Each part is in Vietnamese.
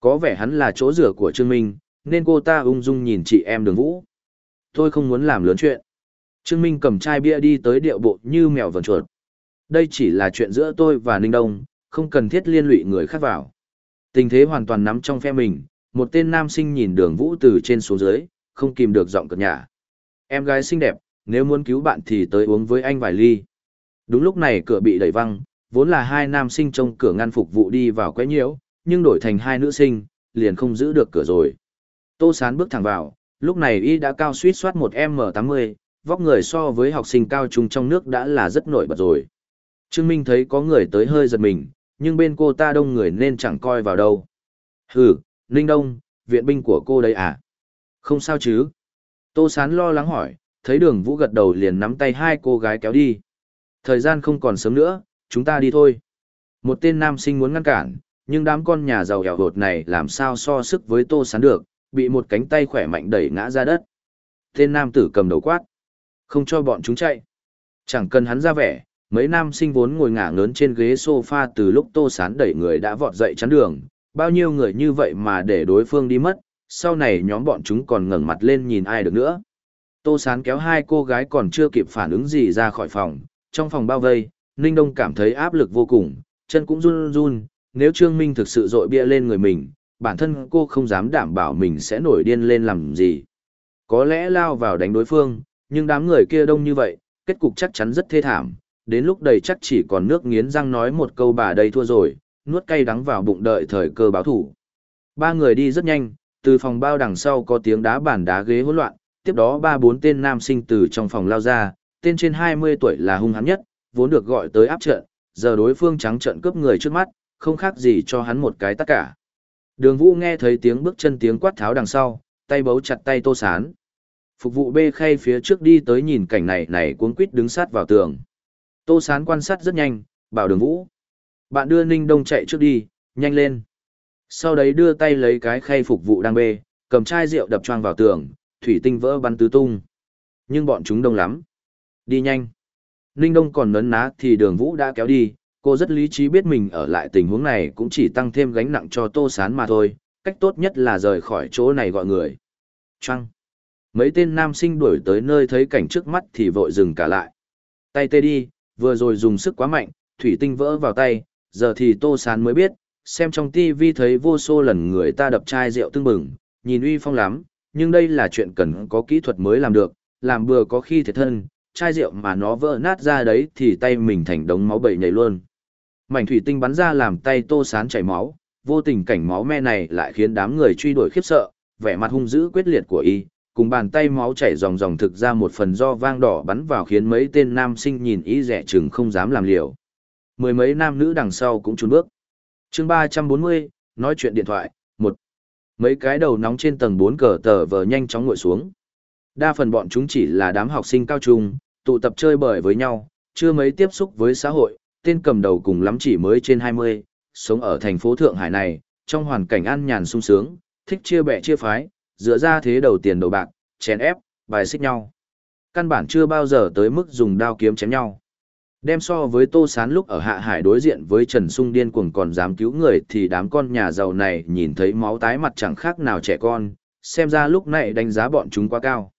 Có vẻ hắn là chỗ rửa của Trương Minh, nên cô ta ung dung nhìn chị em đường vũ. Tôi không muốn làm lớn chuyện. Trương Minh cầm chai bia đi tới điệu bộ như mèo vần chuột. Đây chỉ là chuyện giữa tôi và Ninh Đông, không cần thiết liên lụy người khác vào. Tình thế hoàn toàn nắm trong phe mình, một tên nam sinh nhìn đường vũ từ trên xuống dưới, không kìm được giọng cợt nhả. Em gái xinh đẹp, nếu muốn cứu bạn thì tới uống với anh vài ly. Đúng lúc này cửa bị đẩy văng, vốn là hai nam sinh trong cửa ngăn phục vụ đi vào quấy nhiễu, nhưng đổi thành hai nữ sinh, liền không giữ được cửa rồi. Tô Sán bước thẳng vào, lúc này y đã cao suýt soát một M80, vóc người so với học sinh cao trung trong nước đã là rất nổi bật rồi. Trương Minh thấy có người tới hơi giật mình, nhưng bên cô ta đông người nên chẳng coi vào đâu. Hừ, Ninh Đông, viện binh của cô đây à? Không sao chứ? Tô Sán lo lắng hỏi, thấy đường vũ gật đầu liền nắm tay hai cô gái kéo đi. Thời gian không còn sớm nữa, chúng ta đi thôi. Một tên nam sinh muốn ngăn cản, nhưng đám con nhà giàu hẻo hột này làm sao so sức với Tô Sán được, bị một cánh tay khỏe mạnh đẩy ngã ra đất. Tên nam tử cầm đầu quát. Không cho bọn chúng chạy. Chẳng cần hắn ra vẻ, mấy nam sinh vốn ngồi ngả ngớn trên ghế sofa từ lúc Tô Sán đẩy người đã vọt dậy chắn đường. Bao nhiêu người như vậy mà để đối phương đi mất, sau này nhóm bọn chúng còn ngẩng mặt lên nhìn ai được nữa. Tô Sán kéo hai cô gái còn chưa kịp phản ứng gì ra khỏi phòng, trong phòng bao vây, Ninh Đông cảm thấy áp lực vô cùng, chân cũng run run, nếu Trương Minh thực sự dội bia lên người mình, bản thân cô không dám đảm bảo mình sẽ nổi điên lên làm gì. Có lẽ lao vào đánh đối phương, nhưng đám người kia đông như vậy, kết cục chắc chắn rất thê thảm, đến lúc đầy chắc chỉ còn nước nghiến răng nói một câu bà đây thua rồi, nuốt cay đắng vào bụng đợi thời cơ báo thủ. Ba người đi rất nhanh, từ phòng bao đằng sau có tiếng đá bàn đá ghế hỗn loạn, tiếp đó ba bốn tên nam sinh từ trong phòng lao ra, tên trên 20 tuổi là hung hãn nhất, vốn được gọi tới áp trận, giờ đối phương trắng trận cướp người trước mắt, không khác gì cho hắn một cái tất cả. Đường Vũ nghe thấy tiếng bước chân tiếng quát tháo đằng sau, tay bấu chặt tay Tô Sán. Phục vụ bê khay phía trước đi tới nhìn cảnh này này cuống quýt đứng sát vào tường. Tô Sán quan sát rất nhanh, bảo Đường Vũ. Bạn đưa Ninh Đông chạy trước đi, nhanh lên. Sau đấy đưa tay lấy cái khay phục vụ đang bê, cầm chai rượu đập choang vào tường, thủy tinh vỡ bắn tứ tung. Nhưng bọn chúng đông lắm. Đi nhanh. Ninh Đông còn nấn ná thì đường Vũ đã kéo đi, cô rất lý trí biết mình ở lại tình huống này cũng chỉ tăng thêm gánh nặng cho Tô Sán mà thôi, cách tốt nhất là rời khỏi chỗ này gọi người. Trăng. Mấy tên nam sinh đuổi tới nơi thấy cảnh trước mắt thì vội dừng cả lại. Tay tê đi, vừa rồi dùng sức quá mạnh, thủy tinh vỡ vào tay, giờ thì Tô Sán mới biết, xem trong tivi thấy vô số lần người ta đập chai rượu tưng bừng, nhìn uy phong lắm, nhưng đây là chuyện cần có kỹ thuật mới làm được, làm bừa có khi thiệt thân, chai rượu mà nó vỡ nát ra đấy thì tay mình thành đống máu bậy nhảy luôn. Mảnh thủy tinh bắn ra làm tay tô sán chảy máu, vô tình cảnh máu me này lại khiến đám người truy đuổi khiếp sợ, vẻ mặt hung dữ quyết liệt của y, cùng bàn tay máu chảy ròng ròng thực ra một phần do vang đỏ bắn vào khiến mấy tên nam sinh nhìn y rẻ chừng không dám làm liều. Mười mấy nam nữ đằng sau cũng trốn bước. chương ba trăm bốn mươi nói chuyện điện thoại, một Mấy cái đầu nóng trên tầng bốn cờ tờ vờ nhanh chóng ngồi xuống. Đa phần bọn chúng chỉ là đám học sinh cao trung, tụ tập chơi bời với nhau, chưa mấy tiếp xúc với xã hội, tên cầm đầu cùng lắm chỉ mới trên 20, sống ở thành phố Thượng Hải này, trong hoàn cảnh an nhàn sung sướng, thích chia bè chia phái, dựa ra thế đầu tiền đầu bạc, chèn ép, bài xích nhau. Căn bản chưa bao giờ tới mức dùng đao kiếm chém nhau. Đem so với Tô Sán lúc ở Hạ Hải đối diện với Trần Sung điên cuồng còn dám cứu người thì đám con nhà giàu này nhìn thấy máu tái mặt chẳng khác nào trẻ con, xem ra lúc này đánh giá bọn chúng quá cao.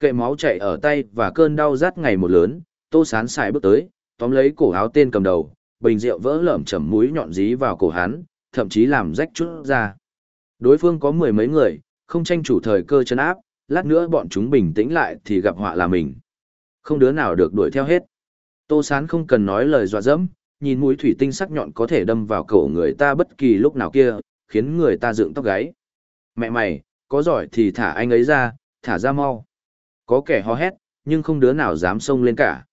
Kệ máu chảy ở tay và cơn đau rát ngày một lớn, Tô Sán xài bước tới, tóm lấy cổ áo tên cầm đầu, bình rượu vỡ lởm chầm mũi nhọn dí vào cổ hắn, thậm chí làm rách chút ra. Đối phương có mười mấy người, không tranh chủ thời cơ chân áp, lát nữa bọn chúng bình tĩnh lại thì gặp họa là mình. Không đứa nào được đuổi theo hết. Tô Sán không cần nói lời dọa dẫm, nhìn mũi thủy tinh sắc nhọn có thể đâm vào cổ người ta bất kỳ lúc nào kia, khiến người ta dựng tóc gáy. Mẹ mày, có giỏi thì thả anh ấy ra, thả ra mau. Có kẻ hò hét, nhưng không đứa nào dám xông lên cả.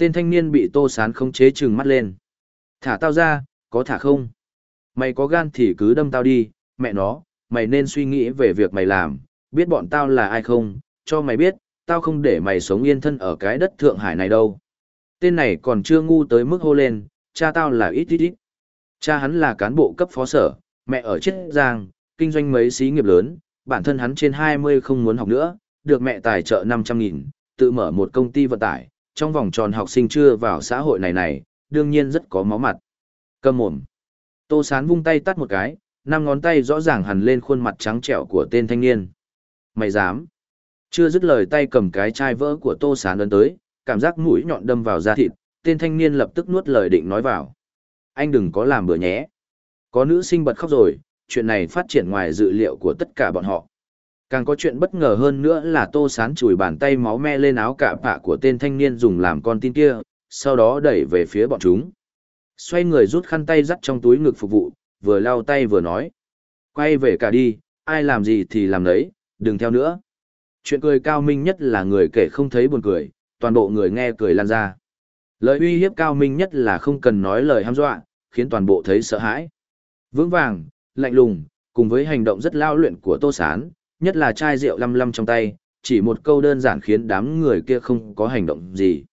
Tên thanh niên bị tô sán không chế trừng mắt lên. Thả tao ra, có thả không? Mày có gan thì cứ đâm tao đi, mẹ nó, mày nên suy nghĩ về việc mày làm, biết bọn tao là ai không, cho mày biết, tao không để mày sống yên thân ở cái đất Thượng Hải này đâu. Tên này còn chưa ngu tới mức hô lên, cha tao là ít ít ít. Cha hắn là cán bộ cấp phó sở, mẹ ở Chiết Giang, kinh doanh mấy xí nghiệp lớn, bản thân hắn trên 20 không muốn học nữa, được mẹ tài trợ 500 nghìn, tự mở một công ty vận tải, trong vòng tròn học sinh chưa vào xã hội này này, đương nhiên rất có máu mặt. Cầm mồm. Tô Sán vung tay tắt một cái, năm ngón tay rõ ràng hằn lên khuôn mặt trắng trẻo của tên thanh niên. Mày dám? Chưa dứt lời tay cầm cái chai vỡ của Tô Sán ấn tới, cảm giác mũi nhọn đâm vào da thịt, tên thanh niên lập tức nuốt lời định nói vào. Anh đừng có làm bừa nhé. Có nữ sinh bật khóc rồi, chuyện này phát triển ngoài dự liệu của tất cả bọn họ. Càng có chuyện bất ngờ hơn nữa là Tô Sán chùi bàn tay máu me lên áo cạ bạ của tên thanh niên dùng làm con tin kia, sau đó đẩy về phía bọn chúng. Xoay người rút khăn tay dắt trong túi ngực phục vụ, vừa lau tay vừa nói. Quay về cả đi, ai làm gì thì làm đấy, đừng theo nữa. Chuyện cười cao minh nhất là người kể không thấy buồn cười, toàn bộ người nghe cười lan ra. Lời uy hiếp cao minh nhất là không cần nói lời hăm dọa, khiến toàn bộ thấy sợ hãi. Vững vàng, lạnh lùng, cùng với hành động rất lao luyện của Tô Sán, nhất là chai rượu lăm lăm trong tay, chỉ một câu đơn giản khiến đám người kia không có hành động gì.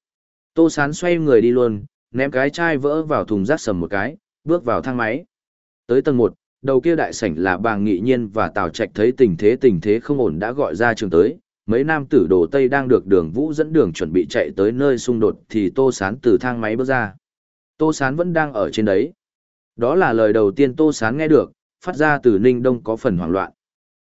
Tô Sán xoay người đi luôn, ném cái chai vỡ vào thùng rác sầm một cái, bước vào thang máy. Tới tầng 1, đầu kia đại sảnh là bà nghị nhiên và Tào Trạch thấy tình thế tình thế không ổn đã gọi ra trường tới. Mấy nam tử đồ Tây đang được đường vũ dẫn đường chuẩn bị chạy tới nơi xung đột thì Tô Sán từ thang máy bước ra. Tô Sán vẫn đang ở trên đấy. Đó là lời đầu tiên Tô Sán nghe được, phát ra từ Ninh Đông có phần hoảng loạn.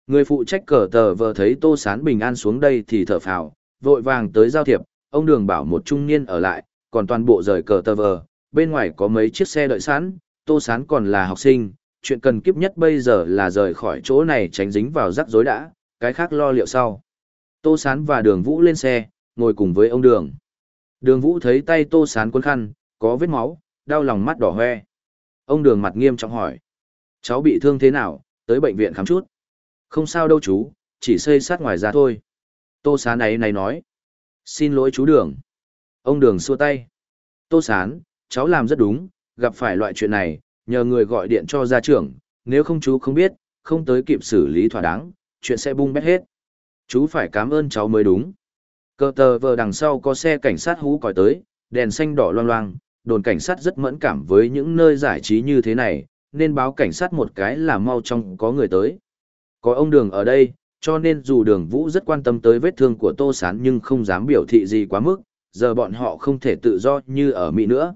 Người phụ trách cờ tờ vờ thấy Tô Sán bình an xuống đây thì thở phào, vội vàng tới giao thiệp, ông đường bảo một trung niên ở lại, còn toàn bộ rời cờ tờ vờ, bên ngoài có mấy chiếc xe đợi sẵn, Tô Sán còn là học sinh, chuyện cần kiếp nhất bây giờ là rời khỏi chỗ này tránh dính vào rắc rối đã, cái khác lo liệu sau. Tô Sán và đường Vũ lên xe, ngồi cùng với ông đường. Đường Vũ thấy tay Tô Sán cuốn khăn, có vết máu, đau lòng mắt đỏ hoe. Ông đường mặt nghiêm trọng hỏi. Cháu bị thương thế nào, tới bệnh viện khám chút. Không sao đâu chú, chỉ xây sát ngoài ra thôi. Tô Sán ấy này nói. Xin lỗi chú đường. Ông đường xua tay. Tô Sán, cháu làm rất đúng, gặp phải loại chuyện này, nhờ người gọi điện cho gia trưởng, nếu không chú không biết, không tới kịp xử lý thỏa đáng, chuyện sẽ bung bét hết. Chú phải cảm ơn cháu mới đúng. Cờ tờ vờ đằng sau có xe cảnh sát hú còi tới, đèn xanh đỏ loang loang, đồn cảnh sát rất mẫn cảm với những nơi giải trí như thế này, nên báo cảnh sát một cái là mau trong có người tới. Có ông đường ở đây, cho nên dù đường vũ rất quan tâm tới vết thương của tô sán nhưng không dám biểu thị gì quá mức, giờ bọn họ không thể tự do như ở Mỹ nữa.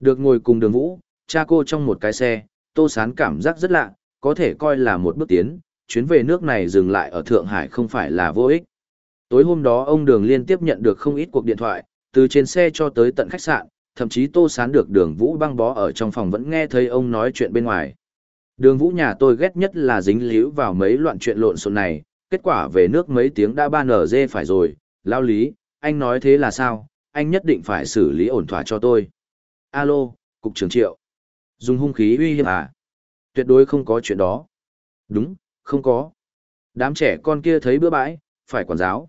Được ngồi cùng đường vũ, cha cô trong một cái xe, tô sán cảm giác rất lạ, có thể coi là một bước tiến, chuyến về nước này dừng lại ở Thượng Hải không phải là vô ích. Tối hôm đó ông Đường liên tiếp nhận được không ít cuộc điện thoại, từ trên xe cho tới tận khách sạn, thậm chí Tô Sán được Đường Vũ băng bó ở trong phòng vẫn nghe thấy ông nói chuyện bên ngoài. Đường Vũ nhà tôi ghét nhất là dính líu vào mấy loạn chuyện lộn xộn này, kết quả về nước mấy tiếng đã ba nở dê phải rồi, lao lý, anh nói thế là sao, anh nhất định phải xử lý ổn thỏa cho tôi. Alo, Cục trưởng Triệu. Dùng hung khí uy hiếp à? Tuyệt đối không có chuyện đó. Đúng, không có. Đám trẻ con kia thấy bữa bãi, phải quản giáo.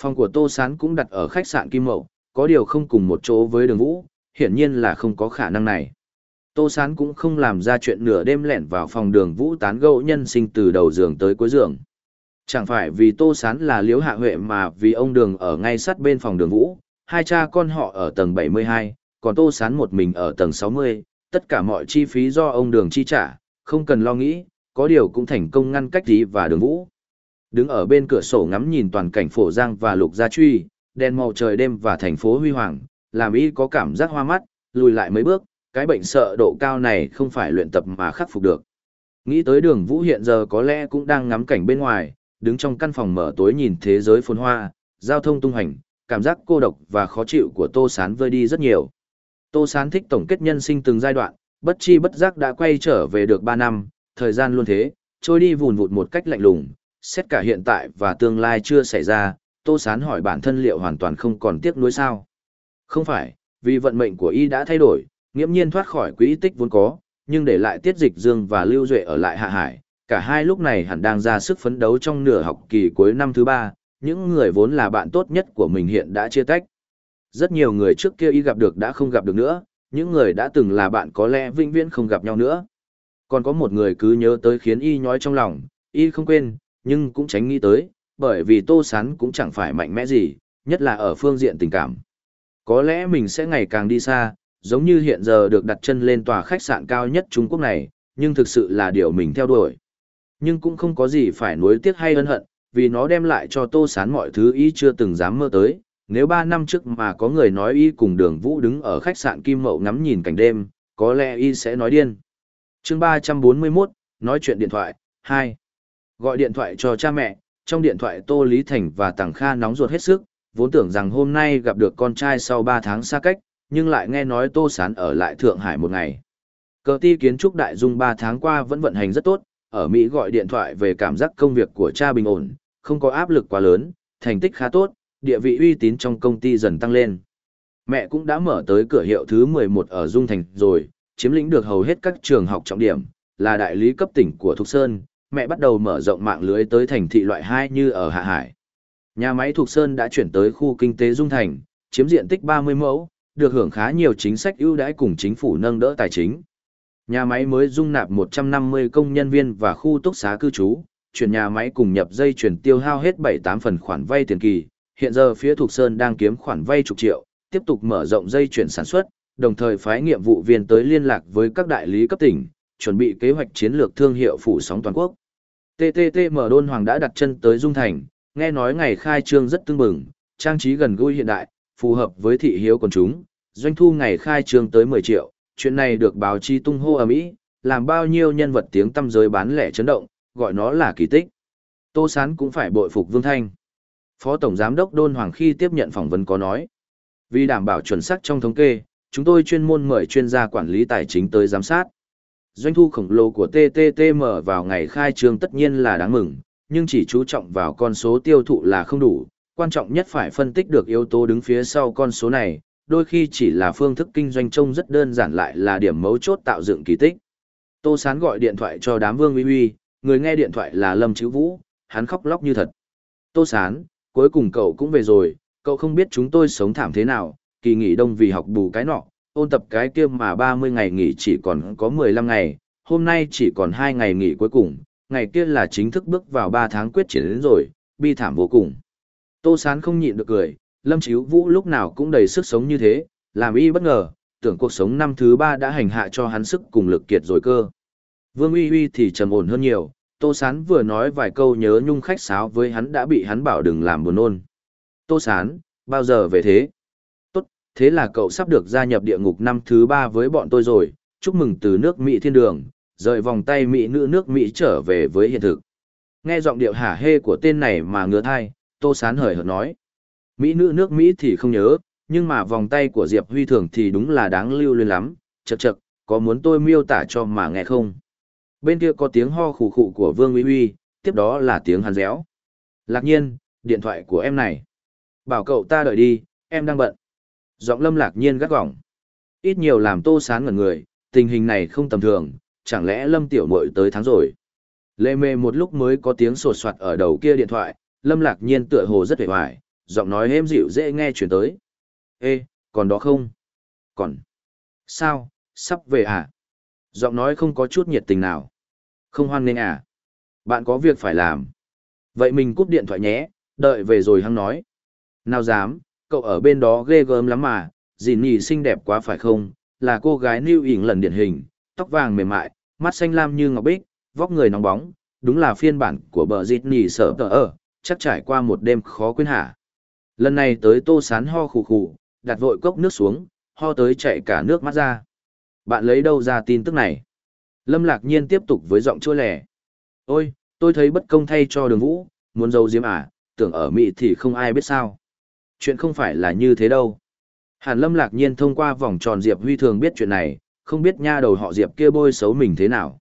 Phòng của Tô Sán cũng đặt ở khách sạn Kim Mậu, có điều không cùng một chỗ với đường vũ, hiển nhiên là không có khả năng này. Tô Sán cũng không làm ra chuyện nửa đêm lẻn vào phòng đường vũ tán gẫu nhân sinh từ đầu giường tới cuối giường. Chẳng phải vì Tô Sán là liếu hạ huệ mà vì ông đường ở ngay sát bên phòng đường vũ, hai cha con họ ở tầng 72, còn Tô Sán một mình ở tầng 60, tất cả mọi chi phí do ông đường chi trả, không cần lo nghĩ, có điều cũng thành công ngăn cách tí và đường vũ. Đứng ở bên cửa sổ ngắm nhìn toàn cảnh phổ giang và lục gia truy, đèn màu trời đêm và thành phố huy hoàng, làm y có cảm giác hoa mắt, lùi lại mấy bước, cái bệnh sợ độ cao này không phải luyện tập mà khắc phục được. Nghĩ tới đường vũ hiện giờ có lẽ cũng đang ngắm cảnh bên ngoài, đứng trong căn phòng mở tối nhìn thế giới phồn hoa, giao thông tung hành, cảm giác cô độc và khó chịu của Tô Sán vơi đi rất nhiều. Tô Sán thích tổng kết nhân sinh từng giai đoạn, bất chi bất giác đã quay trở về được 3 năm, thời gian luôn thế, trôi đi vùn vụt một cách lạnh lùng, xét cả hiện tại và tương lai chưa xảy ra, Tô Sán hỏi bản thân liệu hoàn toàn không còn tiếc nuối sao. Không phải, vì vận mệnh của y đã thay đổi, nghiễm nhiên thoát khỏi quỹ tích vốn có, nhưng để lại tiết dịch dương và lưu duệ ở lại hạ hải, cả hai lúc này hẳn đang ra sức phấn đấu trong nửa học kỳ cuối năm thứ ba, những người vốn là bạn tốt nhất của mình hiện đã chia tách. Rất nhiều người trước kia y gặp được đã không gặp được nữa, những người đã từng là bạn có lẽ vĩnh viễn không gặp nhau nữa. Còn có một người cứ nhớ tới khiến y nhói trong lòng, y không quên, nhưng cũng tránh nghĩ tới, bởi vì Tô Sán cũng chẳng phải mạnh mẽ gì, nhất là ở phương diện tình cảm. Có lẽ mình sẽ ngày càng đi xa, giống như hiện giờ được đặt chân lên tòa khách sạn cao nhất Trung Quốc này, nhưng thực sự là điều mình theo đuổi. Nhưng cũng không có gì phải nuối tiếc hay ân hận, vì nó đem lại cho Tô Sán mọi thứ y chưa từng dám mơ tới. Nếu ba năm trước mà có người nói y cùng đường vũ đứng ở khách sạn Kim Mậu ngắm nhìn cảnh đêm, có lẽ y sẽ nói điên chương 341, nói chuyện điện thoại, 2. Gọi điện thoại cho cha mẹ, trong điện thoại Tô Lý Thành và Tàng Kha nóng ruột hết sức, vốn tưởng rằng hôm nay gặp được con trai sau 3 tháng xa cách, nhưng lại nghe nói Tô Sán ở lại Thượng Hải một ngày. Cờ ti kiến trúc đại dung 3 tháng qua vẫn vận hành rất tốt, ở Mỹ gọi điện thoại về cảm giác công việc của cha bình ổn, không có áp lực quá lớn, thành tích khá tốt, địa vị uy tín trong công ty dần tăng lên. Mẹ cũng đã mở tới cửa hiệu thứ 11 ở Dung Thành rồi, chiếm lĩnh được hầu hết các trường học trọng điểm, là đại lý cấp tỉnh của Thục Sơn, mẹ bắt đầu mở rộng mạng lưới tới thành thị loại 2 như ở Hạ Hải. Nhà máy Thục Sơn đã chuyển tới khu kinh tế Dung Thành, chiếm diện tích 30 mẫu, được hưởng khá nhiều chính sách ưu đãi cùng chính phủ nâng đỡ tài chính. Nhà máy mới dung nạp 150 công nhân viên và khu túc xá cư trú, chuyển nhà máy cùng nhập dây chuyển tiêu hao hết 7-8 phần khoản vay tiền kỳ. Hiện giờ phía Thục Sơn đang kiếm khoản vay chục triệu, tiếp tục mở rộng dây chuyển sản xuất, đồng thời phái nghiệm vụ viên tới liên lạc với các đại lý cấp tỉnh, chuẩn bị kế hoạch chiến lược thương hiệu phủ sóng toàn quốc. TTT mở đôn hoàng đã đặt chân tới Dung Thành, nghe nói ngày khai trương rất tương bừng, trang trí gần gũi hiện đại, phù hợp với thị hiếu quần chúng, doanh thu ngày khai trương tới 10 triệu, chuyện này được báo chí tung hô ở Mỹ, làm bao nhiêu nhân vật tiếng tăm giới bán lẻ chấn động, gọi nó là kỳ tích. Tô Sán cũng phải bội phục Vương Thanh. Phó Tổng Giám đốc Đôn Hoàng khi tiếp nhận phỏng vấn có nói, vì đảm bảo chuẩn xác trong thống kê, chúng tôi chuyên môn mời chuyên gia quản lý tài chính tới giám sát. Doanh thu khổng lồ của TTTM vào ngày khai trương tất nhiên là đáng mừng, nhưng chỉ chú trọng vào con số tiêu thụ là không đủ, quan trọng nhất phải phân tích được yếu tố đứng phía sau con số này, đôi khi chỉ là phương thức kinh doanh trông rất đơn giản lại là điểm mấu chốt tạo dựng kỳ tích. Tô Sán gọi điện thoại cho đám Vương Uy Uy, người nghe điện thoại là Lâm Chữ Vũ, hắn khóc lóc như thật. Tô Sán, cuối cùng cậu cũng về rồi, cậu không biết chúng tôi sống thảm thế nào, kỳ nghỉ đông vì học bù cái nọ, ôn tập cái kia mà 30 ngày nghỉ chỉ còn có 15 ngày, hôm nay chỉ còn 2 ngày nghỉ cuối cùng, ngày kia là chính thức bước vào 3 tháng quyết chiến đến rồi, bi thảm vô cùng. Tô Sán không nhịn được cười, Lâm Chíu Vũ lúc nào cũng đầy sức sống như thế, làm y bất ngờ, tưởng cuộc sống năm thứ ba đã hành hạ cho hắn sức cùng lực kiệt rồi cơ. Vương Uy Uy thì trầm ổn hơn nhiều, Tô Sán vừa nói vài câu nhớ nhung khách sáo với hắn đã bị hắn bảo đừng làm buồn nôn. Tô Sán, bao giờ về thế? Tốt, thế là cậu sắp được gia nhập địa ngục năm thứ ba với bọn tôi rồi, chúc mừng từ nước Mỹ thiên đường, rời vòng tay Mỹ nữ nước Mỹ trở về với hiện thực. Nghe giọng điệu hả hê của tên này mà ngứa thai, Tô Sán hời hợt nói. Mỹ nữ nước Mỹ thì không nhớ, nhưng mà vòng tay của Diệp Huy Thường thì đúng là đáng lưu luyến lắm, chật chật, có muốn tôi miêu tả cho mà nghe không? Bên kia có tiếng ho khủ khụ của Vương Uy Uy, tiếp đó là tiếng hắn réo. Lạc nhiên, điện thoại của em này. Bảo cậu ta đợi đi, em đang bận. Giọng lâm lạc nhiên gắt gỏng. Ít nhiều làm tô sán ngẩn người, tình hình này không tầm thường, chẳng lẽ lâm tiểu mội tới tháng rồi. Lê mê một lúc mới có tiếng sột soạt ở đầu kia điện thoại, lâm lạc nhiên tựa hồ rất vẻ vải, giọng nói êm dịu dễ nghe chuyển tới. Ê, còn đó không? Còn. Sao, sắp về à? Giọng nói không có chút nhiệt tình nào. Không hoan nghênh à? Bạn có việc phải làm. Vậy mình cúp điện thoại nhé, đợi về rồi hắn nói. Nào dám, cậu ở bên đó ghê gớm lắm mà, dì nhì xinh đẹp quá phải không? Là cô gái New ỉn lần điển hình, tóc vàng mềm mại, mắt xanh lam như ngọc bích, vóc người nóng bóng, đúng là phiên bản của bờ dịt nhì sở tờ ở, chắc trải qua một đêm khó quên hả. Lần này tới tô sán ho khủ khủ, đặt vội cốc nước xuống, ho tới chạy cả nước mắt ra. Bạn lấy đâu ra tin tức này? Lâm lạc nhiên tiếp tục với giọng chua lẻ. Ôi, tôi thấy bất công thay cho đường vũ, muốn giấu diếm à, tưởng ở Mỹ thì không ai biết sao. Chuyện không phải là như thế đâu. Hàn Lâm lạc nhiên thông qua vòng tròn Diệp Huy thường biết chuyện này, không biết nha đầu họ Diệp kia bôi xấu mình thế nào.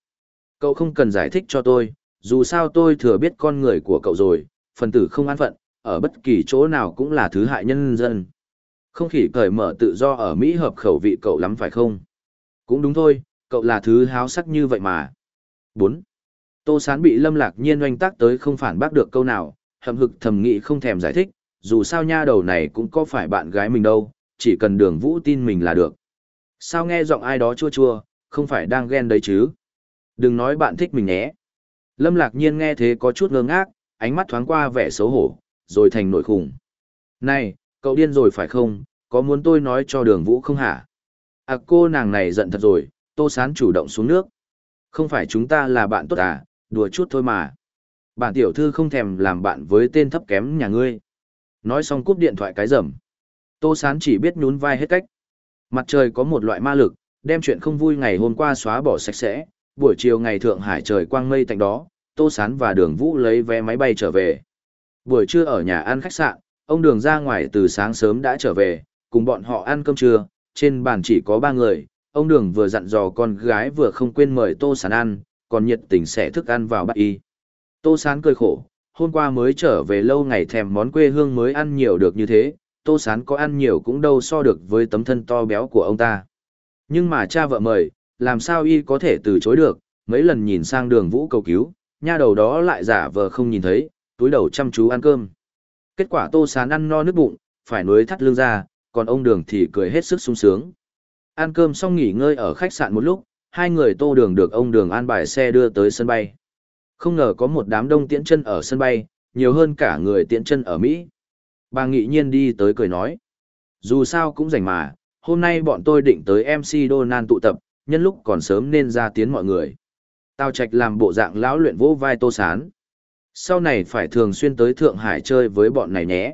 Cậu không cần giải thích cho tôi, dù sao tôi thừa biết con người của cậu rồi, phần tử không an phận, ở bất kỳ chỗ nào cũng là thứ hại nhân dân. Không khỉ cởi mở tự do ở Mỹ hợp khẩu vị cậu lắm phải không? Cũng đúng thôi, cậu là thứ háo sắc như vậy mà. 4. Tô Sán bị Lâm Lạc Nhiên oanh tác tới không phản bác được câu nào, hậm hực thầm nghĩ không thèm giải thích, dù sao nha đầu này cũng có phải bạn gái mình đâu, chỉ cần đường vũ tin mình là được. Sao nghe giọng ai đó chua chua, không phải đang ghen đấy chứ? Đừng nói bạn thích mình nhé. Lâm Lạc Nhiên nghe thế có chút ngơ ngác, ánh mắt thoáng qua vẻ xấu hổ, rồi thành nội khủng. Này, cậu điên rồi phải không, có muốn tôi nói cho đường vũ không hả? À cô nàng này giận thật rồi, tô sán chủ động xuống nước. Không phải chúng ta là bạn tốt à, đùa chút thôi mà. Bản tiểu thư không thèm làm bạn với tên thấp kém nhà ngươi. Nói xong cúp điện thoại cái rầm. Tô sán chỉ biết nhún vai hết cách. Mặt trời có một loại ma lực, đem chuyện không vui ngày hôm qua xóa bỏ sạch sẽ, buổi chiều ngày Thượng Hải trời quang mây tạnh đó, Tô Sán và Đường Vũ lấy vé máy bay trở về. Buổi trưa ở nhà ăn khách sạn, ông Đường ra ngoài từ sáng sớm đã trở về, cùng bọn họ ăn cơm trưa, trên bàn chỉ có ba người, ông Đường vừa dặn dò con gái vừa không quên mời Tô Sán ăn, còn nhiệt tình sẽ thức ăn vào bát y. Tô Sán cười khổ, hôm qua mới trở về lâu ngày thèm món quê hương mới ăn nhiều được như thế, Tô Sán có ăn nhiều cũng đâu so được với tấm thân to béo của ông ta. Nhưng mà cha vợ mời, làm sao y có thể từ chối được, mấy lần nhìn sang đường vũ cầu cứu, nha đầu đó lại giả vờ không nhìn thấy, túi đầu chăm chú ăn cơm. Kết quả Tô Sán ăn no nước bụng, phải nuối thắt lưng ra, còn ông đường thì cười hết sức sung sướng. Ăn cơm xong nghỉ ngơi ở khách sạn một lúc, hai người tô đường được ông đường an bài xe đưa tới sân bay. Không ngờ có một đám đông tiễn chân ở sân bay, nhiều hơn cả người tiễn chân ở Mỹ. Bà nghị nhiên đi tới cười nói. Dù sao cũng rảnh mà, hôm nay bọn tôi định tới MC Donald tụ tập, nhân lúc còn sớm nên ra tiến mọi người. Tào Trạch làm bộ dạng lão luyện vỗ vai Tô Sán. Sau này phải thường xuyên tới Thượng Hải chơi với bọn này nhé.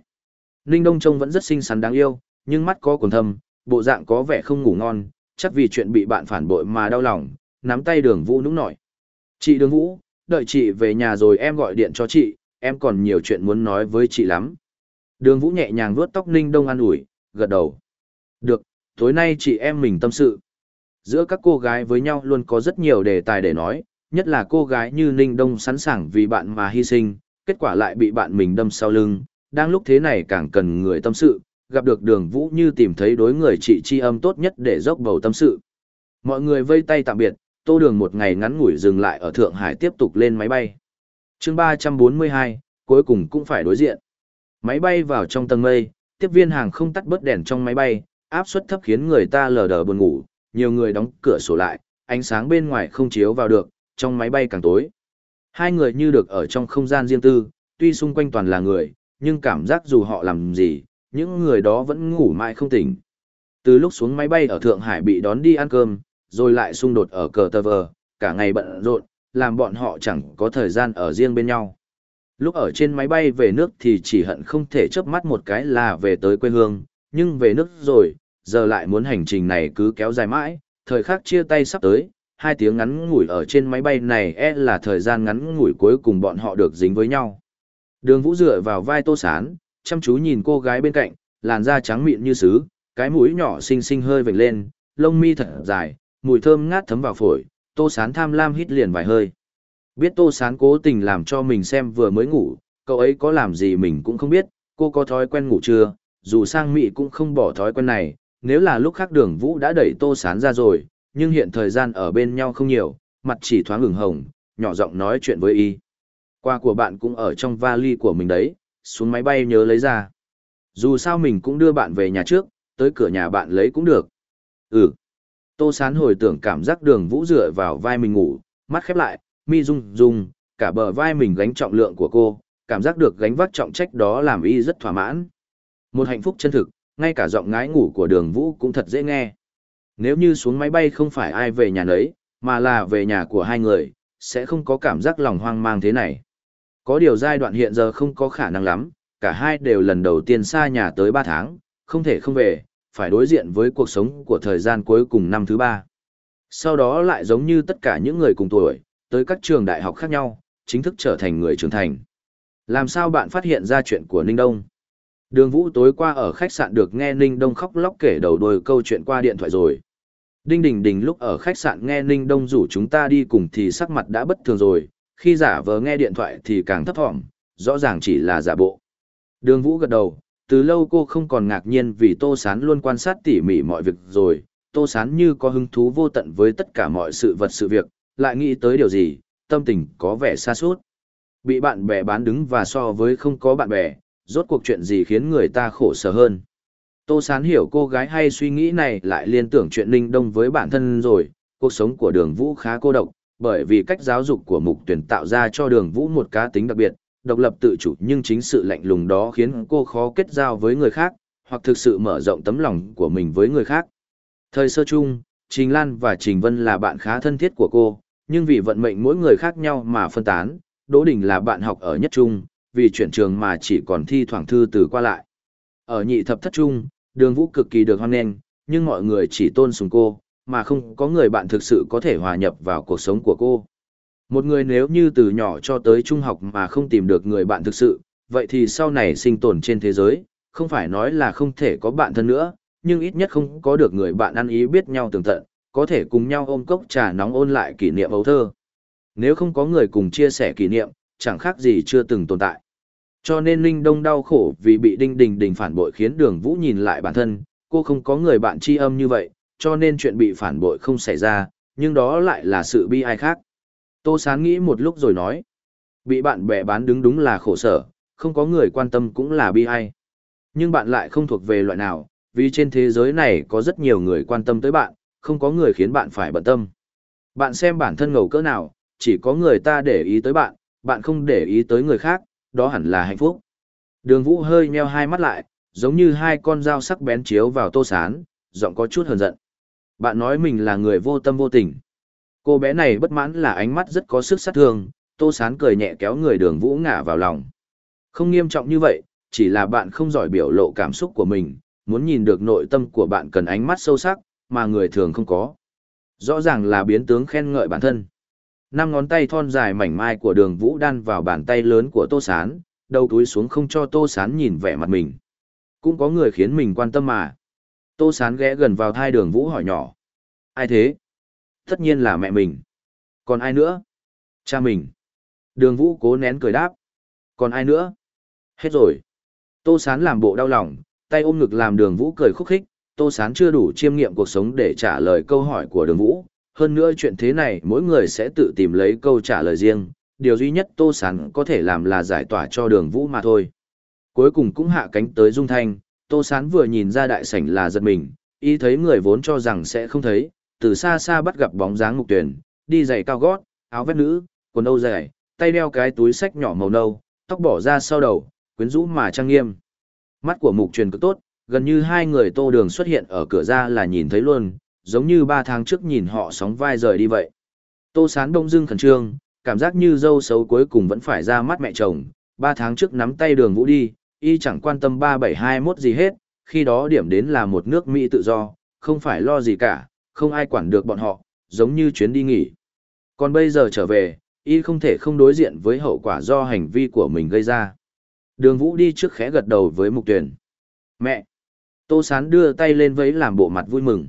Ninh Đông Trông vẫn rất xinh xắn đáng yêu, nhưng mắt có quần thâm, bộ dạng có vẻ không ngủ ngon, chắc vì chuyện bị bạn phản bội mà đau lòng, nắm tay đường vũ nũng nổi. Chị đường vũ, đợi chị về nhà rồi em gọi điện cho chị, em còn nhiều chuyện muốn nói với chị lắm. Đường vũ nhẹ nhàng vuốt tóc ninh đông an ủi, gật đầu. Được, tối nay chị em mình tâm sự. Giữa các cô gái với nhau luôn có rất nhiều đề tài để nói, nhất là cô gái như ninh đông sẵn sàng vì bạn mà hy sinh, kết quả lại bị bạn mình đâm sau lưng, đang lúc thế này càng cần người tâm sự, gặp được đường vũ như tìm thấy đối người chị chi âm tốt nhất để dốc bầu tâm sự. Mọi người vây tay tạm biệt, tô đường một ngày ngắn ngủi dừng lại ở Thượng Hải tiếp tục lên máy bay. chương ba trăm bốn mươi hai cuối cùng cũng phải đối diện. Máy bay vào trong tầng mây, tiếp viên hàng không tắt bớt đèn trong máy bay, áp suất thấp khiến người ta lờ đờ buồn ngủ, nhiều người đóng cửa sổ lại, ánh sáng bên ngoài không chiếu vào được, trong máy bay càng tối. Hai người như được ở trong không gian riêng tư, tuy xung quanh toàn là người, nhưng cảm giác dù họ làm gì, những người đó vẫn ngủ mãi không tỉnh. Từ lúc xuống máy bay ở Thượng Hải bị đón đi ăn cơm, rồi lại xung đột ở cờ tờ vờ, cả ngày bận rộn, làm bọn họ chẳng có thời gian ở riêng bên nhau. Lúc ở trên máy bay về nước thì chỉ hận không thể chớp mắt một cái là về tới quê hương, nhưng về nước rồi, giờ lại muốn hành trình này cứ kéo dài mãi, thời khắc chia tay sắp tới, hai tiếng ngắn ngủi ở trên máy bay này e là thời gian ngắn ngủi cuối cùng bọn họ được dính với nhau. Đường Vũ dựa vào vai Tô Sán, chăm chú nhìn cô gái bên cạnh, làn da trắng mịn như sứ, cái mũi nhỏ xinh xinh hơi vểnh lên, lông mi thật dài, mùi thơm ngát thấm vào phổi, Tô Sán tham lam hít liền vài hơi. Biết Tô Sán cố tình làm cho mình xem vừa mới ngủ, cậu ấy có làm gì mình cũng không biết, cô có thói quen ngủ chưa, dù sang Mỹ cũng không bỏ thói quen này, nếu là lúc khác đường Vũ đã đẩy Tô Sán ra rồi, nhưng hiện thời gian ở bên nhau không nhiều, mặt chỉ thoáng ửng hồng, nhỏ giọng nói chuyện với y. Qua của bạn cũng ở trong vali của mình đấy, xuống máy bay nhớ lấy ra. Dù sao mình cũng đưa bạn về nhà trước, tới cửa nhà bạn lấy cũng được. Ừ. Tô Sán hồi tưởng cảm giác đường vũ dựa vào vai mình ngủ, mắt khép lại, mi rung rung, cả bờ vai mình gánh trọng lượng của cô, cảm giác được gánh vác trọng trách đó làm y rất thỏa mãn. Một hạnh phúc chân thực, ngay cả giọng ngái ngủ của đường vũ cũng thật dễ nghe. Nếu như xuống máy bay không phải ai về nhà nấy, mà là về nhà của hai người, sẽ không có cảm giác lòng hoang mang thế này. Có điều giai đoạn hiện giờ không có khả năng lắm, cả hai đều lần đầu tiên xa nhà tới 3 tháng, không thể không về, phải đối diện với cuộc sống của thời gian cuối cùng năm thứ ba. Sau đó lại giống như tất cả những người cùng tuổi, tới các trường đại học khác nhau, chính thức trở thành người trưởng thành. Làm sao bạn phát hiện ra chuyện của Ninh Đông? Đường Vũ tối qua ở khách sạn được nghe Ninh Đông khóc lóc kể đầu đuôi câu chuyện qua điện thoại rồi. Đinh Đình Đình lúc ở khách sạn nghe Ninh Đông rủ chúng ta đi cùng thì sắc mặt đã bất thường rồi, khi giả vờ nghe điện thoại thì càng thấp thỏm, rõ ràng chỉ là giả bộ. Đường Vũ gật đầu, từ lâu cô không còn ngạc nhiên vì Tô Sán luôn quan sát tỉ mỉ mọi việc rồi, Tô Sán như có hứng thú vô tận với tất cả mọi sự vật sự việc, lại nghĩ tới điều gì, tâm tình có vẻ xa suốt. Bị bạn bè bán đứng và so với không có bạn bè, rốt cuộc chuyện gì khiến người ta khổ sở hơn. Tô Sán hiểu cô gái hay suy nghĩ này lại liên tưởng chuyện Ninh Đông với bản thân rồi, cuộc sống của đường Vũ khá cô độc, bởi vì cách giáo dục của mục tuyển tạo ra cho đường Vũ một cá tính đặc biệt, độc lập tự chủ nhưng chính sự lạnh lùng đó khiến cô khó kết giao với người khác, hoặc thực sự mở rộng tấm lòng của mình với người khác. Thời sơ chung, Trình Lan và Trình Vân là bạn khá thân thiết của cô, nhưng vì vận mệnh mỗi người khác nhau mà phân tán, Đỗ Đình là bạn học ở nhất trung, vì chuyển trường mà chỉ còn thi thoảng thư từ qua lại. Ở nhị thập thất trung, đường vũ cực kỳ được hoan nghênh, nhưng mọi người chỉ tôn sùng cô, mà không có người bạn thực sự có thể hòa nhập vào cuộc sống của cô. Một người nếu như từ nhỏ cho tới trung học mà không tìm được người bạn thực sự, vậy thì sau này sinh tồn trên thế giới, không phải nói là không thể có bạn thân nữa, nhưng ít nhất không có được người bạn ăn ý biết nhau tường tận, có thể cùng nhau ôm cốc trà nóng ôn lại kỷ niệm ấu thơ. Nếu không có người cùng chia sẻ kỷ niệm, chẳng khác gì chưa từng tồn tại. Cho nên Linh Đông đau khổ vì bị Đinh Đình Đình phản bội khiến Đường Vũ nhìn lại bản thân, cô không có người bạn tri âm như vậy, cho nên chuyện bị phản bội không xảy ra, nhưng đó lại là sự bi ai khác. Tô Sán nghĩ một lúc rồi nói, bị bạn bè bán đứng đúng là khổ sở, không có người quan tâm cũng là bi ai. Nhưng bạn lại không thuộc về loại nào, vì trên thế giới này có rất nhiều người quan tâm tới bạn, không có người khiến bạn phải bận tâm. Bạn xem bản thân ngầu cỡ nào, chỉ có người ta để ý tới bạn, bạn không để ý tới người khác, đó hẳn là hạnh phúc. Đường Vũ hơi nheo hai mắt lại, giống như hai con dao sắc bén chiếu vào tô sán, giọng có chút hờn giận. Bạn nói mình là người vô tâm vô tình. Cô bé này bất mãn là ánh mắt rất có sức sát thương, tô sán cười nhẹ kéo người đường Vũ ngả vào lòng. Không nghiêm trọng như vậy, chỉ là bạn không giỏi biểu lộ cảm xúc của mình, muốn nhìn được nội tâm của bạn cần ánh mắt sâu sắc, mà người thường không có. Rõ ràng là biến tướng khen ngợi bản thân. Năm ngón tay thon dài mảnh mai của đường vũ đan vào bàn tay lớn của tô sán, đầu túi xuống không cho tô sán nhìn vẻ mặt mình. Cũng có người khiến mình quan tâm mà. Tô sán ghé gần vào thai đường vũ hỏi nhỏ. Ai thế? Tất nhiên là mẹ mình. Còn ai nữa? Cha mình. Đường vũ cố nén cười đáp. Còn ai nữa? Hết rồi. Tô sán làm bộ đau lòng, tay ôm ngực làm đường vũ cười khúc khích. Tô sán chưa đủ chiêm nghiệm cuộc sống để trả lời câu hỏi của đường vũ, hơn nữa chuyện thế này mỗi người sẽ tự tìm lấy câu trả lời riêng, điều duy nhất Tô Sán có thể làm là giải tỏa cho đường vũ mà thôi. Cuối cùng cũng hạ cánh tới Dung Thanh, Tô Sán vừa nhìn ra đại sảnh là giật mình, y thấy người vốn cho rằng sẽ không thấy, từ xa xa bắt gặp bóng dáng ngục tuyển, đi giày cao gót, áo vét nữ, quần âu dài, tay đeo cái túi sách nhỏ màu nâu, tóc bỏ ra sau đầu, quyến rũ mà trang nghiêm. Mắt của mục truyền cực tốt, gần như hai người tô đường xuất hiện ở cửa ra là nhìn thấy luôn, giống như ba tháng trước nhìn họ sóng vai rời đi vậy. Tô sán đông dưng khẩn trương, cảm giác như dâu xấu cuối cùng vẫn phải ra mắt mẹ chồng, ba tháng trước nắm tay đường vũ đi, y chẳng quan tâm 3721 gì hết, khi đó điểm đến là một nước Mỹ tự do, không phải lo gì cả, không ai quản được bọn họ, giống như chuyến đi nghỉ. Còn bây giờ trở về, y không thể không đối diện với hậu quả do hành vi của mình gây ra. Đường vũ đi trước khẽ gật đầu với mục tuyển. Mẹ! Tô sán đưa tay lên với làm bộ mặt vui mừng.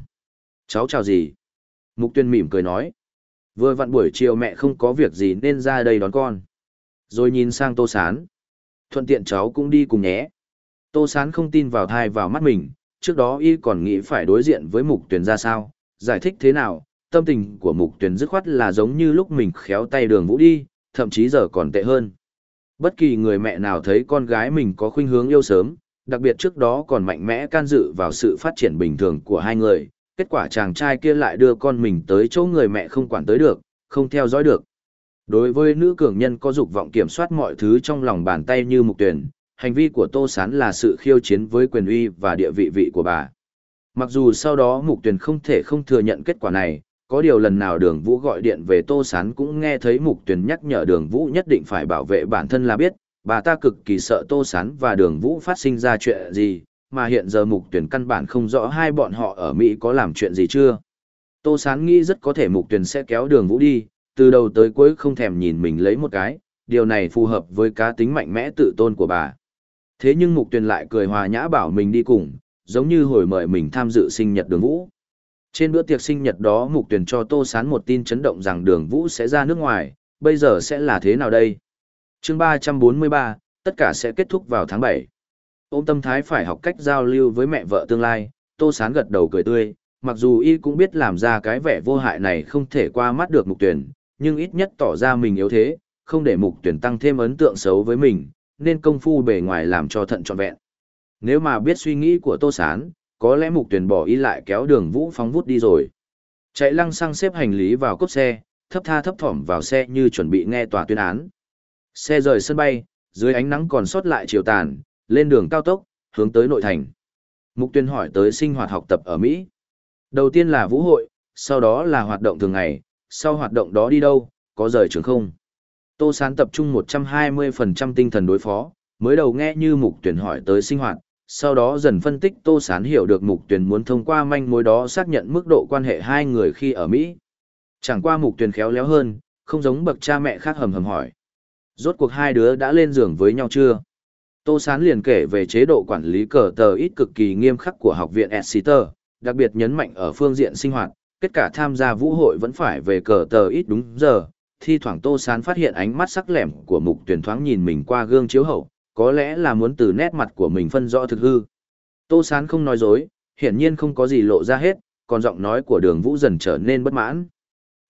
Cháu chào gì? Mục tuyên mỉm cười nói. Vừa vặn buổi chiều mẹ không có việc gì nên ra đây đón con. Rồi nhìn sang tô sán. Thuận tiện cháu cũng đi cùng nhé. Tô sán không tin vào thai vào mắt mình, trước đó y còn nghĩ phải đối diện với mục tuyển ra sao, giải thích thế nào, tâm tình của mục tuyển dứt khoát là giống như lúc mình khéo tay đường vũ đi, thậm chí giờ còn tệ hơn. Bất kỳ người mẹ nào thấy con gái mình có khuynh hướng yêu sớm, đặc biệt trước đó còn mạnh mẽ can dự vào sự phát triển bình thường của hai người, kết quả chàng trai kia lại đưa con mình tới chỗ người mẹ không quản tới được, không theo dõi được. Đối với nữ cường nhân có dục vọng kiểm soát mọi thứ trong lòng bàn tay như mục tuyển, hành vi của Tô Sán là sự khiêu chiến với quyền uy và địa vị vị của bà. Mặc dù sau đó mục tuyển không thể không thừa nhận kết quả này, có điều lần nào đường vũ gọi điện về Tô Sán cũng nghe thấy mục tuyển nhắc nhở đường vũ nhất định phải bảo vệ bản thân là biết, bà ta cực kỳ sợ Tô Sán và đường vũ phát sinh ra chuyện gì, mà hiện giờ mục tuyển căn bản không rõ hai bọn họ ở Mỹ có làm chuyện gì chưa. Tô Sán nghĩ rất có thể mục tuyển sẽ kéo đường vũ đi, từ đầu tới cuối không thèm nhìn mình lấy một cái, điều này phù hợp với cá tính mạnh mẽ tự tôn của bà. Thế nhưng mục tuyển lại cười hòa nhã bảo mình đi cùng, giống như hồi mời mình tham dự sinh nhật đường vũ. Trên bữa tiệc sinh nhật đó mục tuyển cho Tô Sán một tin chấn động rằng đường vũ sẽ ra nước ngoài, bây giờ sẽ là thế nào đây? chương 343, tất cả sẽ kết thúc vào tháng 7 ôm tâm thái phải học cách giao lưu với mẹ vợ tương lai, Tô Sán gật đầu cười tươi, mặc dù y cũng biết làm ra cái vẻ vô hại này không thể qua mắt được mục tuyển, nhưng ít nhất tỏ ra mình yếu thế, không để mục tuyển tăng thêm ấn tượng xấu với mình, nên công phu bề ngoài làm cho thận trọn vẹn. Nếu mà biết suy nghĩ của Tô Sán, có lẽ mục tuyển bỏ y lại kéo đường vũ phóng vút đi rồi. Chạy lăng xăng xếp hành lý vào cốp xe, thấp tha thấp thỏm vào xe như chuẩn bị nghe tòa tuyên án. Xe rời sân bay, dưới ánh nắng còn sót lại chiều tàn, lên đường cao tốc, hướng tới nội thành. Mục tuyên hỏi tới sinh hoạt học tập ở Mỹ. Đầu tiên là vũ hội, sau đó là hoạt động thường ngày, sau hoạt động đó đi đâu, có rời trường không. Tô Sán tập trung 120% tinh thần đối phó, mới đầu nghe như mục tuyển hỏi tới sinh hoạt, sau đó dần phân tích Tô Sán hiểu được Mục tuyển muốn thông qua manh mối đó xác nhận mức độ quan hệ hai người khi ở Mỹ. Chẳng qua Mục tuyển khéo léo hơn, không giống bậc cha mẹ khác hầm hầm hỏi. Rốt cuộc hai đứa đã lên giường với nhau chưa? Tô Sán liền kể về chế độ quản lý cờ tờ ít cực kỳ nghiêm khắc của học viện Exeter, đặc biệt nhấn mạnh ở phương diện sinh hoạt, kết cả tham gia vũ hội vẫn phải về cờ tờ ít đúng giờ. Thi thoảng Tô Sán phát hiện ánh mắt sắc lẻm của mục tuyển thoáng nhìn mình qua gương chiếu hậu, có lẽ là muốn từ nét mặt của mình phân rõ thực hư. Tô Sán không nói dối, hiển nhiên không có gì lộ ra hết, còn giọng nói của đường vũ dần trở nên bất mãn.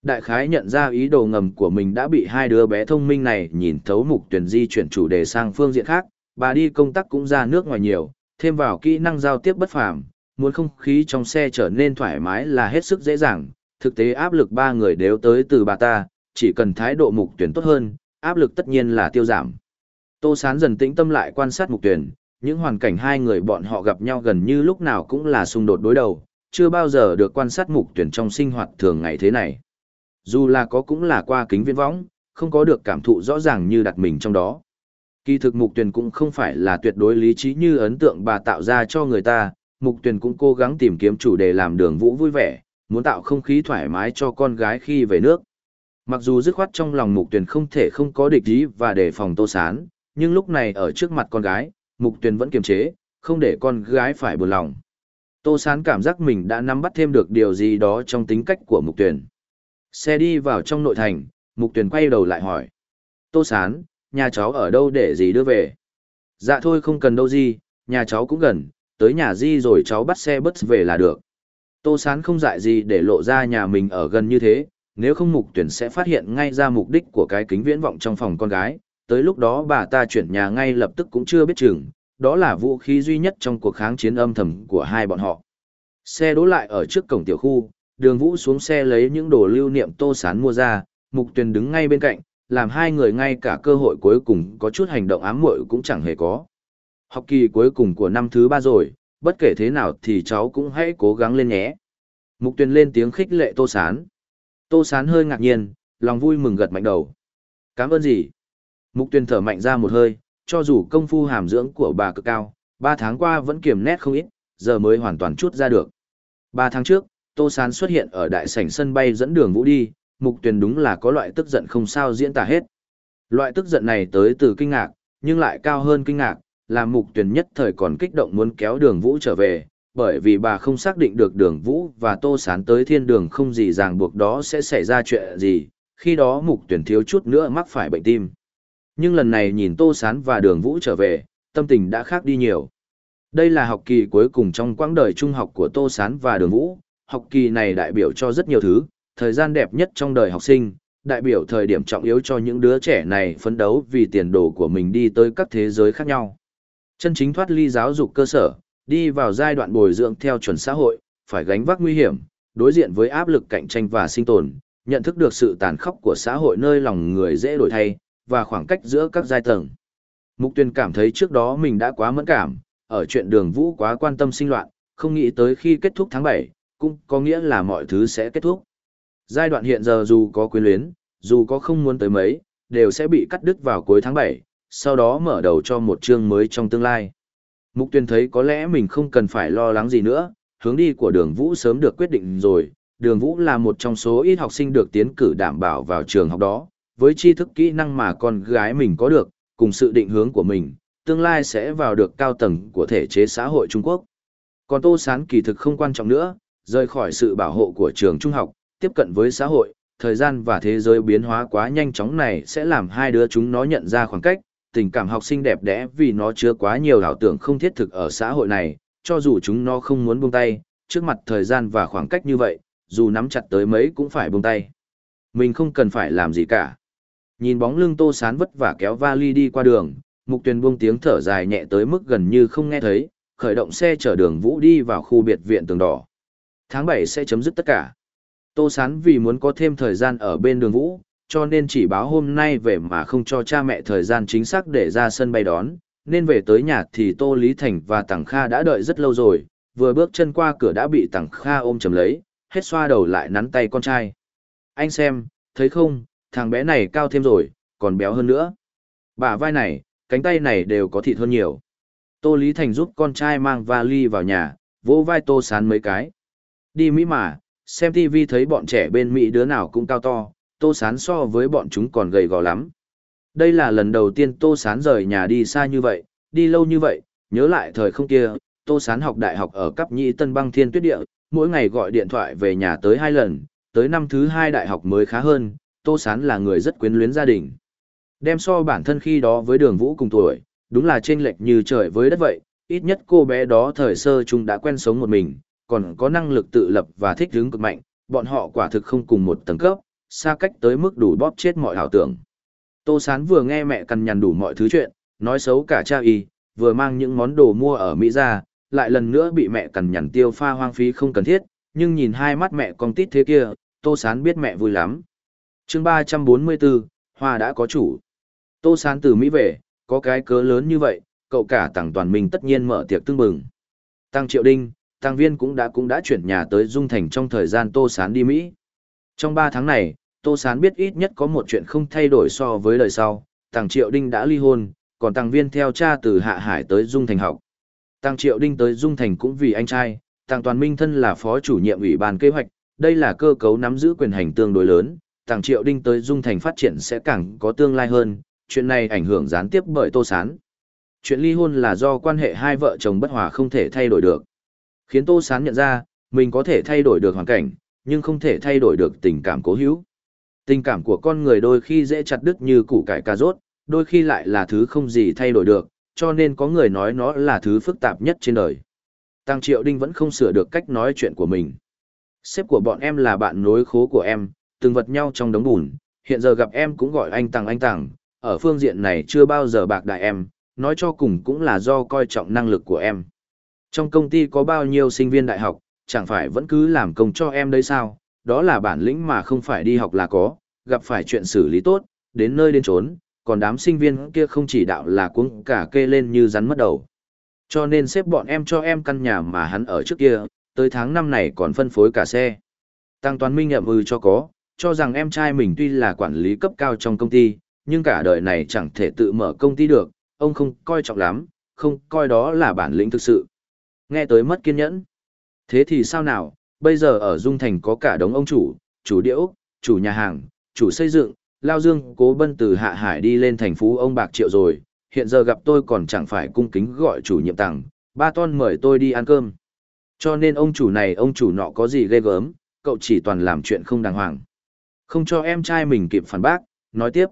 Đại khái nhận ra ý đồ ngầm của mình đã bị hai đứa bé thông minh này nhìn thấu mục tuyển di chuyển chủ đề sang phương diện khác, bà đi công tác cũng ra nước ngoài nhiều, thêm vào kỹ năng giao tiếp bất phàm, muốn không khí trong xe trở nên thoải mái là hết sức dễ dàng, thực tế áp lực ba người đều tới từ bà ta, chỉ cần thái độ mục tuyển tốt hơn, áp lực tất nhiên là tiêu giảm. Tô Sán dần tĩnh tâm lại quan sát mục tuyển, những hoàn cảnh hai người bọn họ gặp nhau gần như lúc nào cũng là xung đột đối đầu, chưa bao giờ được quan sát mục tuyển trong sinh hoạt thường ngày thế này. Dù là có cũng là qua kính viễn võng, không có được cảm thụ rõ ràng như đặt mình trong đó. Kỳ thực mục tuyển cũng không phải là tuyệt đối lý trí như ấn tượng bà tạo ra cho người ta, mục tuyển cũng cố gắng tìm kiếm chủ đề làm đường vũ vui vẻ, muốn tạo không khí thoải mái cho con gái khi về nước. Mặc dù dứt khoát trong lòng mục tuyển không thể không có địch ý và đề phòng tô sán, nhưng lúc này ở trước mặt con gái, mục tuyển vẫn kiềm chế, không để con gái phải buồn lòng. Tô sán cảm giác mình đã nắm bắt thêm được điều gì đó trong tính cách của mục tuyển. Xe đi vào trong nội thành, mục tuyển quay đầu lại hỏi. Tô sán, nhà cháu ở đâu để gì đưa về? Dạ thôi không cần đâu gì, nhà cháu cũng gần, tới nhà di rồi cháu bắt xe bus về là được. Tô Sán không dại gì để lộ ra nhà mình ở gần như thế, nếu không mục tuyển sẽ phát hiện ngay ra mục đích của cái kính viễn vọng trong phòng con gái, tới lúc đó bà ta chuyển nhà ngay lập tức cũng chưa biết chừng, đó là vũ khí duy nhất trong cuộc kháng chiến âm thầm của hai bọn họ. Xe đỗ lại ở trước cổng tiểu khu, đường vũ xuống xe lấy những đồ lưu niệm Tô Sán mua ra, mục tuyển đứng ngay bên cạnh, làm hai người ngay cả cơ hội cuối cùng có chút hành động ám muội cũng chẳng hề có. Học kỳ cuối cùng của năm thứ ba rồi, bất kể thế nào thì cháu cũng hãy cố gắng lên nhé. Mục tuyền lên tiếng khích lệ Tô Sán. Tô Sán hơi ngạc nhiên, lòng vui mừng gật mạnh đầu. Cảm ơn gì? Mục tuyền thở mạnh ra một hơi, cho dù công phu hàm dưỡng của bà cực cao, ba tháng qua vẫn kiềm nét không ít, giờ mới hoàn toàn chút ra được. Ba tháng trước, Tô Sán xuất hiện ở đại sảnh sân bay dẫn đường vũ đi, mục tuyền đúng là có loại tức giận không sao diễn tả hết. Loại tức giận này tới từ kinh ngạc, nhưng lại cao hơn kinh ngạc, làm mục tuyền nhất thời còn kích động muốn kéo đường vũ trở về, bởi vì bà không xác định được đường vũ và tô sán tới thiên đường không gì ràng buộc đó sẽ xảy ra chuyện gì, khi đó mục Tuyền thiếu chút nữa mắc phải bệnh tim. Nhưng lần này nhìn tô sán và đường vũ trở về, tâm tình đã khác đi nhiều. Đây là học kỳ cuối cùng trong quãng đời trung học của tô sán và đường vũ, học kỳ này đại biểu cho rất nhiều thứ, thời gian đẹp nhất trong đời học sinh, đại biểu thời điểm trọng yếu cho những đứa trẻ này phấn đấu vì tiền đồ của mình đi tới các thế giới khác nhau. Chân chính thoát ly giáo dục cơ sở, đi vào giai đoạn bồi dưỡng theo chuẩn xã hội, phải gánh vác nguy hiểm, đối diện với áp lực cạnh tranh và sinh tồn, nhận thức được sự tàn khốc của xã hội nơi lòng người dễ đổi thay, và khoảng cách giữa các giai tầng. Mục tuyên cảm thấy trước đó mình đã quá mẫn cảm, ở chuyện đường vũ quá quan tâm sinh loạn, không nghĩ tới khi kết thúc tháng 7, cũng có nghĩa là mọi thứ sẽ kết thúc. Giai đoạn hiện giờ dù có quyến luyến, dù có không muốn tới mấy, đều sẽ bị cắt đứt vào cuối tháng 7, sau đó mở đầu cho một chương mới trong tương lai. Mục tuyên thấy có lẽ mình không cần phải lo lắng gì nữa, hướng đi của đường vũ sớm được quyết định rồi, đường vũ là một trong số ít học sinh được tiến cử đảm bảo vào trường học đó, với tri thức kỹ năng mà con gái mình có được, cùng sự định hướng của mình, tương lai sẽ vào được cao tầng của thể chế xã hội Trung Quốc. Còn Tô Sán kỳ thực không quan trọng nữa, rời khỏi sự bảo hộ của trường trung học, tiếp cận với xã hội, thời gian và thế giới biến hóa quá nhanh chóng này sẽ làm hai đứa chúng nó nhận ra khoảng cách, tình cảm học sinh đẹp đẽ vì nó chứa quá nhiều ảo tưởng không thiết thực ở xã hội này, cho dù chúng nó không muốn buông tay, trước mặt thời gian và khoảng cách như vậy, dù nắm chặt tới mấy cũng phải buông tay. Mình không cần phải làm gì cả. Nhìn bóng lưng tô sán vất vả kéo vali đi qua đường, mục tuyền buông tiếng thở dài nhẹ tới mức gần như không nghe thấy, khởi động xe chở đường vũ đi vào khu biệt viện tường đỏ. Tháng 7 sẽ chấm dứt tất cả. Tô sán vì muốn có thêm thời gian ở bên đường vũ, cho nên chỉ báo hôm nay về mà không cho cha mẹ thời gian chính xác để ra sân bay đón, nên về tới nhà thì Tô Lý Thành và Tằng Kha đã đợi rất lâu rồi, vừa bước chân qua cửa đã bị Tằng Kha ôm chầm lấy, hết xoa đầu lại nắn tay con trai. Anh xem, thấy không, thằng bé này cao thêm rồi, còn béo hơn nữa. Bả vai này, cánh tay này đều có thịt hơn nhiều. Tô Lý Thành giúp con trai mang vali vào nhà, vỗ vai Tô Sán mấy cái. Đi Mỹ mà, xem TV thấy bọn trẻ bên Mỹ đứa nào cũng cao to, Tô Sán so với bọn chúng còn gầy gò lắm. Đây là lần đầu tiên Tô Sán rời nhà đi xa như vậy, đi lâu như vậy, nhớ lại thời không kia, Tô Sán học đại học ở cấp nhị Tân Băng Thiên Tuyết Địa, mỗi ngày gọi điện thoại về nhà tới hai lần, tới năm thứ hai đại học mới khá hơn, Tô Sán là người rất quyến luyến gia đình. Đem so bản thân khi đó với đường vũ cùng tuổi, đúng là chênh lệch như trời với đất vậy, ít nhất cô bé đó thời sơ chúng đã quen sống một mình, còn có năng lực tự lập và thích ứng cực mạnh, bọn họ quả thực không cùng một tầng cấp, xa cách tới mức đủ bóp chết mọi ảo tưởng. Tô Sán vừa nghe mẹ cằn nhằn đủ mọi thứ chuyện, nói xấu cả cha y, vừa mang những món đồ mua ở Mỹ ra, lại lần nữa bị mẹ cằn nhằn tiêu pha hoang phí không cần thiết, nhưng nhìn hai mắt mẹ con tít thế kia, Tô Sán biết mẹ vui lắm. chương 344, Hoa đã có chủ. Tô Sán từ Mỹ về, có cái cớ lớn như vậy, cậu cả tàng Toàn mình tất nhiên mở tiệc tương bừng. Tăng Triệu Đinh, Tăng Viên cũng đã cũng đã chuyển nhà tới Dung Thành trong thời gian Tô Sán đi Mỹ. Trong 3 tháng này, Tô Sán biết ít nhất có một chuyện không thay đổi so với đời sau, Tàng Triệu Đinh đã ly hôn, còn Tăng Viên theo cha từ Hạ Hải tới Dung Thành học. Tăng Triệu Đinh tới Dung Thành cũng vì anh trai, Tàng Toàn Minh thân là phó chủ nhiệm ủy ban kế hoạch, đây là cơ cấu nắm giữ quyền hành tương đối lớn, Tàng Triệu Đinh tới Dung Thành phát triển sẽ càng có tương lai hơn, chuyện này ảnh hưởng gián tiếp bởi Tô Sán. Chuyện ly hôn là do quan hệ hai vợ chồng bất hòa không thể thay đổi được. Khiến Tô Sán nhận ra, mình có thể thay đổi được hoàn cảnh, nhưng không thể thay đổi được tình cảm cố hữu. Tình cảm của con người đôi khi dễ chặt đứt như củ cải cà rốt, đôi khi lại là thứ không gì thay đổi được, cho nên có người nói nó là thứ phức tạp nhất trên đời. Tăng Triệu Đinh vẫn không sửa được cách nói chuyện của mình. Sếp của bọn em là bạn nối khố của em, từng vật nhau trong đống bùn, hiện giờ gặp em cũng gọi anh Tăng anh Tăng, ở phương diện này chưa bao giờ bạc đại em, nói cho cùng cũng là do coi trọng năng lực của em. Trong công ty có bao nhiêu sinh viên đại học, chẳng phải vẫn cứ làm công cho em đấy sao, đó là bản lĩnh mà không phải đi học là có, gặp phải chuyện xử lý tốt, đến nơi đến trốn, còn đám sinh viên kia không chỉ đạo là cuống cả kê lên như rắn mất đầu. Cho nên xếp bọn em cho em căn nhà mà hắn ở trước kia, tới tháng năm này còn phân phối cả xe. Tăng Toán Minh nhậm ư ừ cho có, cho rằng em trai mình tuy là quản lý cấp cao trong công ty, nhưng cả đời này chẳng thể tự mở công ty được, ông không coi trọng lắm, không coi đó là bản lĩnh thực sự. Nghe tới mất kiên nhẫn. Thế thì sao nào, bây giờ ở Dung Thành có cả đống ông chủ, chủ điễu, chủ nhà hàng, chủ xây dựng, Lao Dương cố bân từ Hạ Hải đi lên thành phố ông Bạc Triệu rồi, hiện giờ gặp tôi còn chẳng phải cung kính gọi chủ nhiệm tặng, ba ton mời tôi đi ăn cơm. Cho nên ông chủ này ông chủ nọ có gì ghê gớm, cậu chỉ toàn làm chuyện không đàng hoàng. Không cho em trai mình kịp phản bác, nói tiếp.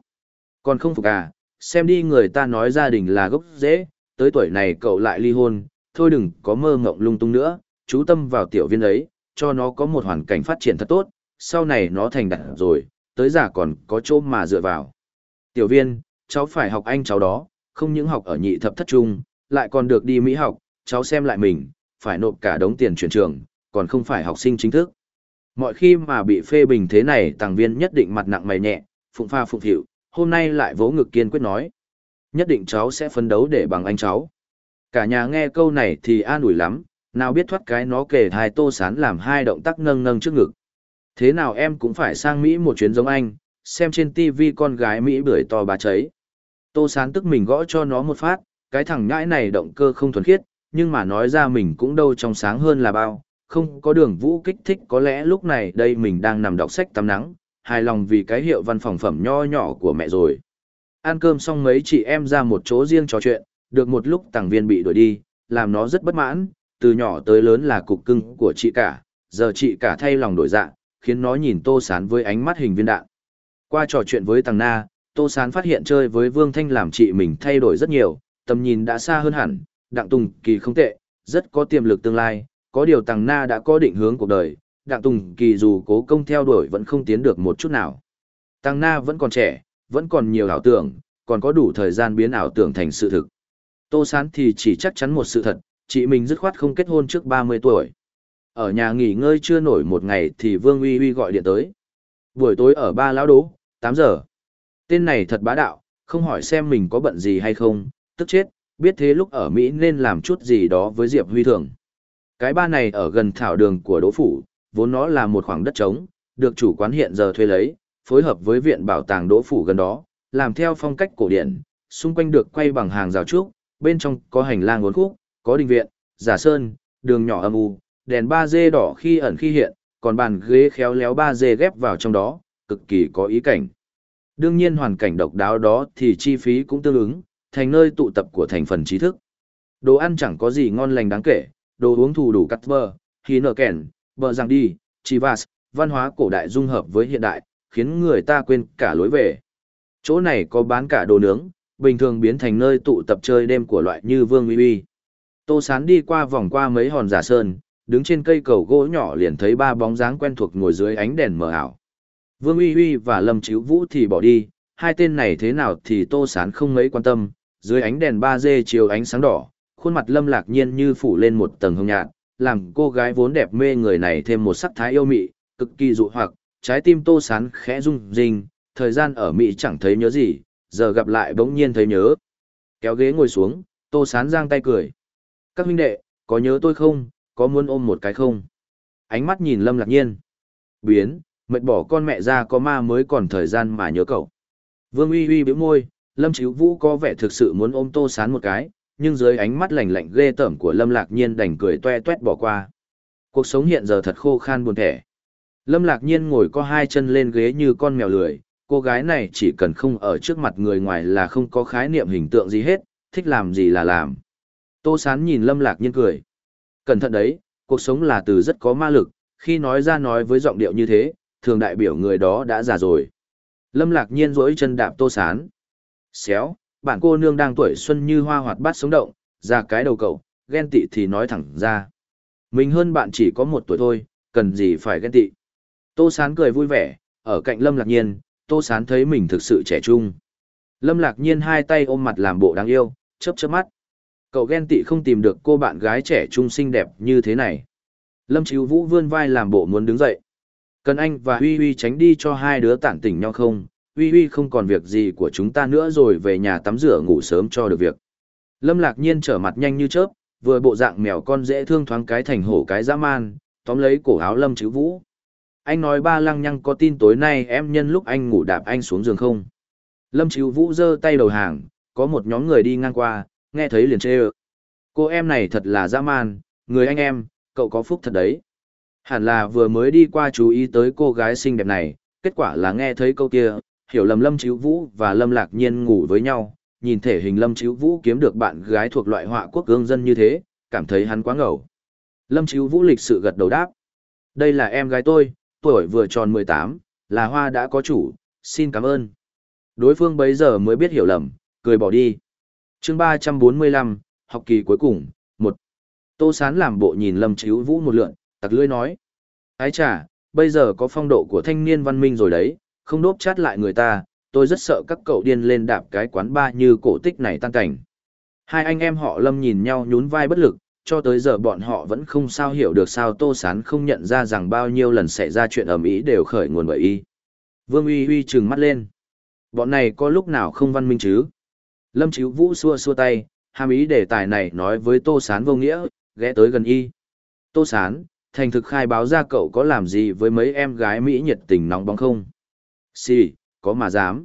Còn không phục à, xem đi người ta nói gia đình là gốc dễ, tới tuổi này cậu lại ly hôn, thôi đừng có mơ ngộng lung tung nữa, chú tâm vào tiểu viên ấy, cho nó có một hoàn cảnh phát triển thật tốt, sau này nó thành đạt rồi, tới giả còn có chỗ mà dựa vào. Tiểu viên, cháu phải học anh cháu đó, không những học ở nhị thập thất trung, lại còn được đi Mỹ học, cháu xem lại mình, phải nộp cả đống tiền chuyển trường, còn không phải học sinh chính thức. Mọi khi mà bị phê bình thế này tàng viên nhất định mặt nặng mày nhẹ, phụng pha phụng hiệu, hôm nay lại vỗ ngực kiên quyết nói. Nhất định cháu sẽ phấn đấu để bằng anh cháu. Cả nhà nghe câu này thì an ủi lắm, nào biết thoát cái nó kể hai tô sán làm hai động tác nâng nâng trước ngực. Thế nào em cũng phải sang Mỹ một chuyến giống anh, xem trên TV con gái Mỹ bưởi to bà cháy. Tô sán tức mình gõ cho nó một phát, cái thằng nhãi này động cơ không thuần khiết, nhưng mà nói ra mình cũng đâu trong sáng hơn là bao, không có đường vũ kích thích có lẽ lúc này đây mình đang nằm đọc sách tắm nắng, hài lòng vì cái hiệu văn phòng phẩm nho nhỏ của mẹ rồi. Ăn cơm xong mấy chị em ra một chỗ riêng trò chuyện, được một lúc tàng viên bị đuổi đi, làm nó rất bất mãn, từ nhỏ tới lớn là cục cưng của chị cả, giờ chị cả thay lòng đổi dạng, khiến nó nhìn Tô Sán với ánh mắt hình viên đạn. Qua trò chuyện với Tàng Na, Tô Sán phát hiện chơi với Vương Thanh làm chị mình thay đổi rất nhiều, tầm nhìn đã xa hơn hẳn, Đặng Tùng Kỳ không tệ, rất có tiềm lực tương lai, có điều Tàng Na đã có định hướng cuộc đời, Đặng Tùng Kỳ dù cố công theo đuổi vẫn không tiến được một chút nào. Tàng Na vẫn còn trẻ, vẫn còn nhiều ảo tưởng, còn có đủ thời gian biến ảo tưởng thành sự thực. Tô Sán thì chỉ chắc chắn một sự thật, chị mình dứt khoát không kết hôn trước 30 tuổi. Ở nhà nghỉ ngơi chưa nổi một ngày thì Vương Uy Uy gọi điện tới. Buổi tối ở ba lão đố, 8 giờ. Tên này thật bá đạo, không hỏi xem mình có bận gì hay không, tức chết, biết thế lúc ở Mỹ nên làm chút gì đó với Diệp Huy Thường. Cái ba này ở gần thảo đường của Đỗ Phủ, vốn nó là một khoảng đất trống, được chủ quán hiện giờ thuê lấy, phối hợp với viện bảo tàng Đỗ Phủ gần đó, làm theo phong cách cổ điển, xung quanh được quay bằng hàng rào trúc, bên trong có hành lang uốn khúc, có đình viện, giả sơn, đường nhỏ âm u, đèn ba dê đỏ khi ẩn khi hiện, còn bàn ghế khéo léo ba dê ghép vào trong đó, cực kỳ có ý cảnh. Đương nhiên hoàn cảnh độc đáo đó thì chi phí cũng tương ứng, thành nơi tụ tập của thành phần trí thức. Đồ ăn chẳng có gì ngon lành đáng kể, đồ uống thù đủ cắt vơ, khí nở kèn, bờ rằng đi, chivas, văn hóa cổ đại dung hợp với hiện đại, khiến người ta quên cả lối về. Chỗ này có bán cả đồ nướng, bình thường biến thành nơi tụ tập chơi đêm của loại như Vương Uy Uy. Tô Sán đi qua vòng qua mấy hòn giả sơn, đứng trên cây cầu gỗ nhỏ liền thấy ba bóng dáng quen thuộc ngồi dưới ánh đèn mờ ảo. Vương Uy Uy và Lâm Chíu Vũ thì bỏ đi, hai tên này thế nào thì Tô Sán không mấy quan tâm, dưới ánh đèn 3D chiếu ánh sáng đỏ, khuôn mặt Lâm Lạc Nhiên như phủ lên một tầng hồng nhạt, làm cô gái vốn đẹp mê người này thêm một sắc thái yêu mị, cực kỳ dụ hoặc, trái tim Tô Sán khẽ rung rinh, thời gian ở Mỹ chẳng thấy nhớ gì, giờ gặp lại bỗng nhiên thấy nhớ. Kéo ghế ngồi xuống, Tô Sán giang tay cười. Các huynh đệ, có nhớ tôi không, có muốn ôm một cái không? Ánh mắt nhìn Lâm Lạc Nhiên. Biến, mệt bỏ con mẹ ra có ma mới còn thời gian mà nhớ cậu. Vương uy uy bĩu môi, Lâm Chíu Vũ có vẻ thực sự muốn ôm Tô Sán một cái, nhưng dưới ánh mắt lạnh lạnh ghê tởm của Lâm Lạc Nhiên đành cười toe toét bỏ qua. Cuộc sống hiện giờ thật khô khan buồn thẻ. Lâm Lạc Nhiên ngồi có hai chân lên ghế như con mèo lười, cô gái này chỉ cần không ở trước mặt người ngoài là không có khái niệm hình tượng gì hết, thích làm gì là làm. Tô Sán nhìn Lâm Lạc Nhiên cười. Cẩn thận đấy, cuộc sống là từ rất có ma lực, khi nói ra nói với giọng điệu như thế, thường đại biểu người đó đã già rồi. Lâm Lạc Nhiên rỗi chân đạp Tô Sán. Xéo, bạn cô nương đang tuổi xuân như hoa hoạt bát sống động, ra cái đầu cậu, ghen tị thì nói thẳng ra. Mình hơn bạn chỉ có một tuổi thôi, cần gì phải ghen tị. Tô Sán cười vui vẻ, ở cạnh Lâm Lạc Nhiên, Tô Sán thấy mình thực sự trẻ trung. Lâm Lạc Nhiên hai tay ôm mặt làm bộ đáng yêu, chớp chớp mắt. Cậu ghen tị không tìm được cô bạn gái trẻ trung xinh đẹp như thế này. Lâm Chíu Vũ vươn vai làm bộ muốn đứng dậy. Cần anh và Huy Huy tránh đi cho hai đứa tản tỉnh nhau không? Huy Huy không còn việc gì của chúng ta nữa rồi về nhà tắm rửa ngủ sớm cho được việc. Lâm Lạc Nhiên trở mặt nhanh như chớp, vừa bộ dạng mèo con dễ thương thoáng cái thành hổ cái dã man, tóm lấy cổ áo Lâm Chíu Vũ. Anh nói ba lăng nhăng có tin tối nay em nhân lúc anh ngủ đạp anh xuống giường không? Lâm Chíu Vũ giơ tay đầu hàng, có một nhóm người đi ngang qua, nghe thấy liền chê ơ. Cô em này thật là dã man, người anh em, cậu có phúc thật đấy. Hẳn là vừa mới đi qua chú ý tới cô gái xinh đẹp này, kết quả là nghe thấy câu kia, hiểu lầm Lâm Chíu Vũ và Lâm Lạc Nhiên ngủ với nhau, nhìn thể hình Lâm Chíu Vũ kiếm được bạn gái thuộc loại họa quốc gương dân như thế, cảm thấy hắn quá ngầu. Lâm Chíu Vũ lịch sự gật đầu đáp. Đây là em gái tôi, tuổi vừa tròn 18, là hoa đã có chủ, xin cảm ơn. Đối phương bấy giờ mới biết hiểu lầm, cười bỏ đi. chương 345, học kỳ cuối cùng, một Tô Sán làm bộ nhìn Lâm Chíu Vũ một lượn, tặc lưỡi nói. Ái chà, bây giờ có phong độ của thanh niên văn minh rồi đấy, không đốp chát lại người ta, tôi rất sợ các cậu điên lên đạp cái quán ba như cổ tích này tan cảnh. Hai anh em họ Lâm nhìn nhau nhún vai bất lực, cho tới giờ bọn họ vẫn không sao hiểu được sao Tô Sán không nhận ra rằng bao nhiêu lần xảy ra chuyện ầm ĩ đều khởi nguồn bởi y. Vương Uy Uy trừng mắt lên. Bọn này có lúc nào không văn minh chứ? Lâm Chíu Vũ xua xua tay, hàm ý đề tài này nói với Tô Sán vô nghĩa, ghé tới gần y. Tô Sán, thành thực khai báo ra cậu có làm gì với mấy em gái Mỹ nhiệt tình nóng bóng không? xì、sì, có mà dám.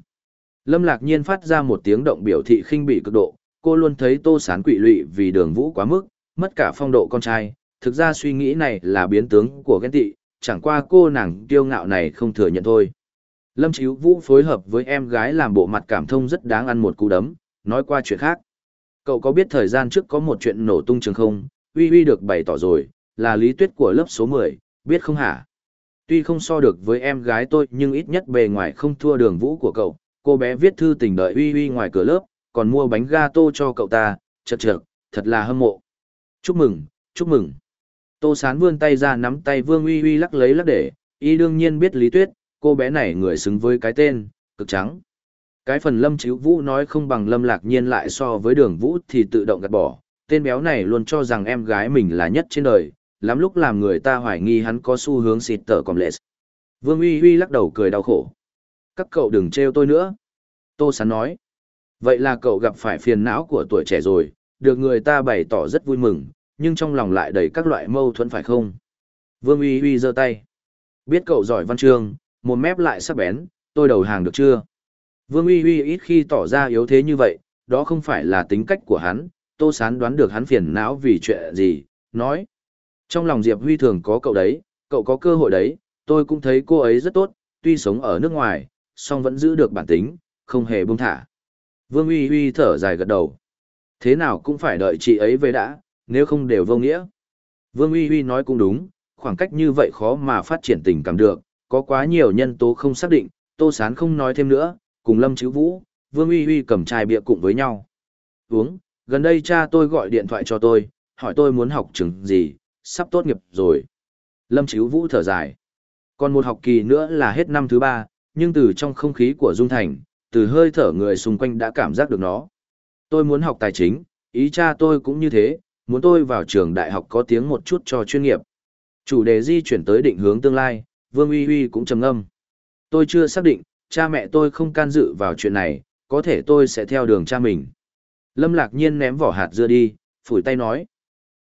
Lâm Lạc Nhiên phát ra một tiếng động biểu thị khinh bị cực độ, cô luôn thấy Tô Sán quỵ lụy vì đường vũ quá mức, mất cả phong độ con trai, thực ra suy nghĩ này là biến tướng của ghen tị, chẳng qua cô nàng kiêu ngạo này không thừa nhận thôi. Lâm Chíu Vũ phối hợp với em gái làm bộ mặt cảm thông rất đáng ăn một cú đấm, nói qua chuyện khác. Cậu có biết thời gian trước có một chuyện nổ tung trường không, uy uy được bày tỏ rồi, là lý tuyết của lớp số 10, biết không hả? Tuy không so được với em gái tôi nhưng ít nhất bề ngoài không thua đường vũ của cậu, cô bé viết thư tình đợi uy uy ngoài cửa lớp, còn mua bánh ga tô cho cậu ta, chật chật, thật là hâm mộ. Chúc mừng, chúc mừng. Tô Sán vươn tay ra nắm tay Vương Uy Uy lắc lấy lắc để, y đương nhiên biết Lý Tuyết, cô bé này người xứng với cái tên, cực trắng. Cái phần Lâm Chíu Vũ nói không bằng Lâm Lạc Nhiên lại so với đường Vũ thì tự động gạt bỏ, tên béo này luôn cho rằng em gái mình là nhất trên đời, lắm lúc làm người ta hoài nghi hắn có xu hướng xịt tờ còm lệ. Vương Uy Uy lắc đầu cười đau khổ. Các cậu đừng trêu tôi nữa. Tô Sán nói. Vậy là cậu gặp phải phiền não của tuổi trẻ rồi, được người ta bày tỏ rất vui mừng, nhưng trong lòng lại đầy các loại mâu thuẫn phải không? Vương Uy Uy giơ tay. Biết cậu giỏi văn chương, một mép lại sắc bén, tôi đầu hàng được chưa? Vương Uy Uy ít khi tỏ ra yếu thế như vậy, đó không phải là tính cách của hắn, Tô Sán đoán được hắn phiền não vì chuyện gì, nói. Trong lòng Diệp Huy thường có cậu đấy, cậu có cơ hội đấy, tôi cũng thấy cô ấy rất tốt, tuy sống ở nước ngoài, song vẫn giữ được bản tính, không hề buông thả. Vương Uy Uy thở dài gật đầu. Thế nào cũng phải đợi chị ấy về đã, nếu không đều vô nghĩa. Vương Uy Uy nói cũng đúng, khoảng cách như vậy khó mà phát triển tình cảm được, có quá nhiều nhân tố không xác định, Tô Sán không nói thêm nữa, cùng Lâm Chữ Vũ, Vương Uy Uy cầm chai bia cùng với nhau. Uống, gần đây cha tôi gọi điện thoại cho tôi, hỏi tôi muốn học trường gì, sắp tốt nghiệp rồi. Lâm Chữ Vũ thở dài. Còn một học kỳ nữa là hết năm thứ ba, nhưng từ trong không khí của Dung Thành, từ hơi thở người xung quanh đã cảm giác được nó. Tôi muốn học tài chính, ý cha tôi cũng như thế, muốn tôi vào trường đại học có tiếng một chút cho chuyên nghiệp. Chủ đề di chuyển tới định hướng tương lai, Vương Uy Uy cũng trầm ngâm. Tôi chưa xác định, cha mẹ tôi không can dự vào chuyện này, có thể tôi sẽ theo đường cha mình. Lâm Lạc Nhiên ném vỏ hạt dưa đi, phủi tay nói.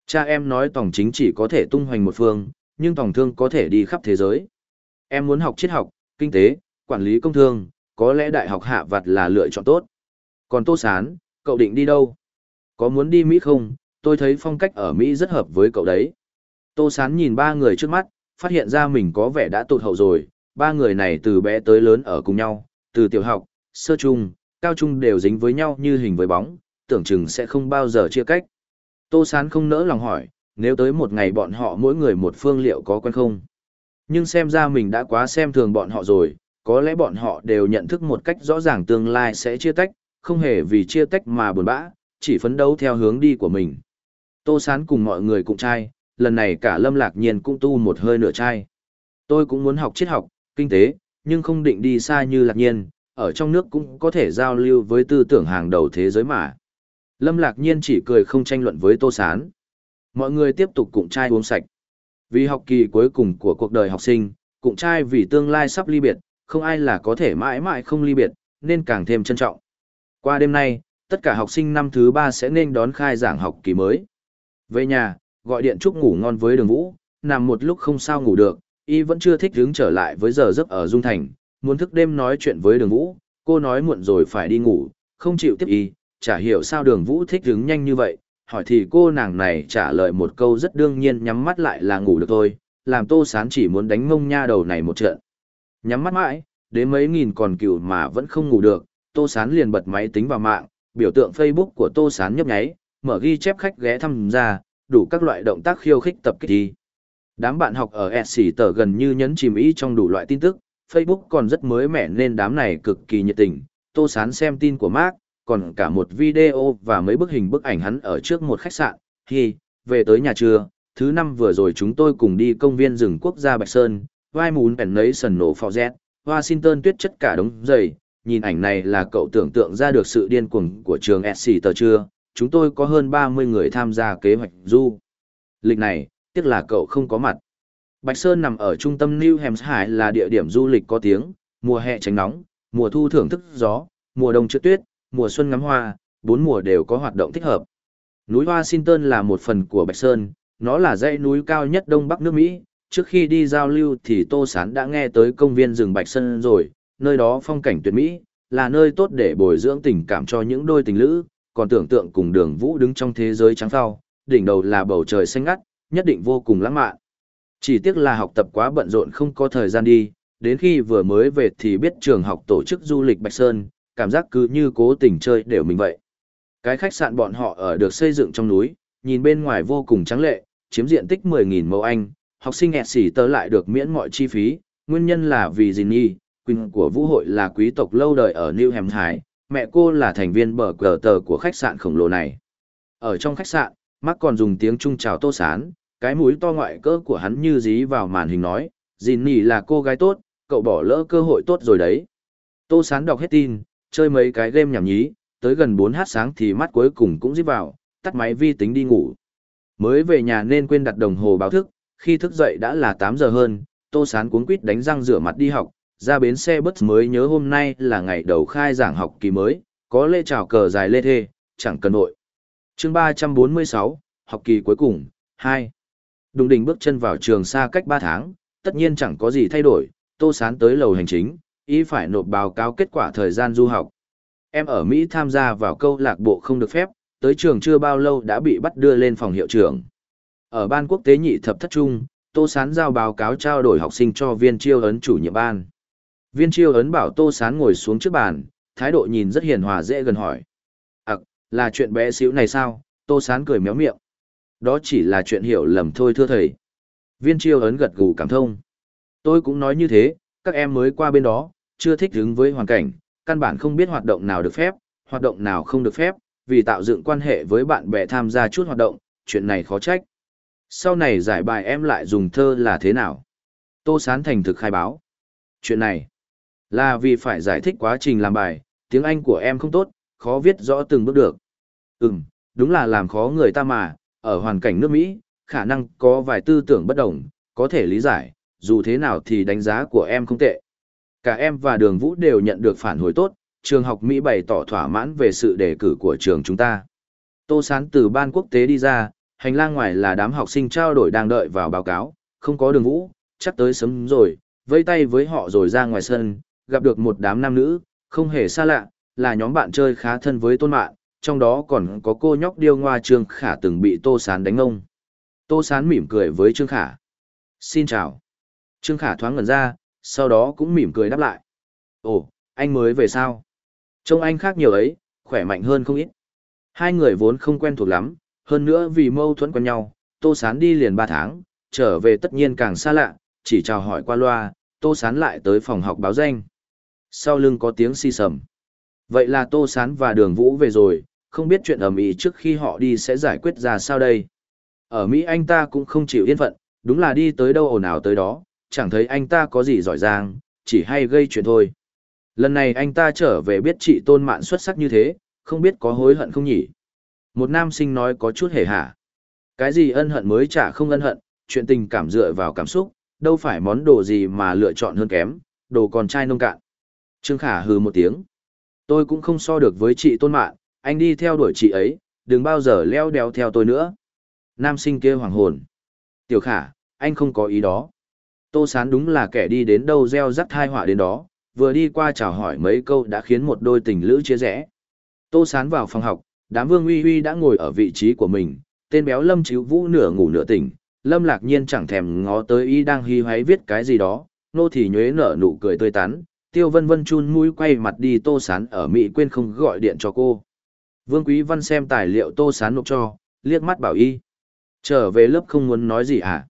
Cha em nói tổng chính chỉ có thể tung hoành một phương, nhưng tổng thương có thể đi khắp thế giới. Em muốn học triết học, kinh tế, quản lý công thương, có lẽ đại học hạ vặt là lựa chọn tốt. Còn Tô Sán, cậu định đi đâu? Có muốn đi Mỹ không? Tôi thấy phong cách ở Mỹ rất hợp với cậu đấy. Tô Sán nhìn ba người trước mắt, phát hiện ra mình có vẻ đã tụt hậu rồi. Ba người này từ bé tới lớn ở cùng nhau, từ tiểu học, sơ trung, cao trung đều dính với nhau như hình với bóng, tưởng chừng sẽ không bao giờ chia cách. Tô Sán không nỡ lòng hỏi, nếu tới một ngày bọn họ mỗi người một phương liệu có quen không? Nhưng xem ra mình đã quá xem thường bọn họ rồi, có lẽ bọn họ đều nhận thức một cách rõ ràng tương lai sẽ chia tách, không hề vì chia tách mà buồn bã, chỉ phấn đấu theo hướng đi của mình. Tô Sán cùng mọi người cùng trai, lần này cả Lâm Lạc Nhiên cũng tu một hơi nửa trai. Tôi cũng muốn học triết học, kinh tế, nhưng không định đi xa như Lạc Nhiên, ở trong nước cũng có thể giao lưu với tư tưởng hàng đầu thế giới mà. Lâm Lạc Nhiên chỉ cười không tranh luận với Tô Sán. Mọi người tiếp tục cùng trai uống sạch. Vì học kỳ cuối cùng của cuộc đời học sinh, cùng trai vì tương lai sắp ly biệt, không ai là có thể mãi mãi không ly biệt, nên càng thêm trân trọng. Qua đêm nay, tất cả học sinh năm thứ ba sẽ nên đón khai giảng học kỳ mới. Về nhà, gọi điện chúc ngủ ngon với đường vũ, nằm một lúc không sao ngủ được, y vẫn chưa thích hướng trở lại với giờ giấc ở Dung Thành, muốn thức đêm nói chuyện với đường vũ, cô nói muộn rồi phải đi ngủ, không chịu tiếp y, chả hiểu sao đường vũ thích hướng nhanh như vậy, hỏi thì cô nàng này trả lời một câu rất đương nhiên nhắm mắt lại là ngủ được thôi, làm tô sán chỉ muốn đánh mông nha đầu này một trận. Nhắm mắt mãi, đến mấy nghìn còn cừu mà vẫn không ngủ được, tô sán liền bật máy tính vào mạng, biểu tượng Facebook của tô sán nhấp nháy, mở ghi chép khách ghé thăm ra, đủ các loại động tác khiêu khích tập kích đi. Đám bạn học ở SC tờ gần như nhấn chìm ý trong đủ loại tin tức, Facebook còn rất mới mẻ nên đám này cực kỳ nhiệt tình. Tô Sán xem tin của Mark, còn cả một video và mấy bức hình bức ảnh hắn ở trước một khách sạn. Hi, về tới nhà trưa, thứ năm vừa rồi chúng tôi cùng đi công viên rừng quốc gia Bạch Sơn, vai mún bèn nấy sần nổ phò z, Washington tuyết chất cả đống dày. Nhìn ảnh này là cậu tưởng tượng ra được sự điên cuồng của trường SC tờ chưa? Chúng tôi có hơn 30 người tham gia kế hoạch du. Lịch này, tiếc là cậu không có mặt. Bạch Sơn nằm ở trung tâm New Hampshire là địa điểm du lịch có tiếng, mùa hè tránh nóng, mùa thu thưởng thức gió, mùa đông trượt tuyết, mùa xuân ngắm hoa, bốn mùa đều có hoạt động thích hợp. Núi Washington là một phần của Bạch Sơn, nó là dãy núi cao nhất đông bắc nước Mỹ. Trước khi đi giao lưu thì Tô Sán đã nghe tới công viên rừng Bạch Sơn rồi, nơi đó phong cảnh tuyệt mỹ, là nơi tốt để bồi dưỡng tình cảm cho những đôi tình lữ, còn tưởng tượng cùng đường vũ đứng trong thế giới trắng phao, đỉnh đầu là bầu trời xanh ngắt, nhất định vô cùng lãng mạn. Chỉ tiếc là học tập quá bận rộn không có thời gian đi, đến khi vừa mới về thì biết trường học tổ chức du lịch Bạch Sơn, cảm giác cứ như cố tình chơi đều mình vậy. Cái khách sạn bọn họ ở được xây dựng trong núi, nhìn bên ngoài vô cùng trắng lệ, chiếm diện tích 10.000 mẫu Anh, học sinh ẹt xỉ tớ lại được miễn mọi chi phí, nguyên nhân là vì gì Quỳnh của vũ hội là quý tộc lâu đời ở New Hampshire, mẹ cô là thành viên bờ cờ tờ của khách sạn khổng lồ này. Ở trong khách sạn, Mark còn dùng tiếng Trung chào tô sán, cái mũi to ngoại cỡ của hắn như dí vào màn hình nói, Dìn là cô gái tốt, cậu bỏ lỡ cơ hội tốt rồi đấy. Tô Sán đọc hết tin, chơi mấy cái game nhảm nhí, tới gần 4h sáng thì mắt cuối cùng cũng díp vào, tắt máy vi tính đi ngủ. Mới về nhà nên quên đặt đồng hồ báo thức, khi thức dậy đã là 8 giờ hơn, Tô Sán cuống quýt đánh răng rửa mặt đi học, ra bến xe bus mới nhớ hôm nay là ngày đầu khai giảng học kỳ mới, có lễ chào cờ dài lê thê, chẳng cần nội. chương 346, học kỳ cuối cùng, 2. Đùng đỉnh bước chân vào trường xa cách 3 tháng, tất nhiên chẳng có gì thay đổi, tô sán tới lầu hành chính, ý phải nộp báo cáo kết quả thời gian du học. Em ở Mỹ tham gia vào câu lạc bộ không được phép, tới trường chưa bao lâu đã bị bắt đưa lên phòng hiệu trưởng. Ở ban quốc tế nhị thập thất trung, Tô Sán giao báo cáo trao đổi học sinh cho viên chiêu ấn chủ nhiệm ban. Viên chiêu ấn bảo Tô Sán ngồi xuống trước bàn, thái độ nhìn rất hiền hòa dễ gần hỏi. Ấc, là chuyện bé xíu này sao? Tô Sán cười méo miệng. Đó chỉ là chuyện hiểu lầm thôi thưa thầy. Viên chiêu ấn gật gù cảm thông. Tôi cũng nói như thế, các em mới qua bên đó, chưa thích ứng với hoàn cảnh, căn bản không biết hoạt động nào được phép, hoạt động nào không được phép, vì tạo dựng quan hệ với bạn bè tham gia chút hoạt động, chuyện này khó trách. Sau này giải bài em lại dùng thơ là thế nào? Tô Sán thành thực khai báo. Chuyện này là vì phải giải thích quá trình làm bài, tiếng Anh của em không tốt, khó viết rõ từng bước được. Ừm, đúng là làm khó người ta mà, ở hoàn cảnh nước Mỹ, khả năng có vài tư tưởng bất đồng, có thể lý giải, dù thế nào thì đánh giá của em không tệ. Cả em và đường vũ đều nhận được phản hồi tốt, trường học Mỹ bày tỏ thỏa mãn về sự đề cử của trường chúng ta. Tô Sán từ ban quốc tế đi ra, hành lang ngoài là đám học sinh trao đổi đang đợi vào báo cáo, không có đường vũ, chắc tới sớm rồi, vây tay với họ rồi ra ngoài sân, gặp được một đám nam nữ, không hề xa lạ, là nhóm bạn chơi khá thân với tôn mạng, trong đó còn có cô nhóc điêu ngoa Trương Khả từng bị Tô Sán đánh ông. Tô Sán mỉm cười với Trương Khả. Xin chào. Trương Khả thoáng ngẩn ra, sau đó cũng mỉm cười đáp lại. Ồ, anh mới về sao? Trông anh khác nhiều ấy, khỏe mạnh hơn không ít. Hai người vốn không quen thuộc lắm, hơn nữa vì mâu thuẫn quen nhau, Tô Sán đi liền ba tháng, trở về tất nhiên càng xa lạ, chỉ chào hỏi qua loa, Tô Sán lại tới phòng học báo danh. Sau lưng có tiếng si sầm. Vậy là Tô Sán và Đường Vũ về rồi, không biết chuyện ở Mỹ trước khi họ đi sẽ giải quyết ra sao đây. Ở Mỹ anh ta cũng không chịu yên phận, đúng là đi tới đâu ồn ào tới đó, chẳng thấy anh ta có gì giỏi giang, chỉ hay gây chuyện thôi. Lần này anh ta trở về biết chị tôn mạn xuất sắc như thế, không biết có hối hận không nhỉ? Một nam sinh nói có chút hề hả. Cái gì ân hận mới chả không ân hận, chuyện tình cảm dựa vào cảm xúc, đâu phải món đồ gì mà lựa chọn hơn kém, đồ còn trai nông cạn. Trương Khả hừ một tiếng. Tôi cũng không so được với chị tôn mạn, anh đi theo đuổi chị ấy, đừng bao giờ leo đeo theo tôi nữa. Nam sinh kia hoàng hồn. Tiểu Khả, anh không có ý đó. Tô Sán đúng là kẻ đi đến đâu gieo rắc thai họa đến đó, vừa đi qua chào hỏi mấy câu đã khiến một đôi tình lữ chia rẽ. Tô Sán vào phòng học, đám vương uy uy đã ngồi ở vị trí của mình, tên béo Lâm Chíu Vũ nửa ngủ nửa tỉnh, Lâm lạc nhiên chẳng thèm ngó tới y đang hy hoáy viết cái gì đó, nô thì nhuế nở nụ cười tươi tắn, tiêu vân vân chun mũi quay mặt đi Tô Sán ở Mỹ quên không gọi điện cho cô. Vương Quý Văn xem tài liệu Tô Sán nộp cho, liếc mắt bảo y. Trở về lớp không muốn nói gì à?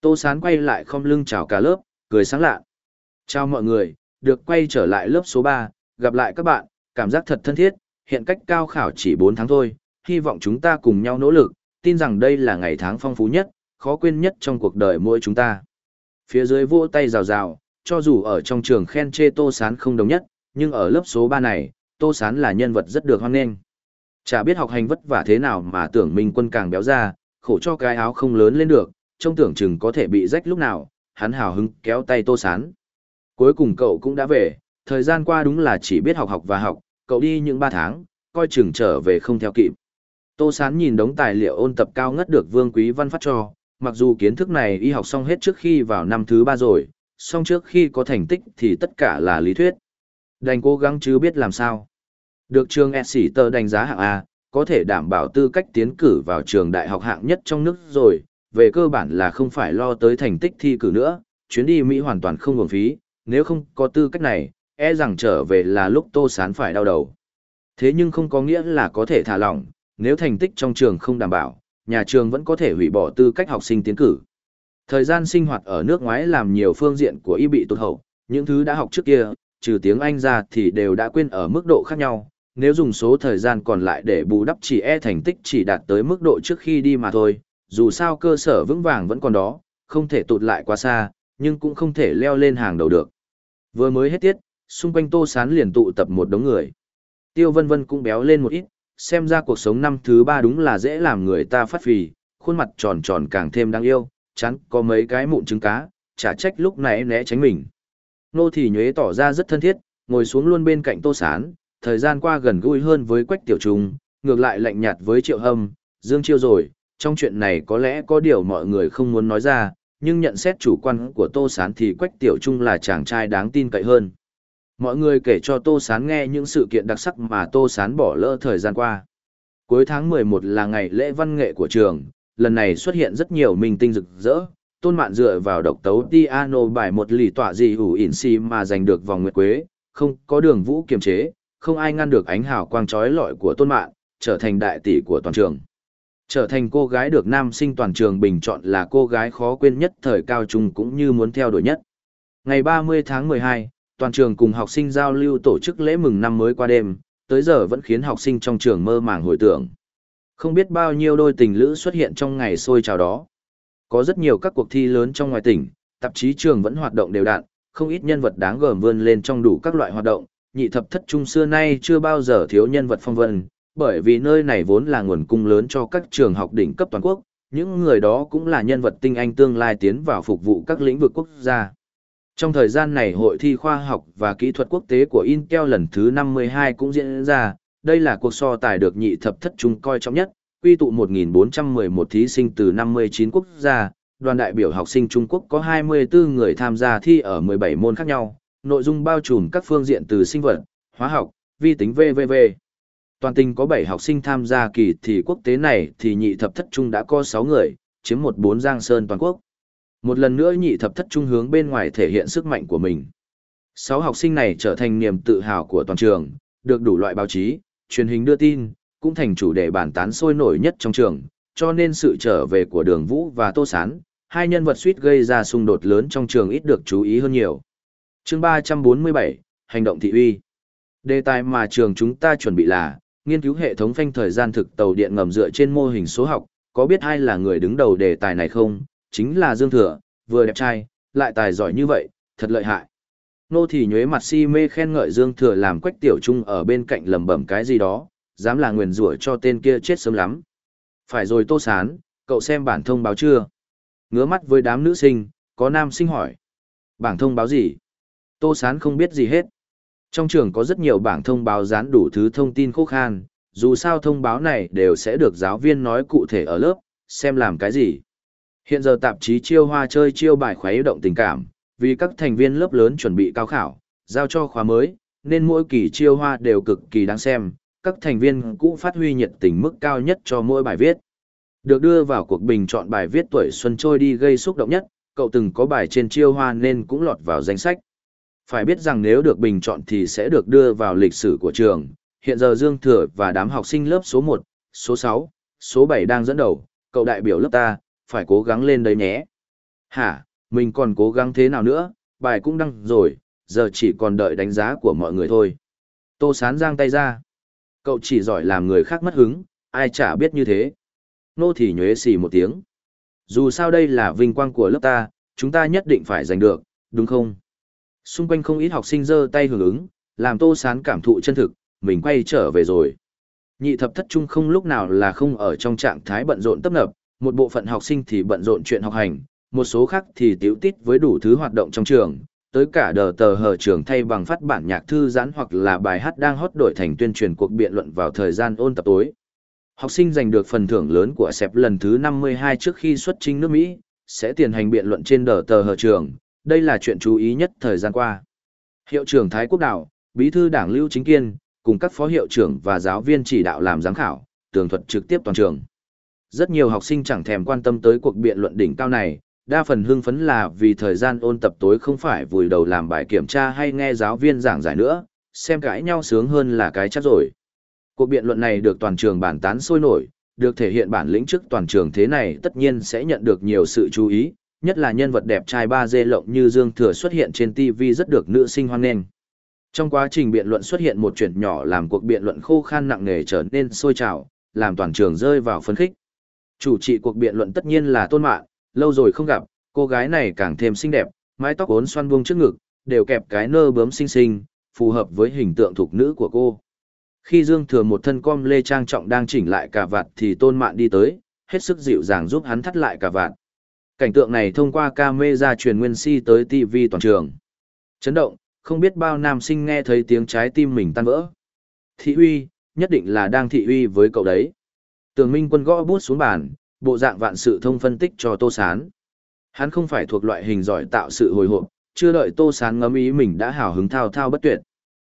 Tô Sán quay lại không lưng chào cả lớp, cười sáng lạ. Chào mọi người, được quay trở lại lớp số ba, gặp lại các bạn, cảm giác thật thân thiết, hiện cách cao khảo chỉ bốn tháng thôi, hy vọng chúng ta cùng nhau nỗ lực, tin rằng đây là ngày tháng phong phú nhất, khó quên nhất trong cuộc đời mỗi chúng ta. Phía dưới vỗ tay rào rào, cho dù ở trong trường khen chê Tô Sán không đồng nhất, nhưng ở lớp số 3 này, Tô Sán là nhân vật rất được hoan nghênh. Chả biết học hành vất vả thế nào mà tưởng mình quân càng béo ra, khổ cho cái áo không lớn lên được, trông tưởng chừng có thể bị rách lúc nào, hắn hào hứng kéo tay Tô Sán. Cuối cùng cậu cũng đã về, thời gian qua đúng là chỉ biết học học và học, cậu đi những 3 tháng, coi chừng trở về không theo kịp. Tô Sán nhìn đống tài liệu ôn tập cao ngất được Vương Quý Văn phát cho, mặc dù kiến thức này y học xong hết trước khi vào năm thứ 3 rồi, xong trước khi có thành tích thì tất cả là lý thuyết. Đành cố gắng chứ biết làm sao. Được trường tờ đánh giá hạng A, có thể đảm bảo tư cách tiến cử vào trường đại học hạng nhất trong nước rồi, về cơ bản là không phải lo tới thành tích thi cử nữa, chuyến đi Mỹ hoàn toàn không hưởng phí, nếu không có tư cách này, e rằng trở về là lúc Tô Sán phải đau đầu. Thế nhưng không có nghĩa là có thể thả lỏng, nếu thành tích trong trường không đảm bảo, nhà trường vẫn có thể hủy bỏ tư cách học sinh tiến cử. Thời gian sinh hoạt ở nước ngoài làm nhiều phương diện của y bị tụt hậu, những thứ đã học trước kia, trừ tiếng Anh ra thì đều đã quên ở mức độ khác nhau, nếu dùng số thời gian còn lại để bù đắp chỉ e thành tích chỉ đạt tới mức độ trước khi đi mà thôi, dù sao cơ sở vững vàng vẫn còn đó, không thể tụt lại quá xa, nhưng cũng không thể leo lên hàng đầu được. Vừa mới hết tiết, xung quanh Tô Sán liền tụ tập một đống người. Tiêu Vân Vân cũng béo lên một ít, xem ra cuộc sống năm thứ ba đúng là dễ làm người ta phát phì, khuôn mặt tròn tròn càng thêm đáng yêu, chắn có mấy cái mụn trứng cá, chả trách lúc này né tránh mình. Nô thì nhuế tỏ ra rất thân thiết, ngồi xuống luôn bên cạnh Tô Sán, thời gian qua gần gũi hơn với Quách Tiểu Trung, ngược lại lạnh nhạt với Triệu Hâm, Dương Chiêu rồi, trong chuyện này có lẽ có điều mọi người không muốn nói ra, nhưng nhận xét chủ quan của Tô Sán thì Quách Tiểu Trung là chàng trai đáng tin cậy hơn. Mọi người kể cho Tô Sán nghe những sự kiện đặc sắc mà Tô Sán bỏ lỡ thời gian qua. Cuối tháng 11 là ngày lễ văn nghệ của trường, lần này xuất hiện rất nhiều minh tinh rực rỡ. Tôn Mạn dựa vào độc tấu piano bài một lì tọa gì ủ ỉn si mà giành được vòng nguyệt quế, không có đường vũ kiềm chế, không ai ngăn được ánh hào quang trói lọi của Tôn Mạn, trở thành đại tỷ của toàn trường. Trở thành cô gái được nam sinh toàn trường bình chọn là cô gái khó quên nhất thời cao trung cũng như muốn theo đuổi nhất. Ngày 30 tháng 12, toàn trường cùng học sinh giao lưu tổ chức lễ mừng năm mới qua đêm, tới giờ vẫn khiến học sinh trong trường mơ màng hồi tưởng. Không biết bao nhiêu đôi tình lữ xuất hiện trong ngày xôi chào đó. Có rất nhiều các cuộc thi lớn trong ngoài tỉnh, tạp chí trường vẫn hoạt động đều đặn, không ít nhân vật đáng gờm vươn lên trong đủ các loại hoạt động, nhị thập thất trung xưa nay chưa bao giờ thiếu nhân vật phong vân, bởi vì nơi này vốn là nguồn cung lớn cho các trường học đỉnh cấp toàn quốc, những người đó cũng là nhân vật tinh anh tương lai tiến vào phục vụ các lĩnh vực quốc gia. Trong thời gian này hội thi khoa học và kỹ thuật quốc tế của Intel lần thứ 52 cũng diễn ra, đây là cuộc so tài được nhị thập thất trung coi trọng nhất, quy tụ 1.411 thí sinh từ 59 quốc gia, đoàn đại biểu học sinh Trung Quốc có 24 người tham gia thi ở 17 môn khác nhau, nội dung bao trùm các phương diện từ sinh vật, hóa học, vi tính VVV. Toàn tình có 7 học sinh tham gia kỳ thi quốc tế này thì nhị thập thất trung đã có 6 người, chiếm một bốn giang sơn toàn quốc. Một lần nữa nhị thập thất trung hướng bên ngoài thể hiện sức mạnh của mình. 6 học sinh này trở thành niềm tự hào của toàn trường, được đủ loại báo chí, truyền hình đưa tin, cũng thành chủ đề bàn tán sôi nổi nhất trong trường, cho nên sự trở về của Đường Vũ và Tô Sán, hai nhân vật suýt gây ra xung đột lớn trong trường ít được chú ý hơn nhiều. Chương 347, Hành động thị uy. Đề tài mà trường chúng ta chuẩn bị là nghiên cứu hệ thống phanh thời gian thực tàu điện ngầm dựa trên mô hình số học, có biết ai là người đứng đầu đề tài này không? Chính là Dương Thừa, vừa đẹp trai, lại tài giỏi như vậy, thật lợi hại. Nô thì nhuế mặt si mê khen ngợi Dương Thừa làm quách tiểu trung ở bên cạnh lầm bẩm cái gì đó, dám là nguyền rủa cho tên kia chết sớm lắm. Phải rồi Tô Sán, cậu xem bản thông báo chưa? Ngứa mắt với đám nữ sinh, có nam sinh hỏi. Bảng thông báo gì? Tô Sán không biết gì hết. Trong trường có rất nhiều bảng thông báo dán đủ thứ thông tin khô khan, dù sao thông báo này đều sẽ được giáo viên nói cụ thể ở lớp, xem làm cái gì. Hiện giờ tạp chí chiêu hoa chơi chiêu bài khuấy động tình cảm, vì các thành viên lớp lớn chuẩn bị cao khảo, giao cho khóa mới, nên mỗi kỳ chiêu hoa đều cực kỳ đáng xem, các thành viên cũ phát huy nhiệt tình mức cao nhất cho mỗi bài viết. Được đưa vào cuộc bình chọn bài viết tuổi xuân trôi đi gây xúc động nhất, cậu từng có bài trên chiêu hoa nên cũng lọt vào danh sách. Phải biết rằng nếu được bình chọn thì sẽ được đưa vào lịch sử của trường. Hiện giờ Dương Thừa và đám học sinh lớp số 1, số 6, số 7 đang dẫn đầu, cậu đại biểu lớp ta, phải cố gắng lên đấy nhé. Hả, mình còn cố gắng thế nào nữa, bài cũng đăng rồi, giờ chỉ còn đợi đánh giá của mọi người thôi. Tô Sán giang tay ra. Cậu chỉ giỏi làm người khác mất hứng, ai chả biết như thế. Nô thì nhuế xì một tiếng. Dù sao đây là vinh quang của lớp ta, chúng ta nhất định phải giành được, đúng không? Xung quanh không ít học sinh giơ tay hưởng ứng, làm Tô Sán cảm thụ chân thực, mình quay trở về rồi. Nhị thập thất trung không lúc nào là không ở trong trạng thái bận rộn tấp nập, một bộ phận học sinh thì bận rộn chuyện học hành, một số khác thì tiểu tít với đủ thứ hoạt động trong trường, tới cả đờ tờ hờ trường thay bằng phát bản nhạc thư giãn hoặc là bài hát đang hot đổi thành tuyên truyền cuộc biện luận vào thời gian ôn tập tối. Học sinh giành được phần thưởng lớn của SEP lần thứ 52 trước khi xuất chính nước Mỹ, sẽ tiến hành biện luận trên đờ tờ hờ trường, đây là chuyện chú ý nhất thời gian qua. Hiệu trưởng Thái Quốc Đạo, Bí thư Đảng Lưu Chính Kiên, cùng các phó hiệu trưởng và giáo viên chỉ đạo làm giám khảo, tường thuật trực tiếp toàn trường. Rất nhiều học sinh chẳng thèm quan tâm tới cuộc biện luận đỉnh cao này, đa phần hưng phấn là vì thời gian ôn tập tối không phải vùi đầu làm bài kiểm tra hay nghe giáo viên giảng giải nữa, xem cãi nhau sướng hơn là cái chắc rồi. Cuộc biện luận này được toàn trường bản tán sôi nổi, được thể hiện bản lĩnh trước toàn trường thế này tất nhiên sẽ nhận được nhiều sự chú ý, nhất là nhân vật đẹp trai ba dê lộng như Dương Thừa xuất hiện trên TV rất được nữ sinh hoan nghênh. Trong quá trình biện luận xuất hiện một chuyện nhỏ làm cuộc biện luận khô khan nặng nề trở nên sôi trào, làm toàn trường rơi vào phấn khích. Chủ trị cuộc biện luận tất nhiên là Tôn Mạn, lâu rồi không gặp, cô gái này càng thêm xinh đẹp, mái tóc ốn xoăn buông trước ngực, đều kẹp cái nơ bướm xinh xinh, phù hợp với hình tượng thuộc nữ của cô. Khi Dương Thừa một thân com lê trang trọng đang chỉnh lại cà vạt thì Tôn Mạn đi tới, hết sức dịu dàng giúp hắn thắt lại cà vạt. Cảnh tượng này thông qua camera truyền nguyên si tới TV toàn trường. Chấn động, không biết bao nam sinh nghe thấy tiếng trái tim mình tan vỡ. Thị uy, nhất định là đang thị uy với cậu đấy. Tường Minh Quân gõ bút xuống bàn, bộ dạng vạn sự thông phân tích cho Tô Sán. Hắn không phải thuộc loại hình giỏi tạo sự hồi hộp, chưa đợi Tô Sán ngẫm ý mình đã hào hứng thao thao bất tuyệt.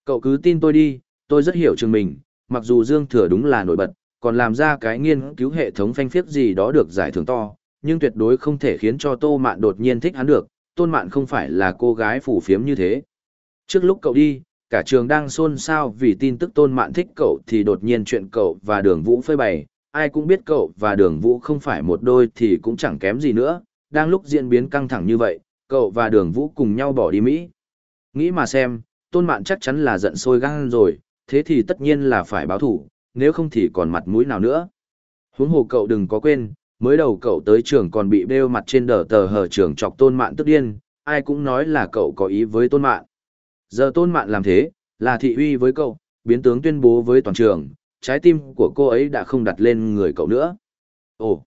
Cậu cứ tin tôi đi, tôi rất hiểu trường mình, mặc dù Dương Thừa đúng là nổi bật, còn làm ra cái nghiên cứu hệ thống phanh phiếp gì đó được giải thưởng to, nhưng tuyệt đối không thể khiến cho Tô Mạn đột nhiên thích hắn được, Tôn Mạn không phải là cô gái phủ phiếm như thế. Trước lúc cậu đi, cả trường đang xôn xao vì tin tức Tôn Mạn thích cậu thì đột nhiên chuyện cậu và Đường Vũ phơi bày, ai cũng biết cậu và Đường Vũ không phải một đôi thì cũng chẳng kém gì nữa, đang lúc diễn biến căng thẳng như vậy, cậu và Đường Vũ cùng nhau bỏ đi Mỹ. Nghĩ mà xem, Tôn Mạn chắc chắn là giận sôi gan rồi, thế thì tất nhiên là phải báo thủ, nếu không thì còn mặt mũi nào nữa. Huống hồ cậu đừng có quên, mới đầu cậu tới trường còn bị bêu mặt trên đờ tờ hờ trường chọc tôn mạn tức điên, ai cũng nói là cậu có ý với tôn mạn. Giờ tôn mạn làm thế, là thị uy với cậu, biến tướng tuyên bố với toàn trường, trái tim của cô ấy đã không đặt lên người cậu nữa. Ồ,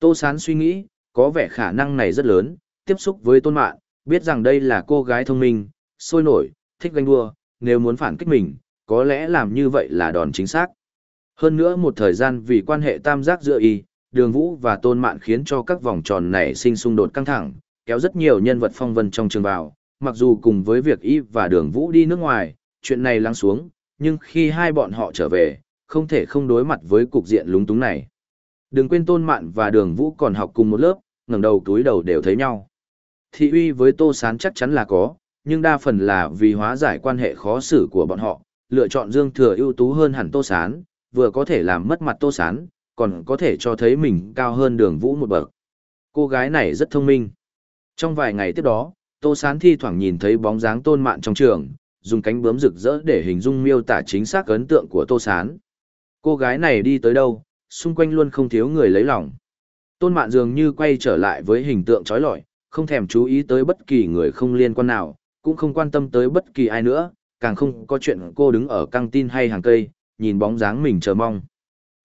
tô sán suy nghĩ, có vẻ khả năng này rất lớn, tiếp xúc với tôn mạn, biết rằng đây là cô gái thông minh, sôi nổi, thích ganh đua, nếu muốn phản kích mình, có lẽ làm như vậy là đòn chính xác. Hơn nữa một thời gian vì quan hệ tam giác giữa y, đường vũ và tôn mạn khiến cho các vòng tròn này sinh xung đột căng thẳng, kéo rất nhiều nhân vật phong vân trong trường vào, mặc dù cùng với việc y và đường vũ đi nước ngoài, chuyện này lắng xuống, nhưng khi hai bọn họ trở về, không thể không đối mặt với cục diện lúng túng này. Đừng quên tôn mạn và đường vũ còn học cùng một lớp, ngẩng đầu túi đầu đều thấy nhau. Thị uy với tô sán chắc chắn là có, nhưng đa phần là vì hóa giải quan hệ khó xử của bọn họ, lựa chọn Dương Thừa ưu tú hơn hẳn Tô Sán, vừa có thể làm mất mặt Tô Sán, còn có thể cho thấy mình cao hơn đường vũ một bậc. Cô gái này rất thông minh. Trong vài ngày tiếp đó, Tô Sán thi thoảng nhìn thấy bóng dáng tôn mạn trong trường, dùng cánh bướm rực rỡ để hình dung miêu tả chính xác ấn tượng của Tô Sán. Cô gái này đi tới đâu, xung quanh luôn không thiếu người lấy lòng. Tôn mạn dường như quay trở lại với hình tượng trói lọi, không thèm chú ý tới bất kỳ người không liên quan nào, cũng không quan tâm tới bất kỳ ai nữa, càng không có chuyện cô đứng ở căng tin hay hàng cây, nhìn bóng dáng mình chờ mong.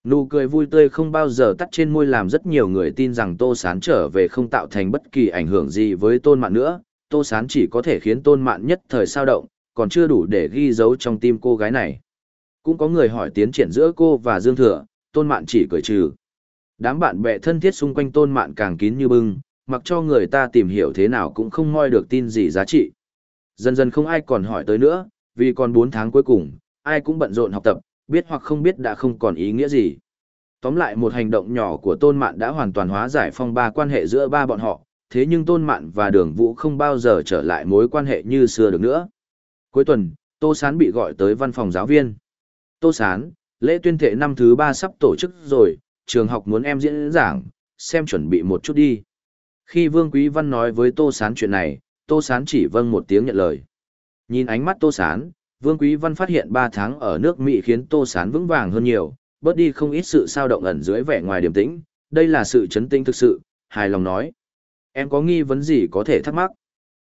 Nụ cười vui tươi không bao giờ tắt trên môi làm rất nhiều người tin rằng Tô Sán trở về không tạo thành bất kỳ ảnh hưởng gì với Tôn Mạn nữa, Tô Sán chỉ có thể khiến Tôn Mạn nhất thời sao động, còn chưa đủ để ghi dấu trong tim cô gái này. Cũng có người hỏi tiến triển giữa cô và Dương Thừa, Tôn Mạn chỉ cười trừ. Đám bạn bè thân thiết xung quanh Tôn Mạn càng kín như bưng, mặc cho người ta tìm hiểu thế nào cũng không moi được tin gì giá trị. Dần dần không ai còn hỏi tới nữa, vì còn 4 tháng cuối cùng, ai cũng bận rộn học tập, biết hoặc không biết đã không còn ý nghĩa gì. Tóm lại một hành động nhỏ của Tôn Mạn đã hoàn toàn hóa giải phong ba quan hệ giữa ba bọn họ, thế nhưng Tôn Mạn và Đường Vũ không bao giờ trở lại mối quan hệ như xưa được nữa. Cuối tuần, Tô Sán bị gọi tới văn phòng giáo viên. Tô Sán, lễ tuyên thệ năm thứ ba sắp tổ chức rồi, trường học muốn em diễn giảng, xem chuẩn bị một chút đi. Khi Vương Quý Văn nói với Tô Sán chuyện này, Tô Sán chỉ vâng một tiếng nhận lời. Nhìn ánh mắt Tô Sán, Vương Quý Văn phát hiện 3 tháng ở nước Mỹ khiến Tô Sán vững vàng hơn nhiều, bớt đi không ít sự sao động ẩn dưới vẻ ngoài điềm tĩnh, đây là sự chấn tinh thực sự, hài lòng nói. Em có nghi vấn gì có thể thắc mắc?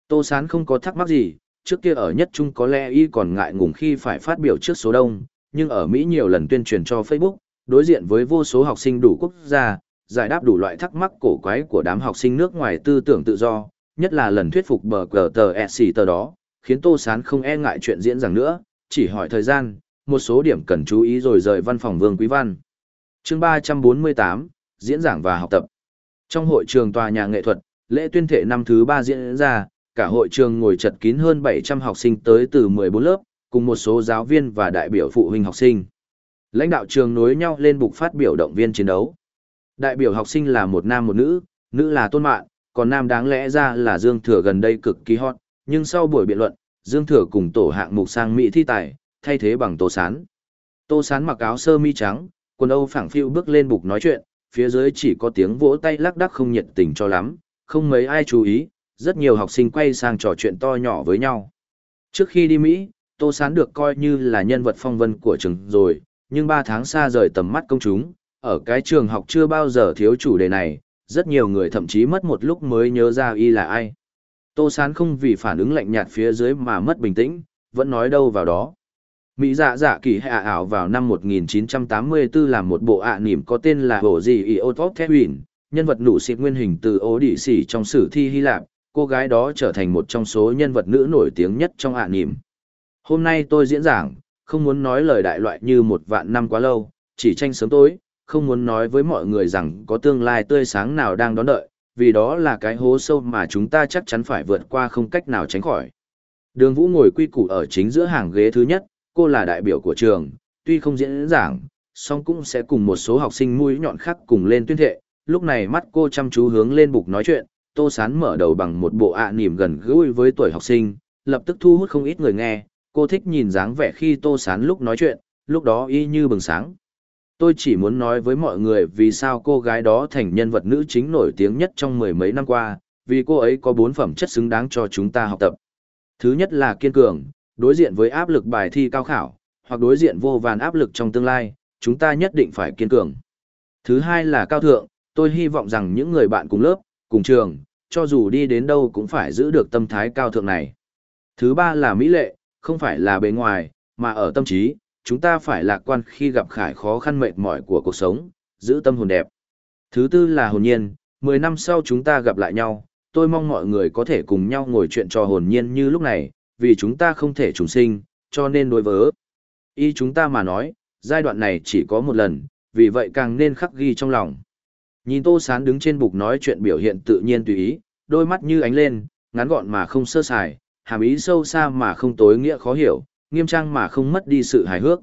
Tô Sán không có thắc mắc gì, trước kia ở nhất trung có lẽ y còn ngại ngùng khi phải phát biểu trước số đông, nhưng ở Mỹ nhiều lần tuyên truyền cho Facebook, đối diện với vô số học sinh đủ quốc gia, giải đáp đủ loại thắc mắc cổ quái của đám học sinh nước ngoài tư tưởng tự do, nhất là lần thuyết phục bờ cờ tờ SC tờ đó, khiến Tô Sán không e ngại chuyện diễn rằng nữa, chỉ hỏi thời gian, một số điểm cần chú ý rồi rời văn phòng Vương Quý Văn. chương 348, diễn giảng và học tập. Trong hội trường tòa nhà nghệ thuật, lễ tuyên thệ năm thứ 3 diễn ra, cả hội trường ngồi chật kín hơn 700 học sinh tới từ 14 lớp, cùng một số giáo viên và đại biểu phụ huynh học sinh. Lãnh đạo trường nối nhau lên bục phát biểu động viên chiến đấu. Đại biểu học sinh là một nam một nữ, nữ là Tôn Mạn, còn nam đáng lẽ ra là Dương Thừa gần đây cực kỳ hot, nhưng sau buổi biện luận, Dương Thừa cùng tổ hạng mục sang Mỹ thi tài, thay thế bằng Tô Sán. Tô Sán mặc áo sơ mi trắng, quần Âu phẳng phiu bước lên bục nói chuyện, phía dưới chỉ có tiếng vỗ tay lắc đắc không nhiệt tình cho lắm, không mấy ai chú ý, rất nhiều học sinh quay sang trò chuyện to nhỏ với nhau. Trước khi đi Mỹ, Tô Sán được coi như là nhân vật phong vân của trường rồi, nhưng 3 tháng xa rời tầm mắt công chúng, ở cái trường học chưa bao giờ thiếu chủ đề này, rất nhiều người thậm chí mất một lúc mới nhớ ra y là ai. Tô Sán không vì phản ứng lạnh nhạt phía dưới mà mất bình tĩnh, vẫn nói đâu vào đó. Mỹ dạ dạ kỳ hạ ảo vào năm 1984 làm một bộ ạ à nỉm có tên là Bộ gì Y thép Thedwin, nhân vật nụ xịt nguyên hình từ ố đỉ xỉ trong sử thi Hy Lạp, cô gái đó trở thành một trong số nhân vật nữ nổi tiếng nhất trong ạ à nỉm. Hôm nay tôi diễn giảng, không muốn nói lời đại loại như một vạn năm quá lâu, chỉ tranh sớm tối, không muốn nói với mọi người rằng có tương lai tươi sáng nào đang đón đợi, vì đó là cái hố sâu mà chúng ta chắc chắn phải vượt qua không cách nào tránh khỏi. Đường Vũ ngồi quy củ ở chính giữa hàng ghế thứ nhất, cô là đại biểu của trường, tuy không diễn giảng, song cũng sẽ cùng một số học sinh mũi nhọn khác cùng lên tuyên thệ. Lúc này mắt cô chăm chú hướng lên bục nói chuyện, Tô Sán mở đầu bằng một bộ ạ à nỉm gần gũi với tuổi học sinh, lập tức thu hút không ít người nghe. Cô thích nhìn dáng vẻ khi Tô Sán lúc nói chuyện, lúc đó y như bừng sáng. Tôi chỉ muốn nói với mọi người vì sao cô gái đó thành nhân vật nữ chính nổi tiếng nhất trong mười mấy năm qua, vì cô ấy có bốn phẩm chất xứng đáng cho chúng ta học tập. Thứ nhất là kiên cường, đối diện với áp lực bài thi cao khảo, hoặc đối diện vô vàn áp lực trong tương lai, chúng ta nhất định phải kiên cường. Thứ hai là cao thượng, tôi hy vọng rằng những người bạn cùng lớp, cùng trường, cho dù đi đến đâu cũng phải giữ được tâm thái cao thượng này. Thứ ba là mỹ lệ, không phải là bề ngoài, mà ở tâm trí, chúng ta phải lạc quan khi gặp khải khó khăn mệt mỏi của cuộc sống, giữ tâm hồn đẹp. Thứ tư là hồn nhiên, 10 năm sau chúng ta gặp lại nhau, tôi mong mọi người có thể cùng nhau ngồi chuyện trò hồn nhiên như lúc này, vì chúng ta không thể trùng sinh, cho nên đối với y chúng ta mà nói, giai đoạn này chỉ có một lần, vì vậy càng nên khắc ghi trong lòng. Nhìn Tô Sán đứng trên bục nói chuyện biểu hiện tự nhiên tùy ý, đôi mắt như ánh lên, ngắn gọn mà không sơ sài, hàm ý sâu xa mà không tối nghĩa khó hiểu, nghiêm trang mà không mất đi sự hài hước.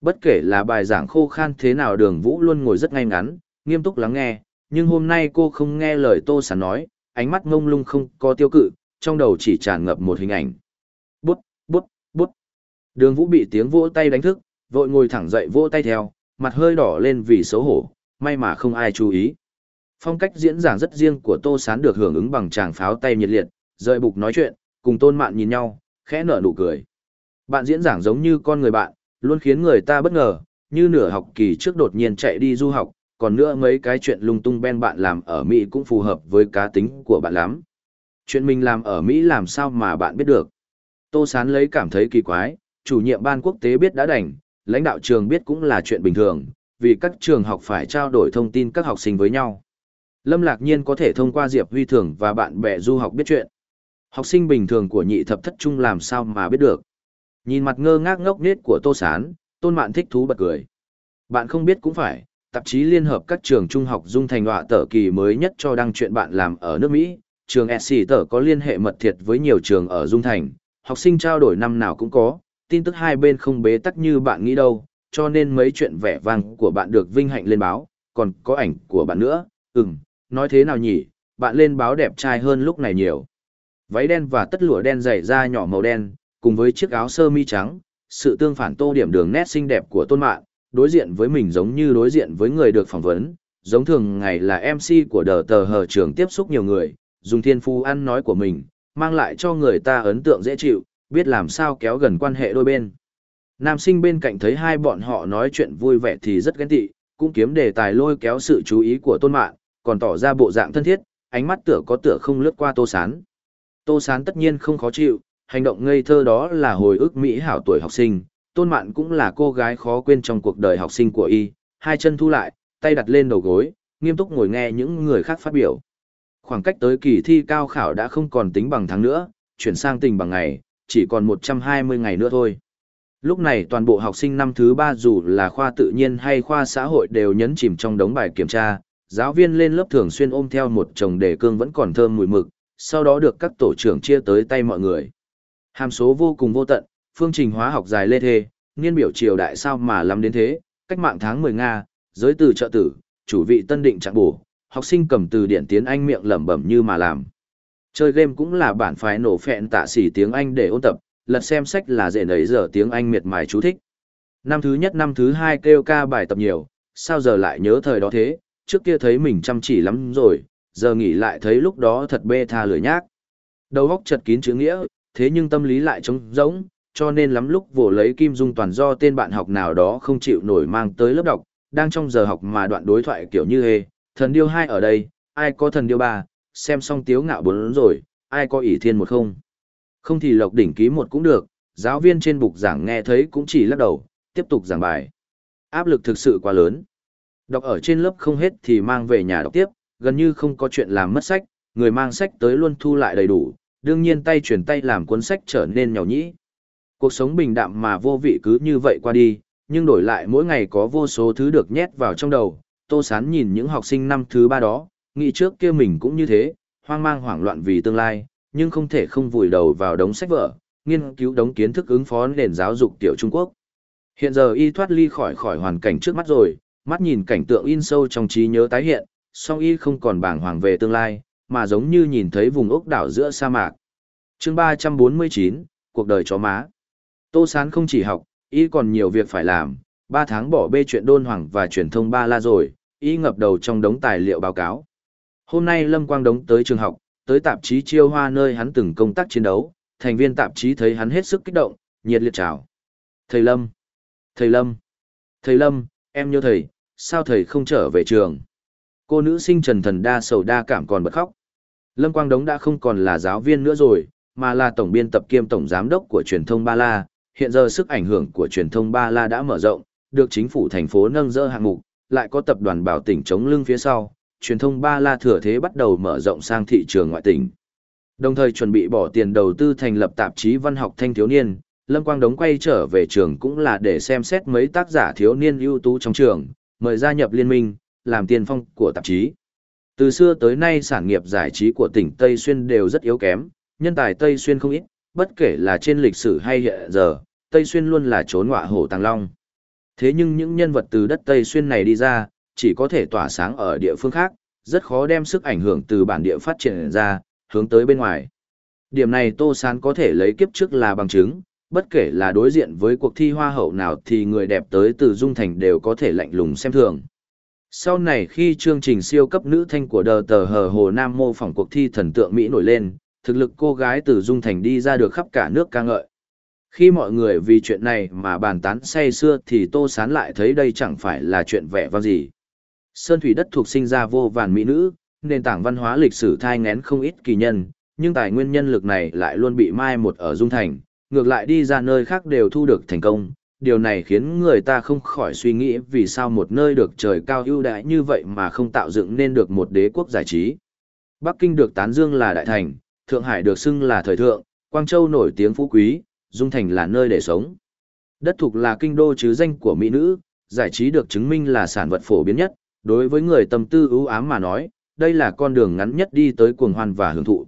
Bất kể là bài giảng khô khan thế nào đường vũ luôn ngồi rất ngay ngắn, nghiêm túc lắng nghe, nhưng hôm nay cô không nghe lời Tô Sán nói, ánh mắt ngông lung không có tiêu cự, trong đầu chỉ tràn ngập một hình ảnh. Bút, bút, bút. Đường vũ bị tiếng vỗ tay đánh thức, vội ngồi thẳng dậy vỗ tay theo, mặt hơi đỏ lên vì xấu hổ, may mà không ai chú ý. Phong cách diễn giảng rất riêng của Tô Sán được hưởng ứng bằng tràng pháo tay nhiệt liệt, rời bục nói chuyện, cùng tôn mạn nhìn nhau, khẽ nở nụ cười. Bạn diễn giảng giống như con người bạn, luôn khiến người ta bất ngờ, như nửa học kỳ trước đột nhiên chạy đi du học, còn nữa mấy cái chuyện lung tung ben bạn làm ở Mỹ cũng phù hợp với cá tính của bạn lắm. Chuyện mình làm ở Mỹ làm sao mà bạn biết được. Tô Sán lấy cảm thấy kỳ quái, chủ nhiệm ban quốc tế biết đã đành, lãnh đạo trường biết cũng là chuyện bình thường, vì các trường học phải trao đổi thông tin các học sinh với nhau. Lâm Lạc Nhiên có thể thông qua Diệp Huy Thường và bạn bè du học biết chuyện. Học sinh bình thường của nhị thập thất trung làm sao mà biết được. Nhìn mặt ngơ ngác ngốc nết của Tô Sán, Tôn Mạn thích thú bật cười. Bạn không biết cũng phải, tạp chí liên hợp các trường trung học dung thành họa tờ kỳ mới nhất cho đăng chuyện bạn làm ở nước Mỹ. Trường SC tờ có liên hệ mật thiết với nhiều trường ở Dung Thành, học sinh trao đổi năm nào cũng có, tin tức hai bên không bế tắc như bạn nghĩ đâu, cho nên mấy chuyện vẻ vang của bạn được vinh hạnh lên báo, còn có ảnh của bạn nữa, ừm, nói thế nào nhỉ, bạn lên báo đẹp trai hơn lúc này nhiều. Váy đen và tất lụa đen dày da nhỏ màu đen, cùng với chiếc áo sơ mi trắng, sự tương phản tô điểm đường nét xinh đẹp của tôn mạn, đối diện với mình giống như đối diện với người được phỏng vấn, giống thường ngày là MC của đờ tờ hờ trường tiếp xúc nhiều người, dùng thiên phu ăn nói của mình, mang lại cho người ta ấn tượng dễ chịu, biết làm sao kéo gần quan hệ đôi bên. Nam sinh bên cạnh thấy hai bọn họ nói chuyện vui vẻ thì rất ghen tị, cũng kiếm đề tài lôi kéo sự chú ý của tôn mạng còn tỏ ra bộ dạng thân thiết, ánh mắt tựa có tựa không lướt qua tô sán. Tô sán tất nhiên không khó chịu, hành động ngây thơ đó là hồi ức mỹ hảo tuổi học sinh, tôn mạn cũng là cô gái khó quên trong cuộc đời học sinh của y, hai chân thu lại, tay đặt lên đầu gối, nghiêm túc ngồi nghe những người khác phát biểu. Khoảng cách tới kỳ thi cao khảo đã không còn tính bằng tháng nữa, chuyển sang tình bằng ngày, chỉ còn 120 ngày nữa thôi. Lúc này toàn bộ học sinh năm thứ ba dù là khoa tự nhiên hay khoa xã hội đều nhấn chìm trong đống bài kiểm tra, giáo viên lên lớp thường xuyên ôm theo một chồng đề cương vẫn còn thơm mùi mực, sau đó được các tổ trưởng chia tới tay mọi người. Hàm số vô cùng vô tận, phương trình hóa học dài lê thê, niên biểu triều đại sao mà lắm đến thế, cách mạng tháng 10 Nga, giới từ trợ tử, chủ vị tân định trạng bổ, học sinh cầm từ điển tiếng Anh miệng lẩm bẩm như mà làm. Chơi game cũng là bản phái nổ phẹn tạ xỉ tiếng Anh để ôn tập, lật xem sách là dễ nấy giờ tiếng Anh miệt mài chú thích. Năm thứ nhất năm thứ hai kêu ca bài tập nhiều, sao giờ lại nhớ thời đó thế, trước kia thấy mình chăm chỉ lắm rồi, giờ nghỉ lại thấy lúc đó thật bê tha lười nhác. Đầu óc chật kín chữ nghĩa, thế nhưng tâm lý lại trống rỗng, cho nên lắm lúc vồ lấy kim dung toàn do tên bạn học nào đó không chịu nổi mang tới lớp đọc, đang trong giờ học mà đoạn đối thoại kiểu như hề, thần điêu hai ở đây, ai có thần điêu ba, xem xong tiếu ngạo bốn rồi, ai có ỷ thiên một không. Không thì lộc đỉnh ký một cũng được, giáo viên trên bục giảng nghe thấy cũng chỉ lắc đầu, tiếp tục giảng bài. Áp lực thực sự quá lớn. Đọc ở trên lớp không hết thì mang về nhà đọc tiếp, gần như không có chuyện làm mất sách, người mang sách tới luôn thu lại đầy đủ, đương nhiên tay chuyển tay làm cuốn sách trở nên nhỏ nhĩ. Cuộc sống bình đạm mà vô vị cứ như vậy qua đi, nhưng đổi lại mỗi ngày có vô số thứ được nhét vào trong đầu. Tô Sán nhìn những học sinh năm thứ ba đó, nghĩ trước kia mình cũng như thế, hoang mang hoảng loạn vì tương lai, nhưng không thể không vùi đầu vào đống sách vở, nghiên cứu đống kiến thức ứng phó nền giáo dục tiểu Trung Quốc. Hiện giờ y thoát ly khỏi khỏi hoàn cảnh trước mắt rồi, mắt nhìn cảnh tượng in sâu trong trí nhớ tái hiện, song y không còn bảng hoàng về tương lai, mà giống như nhìn thấy vùng ốc đảo giữa sa mạc. chương 349, cuộc đời chó má. Tô Sán không chỉ học, y còn nhiều việc phải làm, 3 tháng bỏ bê chuyện đôn hoàng và truyền thông ba la rồi, y ngập đầu trong đống tài liệu báo cáo. Hôm nay Lâm Quang Đống tới trường học, tới tạp chí Chiêu Hoa nơi hắn từng công tác chiến đấu, thành viên tạp chí thấy hắn hết sức kích động, nhiệt liệt chào. Thầy Lâm! Thầy Lâm! Thầy Lâm, em nhớ thầy, sao thầy không trở về trường? Cô nữ sinh trần thần đa sầu đa cảm còn bật khóc. Lâm Quang Đống đã không còn là giáo viên nữa rồi, mà là tổng biên tập kiêm tổng giám đốc của truyền thông Ba La. Hiện giờ sức ảnh hưởng của truyền thông Ba La đã mở rộng, được chính phủ thành phố nâng dỡ hạng mục, lại có tập đoàn bảo tỉnh chống lưng phía sau, truyền thông Ba La thừa thế bắt đầu mở rộng sang thị trường ngoại tỉnh. Đồng thời chuẩn bị bỏ tiền đầu tư thành lập tạp chí văn học thanh thiếu niên, Lâm Quang Đống quay trở về trường cũng là để xem xét mấy tác giả thiếu niên ưu tú trong trường, mời gia nhập liên minh, làm tiền phong của tạp chí. Từ xưa tới nay sản nghiệp giải trí của tỉnh Tây Xuyên đều rất yếu kém, nhân tài Tây Xuyên không ít, bất kể là trên lịch sử hay hiện giờ, Tây Xuyên luôn là trốn ngọa hổ tàng long. Thế nhưng những nhân vật từ đất Tây Xuyên này đi ra, chỉ có thể tỏa sáng ở địa phương khác, rất khó đem sức ảnh hưởng từ bản địa phát triển ra, hướng tới bên ngoài. Điểm này Tô Sán có thể lấy kiếp trước là bằng chứng, bất kể là đối diện với cuộc thi hoa hậu nào thì người đẹp tới từ Dung Thành đều có thể lạnh lùng xem thường. Sau này khi chương trình siêu cấp nữ thanh của đờ tờ hờ Hồ Nam mô phỏng cuộc thi thần tượng Mỹ nổi lên, thực lực cô gái từ Dung Thành đi ra được khắp cả nước ca ngợi. Khi mọi người vì chuyện này mà bàn tán say xưa thì Tô Sán lại thấy đây chẳng phải là chuyện vẻ vang gì. Sơn thủy đất thuộc sinh ra vô vàn mỹ nữ, nền tảng văn hóa lịch sử thai ngén không ít kỳ nhân, nhưng tài nguyên nhân lực này lại luôn bị mai một ở Dung Thành, ngược lại đi ra nơi khác đều thu được thành công. Điều này khiến người ta không khỏi suy nghĩ vì sao một nơi được trời cao ưu đãi như vậy mà không tạo dựng nên được một đế quốc giải trí. Bắc Kinh được tán dương là đại thành, Thượng Hải được xưng là thời thượng, Quang Châu nổi tiếng phú quý, Dung Thành là nơi để sống. Đất thuộc là kinh đô chứ danh của mỹ nữ, giải trí được chứng minh là sản vật phổ biến nhất, đối với người tâm tư ưu ám mà nói, đây là con đường ngắn nhất đi tới cuồng hoan và hưởng thụ.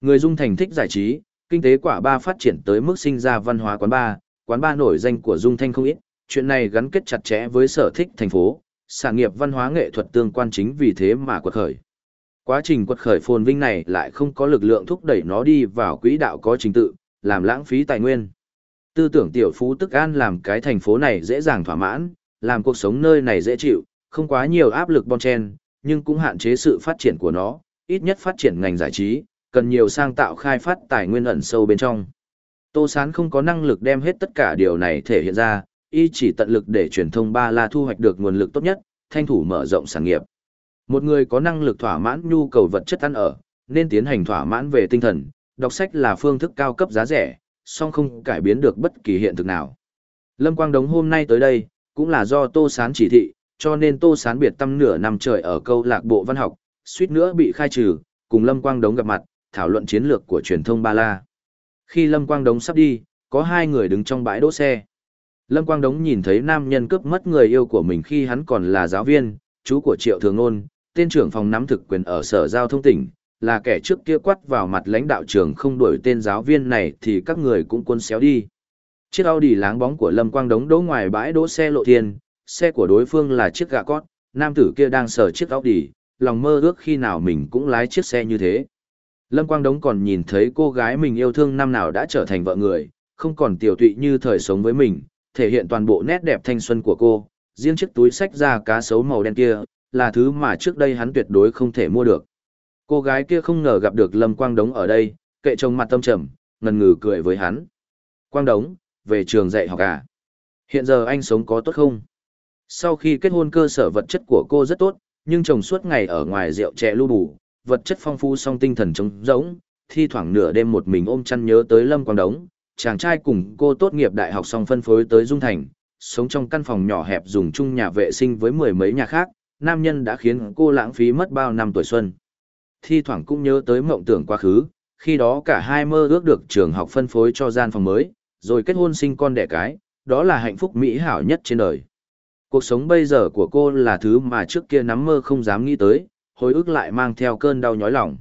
Người Dung Thành thích giải trí, kinh tế quả ba phát triển tới mức sinh ra văn hóa quán ba, quán ba nổi danh của Dung Thanh không ít, chuyện này gắn kết chặt chẽ với sở thích thành phố, sản nghiệp văn hóa nghệ thuật tương quan chính vì thế mà quật khởi. Quá trình quật khởi phồn vinh này lại không có lực lượng thúc đẩy nó đi vào quỹ đạo có trình tự, làm lãng phí tài nguyên. Tư tưởng tiểu phú tức an làm cái thành phố này dễ dàng thỏa mãn, làm cuộc sống nơi này dễ chịu, không quá nhiều áp lực bon chen, nhưng cũng hạn chế sự phát triển của nó, ít nhất phát triển ngành giải trí, cần nhiều sang tạo khai phát tài nguyên ẩn sâu bên trong. Tô Sán không có năng lực đem hết tất cả điều này thể hiện ra, y chỉ tận lực để truyền thông ba la thu hoạch được nguồn lực tốt nhất, thanh thủ mở rộng sản nghiệp. Một người có năng lực thỏa mãn nhu cầu vật chất ăn ở, nên tiến hành thỏa mãn về tinh thần, đọc sách là phương thức cao cấp giá rẻ, song không cải biến được bất kỳ hiện thực nào. Lâm Quang Đống hôm nay tới đây, cũng là do Tô Sán chỉ thị, cho nên Tô Sán biệt tâm nửa năm trời ở câu lạc bộ văn học, suýt nữa bị khai trừ, cùng Lâm Quang Đống gặp mặt, thảo luận chiến lược của truyền thông Ba La. Khi Lâm Quang Đống sắp đi, có hai người đứng trong bãi đỗ xe. Lâm Quang Đống nhìn thấy nam nhân cướp mất người yêu của mình khi hắn còn là giáo viên, chú của Triệu Thường Nôn, tên trưởng phòng nắm thực quyền ở Sở Giao thông tỉnh, là kẻ trước kia quát vào mặt lãnh đạo trường không đuổi tên giáo viên này thì các người cũng quân xéo đi. Chiếc Audi láng bóng của Lâm Quang Đống đỗ ngoài bãi đỗ xe lộ thiên, xe của đối phương là chiếc gà cót, nam tử kia đang sờ chiếc Audi, lòng mơ ước khi nào mình cũng lái chiếc xe như thế. Lâm Quang Đống còn nhìn thấy cô gái mình yêu thương năm nào đã trở thành vợ người, không còn tiểu tụy như thời sống với mình, thể hiện toàn bộ nét đẹp thanh xuân của cô, riêng chiếc túi sách da cá sấu màu đen kia, là thứ mà trước đây hắn tuyệt đối không thể mua được. Cô gái kia không ngờ gặp được Lâm Quang Đống ở đây, kệ trông mặt tâm trầm, ngần ngừ cười với hắn. Quang Đống, về trường dạy học à? Hiện giờ anh sống có tốt không? Sau khi kết hôn cơ sở vật chất của cô rất tốt, nhưng chồng suốt ngày ở ngoài rượu chè lưu bù, vật chất phong phú song tinh thần trống rỗng, thi thoảng nửa đêm một mình ôm chăn nhớ tới Lâm Quang Đống, chàng trai cùng cô tốt nghiệp đại học xong phân phối tới Dung Thành, sống trong căn phòng nhỏ hẹp dùng chung nhà vệ sinh với mười mấy nhà khác, nam nhân đã khiến cô lãng phí mất bao năm tuổi xuân. Thi thoảng cũng nhớ tới mộng tưởng quá khứ, khi đó cả hai mơ ước được trường học phân phối cho gian phòng mới, rồi kết hôn sinh con đẻ cái, đó là hạnh phúc mỹ hảo nhất trên đời. Cuộc sống bây giờ của cô là thứ mà trước kia nắm mơ không dám nghĩ tới, hồi ức lại mang theo cơn đau nhói lòng.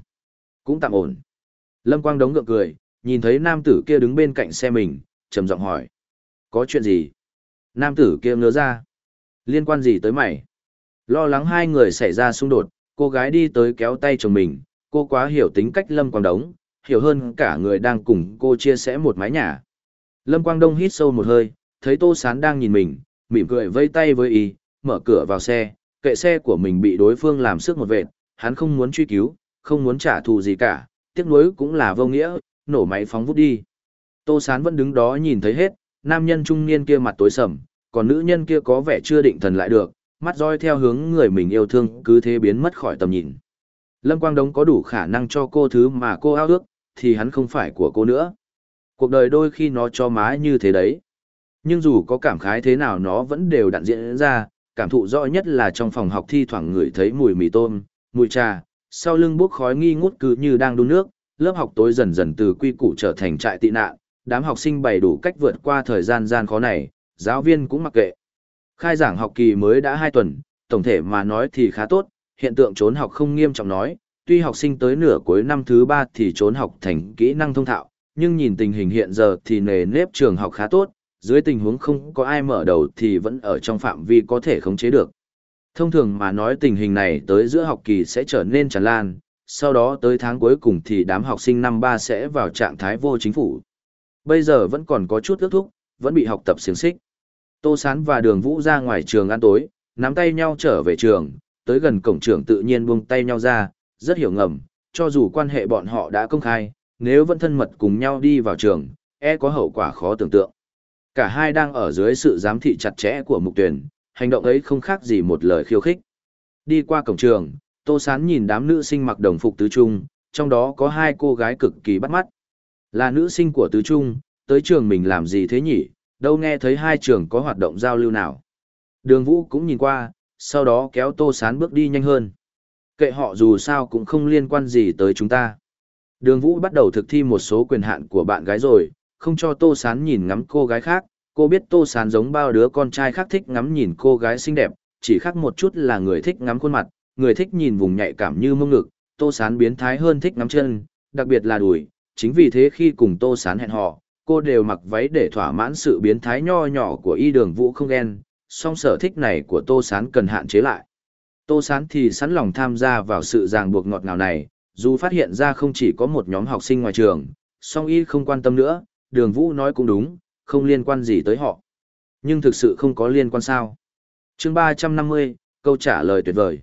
Cũng tạm ổn. Lâm Quang đống gượng cười, nhìn thấy nam tử kia đứng bên cạnh xe mình, trầm giọng hỏi. Có chuyện gì? Nam tử kia ngớ ra. Liên quan gì tới mày? Lo lắng hai người xảy ra xung đột, cô gái đi tới kéo tay chồng mình, cô quá hiểu tính cách Lâm Quang Đống, hiểu hơn cả người đang cùng cô chia sẻ một mái nhà. Lâm Quang Đông hít sâu một hơi, thấy Tô Sán đang nhìn mình, mỉm cười vây tay với y, mở cửa vào xe, kệ xe của mình bị đối phương làm sức một vệt, hắn không muốn truy cứu, không muốn trả thù gì cả, tiếc nuối cũng là vô nghĩa, nổ máy phóng vút đi. Tô Sán vẫn đứng đó nhìn thấy hết, nam nhân trung niên kia mặt tối sầm, còn nữ nhân kia có vẻ chưa định thần lại được, mắt roi theo hướng người mình yêu thương cứ thế biến mất khỏi tầm nhìn. Lâm Quang Đống có đủ khả năng cho cô thứ mà cô ao ước, thì hắn không phải của cô nữa. Cuộc đời đôi khi nó cho má như thế đấy. Nhưng dù có cảm khái thế nào nó vẫn đều đặn diễn ra, cảm thụ rõ nhất là trong phòng học thi thoảng ngửi thấy mùi mì tôm, mùi trà, sau lưng bốc khói nghi ngút cứ như đang đun nước, lớp học tối dần dần từ quy củ trở thành trại tị nạn, đám học sinh bày đủ cách vượt qua thời gian gian khó này, giáo viên cũng mặc kệ. Khai giảng học kỳ mới đã 2 tuần, tổng thể mà nói thì khá tốt, hiện tượng trốn học không nghiêm trọng nói, tuy học sinh tới nửa cuối năm thứ 3 thì trốn học thành kỹ năng thông thạo, nhưng nhìn tình hình hiện giờ thì nề nếp trường học khá tốt, dưới tình huống không có ai mở đầu thì vẫn ở trong phạm vi có thể khống chế được. Thông thường mà nói tình hình này tới giữa học kỳ sẽ trở nên tràn lan, sau đó tới tháng cuối cùng thì đám học sinh năm 3 sẽ vào trạng thái vô chính phủ. Bây giờ vẫn còn có chút ước thúc, vẫn bị học tập xiềng xích. Tô Sán và Đường Vũ ra ngoài trường ăn tối, nắm tay nhau trở về trường, tới gần cổng trường tự nhiên buông tay nhau ra, rất hiểu ngầm, cho dù quan hệ bọn họ đã công khai, nếu vẫn thân mật cùng nhau đi vào trường, e có hậu quả khó tưởng tượng. Cả hai đang ở dưới sự giám thị chặt chẽ của mục tuyển, hành động ấy không khác gì một lời khiêu khích. Đi qua cổng trường, Tô Sán nhìn đám nữ sinh mặc đồng phục tứ trung, trong đó có hai cô gái cực kỳ bắt mắt. Là nữ sinh của tứ trung, tới trường mình làm gì thế nhỉ, đâu nghe thấy hai trường có hoạt động giao lưu nào. Đường Vũ cũng nhìn qua, sau đó kéo Tô Sán bước đi nhanh hơn. Kệ họ dù sao cũng không liên quan gì tới chúng ta. Đường Vũ bắt đầu thực thi một số quyền hạn của bạn gái rồi, không cho Tô Sán nhìn ngắm cô gái khác. Cô biết Tô Sán giống bao đứa con trai khác thích ngắm nhìn cô gái xinh đẹp, chỉ khác một chút là người thích ngắm khuôn mặt, người thích nhìn vùng nhạy cảm như mông ngực. Tô Sán biến thái hơn thích ngắm chân, đặc biệt là đùi. Chính vì thế khi cùng Tô Sán hẹn hò, cô đều mặc váy để thỏa mãn sự biến thái nho nhỏ của y đường Vũ không ghen, song sở thích này của Tô Sán cần hạn chế lại. Tô Sán thì sẵn lòng tham gia vào sự ràng buộc ngọt ngào này, dù phát hiện ra không chỉ có một nhóm học sinh ngoài trường, song y không quan tâm nữa, đường Vũ nói cũng đúng, không liên quan gì tới họ. Nhưng thực sự không có liên quan sao. chương 350, câu trả lời tuyệt vời.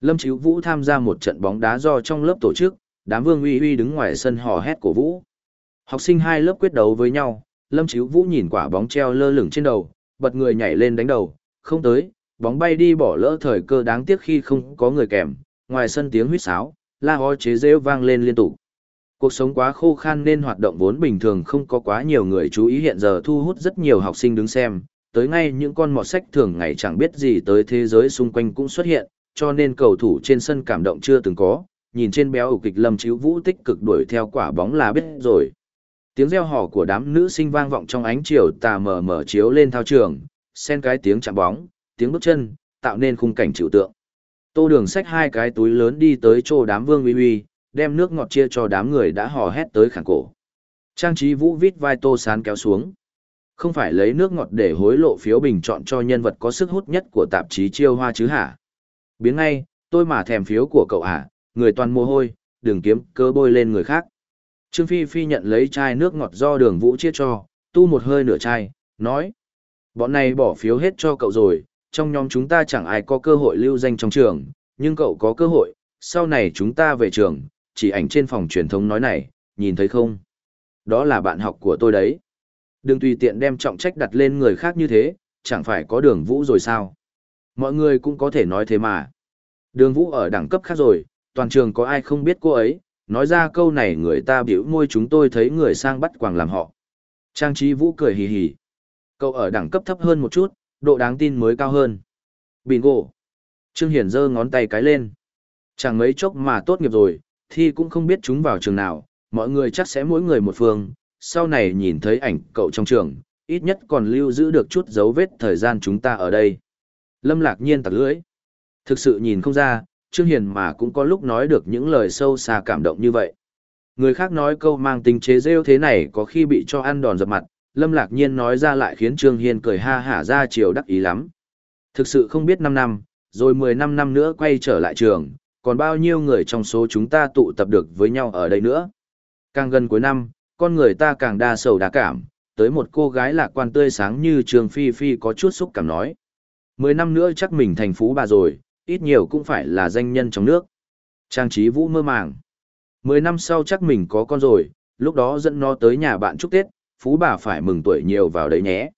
Lâm Chíu Vũ tham gia một trận bóng đá do trong lớp tổ chức, đám vương uy uy đứng ngoài sân hò hét cổ Vũ. Học sinh hai lớp quyết đấu với nhau, Lâm Chíu Vũ nhìn quả bóng treo lơ lửng trên đầu, bật người nhảy lên đánh đầu, không tới, bóng bay đi bỏ lỡ thời cơ đáng tiếc khi không có người kèm, ngoài sân tiếng huýt sáo, la ho chế rêu vang lên liên tục. Cuộc sống quá khô khan nên hoạt động vốn bình thường không có quá nhiều người chú ý hiện giờ thu hút rất nhiều học sinh đứng xem, tới ngay những con mọt sách thường ngày chẳng biết gì tới thế giới xung quanh cũng xuất hiện, cho nên cầu thủ trên sân cảm động chưa từng có, nhìn trên béo ủ kịch lâm chiếu vũ tích cực đuổi theo quả bóng là biết rồi. Tiếng reo hò của đám nữ sinh vang vọng trong ánh chiều tà mờ mờ chiếu lên thao trường, xen cái tiếng chạm bóng, tiếng bước chân, tạo nên khung cảnh trừu tượng. Tô đường xách hai cái túi lớn đi tới chỗ đám vương uy uy, đem nước ngọt chia cho đám người đã hò hét tới khẳng cổ. Trang trí vũ vít vai tô sán kéo xuống. Không phải lấy nước ngọt để hối lộ phiếu bình chọn cho nhân vật có sức hút nhất của tạp chí chiêu hoa chứ hả? Biến ngay, tôi mà thèm phiếu của cậu hả, người toàn mồ hôi, đừng kiếm cơ bôi lên người khác. Trương Phi Phi nhận lấy chai nước ngọt do đường vũ chia cho, tu một hơi nửa chai, nói. Bọn này bỏ phiếu hết cho cậu rồi, trong nhóm chúng ta chẳng ai có cơ hội lưu danh trong trường, nhưng cậu có cơ hội, sau này chúng ta về trường, chỉ ảnh trên phòng truyền thống nói này, nhìn thấy không? Đó là bạn học của tôi đấy. Đừng tùy tiện đem trọng trách đặt lên người khác như thế, chẳng phải có đường vũ rồi sao? Mọi người cũng có thể nói thế mà. Đường vũ ở đẳng cấp khác rồi, toàn trường có ai không biết cô ấy, nói ra câu này người ta biểu môi chúng tôi thấy người sang bắt quàng làm họ. Trang trí vũ cười hì hì. Cậu ở đẳng cấp thấp hơn một chút, độ đáng tin mới cao hơn. Bingo. Trương Hiển giơ ngón tay cái lên. Chẳng mấy chốc mà tốt nghiệp rồi, thì cũng không biết chúng vào trường nào, mọi người chắc sẽ mỗi người một phương, sau này nhìn thấy ảnh cậu trong trường, ít nhất còn lưu giữ được chút dấu vết thời gian chúng ta ở đây. Lâm lạc nhiên tặc lưỡi. Thực sự nhìn không ra, Trương Hiền mà cũng có lúc nói được những lời sâu xa cảm động như vậy. Người khác nói câu mang tính chế rêu thế này có khi bị cho ăn đòn dập mặt, Lâm Lạc Nhiên nói ra lại khiến Trương hiền cười ha hả ra chiều đắc ý lắm. Thực sự không biết 5 năm, rồi 15 năm nữa quay trở lại trường, còn bao nhiêu người trong số chúng ta tụ tập được với nhau ở đây nữa. Càng gần cuối năm, con người ta càng đa sầu đa cảm, tới một cô gái lạc quan tươi sáng như Trường Phi Phi có chút xúc cảm nói. Mười năm nữa chắc mình thành phú bà rồi, ít nhiều cũng phải là danh nhân trong nước. Trang trí vũ mơ màng. Mười năm sau chắc mình có con rồi, lúc đó dẫn nó tới nhà bạn chúc Tết, phú bà phải mừng tuổi nhiều vào đấy nhé.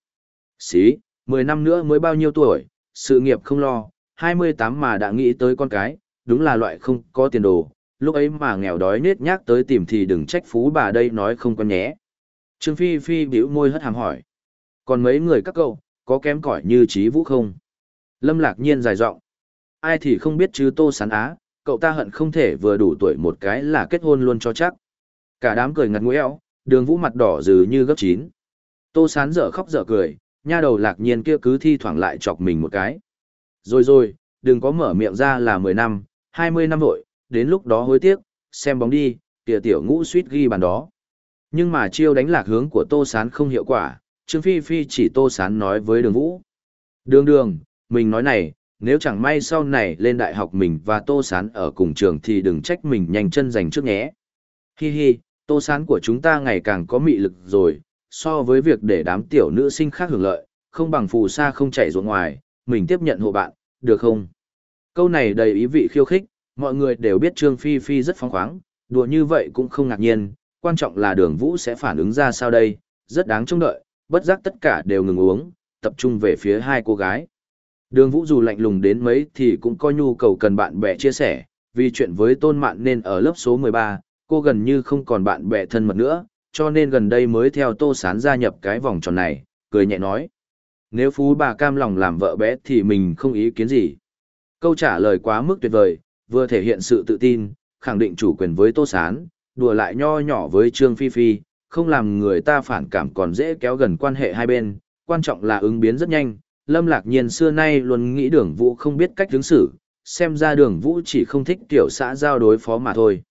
Xí, mười năm nữa mới bao nhiêu tuổi, sự nghiệp không lo, hai mươi tám mà đã nghĩ tới con cái, đúng là loại không có tiền đồ, lúc ấy mà nghèo đói nết nhác tới tìm thì đừng trách phú bà đây nói không có nhé. Trương Phi Phi bĩu môi hất hàm hỏi. Còn mấy người các cậu, có kém cỏi như trí vũ không? Lâm lạc nhiên dài giọng Ai thì không biết chứ tô sán á, cậu ta hận không thể vừa đủ tuổi một cái là kết hôn luôn cho chắc. Cả đám cười ngặt mũi eo, đường vũ mặt đỏ dừ như gấp chín. Tô sán dở khóc dở cười, nha đầu lạc nhiên kia cứ thi thoảng lại chọc mình một cái. Rồi rồi, đừng có mở miệng ra là mười năm, hai mươi năm vội, đến lúc đó hối tiếc, xem bóng đi, kìa tiểu ngũ suýt ghi bàn đó. Nhưng mà chiêu đánh lạc hướng của Tô Sán không hiệu quả, Trương Phi Phi chỉ Tô Sán nói với đường vũ. Đường đường, mình nói này, nếu chẳng may sau này lên đại học mình và Tô Sán ở cùng trường thì đừng trách mình nhanh chân giành trước nhé. Hi hi, Tô Sán của chúng ta ngày càng có mị lực rồi, so với việc để đám tiểu nữ sinh khác hưởng lợi, không bằng phù sa không chảy ruộng ngoài, mình tiếp nhận hộ bạn, được không? Câu này đầy ý vị khiêu khích, mọi người đều biết Trương Phi Phi rất phóng khoáng, đùa như vậy cũng không ngạc nhiên, quan trọng là đường vũ sẽ phản ứng ra sao đây, rất đáng trông đợi, bất giác tất cả đều ngừng uống, tập trung về phía hai cô gái. Đường vũ dù lạnh lùng đến mấy thì cũng có nhu cầu cần bạn bè chia sẻ, vì chuyện với tôn mạn nên ở lớp số 13, cô gần như không còn bạn bè thân mật nữa, cho nên gần đây mới theo tô sán gia nhập cái vòng tròn này, cười nhẹ nói. Nếu phú bà cam lòng làm vợ bé thì mình không ý kiến gì. Câu trả lời quá mức tuyệt vời, vừa thể hiện sự tự tin, khẳng định chủ quyền với tô sán, đùa lại nho nhỏ với Trương Phi Phi, không làm người ta phản cảm còn dễ kéo gần quan hệ hai bên, quan trọng là ứng biến rất nhanh. Lâm Lạc Nhiên xưa nay luôn nghĩ đường vũ không biết cách ứng xử, xem ra đường vũ chỉ không thích tiểu xã giao đối phó mà thôi.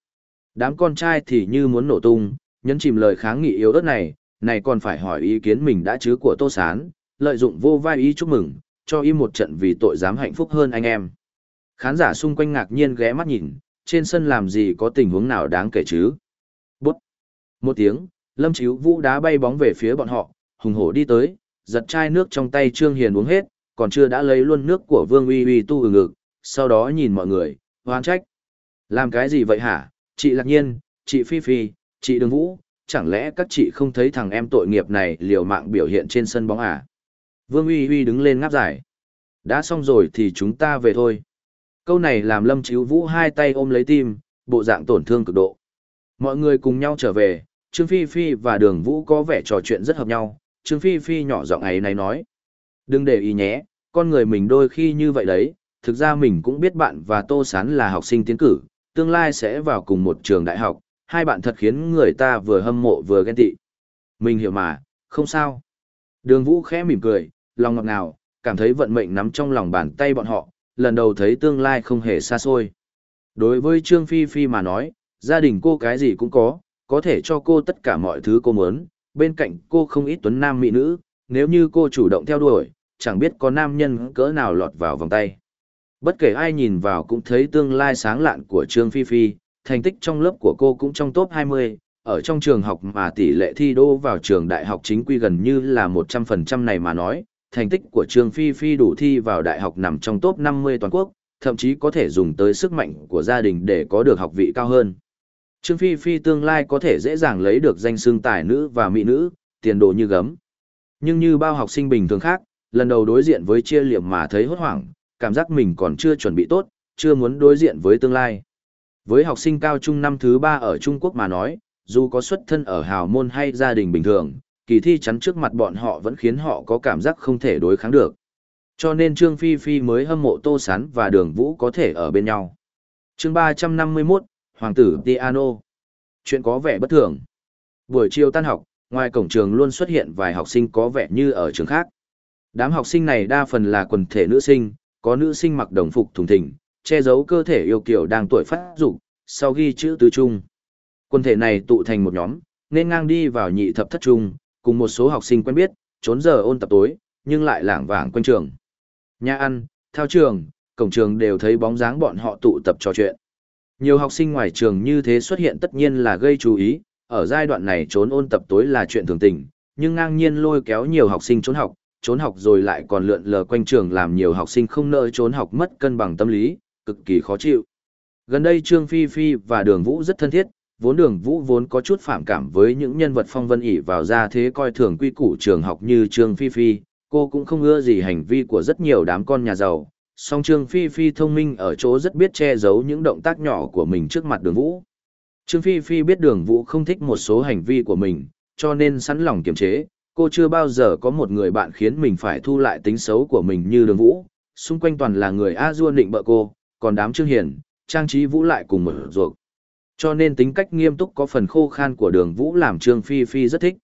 Đám con trai thì như muốn nổ tung, nhấn chìm lời kháng nghị yếu ớt này, này còn phải hỏi ý kiến mình đã chứ của Tô Sán, lợi dụng vô vai ý chúc mừng, cho im một trận vì tội dám hạnh phúc hơn anh em. Khán giả xung quanh ngạc nhiên ghé mắt nhìn, trên sân làm gì có tình huống nào đáng kể chứ. Bút. Một tiếng, Lâm Chíu Vũ đá bay bóng về phía bọn họ, hùng hổ đi tới, giật chai nước trong tay Trương Hiền uống hết, còn chưa đã lấy luôn nước của Vương Uy Uy tu ngực, sau đó nhìn mọi người, hoan trách. Làm cái gì vậy hả, chị Lạc Nhiên, chị Phi Phi, chị Đường Vũ, chẳng lẽ các chị không thấy thằng em tội nghiệp này liều mạng biểu hiện trên sân bóng à? Vương Uy Uy đứng lên ngáp giải. Đã xong rồi thì chúng ta về thôi. Câu này làm Lâm Chíu Vũ hai tay ôm lấy tim, bộ dạng tổn thương cực độ. Mọi người cùng nhau trở về, Trương Phi Phi và Đường Vũ có vẻ trò chuyện rất hợp nhau. Trương Phi Phi nhỏ giọng ấy này nói. Đừng để ý nhé, con người mình đôi khi như vậy đấy. Thực ra mình cũng biết bạn và Tô Sán là học sinh tiến cử, tương lai sẽ vào cùng một trường đại học. Hai bạn thật khiến người ta vừa hâm mộ vừa ghen tị. Mình hiểu mà, không sao. Đường Vũ khẽ mỉm cười, lòng ngọt ngào, cảm thấy vận mệnh nắm trong lòng bàn tay bọn họ, lần đầu thấy tương lai không hề xa xôi. Đối với Trương Phi Phi mà nói, gia đình cô cái gì cũng có, có thể cho cô tất cả mọi thứ cô muốn, bên cạnh cô không ít tuấn nam mỹ nữ, nếu như cô chủ động theo đuổi, chẳng biết có nam nhân cỡ nào lọt vào vòng tay. Bất kể ai nhìn vào cũng thấy tương lai sáng lạn của Trương Phi Phi, thành tích trong lớp của cô cũng trong top 20, ở trong trường học mà tỷ lệ thi đỗ vào trường đại học chính quy gần như là 100% này mà nói, thành tích của Trương Phi Phi đủ thi vào đại học nằm trong top 50 toàn quốc, thậm chí có thể dùng tới sức mạnh của gia đình để có được học vị cao hơn. Trương Phi Phi tương lai có thể dễ dàng lấy được danh xưng tài nữ và mỹ nữ, tiền đồ như gấm. Nhưng như bao học sinh bình thường khác, lần đầu đối diện với chia liệm mà thấy hốt hoảng, cảm giác mình còn chưa chuẩn bị tốt, chưa muốn đối diện với tương lai. Với học sinh cao trung năm thứ ba ở Trung Quốc mà nói, dù có xuất thân ở hào môn hay gia đình bình thường, kỳ thi chắn trước mặt bọn họ vẫn khiến họ có cảm giác không thể đối kháng được. Cho nên Trương Phi Phi mới hâm mộ Tô Sán và Đường Vũ có thể ở bên nhau. chương 351, Hoàng tử Tiano Chuyện có vẻ bất thường. Buổi chiều tan học, ngoài cổng trường luôn xuất hiện vài học sinh có vẻ như ở trường khác. Đám học sinh này đa phần là quần thể nữ sinh, có nữ sinh mặc đồng phục thùng thình, che giấu cơ thể yêu kiều đang tuổi phát dục sau ghi chữ tứ trung. Quần thể này tụ thành một nhóm, nên ngang đi vào nhị thập thất trung, cùng một số học sinh quen biết, trốn giờ ôn tập tối, nhưng lại lảng vảng quanh trường. Nhà ăn, theo trường, cổng trường đều thấy bóng dáng bọn họ tụ tập trò chuyện. Nhiều học sinh ngoài trường như thế xuất hiện tất nhiên là gây chú ý, ở giai đoạn này trốn ôn tập tối là chuyện thường tình, nhưng ngang nhiên lôi kéo nhiều học sinh trốn học, trốn học rồi lại còn lượn lờ quanh trường làm nhiều học sinh không nỡ trốn học mất cân bằng tâm lý, cực kỳ khó chịu. Gần đây Trương Phi Phi và Đường Vũ rất thân thiết, vốn Đường Vũ vốn có chút phản cảm với những nhân vật phong vân ỉ vào ra thế coi thường quy củ trường học như Trương Phi Phi, cô cũng không ưa gì hành vi của rất nhiều đám con nhà giàu. Song Trương Phi Phi thông minh ở chỗ rất biết che giấu những động tác nhỏ của mình trước mặt Đường Vũ. Trương Phi Phi biết Đường Vũ không thích một số hành vi của mình, cho nên sẵn lòng kiềm chế, cô chưa bao giờ có một người bạn khiến mình phải thu lại tính xấu của mình như đường vũ xung quanh toàn là người a dua định bợ cô còn đám trương hiền trang trí vũ lại cùng mở ruột cho nên tính cách nghiêm túc có phần khô khan của đường vũ làm trương phi phi rất thích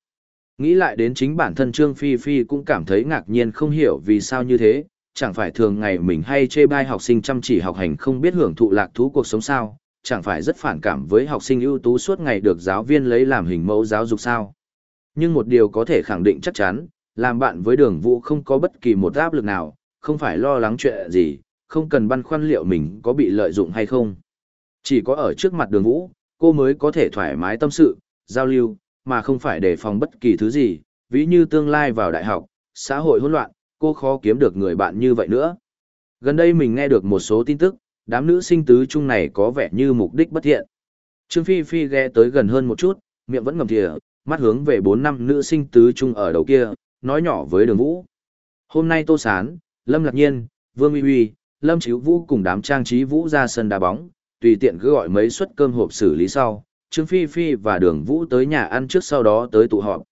nghĩ lại đến chính bản thân trương phi phi cũng cảm thấy ngạc nhiên không hiểu vì sao như thế chẳng phải thường ngày mình hay chê bai học sinh chăm chỉ học hành không biết hưởng thụ lạc thú cuộc sống sao chẳng phải rất phản cảm với học sinh ưu tú suốt ngày được giáo viên lấy làm hình mẫu giáo dục sao nhưng một điều có thể khẳng định chắc chắn, làm bạn với đường vũ không có bất kỳ một áp lực nào, không phải lo lắng chuyện gì, không cần băn khoăn liệu mình có bị lợi dụng hay không. Chỉ có ở trước mặt đường vũ, cô mới có thể thoải mái tâm sự, giao lưu, mà không phải đề phòng bất kỳ thứ gì, ví như tương lai vào đại học, xã hội hỗn loạn, cô khó kiếm được người bạn như vậy nữa. Gần đây mình nghe được một số tin tức, đám nữ sinh tứ chung này có vẻ như mục đích bất thiện. Trương Phi Phi ghé tới gần hơn một chút, miệng vẫn ngầm thìa, mắt hướng về bốn năm nữ sinh tứ trung ở đầu kia, nói nhỏ với đường vũ. Hôm nay Tô Sán, Lâm Lạc Nhiên, Vương Uy Uy, Lâm Chíu Vũ cùng đám trang trí Vũ ra sân đá bóng, tùy tiện cứ gọi mấy suất cơm hộp xử lý sau, Trương Phi Phi và Đường Vũ tới nhà ăn trước sau đó tới tụ họp.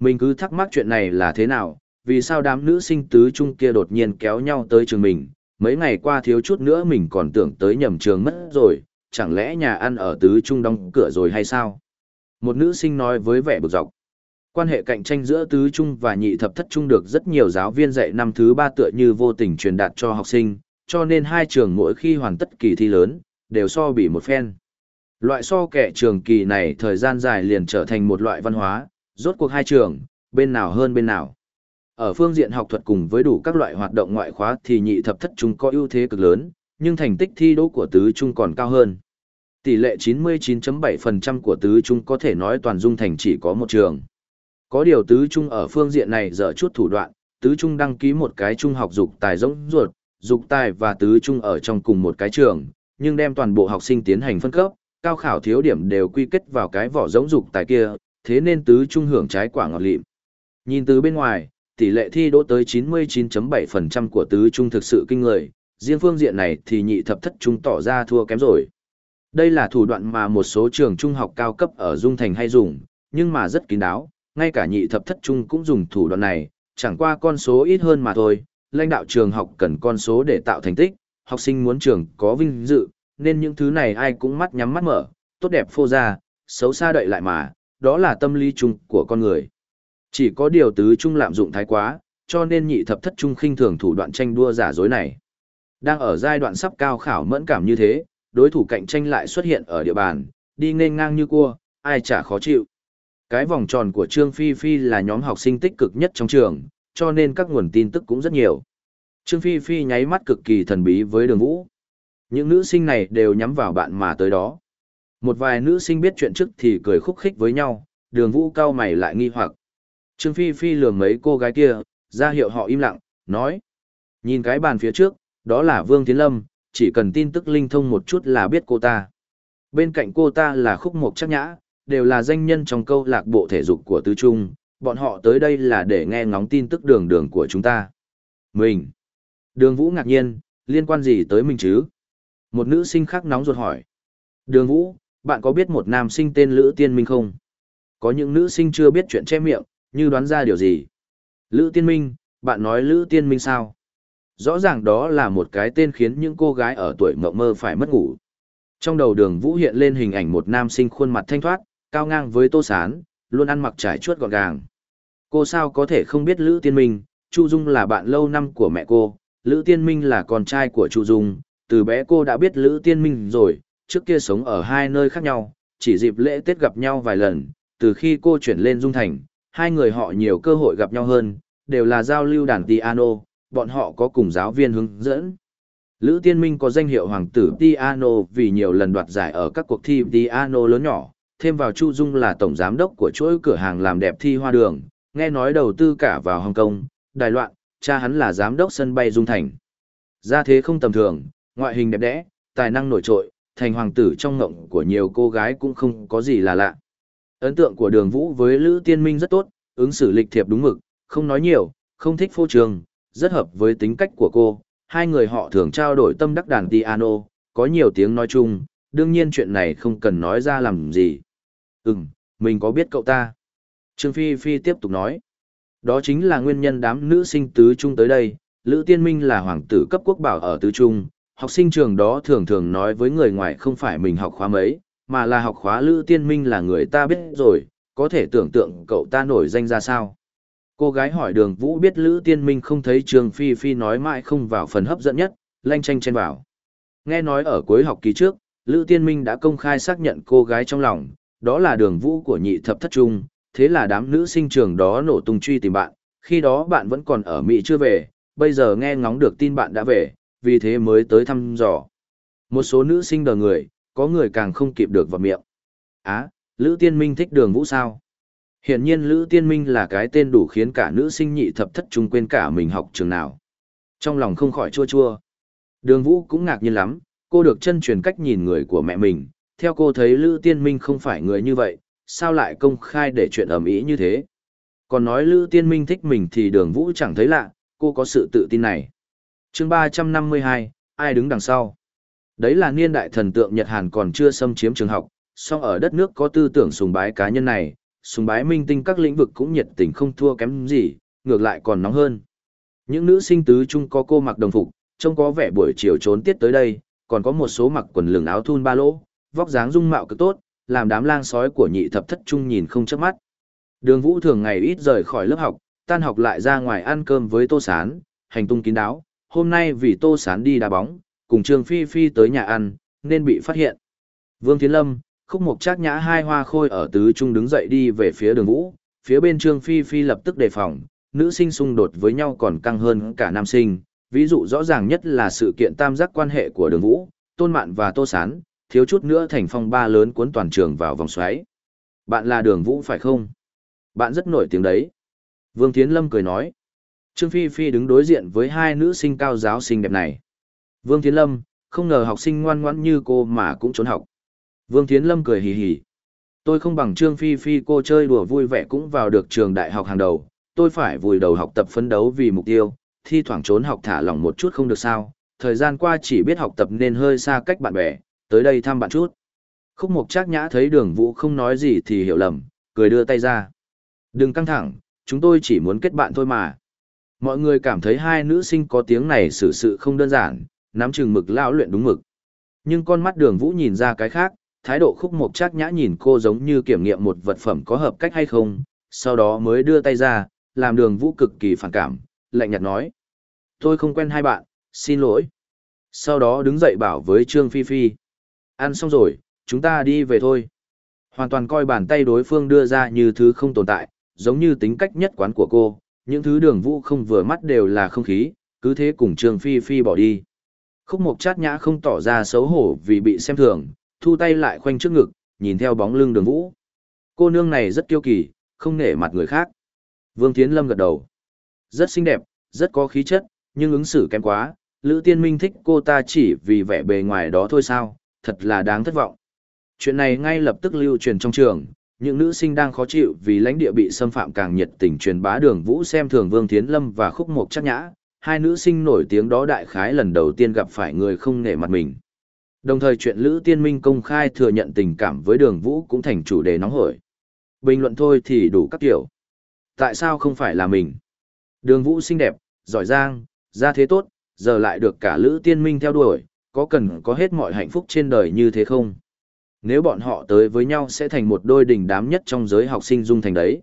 Mình cứ thắc mắc chuyện này là thế nào, vì sao đám nữ sinh tứ trung kia đột nhiên kéo nhau tới trường mình, mấy ngày qua thiếu chút nữa mình còn tưởng tới nhầm trường mất rồi, chẳng lẽ nhà ăn ở tứ trung đóng cửa rồi hay sao? Một nữ sinh nói với vẻ bực dọc. Quan hệ cạnh tranh giữa tứ trung và nhị thập thất trung được rất nhiều giáo viên dạy năm thứ ba tựa như vô tình truyền đạt cho học sinh, cho nên hai trường mỗi khi hoàn tất kỳ thi lớn, đều so bỉ một phen. Loại so kẻ trường kỳ này thời gian dài liền trở thành một loại văn hóa, rốt cuộc hai trường, bên nào hơn bên nào. Ở phương diện học thuật cùng với đủ các loại hoạt động ngoại khóa thì nhị thập thất trung có ưu thế cực lớn, nhưng thành tích thi đỗ của tứ trung còn cao hơn. Tỷ lệ 99.7% của tứ trung có thể nói toàn dung thành chỉ có một trường. Có điều tứ trung ở phương diện này dở chút thủ đoạn, tứ trung đăng ký một cái trung học dục tài rỗng ruột, dục tài và tứ trung ở trong cùng một cái trường, nhưng đem toàn bộ học sinh tiến hành phân cấp, cao khảo thiếu điểm đều quy kết vào cái vỏ giống dục tài kia, thế nên tứ trung hưởng trái quả ngọt lịm. Nhìn từ bên ngoài, tỷ lệ thi đỗ tới 99.7% của tứ trung thực sự kinh người, riêng phương diện này thì nhị thập thất trung tỏ ra thua kém rồi. Đây là thủ đoạn mà một số trường trung học cao cấp ở Dung Thành hay dùng, nhưng mà rất kín đáo, ngay cả nhị thập thất trung cũng dùng thủ đoạn này, chẳng qua con số ít hơn mà thôi. Lãnh đạo trường học cần con số để tạo thành tích, học sinh muốn trường có vinh dự, nên những thứ này ai cũng mắt nhắm mắt mở, tốt đẹp phô ra, xấu xa đợi lại mà, đó là tâm lý chung của con người. Chỉ có điều tứ trung lạm dụng thái quá, cho nên nhị thập thất trung khinh thường thủ đoạn tranh đua giả dối này. Đang ở giai đoạn sắp cao khảo mẫn cảm như thế, đối thủ cạnh tranh lại xuất hiện ở địa bàn, đi nên ngang như cua, ai chả khó chịu. Cái vòng tròn của Trương Phi Phi là nhóm học sinh tích cực nhất trong trường, cho nên các nguồn tin tức cũng rất nhiều. Trương Phi Phi nháy mắt cực kỳ thần bí với đường vũ. Những nữ sinh này đều nhắm vào bạn mà tới đó. Một vài nữ sinh biết chuyện trước thì cười khúc khích với nhau, đường vũ cao mày lại nghi hoặc. Trương Phi Phi lường mấy cô gái kia, ra hiệu họ im lặng, nói. Nhìn cái bàn phía trước, đó là Vương Tiến Lâm, chỉ cần tin tức linh thông một chút là biết cô ta. Bên cạnh cô ta là khúc Mộc chắc nhã, đều là danh nhân trong câu lạc bộ thể dục của tứ trung, bọn họ tới đây là để nghe ngóng tin tức đường đường của chúng ta. Mình. Đường Vũ ngạc nhiên, liên quan gì tới mình chứ? Một nữ sinh khác nóng ruột hỏi. Đường Vũ, bạn có biết một nam sinh tên Lữ Tiên Minh không? Có những nữ sinh chưa biết chuyện che miệng, như đoán ra điều gì. Lữ Tiên Minh, bạn nói Lữ Tiên Minh sao? Rõ ràng đó là một cái tên khiến những cô gái ở tuổi mộng mơ phải mất ngủ. Trong đầu đường vũ hiện lên hình ảnh một nam sinh khuôn mặt thanh thoát, cao ngang với tô sán, luôn ăn mặc trải chuốt gọn gàng. Cô sao có thể không biết Lữ Tiên Minh, Chu Dung là bạn lâu năm của mẹ cô, Lữ Tiên Minh là con trai của Chu Dung, từ bé cô đã biết Lữ Tiên Minh rồi, trước kia sống ở hai nơi khác nhau, chỉ dịp lễ Tết gặp nhau vài lần, từ khi cô chuyển lên Dung Thành, hai người họ nhiều cơ hội gặp nhau hơn, đều là giao lưu đàn piano, bọn họ có cùng giáo viên hướng dẫn. Lữ Tiên Minh có danh hiệu hoàng tử piano vì nhiều lần đoạt giải ở các cuộc thi piano lớn nhỏ, thêm vào Chu Dung là tổng giám đốc của chuỗi cửa hàng làm đẹp thi hoa đường, nghe nói đầu tư cả vào Hồng Kông, Đài Loan, cha hắn là giám đốc sân bay Dung Thành. Gia thế không tầm thường, ngoại hình đẹp đẽ, tài năng nổi trội, thành hoàng tử trong ngộng của nhiều cô gái cũng không có gì là lạ. Ấn tượng của đường vũ với Lữ Tiên Minh rất tốt, ứng xử lịch thiệp đúng mực, không nói nhiều, không thích phô trường, rất hợp với tính cách của cô. Hai người họ thường trao đổi tâm đắc đàn piano, có nhiều tiếng nói chung, đương nhiên chuyện này không cần nói ra làm gì. Ừm, mình có biết cậu ta. Trương Phi Phi tiếp tục nói. Đó chính là nguyên nhân đám nữ sinh tứ trung tới đây, Lữ Tiên Minh là hoàng tử cấp quốc bảo ở tứ trung, học sinh trường đó thường thường nói với người ngoài không phải mình học khóa mấy, mà là học khóa Lữ Tiên Minh là người ta biết rồi, có thể tưởng tượng cậu ta nổi danh ra sao. Cô gái hỏi đường Vũ biết Lữ Tiên Minh không thấy Trường Phi Phi nói mãi không vào phần hấp dẫn nhất, lanh tranh chen vào. Nghe nói ở cuối học kỳ trước, Lữ Tiên Minh đã công khai xác nhận cô gái trong lòng, đó là đường Vũ của nhị thập thất trung, thế là đám nữ sinh trường đó nổ tung truy tìm bạn, khi đó bạn vẫn còn ở Mỹ chưa về, bây giờ nghe ngóng được tin bạn đã về, vì thế mới tới thăm dò. Một số nữ sinh đờ người, có người càng không kịp được vào miệng. Á, Lữ Tiên Minh thích đường vũ sao? Hiển nhiên Lữ Tiên Minh là cái tên đủ khiến cả nữ sinh nhị thập thất chung quên cả mình học trường nào. Trong lòng không khỏi chua chua. Đường vũ cũng ngạc nhiên lắm, cô được chân truyền cách nhìn người của mẹ mình, theo cô thấy Lữ Tiên Minh không phải người như vậy, sao lại công khai để chuyện ầm ĩ như thế? Còn nói Lữ Tiên Minh thích mình thì đường vũ chẳng thấy lạ, cô có sự tự tin này. chương 352, ai đứng đằng sau? Đấy là niên đại thần tượng Nhật Hàn còn chưa xâm chiếm trường học, song ở đất nước có tư tưởng sùng bái cá nhân này, sùng bái minh tinh các lĩnh vực cũng nhiệt tình không thua kém gì, ngược lại còn nóng hơn. Những nữ sinh tứ chung có cô mặc đồng phục, trông có vẻ buổi chiều trốn tiết tới đây, còn có một số mặc quần lửng áo thun ba lỗ, vóc dáng dung mạo cực tốt, làm đám lang sói của nhị thập thất trung nhìn không chớp mắt. Đường Vũ thường ngày ít rời khỏi lớp học, tan học lại ra ngoài ăn cơm với Tô Sán, hành tung kín đáo, hôm nay vì Tô Sán đi đá bóng, cùng Trương Phi Phi tới nhà ăn, nên bị phát hiện. Vương Tiến Lâm, khúc mục trác nhã hai hoa khôi ở tứ trung đứng dậy đi về phía đường Vũ, phía bên Trương Phi Phi lập tức đề phòng, nữ sinh xung đột với nhau còn căng hơn cả nam sinh, ví dụ rõ ràng nhất là sự kiện tam giác quan hệ của đường Vũ, Tôn Mạn và Tô Sán, thiếu chút nữa thành phong ba lớn cuốn toàn trường vào vòng xoáy. Bạn là đường Vũ phải không? Bạn rất nổi tiếng đấy. Vương Thiến Lâm cười nói. Trương Phi Phi đứng đối diện với hai nữ sinh cao giáo xinh đẹp này. Vương Thiến Lâm, không ngờ học sinh ngoan ngoãn như cô mà cũng trốn học. Vương Thiến Lâm cười hì hì. Tôi không bằng Trương Phi Phi cô chơi đùa vui vẻ cũng vào được trường đại học hàng đầu. Tôi phải vùi đầu học tập phấn đấu vì mục tiêu, thi thoảng trốn học thả lỏng một chút không được sao. Thời gian qua chỉ biết học tập nên hơi xa cách bạn bè, tới đây thăm bạn chút. Khúc Mộc Trác Nhã thấy đường vũ không nói gì thì hiểu lầm, cười đưa tay ra. Đừng căng thẳng, chúng tôi chỉ muốn kết bạn thôi mà. Mọi người cảm thấy hai nữ sinh có tiếng này xử sự không đơn giản, nắm chừng mực lao luyện đúng mực. Nhưng con mắt đường vũ nhìn ra cái khác, thái độ khúc mộc chắc nhã nhìn cô giống như kiểm nghiệm một vật phẩm có hợp cách hay không, sau đó mới đưa tay ra, làm đường vũ cực kỳ phản cảm, lạnh nhạt nói. Tôi không quen hai bạn, xin lỗi. Sau đó đứng dậy bảo với Trương Phi Phi. Ăn xong rồi, chúng ta đi về thôi. Hoàn toàn coi bàn tay đối phương đưa ra như thứ không tồn tại, giống như tính cách nhất quán của cô, những thứ đường vũ không vừa mắt đều là không khí, cứ thế cùng Trương Phi Phi bỏ đi. Khúc mục chát nhã không tỏ ra xấu hổ vì bị xem thường, thu tay lại khoanh trước ngực, nhìn theo bóng lưng đường vũ. Cô nương này rất kiêu kỳ, không nể mặt người khác. Vương Thiến Lâm gật đầu. Rất xinh đẹp, rất có khí chất, nhưng ứng xử kém quá. Lữ Tiên Minh thích cô ta chỉ vì vẻ bề ngoài đó thôi sao, thật là đáng thất vọng. Chuyện này ngay lập tức lưu truyền trong trường, những nữ sinh đang khó chịu vì lãnh địa bị xâm phạm càng nhiệt tình truyền bá đường vũ xem thường Vương Thiến Lâm và Khúc Mộc Chắc Nhã, hai nữ sinh nổi tiếng đó đại khái lần đầu tiên gặp phải người không nể mặt mình. Đồng thời chuyện Lữ Tiên Minh công khai thừa nhận tình cảm với đường vũ cũng thành chủ đề nóng hổi. Bình luận thôi thì đủ các kiểu. Tại sao không phải là mình? Đường vũ xinh đẹp, giỏi giang, ra thế tốt, giờ lại được cả Lữ Tiên Minh theo đuổi, có cần có hết mọi hạnh phúc trên đời như thế không? Nếu bọn họ tới với nhau sẽ thành một đôi đỉnh đám nhất trong giới học sinh dung thành đấy.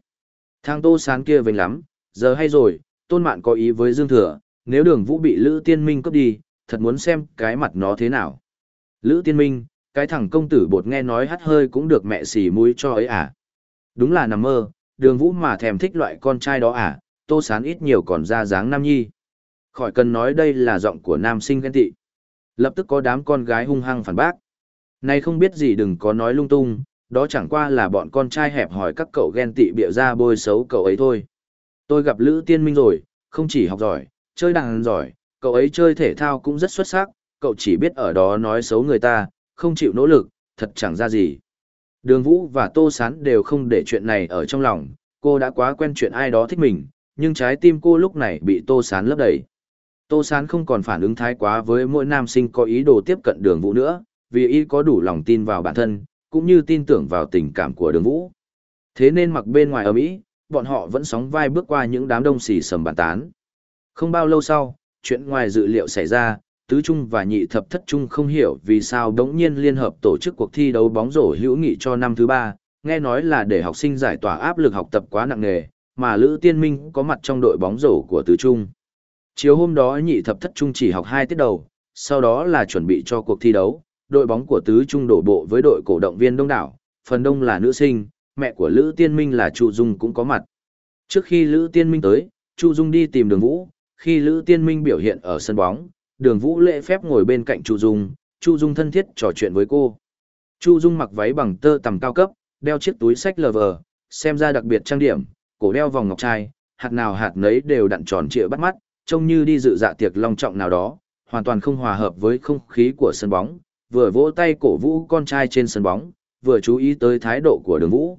Thang tô sán kia vinh lắm, giờ hay rồi, tôn mạn có ý với Dương Thừa, nếu đường vũ bị Lữ Tiên Minh cướp đi, thật muốn xem cái mặt nó thế nào. Lữ Tiên Minh, cái thằng công tử bột nghe nói hắt hơi cũng được mẹ xỉ mũi cho ấy à. Đúng là nằm mơ, đường vũ mà thèm thích loại con trai đó à, tô sán ít nhiều còn ra dáng nam nhi. Khỏi cần nói đây là giọng của nam sinh ghen tị. Lập tức có đám con gái hung hăng phản bác. Này không biết gì đừng có nói lung tung, đó chẳng qua là bọn con trai hẹp hỏi các cậu ghen tị bịa ra bôi xấu cậu ấy thôi. Tôi gặp Lữ Tiên Minh rồi, không chỉ học giỏi, chơi đàn giỏi, cậu ấy chơi thể thao cũng rất xuất sắc, cậu chỉ biết ở đó nói xấu người ta, không chịu nỗ lực, thật chẳng ra gì. Đường Vũ và Tô Sán đều không để chuyện này ở trong lòng, cô đã quá quen chuyện ai đó thích mình, nhưng trái tim cô lúc này bị Tô Sán lấp đầy. Tô Sán không còn phản ứng thái quá với mỗi nam sinh có ý đồ tiếp cận đường Vũ nữa, vì y có đủ lòng tin vào bản thân, cũng như tin tưởng vào tình cảm của đường Vũ. Thế nên mặc bên ngoài ở Mỹ, bọn họ vẫn sóng vai bước qua những đám đông xì sầm bàn tán. Không bao lâu sau, chuyện ngoài dự liệu xảy ra, tứ trung và nhị thập thất trung không hiểu vì sao đống nhiên liên hợp tổ chức cuộc thi đấu bóng rổ hữu nghị cho năm thứ ba, nghe nói là để học sinh giải tỏa áp lực học tập quá nặng nề, mà Lữ Tiên Minh có mặt trong đội bóng rổ của tứ trung. Chiều hôm đó nhị thập thất trung chỉ học hai tiết đầu, sau đó là chuẩn bị cho cuộc thi đấu, đội bóng của tứ trung đổ bộ với đội cổ động viên đông đảo, phần đông là nữ sinh, mẹ của Lữ Tiên Minh là Chu Dung cũng có mặt. Trước khi Lữ Tiên Minh tới, Chu Dung đi tìm đường Vũ, khi Lữ Tiên Minh biểu hiện ở sân bóng, đường Vũ lễ phép ngồi bên cạnh Chu Dung, Chu Dung thân thiết trò chuyện với cô. Chu Dung mặc váy bằng tơ tầm cao cấp, đeo chiếc túi sách lờ vờ, xem ra đặc biệt trang điểm, cổ đeo vòng ngọc trai, hạt nào hạt nấy đều đặn tròn trịa bắt mắt, trông như đi dự dạ tiệc long trọng nào đó, hoàn toàn không hòa hợp với không khí của sân bóng, vừa vỗ tay cổ vũ con trai trên sân bóng, vừa chú ý tới thái độ của đường vũ.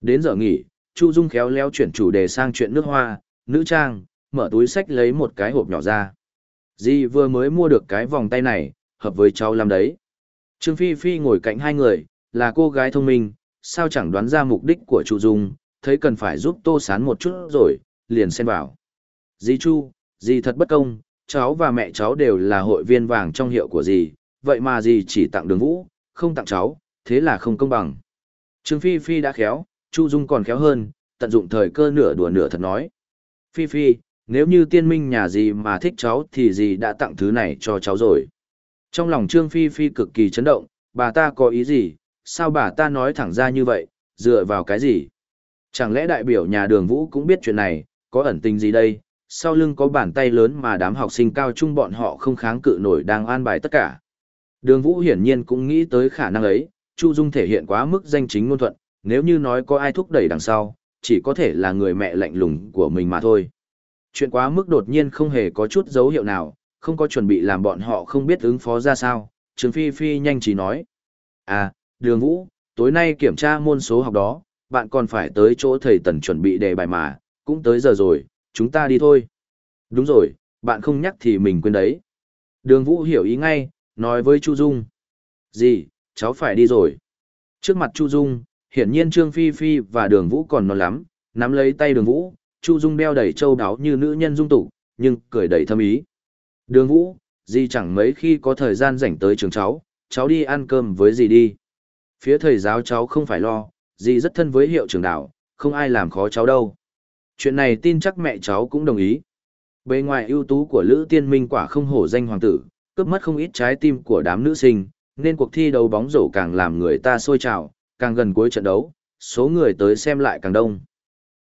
Đến giờ nghỉ, Chu Dung khéo léo chuyển chủ đề sang chuyện nước hoa, nữ trang, mở túi sách lấy một cái hộp nhỏ ra. Di vừa mới mua được cái vòng tay này, hợp với cháu làm đấy. Trương Phi Phi ngồi cạnh hai người, là cô gái thông minh, sao chẳng đoán ra mục đích của Chu Dung, thấy cần phải giúp Tô Sán một chút rồi, liền xen vào. Di Chu, Dì thật bất công, cháu và mẹ cháu đều là hội viên vàng trong hiệu của dì, vậy mà dì chỉ tặng đường vũ, không tặng cháu, thế là không công bằng. Trương Phi Phi đã khéo, Chu Dung còn khéo hơn, tận dụng thời cơ nửa đùa nửa thật nói. Phi Phi, nếu như tiên minh nhà dì mà thích cháu thì dì đã tặng thứ này cho cháu rồi. Trong lòng Trương Phi Phi cực kỳ chấn động, bà ta có ý gì, sao bà ta nói thẳng ra như vậy, dựa vào cái gì? Chẳng lẽ đại biểu nhà đường vũ cũng biết chuyện này, có ẩn tình gì đây? Sau lưng có bàn tay lớn mà đám học sinh cao trung bọn họ không kháng cự nổi đang an bài tất cả. Đường vũ hiển nhiên cũng nghĩ tới khả năng ấy, Chu Dung thể hiện quá mức danh chính ngôn thuận, nếu như nói có ai thúc đẩy đằng sau, chỉ có thể là người mẹ lạnh lùng của mình mà thôi. Chuyện quá mức đột nhiên không hề có chút dấu hiệu nào, không có chuẩn bị làm bọn họ không biết ứng phó ra sao, Trường Phi Phi nhanh trí nói. À, Đường Vũ, tối nay kiểm tra môn số học đó, bạn còn phải tới chỗ thầy Tần chuẩn bị đề bài mà, cũng tới giờ rồi, chúng ta đi thôi. Đúng rồi, bạn không nhắc thì mình quên đấy. Đường Vũ hiểu ý ngay, nói với Chu Dung. Gì, cháu phải đi rồi. Trước mặt Chu Dung, hiển nhiên Trương Phi Phi và Đường Vũ còn non lắm, nắm lấy tay Đường Vũ, Chu Dung đeo đầy châu đáo như nữ nhân dung tục, nhưng cười đầy thâm ý. Đường Vũ, gì chẳng mấy khi có thời gian rảnh tới trường cháu, cháu đi ăn cơm với gì đi. Phía thầy giáo cháu không phải lo, gì rất thân với hiệu trưởng đạo, không ai làm khó cháu đâu. Chuyện này tin chắc mẹ cháu cũng đồng ý. Bề ngoài ưu tú của Lữ Tiên Minh quả không hổ danh hoàng tử, cướp mất không ít trái tim của đám nữ sinh, nên cuộc thi đấu bóng rổ càng làm người ta sôi trào, càng gần cuối trận đấu, số người tới xem lại càng đông.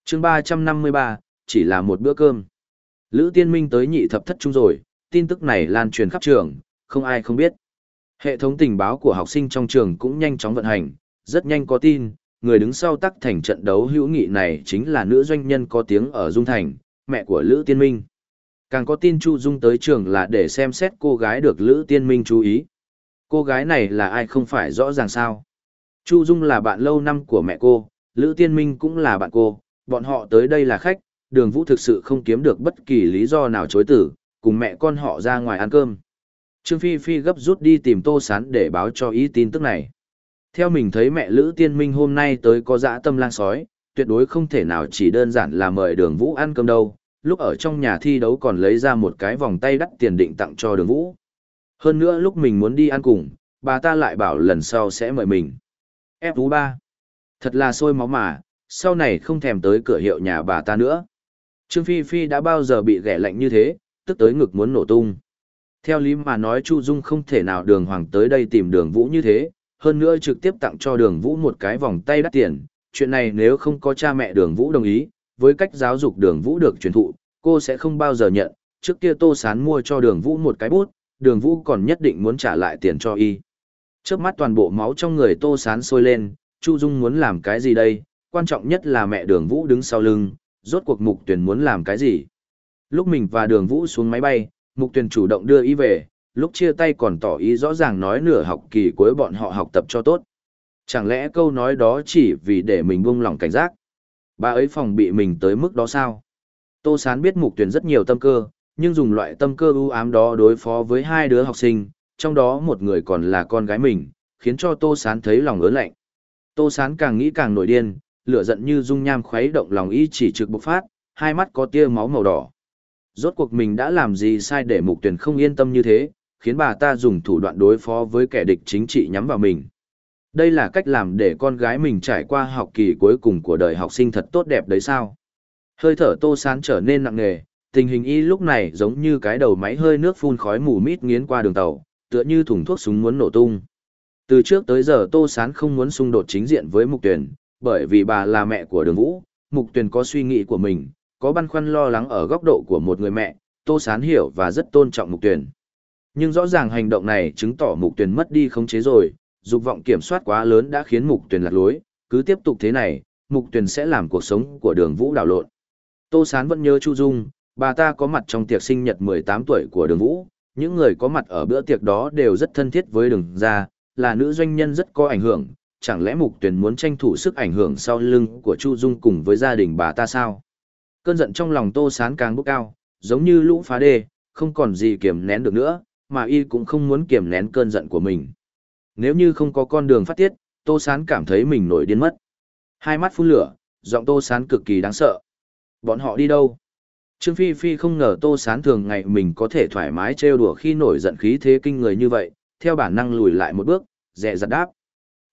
chương 353, chỉ là một bữa cơm. Lữ Tiên Minh tới nhị thập thất trung rồi, tin tức này lan truyền khắp trường, không ai không biết. Hệ thống tình báo của học sinh trong trường cũng nhanh chóng vận hành, rất nhanh có tin, người đứng sau tắc thành trận đấu hữu nghị này chính là nữ doanh nhân có tiếng ở Dung Thành, mẹ của Lữ Tiên Minh. Càng có tin Chu Dung tới trường là để xem xét cô gái được Lữ Tiên Minh chú ý. Cô gái này là ai không phải rõ ràng sao. Chu Dung là bạn lâu năm của mẹ cô, Lữ Tiên Minh cũng là bạn cô, bọn họ tới đây là khách, đường vũ thực sự không kiếm được bất kỳ lý do nào chối tử, cùng mẹ con họ ra ngoài ăn cơm. Trương Phi Phi gấp rút đi tìm Tô Sán để báo cho ý tin tức này. Theo mình thấy mẹ Lữ Tiên Minh hôm nay tới có dã tâm lang sói, tuyệt đối không thể nào chỉ đơn giản là mời đường vũ ăn cơm đâu, lúc ở trong nhà thi đấu còn lấy ra một cái vòng tay đắt tiền định tặng cho đường vũ. Hơn nữa lúc mình muốn đi ăn cùng, bà ta lại bảo lần sau sẽ mời mình. Ép Phú Ba. Thật là sôi máu mà, sau này không thèm tới cửa hiệu nhà bà ta nữa. Trương Phi Phi đã bao giờ bị ghẻ lạnh như thế, tức tới ngực muốn nổ tung. Theo lý mà nói Chu Dung không thể nào đường hoàng tới đây tìm đường vũ như thế, hơn nữa trực tiếp tặng cho đường vũ một cái vòng tay đắt tiền, chuyện này nếu không có cha mẹ đường vũ đồng ý, với cách giáo dục đường vũ được truyền thụ, cô sẽ không bao giờ nhận, trước kia tô sán mua cho đường vũ một cái bút, đường vũ còn nhất định muốn trả lại tiền cho y. Trước mắt toàn bộ máu trong người tô sán sôi lên, Chu Dung muốn làm cái gì đây, quan trọng nhất là mẹ đường vũ đứng sau lưng, rốt cuộc mục tuyển muốn làm cái gì. Lúc mình và đường vũ xuống máy bay, mục tuyển chủ động đưa y về, lúc chia tay còn tỏ ý rõ ràng nói nửa học kỳ cuối bọn họ học tập cho tốt. Chẳng lẽ câu nói đó chỉ vì để mình buông lỏng cảnh giác? Bà ấy phòng bị mình tới mức đó sao? Tô Sán biết mục tuyển rất nhiều tâm cơ, nhưng dùng loại tâm cơ ưu ám đó đối phó với hai đứa học sinh, trong đó một người còn là con gái mình, khiến cho Tô Sán thấy lòng ớn lạnh. Tô Sán càng nghĩ càng nổi điên, lửa giận như dung nham khuấy động lòng y chỉ trực bộc phát, hai mắt có tia máu màu đỏ. Rốt cuộc mình đã làm gì sai để mục tuyển không yên tâm như thế, khiến bà ta dùng thủ đoạn đối phó với kẻ địch chính trị nhắm vào mình. Đây là cách làm để con gái mình trải qua học kỳ cuối cùng của đời học sinh thật tốt đẹp đấy sao. Hơi thở tô sán trở nên nặng nề, tình hình y lúc này giống như cái đầu máy hơi nước phun khói mù mịt nghiến qua đường tàu, tựa như thùng thuốc súng muốn nổ tung. Từ trước tới giờ tô sán không muốn xung đột chính diện với mục tuyển, bởi vì bà là mẹ của đường vũ, mục tuyển có suy nghĩ của mình, có băn khoăn lo lắng ở góc độ của một người mẹ, tô sán hiểu và rất tôn trọng mục tuyển. Nhưng rõ ràng hành động này chứng tỏ mục tuyển mất đi khống chế rồi, dục vọng kiểm soát quá lớn đã khiến mục tuyển lạc lối, cứ tiếp tục thế này, mục tuyển sẽ làm cuộc sống của đường vũ đảo lộn. Tô Sán vẫn nhớ Chu Dung, bà ta có mặt trong tiệc sinh nhật 18 tuổi của đường vũ, những người có mặt ở bữa tiệc đó đều rất thân thiết với đường gia, là nữ doanh nhân rất có ảnh hưởng, chẳng lẽ mục tuyển muốn tranh thủ sức ảnh hưởng sau lưng của Chu Dung cùng với gia đình bà ta sao? Cơn giận trong lòng Tô Sán càng bốc cao, giống như lũ phá đê, không còn gì kiềm nén được nữa, mà y cũng không muốn kiềm nén cơn giận của mình. Nếu như không có con đường phát tiết, Tô Sán cảm thấy mình nổi điên mất. Hai mắt phun lửa, giọng Tô Sán cực kỳ đáng sợ. Bọn họ đi đâu? Trương Phi Phi không ngờ Tô Sán thường ngày mình có thể thoải mái trêu đùa khi nổi giận khí thế kinh người như vậy, theo bản năng lùi lại một bước, dè dặt đáp.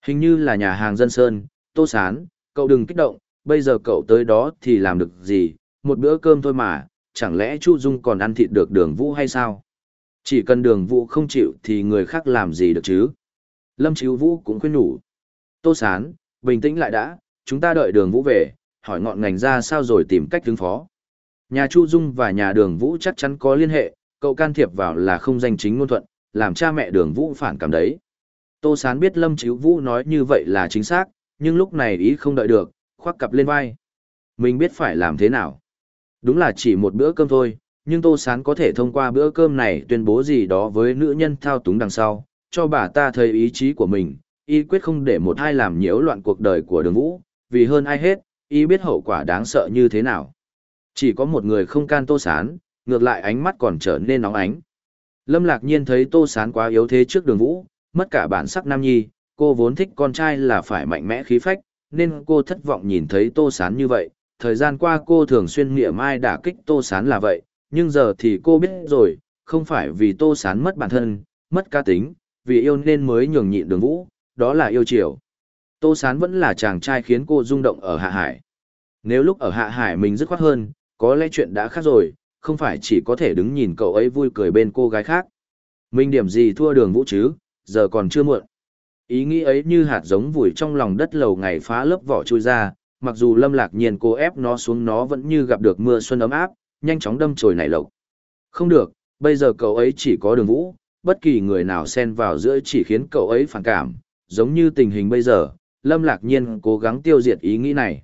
Hình như là nhà hàng dân sơn, Tô Sán, cậu đừng kích động, bây giờ cậu tới đó thì làm được gì, một bữa cơm thôi mà, chẳng lẽ Chu Dung còn ăn thịt được đường vũ hay sao? Chỉ cần đường vũ không chịu thì người khác làm gì được chứ? Lâm Chíu Vũ cũng khuyên nhủ. Tô Sán, bình tĩnh lại đã, chúng ta đợi đường vũ về, hỏi ngọn ngành ra sao rồi tìm cách ứng phó. Nhà Chu Dung và nhà đường vũ chắc chắn có liên hệ, cậu can thiệp vào là không danh chính ngôn thuận, làm cha mẹ đường vũ phản cảm đấy. Tô Sán biết Lâm Chíu Vũ nói như vậy là chính xác, nhưng lúc này ý không đợi được, khoác cặp lên vai. Mình biết phải làm thế nào. Đúng là chỉ một bữa cơm thôi, nhưng Tô Sán có thể thông qua bữa cơm này tuyên bố gì đó với nữ nhân thao túng đằng sau, cho bà ta thấy ý chí của mình, y quyết không để một ai làm nhiễu loạn cuộc đời của đường vũ, vì hơn ai hết, y biết hậu quả đáng sợ như thế nào. Chỉ có một người không can Tô Sán, ngược lại ánh mắt còn trở nên nóng ánh. Lâm Lạc Nhiên thấy Tô Sán quá yếu thế trước đường vũ, mất cả bản sắc nam nhi, cô vốn thích con trai là phải mạnh mẽ khí phách, nên cô thất vọng nhìn thấy Tô Sán như vậy. Thời gian qua cô thường xuyên nghĩa mai đả kích Tô Sán là vậy, nhưng giờ thì cô biết rồi, không phải vì Tô Sán mất bản thân, mất cá tính, vì yêu nên mới nhường nhịn đường vũ, đó là yêu chiều. Tô Sán vẫn là chàng trai khiến cô rung động ở Hạ Hải. Nếu lúc ở Hạ Hải mình dứt khoát hơn, có lẽ chuyện đã khác rồi, không phải chỉ có thể đứng nhìn cậu ấy vui cười bên cô gái khác. Mình điểm gì thua đường vũ chứ, giờ còn chưa muộn. Ý nghĩ ấy như hạt giống vùi trong lòng đất lầu ngày phá lớp vỏ trôi ra, mặc dù lâm lạc nhiên cô ép nó xuống nó vẫn như gặp được mưa xuân ấm áp, nhanh chóng đâm chồi nảy lộc. Không được, bây giờ cậu ấy chỉ có đường vũ, bất kỳ người nào xen vào giữa chỉ khiến cậu ấy phản cảm, giống như tình hình bây giờ, Lâm Lạc Nhiên cố gắng tiêu diệt ý nghĩ này.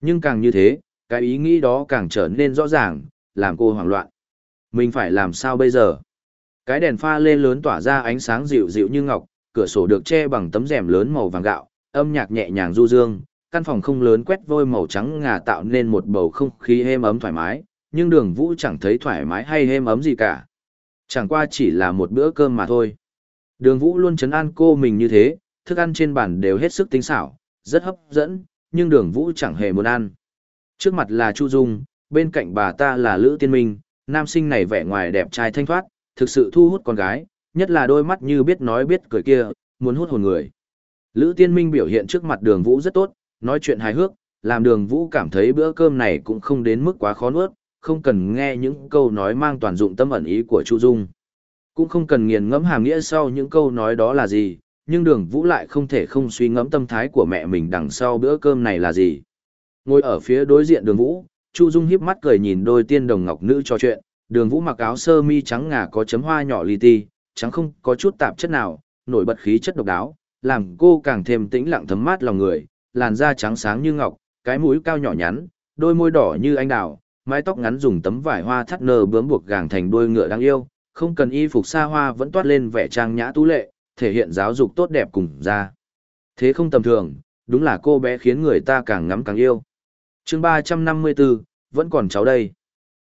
Nhưng càng như thế, cái ý nghĩ đó càng trở nên rõ ràng, làm cô hoảng loạn. Mình phải làm sao bây giờ? Cái đèn pha lê lớn tỏa ra ánh sáng dịu dịu như ngọc, cửa sổ được che bằng tấm rèm lớn màu vàng gạo, âm nhạc nhẹ nhàng du dương, căn phòng không lớn quét vôi màu trắng ngà tạo nên một bầu không khí êm ấm thoải mái, nhưng đường vũ chẳng thấy thoải mái hay êm ấm gì cả. Chẳng qua chỉ là một bữa cơm mà thôi. Đường Vũ luôn chấn an cô mình như thế, thức ăn trên bàn đều hết sức tinh xảo, rất hấp dẫn, nhưng đường Vũ chẳng hề muốn ăn. Trước mặt là Chu Dung, bên cạnh bà ta là Lữ Tiên Minh, nam sinh này vẻ ngoài đẹp trai thanh thoát, thực sự thu hút con gái, nhất là đôi mắt như biết nói biết cười kia, muốn hút hồn người. Lữ Tiên Minh biểu hiện trước mặt đường Vũ rất tốt, nói chuyện hài hước, làm đường Vũ cảm thấy bữa cơm này cũng không đến mức quá khó nuốt, không cần nghe những câu nói mang toàn dụng tâm ẩn ý của Chu Dung. Cũng không cần nghiền ngẫm hàm nghĩa sau những câu nói đó là gì, nhưng đường vũ lại không thể không suy ngẫm tâm thái của mẹ mình đằng sau bữa cơm này là gì. Ngồi ở phía đối diện đường vũ, Chu Dung hiếp mắt cười nhìn đôi tiên đồng ngọc nữ trò chuyện, đường vũ mặc áo sơ mi trắng ngà có chấm hoa nhỏ li ti, trắng không có chút tạp chất nào, nổi bật khí chất độc đáo, làm cô càng thêm tĩnh lặng thấm mát lòng người, làn da trắng sáng như ngọc, cái mũi cao nhỏ nhắn, đôi môi đỏ như anh đào, mái tóc ngắn dùng tấm vải hoa thắt nơ bướm buộc gàng thành đuôi ngựa đáng yêu, không cần y phục xa hoa vẫn toát lên vẻ trang nhã tú lệ, thể hiện giáo dục tốt đẹp cùng ra. Thế không tầm thường, đúng là cô bé khiến người ta càng ngắm càng yêu. chương 354, vẫn còn cháu đây.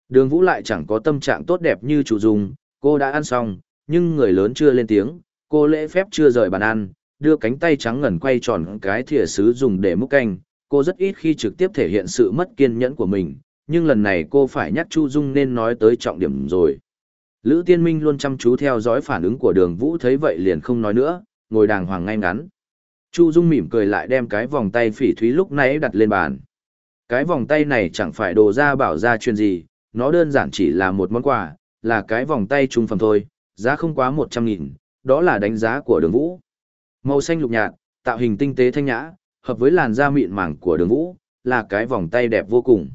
Đường Vũ lại chẳng có tâm trạng tốt đẹp như chủ dùng, cô đã ăn xong, nhưng người lớn chưa lên tiếng, cô lễ phép chưa rời bàn ăn, đưa cánh tay trắng ngần quay tròn cái thìa sứ dùng để múc canh. Cô rất ít khi trực tiếp thể hiện sự mất kiên nhẫn của mình, nhưng lần này cô phải nhắc Chu Dung nên nói tới trọng điểm rồi. Lữ Tiên Minh luôn chăm chú theo dõi phản ứng của đường Vũ thấy vậy liền không nói nữa, ngồi đàng hoàng ngay ngắn. Chu Dung mỉm cười lại đem cái vòng tay phỉ thúy lúc nãy đặt lên bàn. Cái vòng tay này chẳng phải đồ ra bảo ra chuyện gì, nó đơn giản chỉ là một món quà, là cái vòng tay trung phẩm thôi, giá không quá 100 nghìn, đó là đánh giá của đường Vũ. Màu xanh lục nhạt, tạo hình tinh tế thanh nhã, hợp với làn da mịn màng của đường Vũ, là cái vòng tay đẹp vô cùng.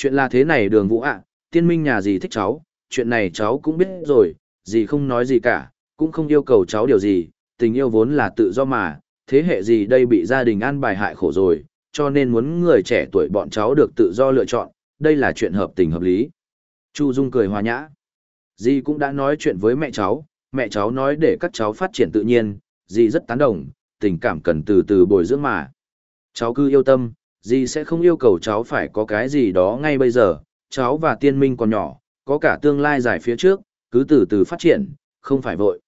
Chuyện là thế này đường Vũ ạ, tiên minh nhà gì thích cháu, chuyện này cháu cũng biết rồi, gì không nói gì cả, cũng không yêu cầu cháu điều gì, tình yêu vốn là tự do mà, thế hệ gì đây bị gia đình an bài hại khổ rồi, cho nên muốn người trẻ tuổi bọn cháu được tự do lựa chọn, đây là chuyện hợp tình hợp lý. Chu Dung cười hòa nhã. Dì cũng đã nói chuyện với mẹ cháu, mẹ cháu nói để các cháu phát triển tự nhiên, dì rất tán đồng, tình cảm cần từ từ bồi dưỡng mà. Cháu cứ yêu tâm, dì sẽ không yêu cầu cháu phải có cái gì đó ngay bây giờ, cháu và tiên minh còn nhỏ, có cả tương lai dài phía trước, cứ từ từ phát triển, không phải vội.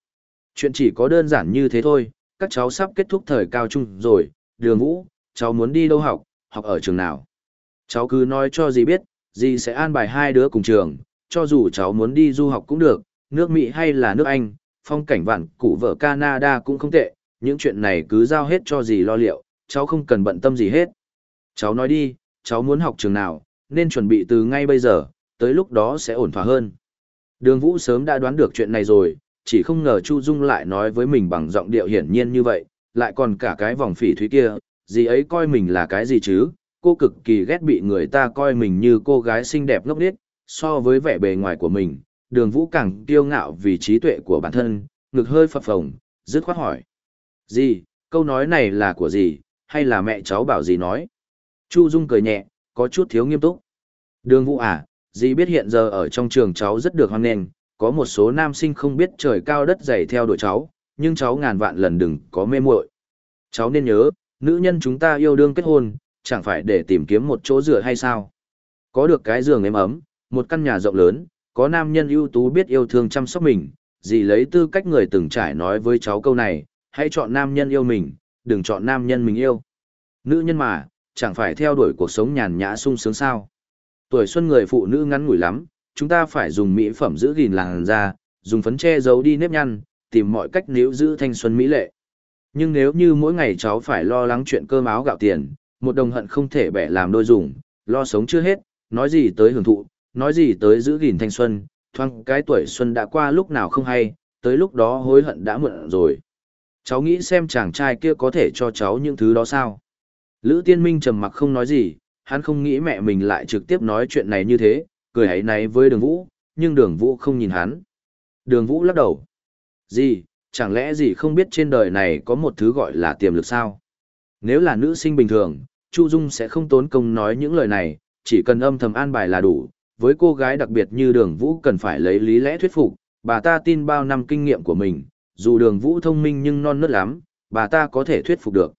Chuyện chỉ có đơn giản như thế thôi, các cháu sắp kết thúc thời cao trung rồi, đường vũ, cháu muốn đi đâu học, học ở trường nào. Cháu cứ nói cho dì biết, dì sẽ an bài hai đứa cùng trường, cho dù cháu muốn đi du học cũng được, nước Mỹ hay là nước Anh, phong cảnh vạn cụ vợ Canada cũng không tệ, những chuyện này cứ giao hết cho dì lo liệu, cháu không cần bận tâm gì hết. Cháu nói đi, cháu muốn học trường nào, nên chuẩn bị từ ngay bây giờ, tới lúc đó sẽ ổn thỏa hơn. Đường Vũ sớm đã đoán được chuyện này rồi, chỉ không ngờ Chu Dung lại nói với mình bằng giọng điệu hiển nhiên như vậy, lại còn cả cái vòng phỉ thúy kia, gì ấy coi mình là cái gì chứ, cô cực kỳ ghét bị người ta coi mình như cô gái xinh đẹp ngốc nghếch, so với vẻ bề ngoài của mình, đường Vũ càng kiêu ngạo vì trí tuệ của bản thân, ngực hơi phập phồng, dứt khoát hỏi. Gì, câu nói này là của gì, hay là mẹ cháu bảo gì nói? Chu Dung cười nhẹ, có chút thiếu nghiêm túc. Đường Vũ à, dì biết hiện giờ ở trong trường cháu rất được hoan nghênh, có một số nam sinh không biết trời cao đất dày theo đuổi cháu, nhưng cháu ngàn vạn lần đừng có mê muội. Cháu nên nhớ, nữ nhân chúng ta yêu đương kết hôn, chẳng phải để tìm kiếm một chỗ dựa hay sao? Có được cái giường êm ấm, một căn nhà rộng lớn, có nam nhân ưu tú biết yêu thương chăm sóc mình, dì lấy tư cách người từng trải nói với cháu câu này, hãy chọn nam nhân yêu mình, đừng chọn nam nhân mình yêu. Nữ nhân mà, chẳng phải theo đuổi cuộc sống nhàn nhã sung sướng sao? tuổi xuân người phụ nữ ngắn ngủi lắm, chúng ta phải dùng mỹ phẩm giữ gìn làn da, dùng phấn che giấu đi nếp nhăn, tìm mọi cách níu giữ thanh xuân mỹ lệ. Nhưng nếu như mỗi ngày cháu phải lo lắng chuyện cơm áo gạo tiền, một đồng hận không thể bẻ làm đôi dùng, lo sống chưa hết, nói gì tới hưởng thụ, nói gì tới giữ gìn thanh xuân, thoáng cái tuổi xuân đã qua lúc nào không hay, tới lúc đó hối hận đã muộn rồi. Cháu nghĩ xem chàng trai kia có thể cho cháu những thứ đó sao? Lữ tiên minh trầm mặc không nói gì, hắn không nghĩ mẹ mình lại trực tiếp nói chuyện này như thế, cười hãy náy với đường vũ, nhưng đường vũ không nhìn hắn. Đường vũ lắc đầu. Gì, chẳng lẽ gì không biết trên đời này có một thứ gọi là tiềm lực sao? Nếu là nữ sinh bình thường, Chu Dung sẽ không tốn công nói những lời này, chỉ cần âm thầm an bài là đủ. Với cô gái đặc biệt như đường vũ cần phải lấy lý lẽ thuyết phục, bà ta tin bao năm kinh nghiệm của mình, dù đường vũ thông minh nhưng non nớt lắm, bà ta có thể thuyết phục được.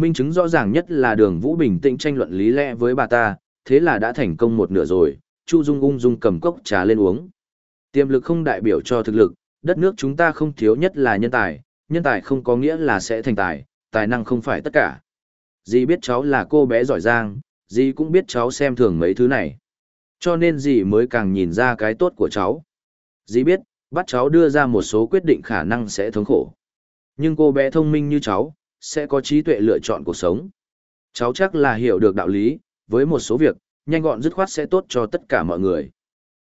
Minh chứng rõ ràng nhất là đường Vũ bình tĩnh tranh luận lý lẽ với bà ta, thế là đã thành công một nửa rồi, Chu Dung ung dung cầm cốc trà lên uống. Tiềm lực không đại biểu cho thực lực, đất nước chúng ta không thiếu nhất là nhân tài, nhân tài không có nghĩa là sẽ thành tài, tài năng không phải tất cả. Dì biết cháu là cô bé giỏi giang, dì cũng biết cháu xem thường mấy thứ này. Cho nên dì mới càng nhìn ra cái tốt của cháu. Dì biết, bắt cháu đưa ra một số quyết định khả năng sẽ thống khổ. Nhưng cô bé thông minh như cháu, sẽ có trí tuệ lựa chọn cuộc sống. Cháu chắc là hiểu được đạo lý, với một số việc, nhanh gọn dứt khoát sẽ tốt cho tất cả mọi người.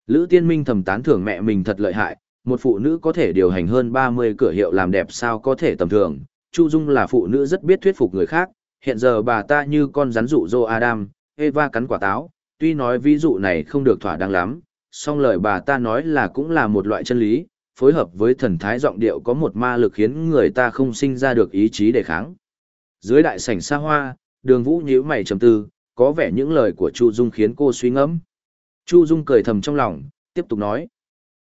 Lữ Tiên Minh thầm tán thưởng mẹ mình thật lợi hại, một phụ nữ có thể điều hành hơn 30 cửa hiệu làm đẹp sao có thể tầm thường, Chu Dung là phụ nữ rất biết thuyết phục người khác, hiện giờ bà ta như con rắn dụ dô Adam, Eva cắn quả táo, tuy nói ví dụ này không được thỏa đáng lắm, song lời bà ta nói là cũng là một loại chân lý, phối hợp với thần thái giọng điệu có một ma lực khiến người ta không sinh ra được ý chí đề kháng. Dưới đại sảnh xa hoa, đường vũ nhíu mày trầm tư, có vẻ những lời của Chu Dung khiến cô suy ngẫm. Chu Dung cười thầm trong lòng, tiếp tục nói.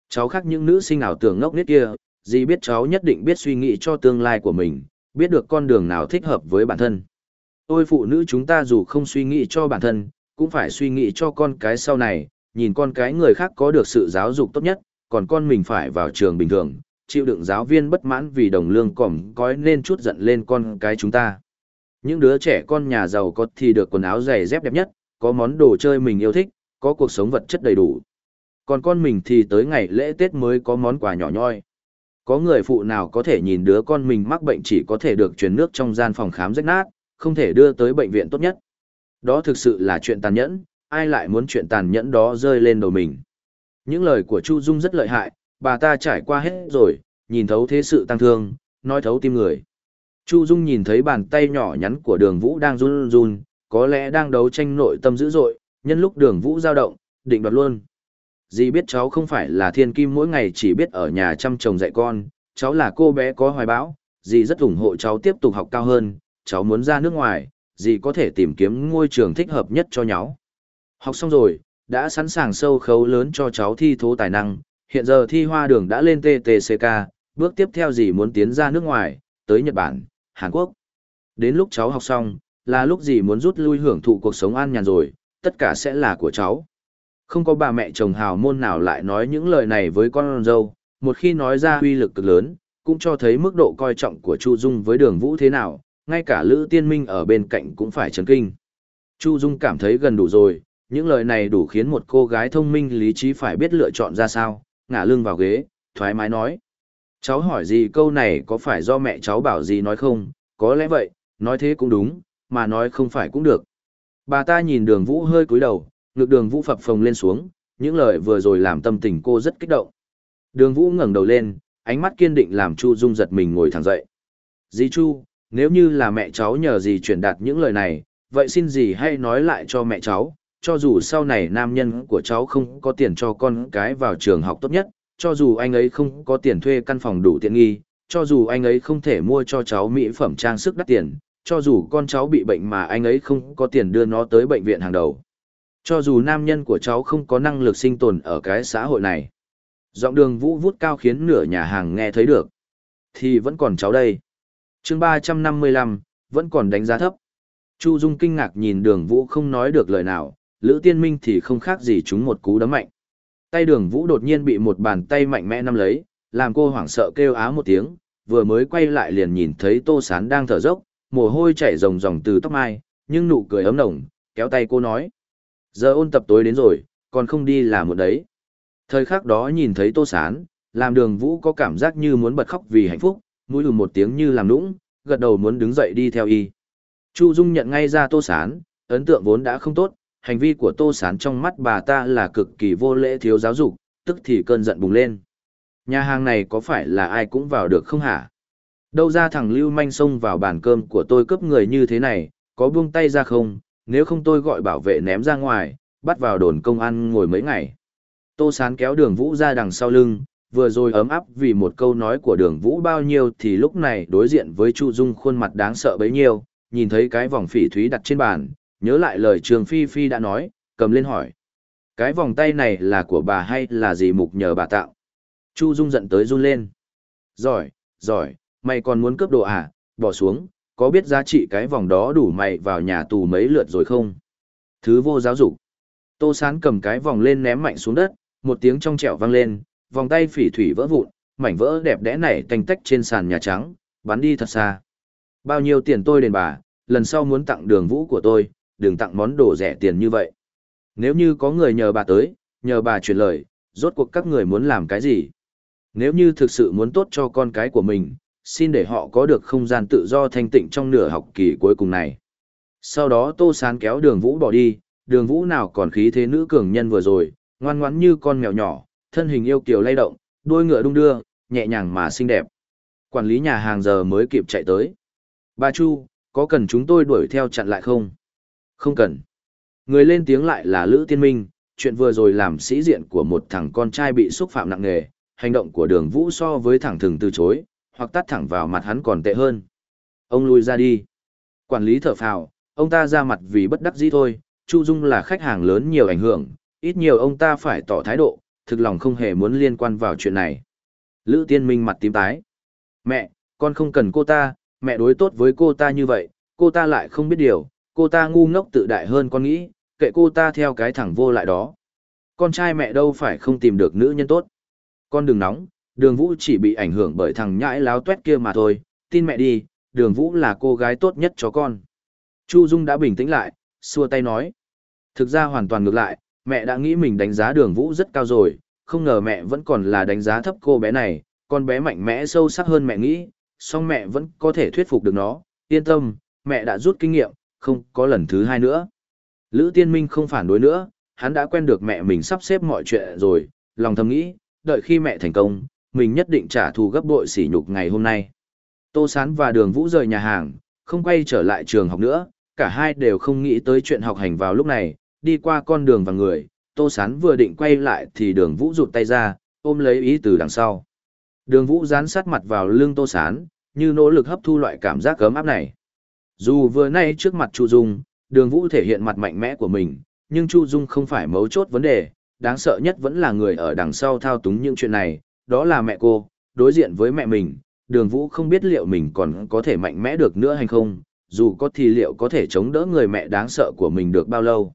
Cháu khác những nữ sinh ảo tưởng ngốc nít kia, gì biết cháu nhất định biết suy nghĩ cho tương lai của mình, biết được con đường nào thích hợp với bản thân. Ôi phụ nữ chúng ta dù không suy nghĩ cho bản thân, cũng phải suy nghĩ cho con cái sau này, nhìn con cái người khác có được sự giáo dục tốt nhất, còn con mình phải vào trường bình thường, chịu đựng giáo viên bất mãn vì đồng lương còm coi nên chút giận lên con cái chúng ta. Những đứa trẻ con nhà giàu có thì được quần áo giày dép đẹp nhất, có món đồ chơi mình yêu thích, có cuộc sống vật chất đầy đủ. Còn con mình thì tới ngày lễ Tết mới có món quà nhỏ nhoi. Có người phụ nào có thể nhìn đứa con mình mắc bệnh chỉ có thể được truyền nước trong gian phòng khám rách nát, không thể đưa tới bệnh viện tốt nhất. Đó thực sự là chuyện tàn nhẫn, ai lại muốn chuyện tàn nhẫn đó rơi lên đầu mình. Những lời của Chu Dung rất lợi hại, bà ta trải qua hết rồi, nhìn thấu thế sự tăng thương, nói thấu tim người. Chu Dung nhìn thấy bàn tay nhỏ nhắn của đường vũ đang run run, có lẽ đang đấu tranh nội tâm dữ dội, nhân lúc đường vũ dao động, định đoạt luôn. Dì biết cháu không phải là thiên kim mỗi ngày chỉ biết ở nhà chăm chồng dạy con, cháu là cô bé có hoài bão, dì rất ủng hộ cháu tiếp tục học cao hơn, cháu muốn ra nước ngoài, dì có thể tìm kiếm ngôi trường thích hợp nhất cho cháu. Học xong rồi, đã sẵn sàng sâu khấu lớn cho cháu thi thố tài năng, hiện giờ thi hoa đường đã lên TTCK, bước tiếp theo gì muốn tiến ra nước ngoài, tới Nhật Bản, Hàn Quốc. Đến lúc cháu học xong, là lúc gì muốn rút lui hưởng thụ cuộc sống an nhàn rồi, tất cả sẽ là của cháu. Không có bà mẹ chồng hào môn nào lại nói những lời này với con dâu, một khi nói ra uy lực cực lớn, cũng cho thấy mức độ coi trọng của Chu Dung với đường vũ thế nào, ngay cả Lữ Tiên Minh ở bên cạnh cũng phải chấn kinh. Chu Dung cảm thấy gần đủ rồi, những lời này đủ khiến một cô gái thông minh lý trí phải biết lựa chọn ra sao, ngả lưng vào ghế, thoải mái nói. Cháu hỏi gì câu này có phải do mẹ cháu bảo gì nói không, có lẽ vậy, nói thế cũng đúng, mà nói không phải cũng được. Bà ta nhìn đường vũ hơi cúi đầu, ngực đường vũ phập phồng lên xuống, những lời vừa rồi làm tâm tình cô rất kích động. Đường vũ ngẩng đầu lên, ánh mắt kiên định làm Chu Dung giật mình ngồi thẳng dậy. Dì Chu, nếu như là mẹ cháu nhờ dì truyền đạt những lời này, vậy xin dì hãy nói lại cho mẹ cháu, cho dù sau này nam nhân của cháu không có tiền cho con cái vào trường học tốt nhất, cho dù anh ấy không có tiền thuê căn phòng đủ tiện nghi, cho dù anh ấy không thể mua cho cháu mỹ phẩm trang sức đắt tiền, cho dù con cháu bị bệnh mà anh ấy không có tiền đưa nó tới bệnh viện hàng đầu. Cho dù nam nhân của cháu không có năng lực sinh tồn ở cái xã hội này. Giọng đường vũ vút cao khiến nửa nhà hàng nghe thấy được. Thì vẫn còn cháu đây. chương 355, vẫn còn đánh giá thấp. Chu Dung kinh ngạc nhìn đường vũ không nói được lời nào, Lữ Tiên Minh thì không khác gì chúng một cú đấm mạnh. Tay đường vũ đột nhiên bị một bàn tay mạnh mẽ nắm lấy, làm cô hoảng sợ kêu á một tiếng, vừa mới quay lại liền nhìn thấy Tô Sán đang thở dốc, mồ hôi chảy ròng ròng từ tóc mai, nhưng nụ cười ấm nồng, kéo tay cô nói. Giờ ôn tập tối đến rồi, còn không đi làm một đấy. Thời khắc đó nhìn thấy Tô Sán, làm đường vũ có cảm giác như muốn bật khóc vì hạnh phúc, mũi lùm một tiếng như làm nũng, gật đầu muốn đứng dậy đi theo y. Chu Dung nhận ngay ra Tô Sán, ấn tượng vốn đã không tốt, hành vi của Tô Sán trong mắt bà ta là cực kỳ vô lễ thiếu giáo dục, tức thì cơn giận bùng lên. Nhà hàng này có phải là ai cũng vào được không hả? Đâu ra thằng Lưu Manh xông vào bàn cơm của tôi cướp người như thế này, có buông tay ra không, nếu không tôi gọi bảo vệ ném ra ngoài, bắt vào đồn công an ngồi mấy ngày. Tô Sán kéo đường vũ ra đằng sau lưng, vừa rồi ấm áp vì một câu nói của đường vũ bao nhiêu thì lúc này đối diện với Chu Dung khuôn mặt đáng sợ bấy nhiêu, nhìn thấy cái vòng phỉ thúy đặt trên bàn, nhớ lại lời Trường Phi Phi đã nói, cầm lên hỏi. Cái vòng tay này là của bà hay là gì mục nhờ bà tạo? Chu Dung giận tới run lên. Giỏi, giỏi, mày còn muốn cướp đồ à, bỏ xuống, có biết giá trị cái vòng đó đủ mày vào nhà tù mấy lượt rồi không? Thứ vô giáo dục. Tô Sán cầm cái vòng lên ném mạnh xuống đất, một tiếng trong trẻo vang lên, vòng tay phỉ thủy vỡ vụn, mảnh vỡ đẹp đẽ này tanh tách trên sàn nhà trắng, bắn đi thật xa. Bao nhiêu tiền tôi đền bà, lần sau muốn tặng đường vũ của tôi, đừng tặng món đồ rẻ tiền như vậy. Nếu như có người nhờ bà tới, nhờ bà truyền lời, rốt cuộc các người muốn làm cái gì? Nếu như thực sự muốn tốt cho con cái của mình, xin để họ có được không gian tự do thanh tịnh trong nửa học kỳ cuối cùng này. Sau đó Tô Sán kéo đường vũ bỏ đi, đường vũ nào còn khí thế nữ cường nhân vừa rồi, ngoan ngoãn như con mèo nhỏ, thân hình yêu kiều lay động, đuôi ngựa đung đưa, nhẹ nhàng mà xinh đẹp. Quản lý nhà hàng giờ mới kịp chạy tới. Bà Chu, có cần chúng tôi đuổi theo chặn lại không? Không cần. Người lên tiếng lại là Lữ Tiên Minh, chuyện vừa rồi làm sĩ diện của một thằng con trai bị xúc phạm nặng nề, hành động của đường vũ so với thẳng thừng từ chối, hoặc tắt thẳng vào mặt hắn còn tệ hơn. Ông lui ra đi. Quản lý thở phào, ông ta ra mặt vì bất đắc dĩ thôi, Chu Dung là khách hàng lớn nhiều ảnh hưởng, ít nhiều ông ta phải tỏ thái độ, thực lòng không hề muốn liên quan vào chuyện này. Lữ Tiên Minh mặt tím tái. Mẹ, con không cần cô ta, mẹ đối tốt với cô ta như vậy, cô ta lại không biết điều, cô ta ngu ngốc tự đại hơn con nghĩ, kệ cô ta theo cái thẳng vô lại đó. Con trai mẹ đâu phải không tìm được nữ nhân tốt. Con đừng nóng, đường vũ chỉ bị ảnh hưởng bởi thằng nhãi láo tuét kia mà thôi, tin mẹ đi, đường vũ là cô gái tốt nhất cho con. Chu Dung đã bình tĩnh lại, xua tay nói. Thực ra hoàn toàn ngược lại, mẹ đã nghĩ mình đánh giá đường vũ rất cao rồi, không ngờ mẹ vẫn còn là đánh giá thấp cô bé này, con bé mạnh mẽ sâu sắc hơn mẹ nghĩ, song mẹ vẫn có thể thuyết phục được nó, yên tâm, mẹ đã rút kinh nghiệm, không có lần thứ hai nữa. Lữ Tiên Minh không phản đối nữa, hắn đã quen được mẹ mình sắp xếp mọi chuyện rồi, lòng thầm nghĩ, đợi khi mẹ thành công, mình nhất định trả thù gấp bội sỉ nhục ngày hôm nay. Tô Sán và Đường Vũ rời nhà hàng, không quay trở lại trường học nữa, cả hai đều không nghĩ tới chuyện học hành vào lúc này, đi qua con đường và người, Tô Sán vừa định quay lại thì Đường Vũ rụt tay ra, ôm lấy ý từ đằng sau. Đường Vũ dán sát mặt vào lưng Tô Sán, như nỗ lực hấp thu loại cảm giác cấm áp này. Dù vừa nay trước mặt Chu Dung, Đường Vũ thể hiện mặt mạnh mẽ của mình, nhưng Chu Dung không phải mấu chốt vấn đề, đáng sợ nhất vẫn là người ở đằng sau thao túng những chuyện này, đó là mẹ cô, đối diện với mẹ mình, Đường Vũ không biết liệu mình còn có thể mạnh mẽ được nữa hay không, dù có thì liệu có thể chống đỡ người mẹ đáng sợ của mình được bao lâu.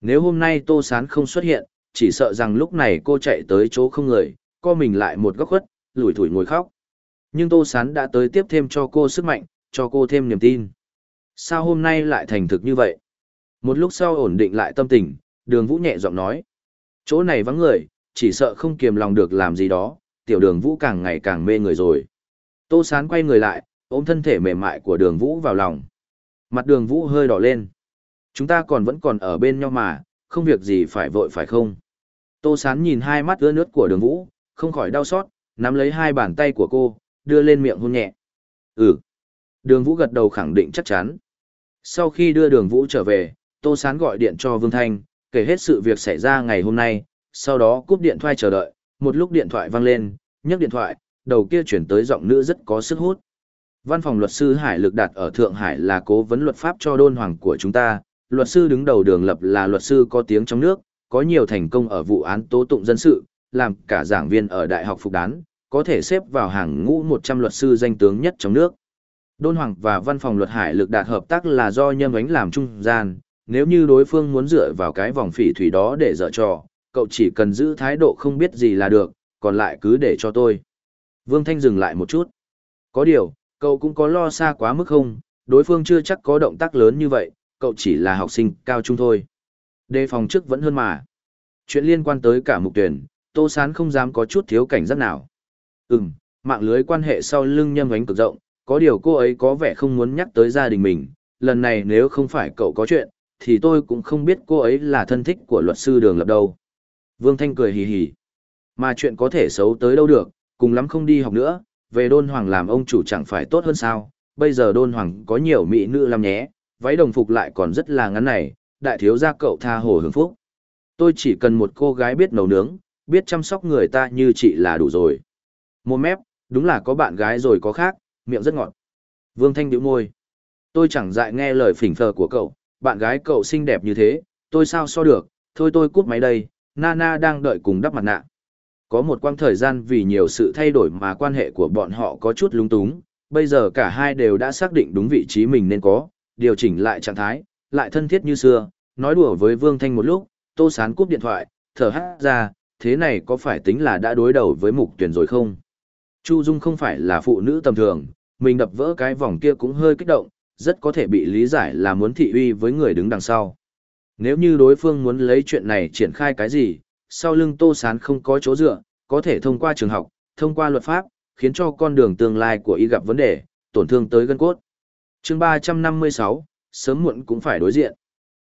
Nếu hôm nay Tô Sán không xuất hiện, chỉ sợ rằng lúc này cô chạy tới chỗ không người, co mình lại một góc khuất, lủi thủi ngồi khóc. Nhưng Tô Sán đã tới tiếp thêm cho cô sức mạnh, cho cô thêm niềm tin. Sao hôm nay lại thành thực như vậy? Một lúc sau ổn định lại tâm tình, đường vũ nhẹ giọng nói. Chỗ này vắng người, chỉ sợ không kiềm lòng được làm gì đó, tiểu đường vũ càng ngày càng mê người rồi. Tô Sán quay người lại, ôm thân thể mềm mại của đường vũ vào lòng. Mặt đường vũ hơi đỏ lên. Chúng ta còn vẫn còn ở bên nhau mà, không việc gì phải vội phải không? Tô Sán nhìn hai mắt ướt nước của đường vũ, không khỏi đau xót, nắm lấy hai bàn tay của cô, đưa lên miệng hôn nhẹ. Ừ. Đường vũ gật đầu khẳng định chắc chắn. Sau khi đưa đường vũ trở về, Tô Sán gọi điện cho Vương Thanh, kể hết sự việc xảy ra ngày hôm nay, sau đó cúp điện thoại chờ đợi, một lúc điện thoại vang lên, nhấc điện thoại, đầu kia chuyển tới giọng nữ rất có sức hút. Văn phòng luật sư Hải Lực Đạt ở Thượng Hải là cố vấn luật pháp cho đôn hoàng của chúng ta, luật sư đứng đầu đường lập là luật sư có tiếng trong nước, có nhiều thành công ở vụ án tố tụng dân sự, làm cả giảng viên ở Đại học Phục Đán, có thể xếp vào hàng ngũ 100 luật sư danh tướng nhất trong nước. Đôn Hoàng và văn phòng luật Hải Lực Đạt hợp tác là do Nhâm Ánh làm trung gian, nếu như đối phương muốn dựa vào cái vòng phỉ thủy đó để dở trò, cậu chỉ cần giữ thái độ không biết gì là được, còn lại cứ để cho tôi. Vương Thanh dừng lại một chút. Có điều, cậu cũng có lo xa quá mức không, đối phương chưa chắc có động tác lớn như vậy, cậu chỉ là học sinh cao trung thôi. Đề phòng trước vẫn hơn mà. Chuyện liên quan tới cả mục tuyển, Tô Sán không dám có chút thiếu cảnh giác nào. Ừm, mạng lưới quan hệ sau lưng nhâm ánh cực rộng, có điều cô ấy có vẻ không muốn nhắc tới gia đình mình. Lần này nếu không phải cậu có chuyện, thì tôi cũng không biết cô ấy là thân thích của luật sư đường lập đâu. Vương Thanh cười hì hì. Mà chuyện có thể xấu tới đâu được, cùng lắm không đi học nữa, về đôn hoàng làm ông chủ chẳng phải tốt hơn sao, bây giờ đôn hoàng có nhiều mỹ nữ làm nhé, váy đồng phục lại còn rất là ngắn này, đại thiếu gia cậu tha hồ hưởng phúc. Tôi chỉ cần một cô gái biết nấu nướng, biết chăm sóc người ta như chị là đủ rồi. Một mép, đúng là có bạn gái rồi có khác, miệng rất ngọt. Vương Thanh điệu môi. Tôi chẳng dại nghe lời phỉnh phờ của cậu, bạn gái cậu xinh đẹp như thế, tôi sao so được, thôi tôi cút máy đây, Nana đang đợi cùng đắp mặt nạ. Có một quãng thời gian vì nhiều sự thay đổi mà quan hệ của bọn họ có chút lung túng, bây giờ cả hai đều đã xác định đúng vị trí mình nên có, điều chỉnh lại trạng thái, lại thân thiết như xưa, nói đùa với Vương Thanh một lúc, Tô Sán cúp điện thoại, thở hát ra, thế này có phải tính là đã đối đầu với mục tuyển rồi không? Chu Dung không phải là phụ nữ tầm thường, mình đập vỡ cái vòng kia cũng hơi kích động, rất có thể bị lý giải là muốn thị uy với người đứng đằng sau. Nếu như đối phương muốn lấy chuyện này triển khai cái gì, sau lưng Tô Sán không có chỗ dựa, có thể thông qua trường học, thông qua luật pháp, khiến cho con đường tương lai của y gặp vấn đề, tổn thương tới gân cốt. chương 356, sớm muộn cũng phải đối diện.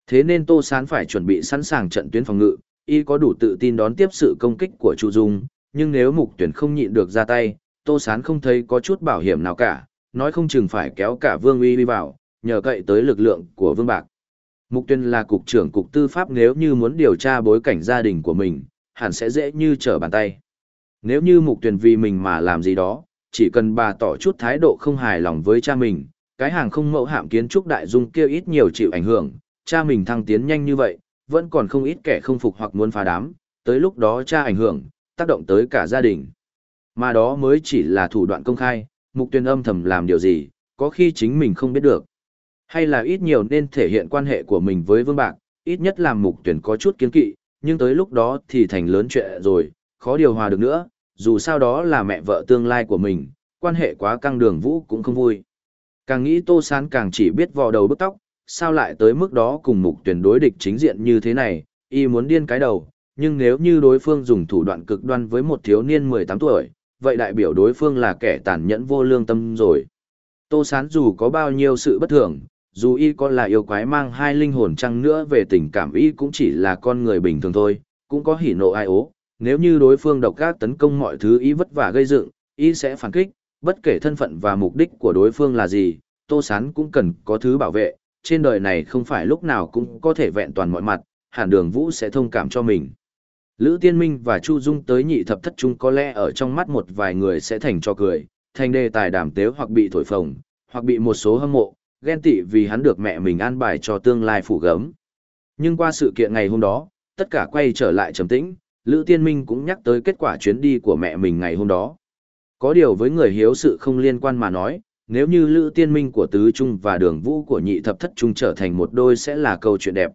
Thế nên Tô Sán phải chuẩn bị sẵn sàng trận tuyến phòng ngự, y có đủ tự tin đón tiếp sự công kích của Chu Dung, nhưng nếu mục tuyển không nhịn được ra tay, Tô Sán không thấy có chút bảo hiểm nào cả, nói không chừng phải kéo cả Vương Uy đi vào, nhờ cậy tới lực lượng của Vương Bạc. Mục Tuyên là cục trưởng cục tư pháp nếu như muốn điều tra bối cảnh gia đình của mình, hẳn sẽ dễ như trở bàn tay. Nếu như Mục Tuyên vì mình mà làm gì đó, chỉ cần bà tỏ chút thái độ không hài lòng với cha mình, cái hàng không mẫu hạm kiến trúc đại dung kia ít nhiều chịu ảnh hưởng, cha mình thăng tiến nhanh như vậy, vẫn còn không ít kẻ không phục hoặc muốn phá đám, tới lúc đó cha ảnh hưởng, tác động tới cả gia đình. Mà đó mới chỉ là thủ đoạn công khai, mục tuyên âm thầm làm điều gì, có khi chính mình không biết được. Hay là ít nhiều nên thể hiện quan hệ của mình với vương bạc, ít nhất làm mục tuyển có chút kiên kỵ, nhưng tới lúc đó thì thành lớn chuyện rồi, khó điều hòa được nữa, dù sao đó là mẹ vợ tương lai của mình, quan hệ quá căng đường vũ cũng không vui. Càng nghĩ Tô Sán càng chỉ biết vò đầu bức tóc, sao lại tới mức đó cùng mục tuyển đối địch chính diện như thế này, y muốn điên cái đầu, nhưng nếu như đối phương dùng thủ đoạn cực đoan với một thiếu niên 18 tuổi, vậy đại biểu đối phương là kẻ tàn nhẫn vô lương tâm rồi. Tô Sán dù có bao nhiêu sự bất thường, dù y có là yêu quái mang hai linh hồn chăng nữa về tình cảm y cũng chỉ là con người bình thường thôi, cũng có hỉ nộ ai ố. Nếu như đối phương độc ác tấn công mọi thứ y vất vả gây dựng, y sẽ phản kích, bất kể thân phận và mục đích của đối phương là gì, Tô Sán cũng cần có thứ bảo vệ, trên đời này không phải lúc nào cũng có thể vẹn toàn mọi mặt, hẳn đường vũ sẽ thông cảm cho mình. Lữ Tiên Minh và Chu Dung tới nhị thập thất trung có lẽ ở trong mắt một vài người sẽ thành cho cười, thành đề tài đàm tếu hoặc bị thổi phồng, hoặc bị một số hâm mộ, ghen tị vì hắn được mẹ mình an bài cho tương lai phủ gấm. Nhưng qua sự kiện ngày hôm đó, tất cả quay trở lại trầm tĩnh, Lữ Tiên Minh cũng nhắc tới kết quả chuyến đi của mẹ mình ngày hôm đó. Có điều với người hiếu sự không liên quan mà nói, nếu như Lữ Tiên Minh của Tứ Trung và Đường Vũ của Nhị Thập Thất Trung trở thành một đôi sẽ là câu chuyện đẹp.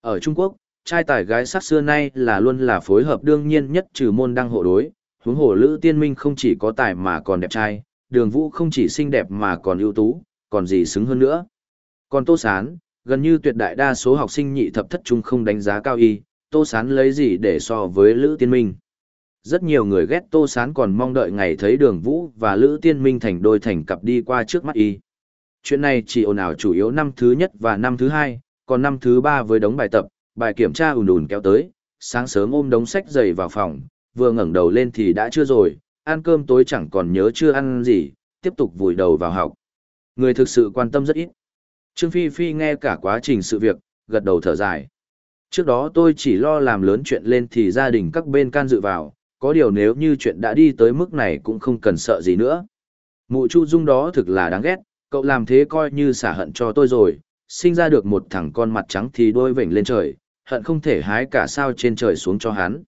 Ở Trung Quốc, trai tài gái sắc xưa nay là luôn là phối hợp đương nhiên nhất trừ môn đăng hộ đối, huống hồ Lữ Tiên Minh không chỉ có tài mà còn đẹp trai, Đường Vũ không chỉ xinh đẹp mà còn ưu tú, còn gì xứng hơn nữa. Còn Tô Sán, gần như tuyệt đại đa số học sinh nhị thập thất trung không đánh giá cao y, Tô Sán lấy gì để so với Lữ Tiên Minh. Rất nhiều người ghét Tô Sán còn mong đợi ngày thấy Đường Vũ và Lữ Tiên Minh thành đôi thành cặp đi qua trước mắt y. Chuyện này chỉ ồn ào chủ yếu năm thứ nhất và năm thứ hai, còn năm thứ ba với đống bài tập, bài kiểm tra ùn ùn kéo tới, sáng sớm ôm đống sách dày vào phòng, vừa ngẩng đầu lên thì đã chưa rồi, ăn cơm tối chẳng còn nhớ chưa ăn gì, tiếp tục vùi đầu vào học. Người thực sự quan tâm rất ít. Trương Phi Phi nghe cả quá trình sự việc, gật đầu thở dài. Trước đó tôi chỉ lo làm lớn chuyện lên thì gia đình các bên can dự vào, có điều nếu như chuyện đã đi tới mức này cũng không cần sợ gì nữa. Mụ Chu Dung đó thực là đáng ghét, cậu làm thế coi như xả hận cho tôi rồi, sinh ra được một thằng con mặt trắng thì đôi vểnh lên trời, hận không thể hái cả sao trên trời xuống cho hắn.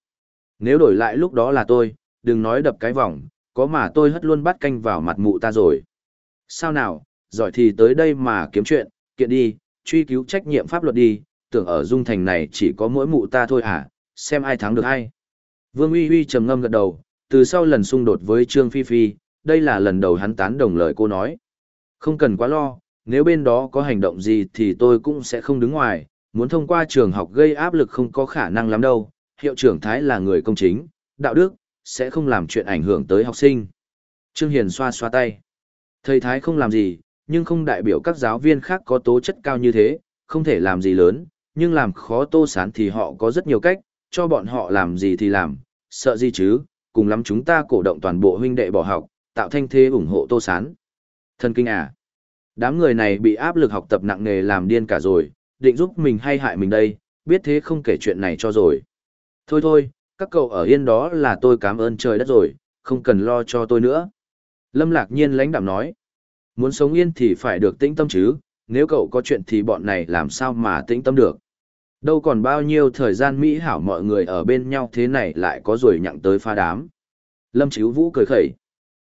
Nếu đổi lại lúc đó là tôi, đừng nói đập cái vòng, có mà tôi hất luôn bát canh vào mặt mụ ta rồi. Sao nào, giỏi thì tới đây mà kiếm chuyện, kiện đi, truy cứu trách nhiệm pháp luật đi, tưởng ở dung thành này chỉ có mỗi mụ ta thôi à, xem ai thắng được ai. Vương Uy Uy trầm ngâm gật đầu, từ sau lần xung đột với Trương Phi Phi, đây là lần đầu hắn tán đồng lời cô nói. Không cần quá lo, nếu bên đó có hành động gì thì tôi cũng sẽ không đứng ngoài, muốn thông qua trường học gây áp lực không có khả năng lắm đâu, hiệu trưởng Thái là người công chính, đạo đức, sẽ không làm chuyện ảnh hưởng tới học sinh. Trương Hiền xoa xoa tay. Thầy Thái không làm gì, nhưng không đại biểu các giáo viên khác có tố chất cao như thế, không thể làm gì lớn, nhưng làm khó tô sán thì họ có rất nhiều cách, cho bọn họ làm gì thì làm, sợ gì chứ, cùng lắm chúng ta cổ động toàn bộ huynh đệ bỏ học, tạo thanh thế ủng hộ tô sán. Thân kinh à, đám người này bị áp lực học tập nặng nề làm điên cả rồi, định giúp mình hay hại mình đây, biết thế không kể chuyện này cho rồi. Thôi thôi, các cậu ở yên đó là tôi cảm ơn trời đất rồi, không cần lo cho tôi nữa. Lâm lạc nhiên lãnh đạm nói, Muốn sống yên thì phải được tĩnh tâm chứ, nếu cậu có chuyện thì bọn này làm sao mà tĩnh tâm được. Đâu còn bao nhiêu thời gian mỹ hảo mọi người ở bên nhau thế này lại có rồi nhặng tới pha đám. Lâm Chíu Vũ cười khẩy.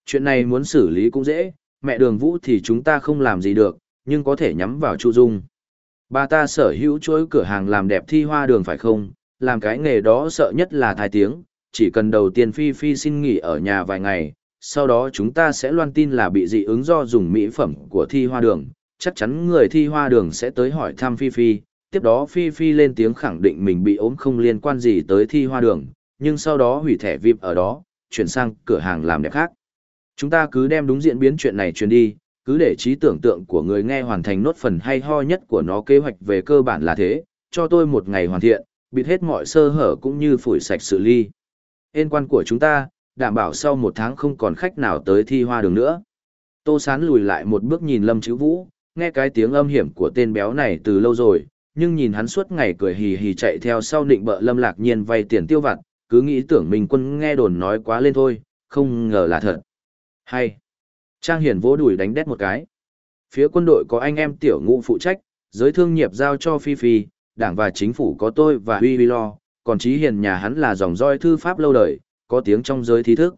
Chuyện này muốn xử lý cũng dễ, mẹ đường Vũ thì chúng ta không làm gì được, nhưng có thể nhắm vào Chu Dung. Bà ta sở hữu chuỗi cửa hàng làm đẹp thi hoa đường phải không, làm cái nghề đó sợ nhất là thai tiếng, chỉ cần đầu tiên Phi Phi xin nghỉ ở nhà vài ngày, sau đó chúng ta sẽ loan tin là bị dị ứng do dùng mỹ phẩm của thi hoa đường, chắc chắn người thi hoa đường sẽ tới hỏi thăm Phi Phi, tiếp đó Phi Phi lên tiếng khẳng định mình bị ốm không liên quan gì tới thi hoa đường, nhưng sau đó hủy thẻ VIP ở đó, chuyển sang cửa hàng làm đẹp khác. Chúng ta cứ đem đúng diễn biến chuyện này truyền đi, cứ để trí tưởng tượng của người nghe hoàn thành nốt phần hay ho nhất của nó kế hoạch về cơ bản là thế, cho tôi một ngày hoàn thiện, bịt hết mọi sơ hở cũng như phủi sạch sự ly. Ên quan của chúng ta, đảm bảo sau một tháng không còn khách nào tới thi hoa đường nữa. Tô Sán lùi lại một bước nhìn Lâm Chữ Vũ, nghe cái tiếng âm hiểm của tên béo này từ lâu rồi, nhưng nhìn hắn suốt ngày cười hì hì chạy theo sau định bợ Lâm Lạc Nhiên vay tiền tiêu vặt, cứ nghĩ tưởng mình quân nghe đồn nói quá lên thôi, không ngờ là thật. Hay. Trang Hiển vỗ đùi đánh đét một cái. Phía quân đội có anh em tiểu ngũ phụ trách, giới thương nghiệp giao cho Phi Phi, đảng và chính phủ có tôi và Huy Huy lo, còn Trí Hiền nhà hắn là dòng roi thư pháp lâu đời, có tiếng trong giới thí thức.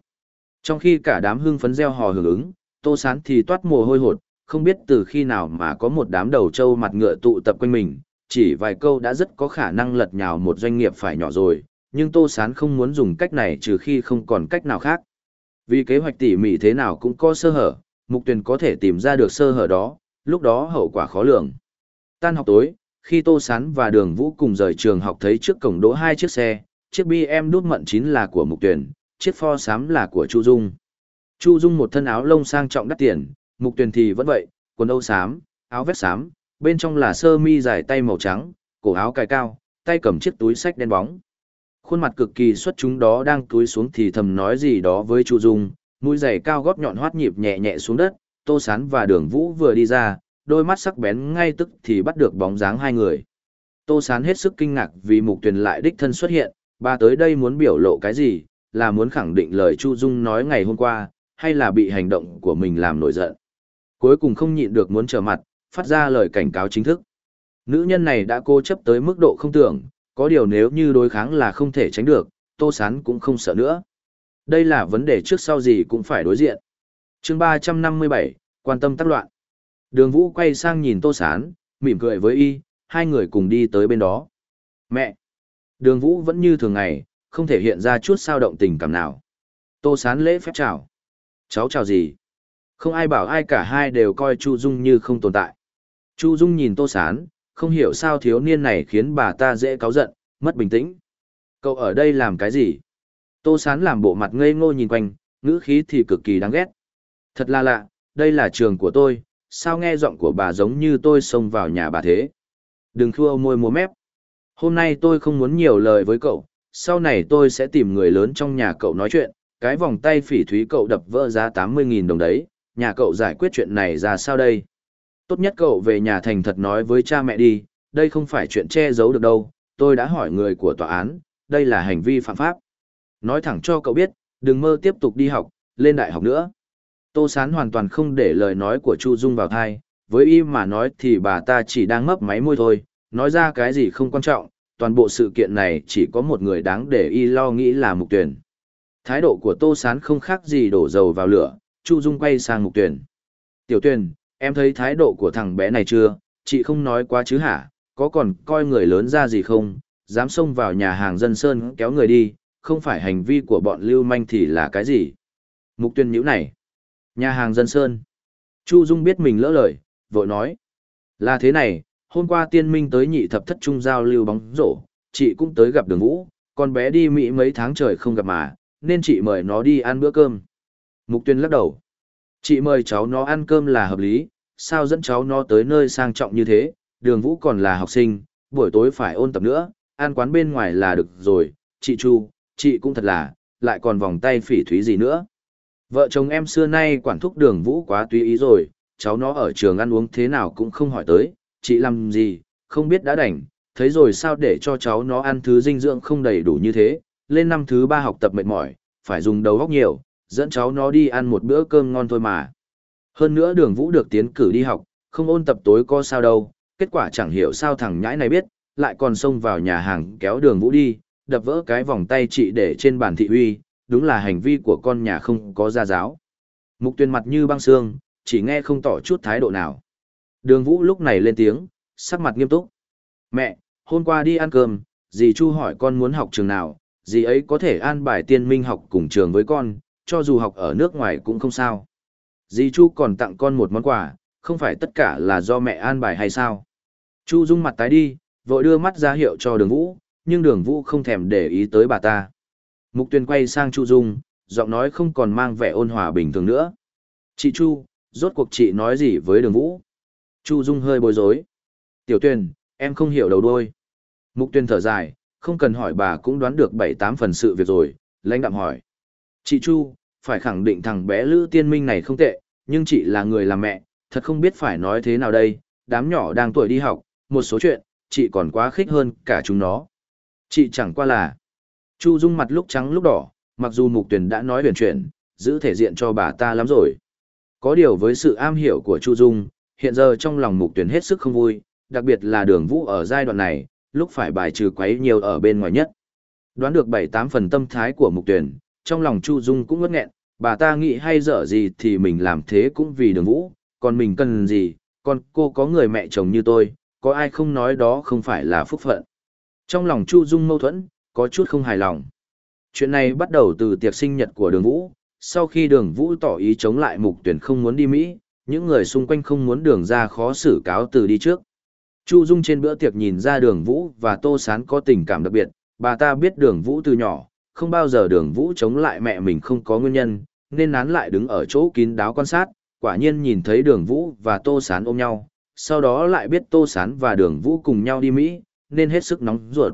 Trong khi cả đám hưng phấn gieo hò hưởng ứng, Tô Sán thì toát mồ hôi hột, không biết từ khi nào mà có một đám đầu trâu mặt ngựa tụ tập quanh mình, chỉ vài câu đã rất có khả năng lật nhào một doanh nghiệp phải nhỏ rồi, nhưng Tô Sán không muốn dùng cách này trừ khi không còn cách nào khác. Vì kế hoạch tỉ mỉ thế nào cũng có sơ hở, mục tuyển có thể tìm ra được sơ hở đó, lúc đó hậu quả khó lường. Tan học tối, khi Tô Sán và Đường Vũ cùng rời trường học thấy trước cổng đỗ hai chiếc xe, chiếc BM đút mận chín là của mục tuyển, chiếc pho xám là của Chu Dung. Chu Dung một thân áo lông sang trọng đắt tiền, mục tuyển thì vẫn vậy, quần âu xám, áo vest xám, bên trong là sơ mi dài tay màu trắng, cổ áo cài cao, tay cầm chiếc túi sách đen bóng. Khuôn mặt cực kỳ xuất chúng đó đang cúi xuống thì thầm nói gì đó với Chu Dung, mũi giày cao gót nhọn hoắt nhịp nhẹ nhẹ xuống đất, Tô Sán và Đường Vũ vừa đi ra, đôi mắt sắc bén ngay tức thì bắt được bóng dáng hai người. Tô Sán hết sức kinh ngạc vì mục Tuyền lại đích thân xuất hiện, bà tới đây muốn biểu lộ cái gì, là muốn khẳng định lời Chu Dung nói ngày hôm qua, hay là bị hành động của mình làm nổi giận. Cuối cùng không nhịn được muốn trở mặt, phát ra lời cảnh cáo chính thức. Nữ nhân này đã cố chấp tới mức độ không tưởng, có điều nếu như đối kháng là không thể tránh được, Tô Sán cũng không sợ nữa. Đây là vấn đề trước sau gì cũng phải đối diện. chương 357, quan tâm tác loạn. Đường Vũ quay sang nhìn Tô Sán, mỉm cười với y, hai người cùng đi tới bên đó. Mẹ! Đường Vũ vẫn như thường ngày, không thể hiện ra chút sao động tình cảm nào. Tô Sán lễ phép chào. Cháu chào gì? Không ai bảo ai cả hai đều coi Chu Dung như không tồn tại. Chu Dung nhìn Tô Sán, không hiểu sao thiếu niên này khiến bà ta dễ cáu giận, mất bình tĩnh. Cậu ở đây làm cái gì? Tô Sán làm bộ mặt ngây ngô nhìn quanh, ngữ khí thì cực kỳ đáng ghét. Thật là lạ, đây là trường của tôi, sao nghe giọng của bà giống như tôi xông vào nhà bà thế? Đừng khua môi múa mép. Hôm nay tôi không muốn nhiều lời với cậu, sau này tôi sẽ tìm người lớn trong nhà cậu nói chuyện, cái vòng tay phỉ thúy cậu đập vỡ giá 80.000 đồng đấy, nhà cậu giải quyết chuyện này ra sao đây? Tốt nhất cậu về nhà thành thật nói với cha mẹ đi, đây không phải chuyện che giấu được đâu, tôi đã hỏi người của tòa án, đây là hành vi phạm pháp. Nói thẳng cho cậu biết, đừng mơ tiếp tục đi học, lên đại học nữa. Tô Sán hoàn toàn không để lời nói của Chu Dung vào thai, với y mà nói thì bà ta chỉ đang mấp máy môi thôi, nói ra cái gì không quan trọng, toàn bộ sự kiện này chỉ có một người đáng để y lo nghĩ là mục tuyển. Thái độ của Tô Sán không khác gì đổ dầu vào lửa, Chu Dung quay sang mục tuyển. Tiểu tuyển, em thấy thái độ của thằng bé này chưa, chị không nói quá chứ hả, có còn coi người lớn ra gì không, dám xông vào nhà hàng dân sơn kéo người đi, không phải hành vi của bọn lưu manh thì là cái gì. Mục Tuyên nhữ này. Nhà hàng dân sơn. Chu Dung biết mình lỡ lời, vội nói. Là thế này, hôm qua tiên minh tới nhị thập thất trung giao lưu bóng rổ, chị cũng tới gặp đường vũ, con bé đi Mỹ mấy tháng trời không gặp mà, nên chị mời nó đi ăn bữa cơm. Mục tuyên lắc đầu. Chị mời cháu nó ăn cơm là hợp lý, sao dẫn cháu nó tới nơi sang trọng như thế, đường vũ còn là học sinh, buổi tối phải ôn tập nữa, ăn quán bên ngoài là được rồi, chị Chu, chị cũng thật là, lại còn vòng tay phỉ thúy gì nữa. Vợ chồng em xưa nay quản thúc đường vũ quá tùy ý rồi, cháu nó ở trường ăn uống thế nào cũng không hỏi tới, chị làm gì, không biết đã đành, thấy rồi sao để cho cháu nó ăn thứ dinh dưỡng không đầy đủ như thế, lên năm thứ ba học tập mệt mỏi, phải dùng đầu óc nhiều, dẫn cháu nó đi ăn một bữa cơm ngon thôi mà. Hơn nữa đường vũ được tiến cử đi học, không ôn tập tối có sao đâu, kết quả chẳng hiểu sao thằng nhãi này biết, lại còn xông vào nhà hàng kéo đường vũ đi, đập vỡ cái vòng tay chị để trên bàn thị huy, đúng là hành vi của con nhà không có gia giáo. Mục tuyên mặt như băng xương, chỉ nghe không tỏ chút thái độ nào. Đường Vũ lúc này lên tiếng, sắc mặt nghiêm túc. Mẹ, hôm qua đi ăn cơm, dì Chu hỏi con muốn học trường nào, dì ấy có thể an bài tiên minh học cùng trường với con, cho dù học ở nước ngoài cũng không sao. Dì Chu còn tặng con một món quà, không phải tất cả là do mẹ an bài hay sao? Chu dung mặt tái đi, vội đưa mắt ra hiệu cho đường Vũ, nhưng đường Vũ không thèm để ý tới bà ta. Mục tuyên quay sang Chu Dung, giọng nói không còn mang vẻ ôn hòa bình thường nữa. Chị Chu, rốt cuộc chị nói gì với đường Vũ? Chu Dung hơi bối rối. Tiểu tuyên, em không hiểu đầu đuôi. Mục tuyên thở dài, không cần hỏi bà cũng đoán được bảy tám phần sự việc rồi, lãnh đạm hỏi. Chị Chu, phải khẳng định thằng bé Lữ Tiên Minh này không tệ, nhưng chị là người làm mẹ, thật không biết phải nói thế nào đây, đám nhỏ đang tuổi đi học, một số chuyện, chị còn quá khích hơn cả chúng nó. Chị chẳng qua là... Chu Dung mặt lúc trắng lúc đỏ, mặc dù mục Tuyền đã nói huyền chuyển, giữ thể diện cho bà ta lắm rồi. Có điều với sự am hiểu của Chu Dung, hiện giờ trong lòng mục Tuyền hết sức không vui, đặc biệt là đường vũ ở giai đoạn này, lúc phải bài trừ quấy nhiều ở bên ngoài nhất. Đoán được 7-8 phần tâm thái của mục tuyển, trong lòng Chu Dung cũng ngất nghẹn, bà ta nghĩ hay dở gì thì mình làm thế cũng vì đường vũ, còn mình cần gì, còn cô có người mẹ chồng như tôi, có ai không nói đó không phải là phúc phận. Trong lòng Chu Dung mâu thuẫn, có chút không hài lòng. Chuyện này bắt đầu từ tiệc sinh nhật của đường vũ, sau khi đường vũ tỏ ý chống lại mục tuyển không muốn đi Mỹ, những người xung quanh không muốn đường ra khó xử cáo từ đi trước. Chu Dung trên bữa tiệc nhìn ra đường vũ và Tô Sán có tình cảm đặc biệt, bà ta biết đường vũ từ nhỏ, không bao giờ đường vũ chống lại mẹ mình không có nguyên nhân, nên nán lại đứng ở chỗ kín đáo quan sát, quả nhiên nhìn thấy đường vũ và Tô Sán ôm nhau, sau đó lại biết Tô Sán và đường vũ cùng nhau đi Mỹ, nên hết sức nóng ruột.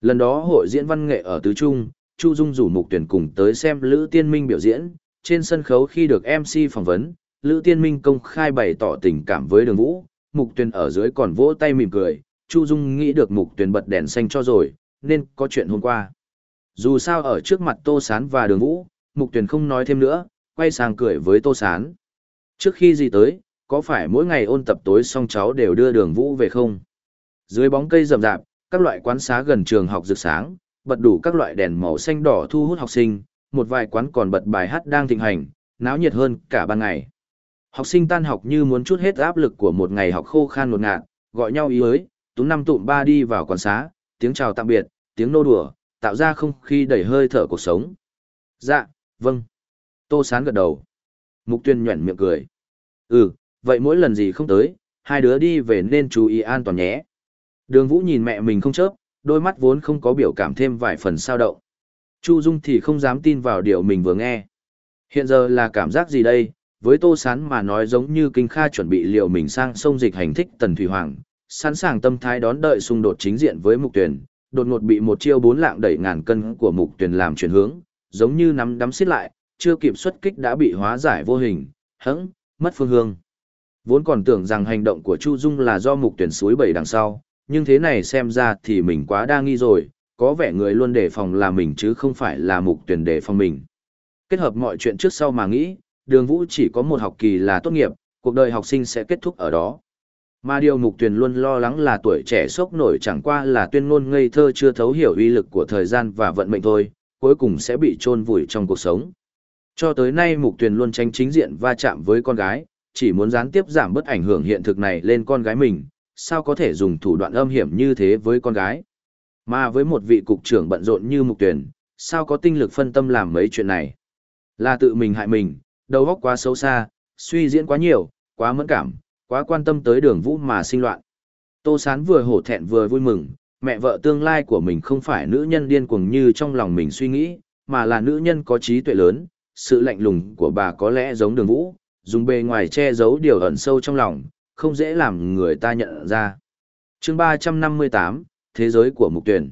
Lần đó hội diễn văn nghệ ở Tứ Trung, Chu Dung rủ mục tuyển cùng tới xem Lữ Tiên Minh biểu diễn, trên sân khấu khi được MC phỏng vấn, Lữ Tiên Minh công khai bày tỏ tình cảm với đường vũ, mục tuyển ở dưới còn vỗ tay mỉm cười, Chu Dung nghĩ được mục tuyển bật đèn xanh cho rồi, nên có chuyện hôm qua. Dù sao ở trước mặt Tô Sán và đường vũ, mục tuyền không nói thêm nữa, quay sang cười với Tô Sán. Trước khi gì tới, có phải mỗi ngày ôn tập tối xong cháu đều đưa đường vũ về không? Dưới bóng cây rậm rạp, các loại quán xá gần trường học rực sáng, bật đủ các loại đèn màu xanh đỏ thu hút học sinh, một vài quán còn bật bài hát đang thịnh hành, náo nhiệt hơn cả ban ngày. Học sinh tan học như muốn chút hết áp lực của một ngày học khô khan ngột ngạt, gọi nhau ý ới, tú năm tụm ba đi vào quán xá, tiếng chào tạm biệt, tiếng nô đùa, tạo ra không khí đầy hơi thở cuộc sống. Dạ, vâng. Tô Sán gật đầu. Mục tuyên nhuẩn miệng cười. Ừ, vậy mỗi lần gì không tới, hai đứa đi về nên chú ý an toàn nhé. Đường Vũ nhìn mẹ mình không chớp, đôi mắt vốn không có biểu cảm thêm vài phần sao động. Chu Dung thì không dám tin vào điều mình vừa nghe. Hiện giờ là cảm giác gì đây, với Tô Sán mà nói giống như Kinh Kha chuẩn bị liệu mình sang sông dịch hành thích Tần Thủy Hoàng, sẵn sàng tâm thái đón đợi xung đột chính diện với Mục Tuyền, đột ngột bị một chiêu bốn lạng đẩy ngàn cân của Mục Tuyền làm chuyển hướng, giống như nắm đắm xiết lại, chưa kịp xuất kích đã bị hóa giải vô hình, hững, mất phương hướng. Vốn còn tưởng rằng hành động của Chu Dung là do Mục Tuyền suối bảy đằng sau, nhưng thế này xem ra thì mình quá đa nghi rồi, có vẻ người luôn đề phòng là mình chứ không phải là Mục Tuyền đề phòng mình. Kết hợp mọi chuyện trước sau mà nghĩ, đường vũ chỉ có một học kỳ là tốt nghiệp, cuộc đời học sinh sẽ kết thúc ở đó. Mà điều mục tuyển luôn lo lắng là tuổi trẻ sốc nổi chẳng qua là tuyên ngôn ngây thơ chưa thấu hiểu uy lực của thời gian và vận mệnh thôi, cuối cùng sẽ bị chôn vùi trong cuộc sống. Cho tới nay mục tuyển luôn tranh chính diện va chạm với con gái, chỉ muốn gián tiếp giảm bớt ảnh hưởng hiện thực này lên con gái mình, sao có thể dùng thủ đoạn âm hiểm như thế với con gái. Mà với một vị cục trưởng bận rộn như mục tuyển, sao có tinh lực phân tâm làm mấy chuyện này. Là tự mình hại mình, đầu óc quá xấu xa, suy diễn quá nhiều, quá mẫn cảm, quá quan tâm tới đường vũ mà sinh loạn. Tô Sán vừa hổ thẹn vừa vui mừng, mẹ vợ tương lai của mình không phải nữ nhân điên cuồng như trong lòng mình suy nghĩ, mà là nữ nhân có trí tuệ lớn, sự lạnh lùng của bà có lẽ giống đường vũ, dùng bề ngoài che giấu điều ẩn sâu trong lòng, không dễ làm người ta nhận ra. chương 358, Thế giới của mục tuyển.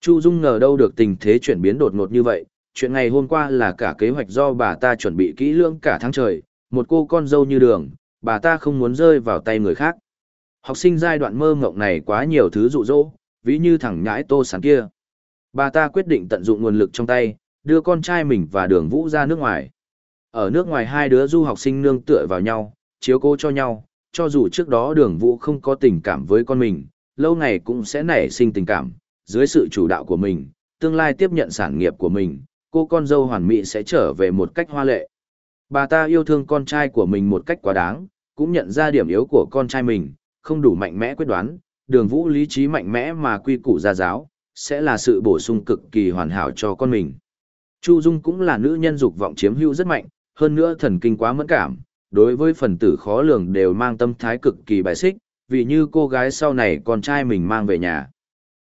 Chu Dung ngờ đâu được tình thế chuyển biến đột ngột như vậy, chuyện ngày hôm qua là cả kế hoạch do bà ta chuẩn bị kỹ lưỡng cả tháng trời, một cô con dâu như đường, bà ta không muốn rơi vào tay người khác. Học sinh giai đoạn mơ ngộng này quá nhiều thứ dụ dỗ, ví như thằng nhãi tô sáng kia. Bà ta quyết định tận dụng nguồn lực trong tay, đưa con trai mình và đường vũ ra nước ngoài. Ở nước ngoài hai đứa du học sinh nương tựa vào nhau, chiếu cố cho nhau, cho dù trước đó đường vũ không có tình cảm với con mình, lâu ngày cũng sẽ nảy sinh tình cảm, dưới sự chủ đạo của mình, tương lai tiếp nhận sản nghiệp của mình, cô con dâu hoàn mỹ sẽ trở về một cách hoa lệ. Bà ta yêu thương con trai của mình một cách quá đáng, cũng nhận ra điểm yếu của con trai mình, không đủ mạnh mẽ quyết đoán, đường vũ lý trí mạnh mẽ mà quy củ gia giáo, sẽ là sự bổ sung cực kỳ hoàn hảo cho con mình. Chu Dung cũng là nữ nhân dục vọng chiếm hữu rất mạnh, hơn nữa thần kinh quá mẫn cảm, đối với phần tử khó lường đều mang tâm thái cực kỳ bài xích, vì như cô gái sau này con trai mình mang về nhà.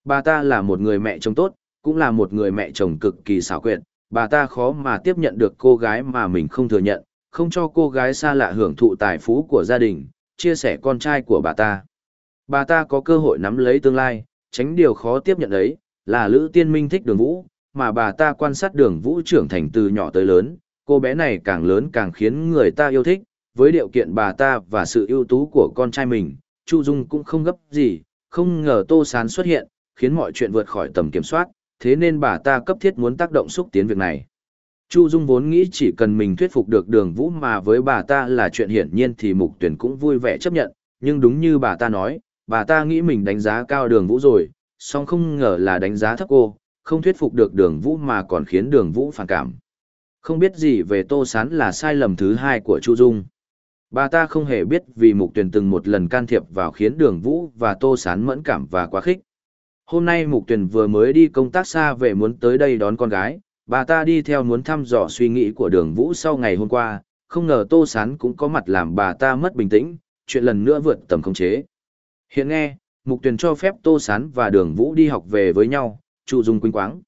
Bà ta là một người mẹ chồng tốt, cũng là một người mẹ chồng cực kỳ xảo quyệt, bà ta khó mà tiếp nhận được cô gái mà mình không thừa nhận, không cho cô gái xa lạ hưởng thụ tài phú của gia đình, chia sẻ con trai của bà ta. Bà ta có cơ hội nắm lấy tương lai, tránh điều khó tiếp nhận ấy, là Lữ Tiên Minh thích đường vũ, mà bà ta quan sát đường vũ trưởng thành từ nhỏ tới lớn, cô bé này càng lớn càng khiến người ta yêu thích, với điều kiện bà ta và sự ưu tú của con trai mình, Chu Dung cũng không gấp gì, không ngờ Tô Sán xuất hiện, khiến mọi chuyện vượt khỏi tầm kiểm soát, thế nên bà ta cấp thiết muốn tác động xúc tiến việc này. Chu Dung vốn nghĩ chỉ cần mình thuyết phục được đường vũ mà với bà ta là chuyện hiển nhiên thì mục tuyển cũng vui vẻ chấp nhận, nhưng đúng như bà ta nói, bà ta nghĩ mình đánh giá cao đường vũ rồi, song không ngờ là đánh giá thấp cô, không thuyết phục được đường vũ mà còn khiến đường vũ phản cảm. Không biết gì về Tô Sán là sai lầm thứ hai của Chu Dung. Bà ta không hề biết vì mục tuyển từng một lần can thiệp vào khiến đường vũ và Tô Sán mẫn cảm và quá khích. Hôm nay mục Tuyền vừa mới đi công tác xa về muốn tới đây đón con gái, bà ta đi theo muốn thăm dò suy nghĩ của đường vũ sau ngày hôm qua, không ngờ Tô Sán cũng có mặt làm bà ta mất bình tĩnh, chuyện lần nữa vượt tầm khống chế. Hiện nghe, mục Tuyền cho phép Tô Sán và đường vũ đi học về với nhau, trụ Dung quinh quáng.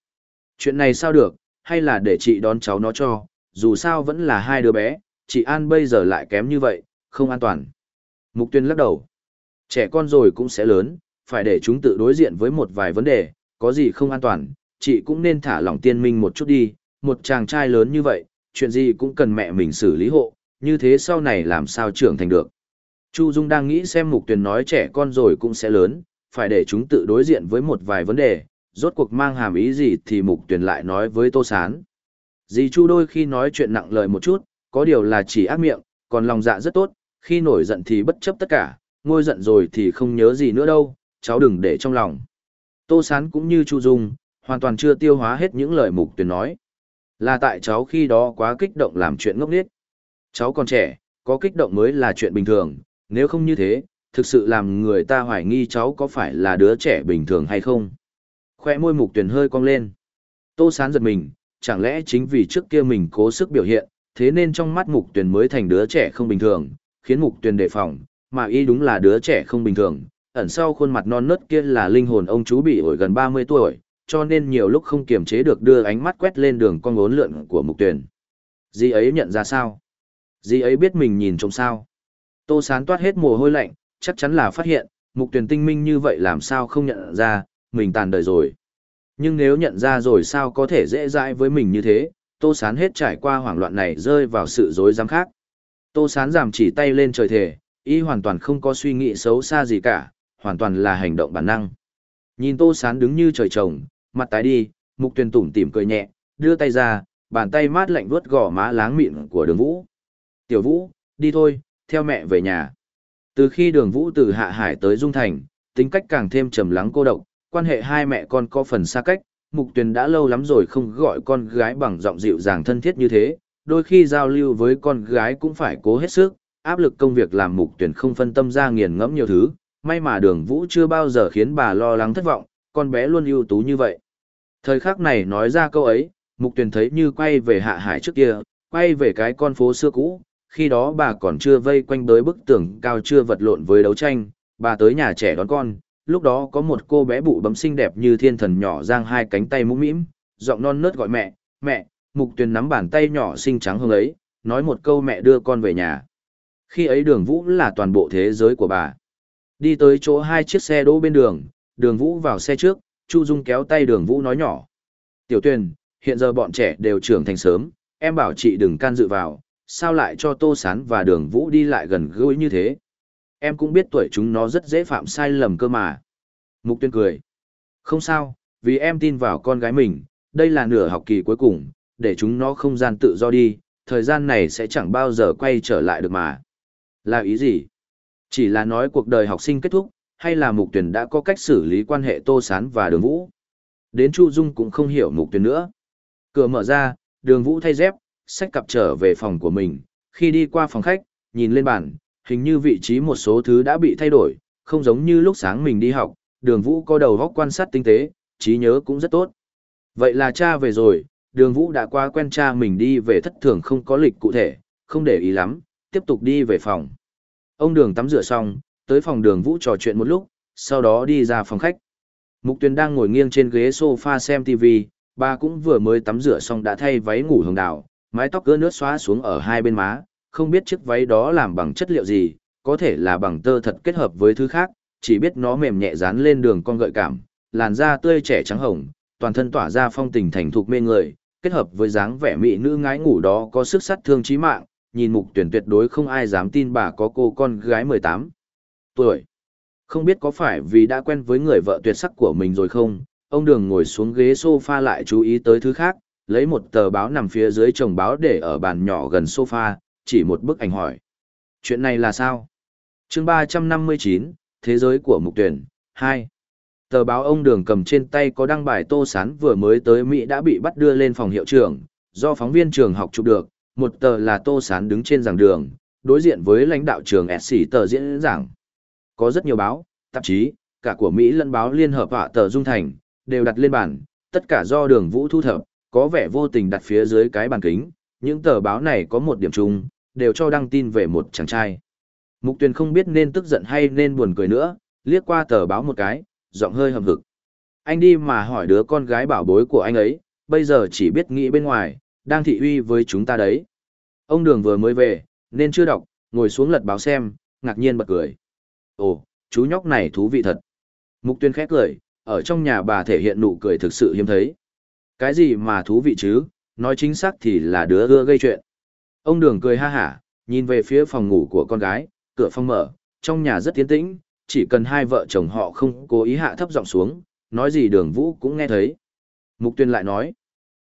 Chuyện này sao được, hay là để chị đón cháu nó cho, dù sao vẫn là hai đứa bé, chị An bây giờ lại kém như vậy, không an toàn. Mục tuyên lắc đầu. Trẻ con rồi cũng sẽ lớn, phải để chúng tự đối diện với một vài vấn đề, có gì không an toàn, chị cũng nên thả lỏng tiên minh một chút đi, một chàng trai lớn như vậy, chuyện gì cũng cần mẹ mình xử lý hộ, như thế sau này làm sao trưởng thành được. Chu Dung đang nghĩ xem mục tuyển nói trẻ con rồi cũng sẽ lớn, phải để chúng tự đối diện với một vài vấn đề, rốt cuộc mang hàm ý gì thì mục tuyển lại nói với Tô Sán. Dì Chu đôi khi nói chuyện nặng lời một chút, có điều là chỉ ác miệng, còn lòng dạ rất tốt, khi nổi giận thì bất chấp tất cả, ngôi giận rồi thì không nhớ gì nữa đâu, cháu đừng để trong lòng. Tô Sán cũng như Chu Dung, hoàn toàn chưa tiêu hóa hết những lời mục tuyển nói. Là tại cháu khi đó quá kích động làm chuyện ngốc nghếch. Cháu còn trẻ, có kích động mới là chuyện bình thường, nếu không như thế, thực sự làm người ta hoài nghi cháu có phải là đứa trẻ bình thường hay không. Khoe môi mục tuyển hơi cong lên. Tô Sán giật mình, chẳng lẽ chính vì trước kia mình cố sức biểu hiện, thế nên trong mắt mục tuyển mới thành đứa trẻ không bình thường, khiến mục tuyển đề phòng, mà y đúng là đứa trẻ không bình thường. Ẩn sau khuôn mặt non nớt kia là linh hồn ông chú bị ổi gần 30 tuổi, cho nên nhiều lúc không kiềm chế được đưa ánh mắt quét lên đường con ngốn lượn của mục tuyển. Dì ấy nhận ra sao? Dì ấy biết mình nhìn trông sao? Tô sán toát hết mồ hôi lạnh, chắc chắn là phát hiện, mục tuyển tinh minh như vậy làm sao không nhận ra, mình tàn đời rồi. Nhưng nếu nhận ra rồi sao có thể dễ dãi với mình như thế, Tô Sán hết trải qua hoảng loạn này rơi vào sự dối dám khác. Tô Sán giảm chỉ tay lên trời thể, y hoàn toàn không có suy nghĩ xấu xa gì cả, hoàn toàn là hành động bản năng. Nhìn Tô Sán đứng như trời trồng, mặt tái đi, mục tuyền tủm tỉm cười nhẹ, đưa tay ra, bàn tay mát lạnh vuốt gò má láng mịn của đường vũ. Tiểu vũ, đi thôi, theo mẹ về nhà. Từ khi đường vũ từ Hạ Hải tới Dung Thành, tính cách càng thêm trầm lắng cô độc, quan hệ hai mẹ con có phần xa cách, Mục Tuyền đã lâu lắm rồi không gọi con gái bằng giọng dịu dàng thân thiết như thế, đôi khi giao lưu với con gái cũng phải cố hết sức, áp lực công việc làm Mục Tuyền không phân tâm ra nghiền ngẫm nhiều thứ, may mà đường vũ chưa bao giờ khiến bà lo lắng thất vọng, con bé luôn ưu tú như vậy. Thời khắc này nói ra câu ấy, Mục Tuyền thấy như quay về hạ hải trước kia, quay về cái con phố xưa cũ, khi đó bà còn chưa vây quanh tới bức tường cao chưa vật lộn với đấu tranh, bà tới nhà trẻ đón con, lúc đó có một cô bé bụ bấm xinh đẹp như thiên thần nhỏ giang hai cánh tay mũm mĩm, giọng non nớt gọi mẹ, mẹ, mục tuyền nắm bàn tay nhỏ xinh trắng hương ấy, nói một câu mẹ đưa con về nhà. Khi ấy đường vũ là toàn bộ thế giới của bà. Đi tới chỗ hai chiếc xe đỗ bên đường, đường vũ vào xe trước, Chu Dung kéo tay đường vũ nói nhỏ. Tiểu tuyền, hiện giờ bọn trẻ đều trưởng thành sớm, em bảo chị đừng can dự vào, sao lại cho Tô Sán và đường vũ đi lại gần gũi như thế. Em cũng biết tuổi chúng nó rất dễ phạm sai lầm cơ mà. Mục tuyên cười. Không sao, vì em tin vào con gái mình, đây là nửa học kỳ cuối cùng, để chúng nó không gian tự do đi, thời gian này sẽ chẳng bao giờ quay trở lại được mà. Là ý gì? Chỉ là nói cuộc đời học sinh kết thúc, hay là mục tuyển đã có cách xử lý quan hệ Tô Sán và đường vũ? Đến Chu Dung cũng không hiểu mục tuyển nữa. Cửa mở ra, đường vũ thay dép, sách cặp trở về phòng của mình, khi đi qua phòng khách, nhìn lên bàn, hình như vị trí một số thứ đã bị thay đổi, không giống như lúc sáng mình đi học, đường vũ có đầu góc quan sát tinh tế, trí nhớ cũng rất tốt. Vậy là cha về rồi, đường vũ đã qua quen cha mình đi về thất thường không có lịch cụ thể, không để ý lắm, tiếp tục đi về phòng. Ông đường tắm rửa xong, tới phòng đường vũ trò chuyện một lúc, sau đó đi ra phòng khách. Mục Tuyền đang ngồi nghiêng trên ghế sofa xem TV, bà cũng vừa mới tắm rửa xong đã thay váy ngủ hồng đào, mái tóc gỡ nước xóa xuống ở hai bên má, không biết chiếc váy đó làm bằng chất liệu gì, có thể là bằng tơ thật kết hợp với thứ khác, chỉ biết nó mềm nhẹ dán lên đường con gợi cảm, làn da tươi trẻ trắng hồng, toàn thân tỏa ra phong tình thành thục mê người, kết hợp với dáng vẻ mỹ nữ ngái ngủ đó có sức sát thương chí mạng, nhìn mục tuyển tuyệt đối không ai dám tin bà có cô con gái 18 tuổi. Không biết có phải vì đã quen với người vợ tuyệt sắc của mình rồi không, ông đường ngồi xuống ghế sofa lại chú ý tới thứ khác, lấy một tờ báo nằm phía dưới chồng báo để ở bàn nhỏ gần sofa, chỉ một bức ảnh hỏi. Chuyện này là sao? chương 359, Thế giới của mục tuyển, 2. Tờ báo ông đường cầm trên tay có đăng bài tô sán vừa mới tới Mỹ đã bị bắt đưa lên phòng hiệu trưởng, do phóng viên trường học chụp được, một tờ là tô sán đứng trên giảng đường, đối diện với lãnh đạo trường SC tờ diễn giảng. Có rất nhiều báo, tạp chí, cả của Mỹ lẫn báo Liên Hợp Họa tờ Dung Thành, đều đặt lên bàn, tất cả do đường vũ thu thập, có vẻ vô tình đặt phía dưới cái bàn kính. Những tờ báo này có một điểm chung, đều cho đăng tin về một chàng trai. Mục Tuyền không biết nên tức giận hay nên buồn cười nữa, liếc qua tờ báo một cái, giọng hơi hầm hực. Anh đi mà hỏi đứa con gái bảo bối của anh ấy, bây giờ chỉ biết nghĩ bên ngoài, đang thị uy với chúng ta đấy. Ông Đường vừa mới về, nên chưa đọc, ngồi xuống lật báo xem, ngạc nhiên bật cười. Ồ, chú nhóc này thú vị thật. Mục tuyên khét cười, ở trong nhà bà thể hiện nụ cười thực sự hiếm thấy. Cái gì mà thú vị chứ, nói chính xác thì là đứa ưa gây chuyện. Ông Đường cười ha hả, nhìn về phía phòng ngủ của con gái, cửa phòng mở, trong nhà rất tiến tĩnh, chỉ cần hai vợ chồng họ không cố ý hạ thấp giọng xuống, nói gì đường vũ cũng nghe thấy. Mục tuyên lại nói,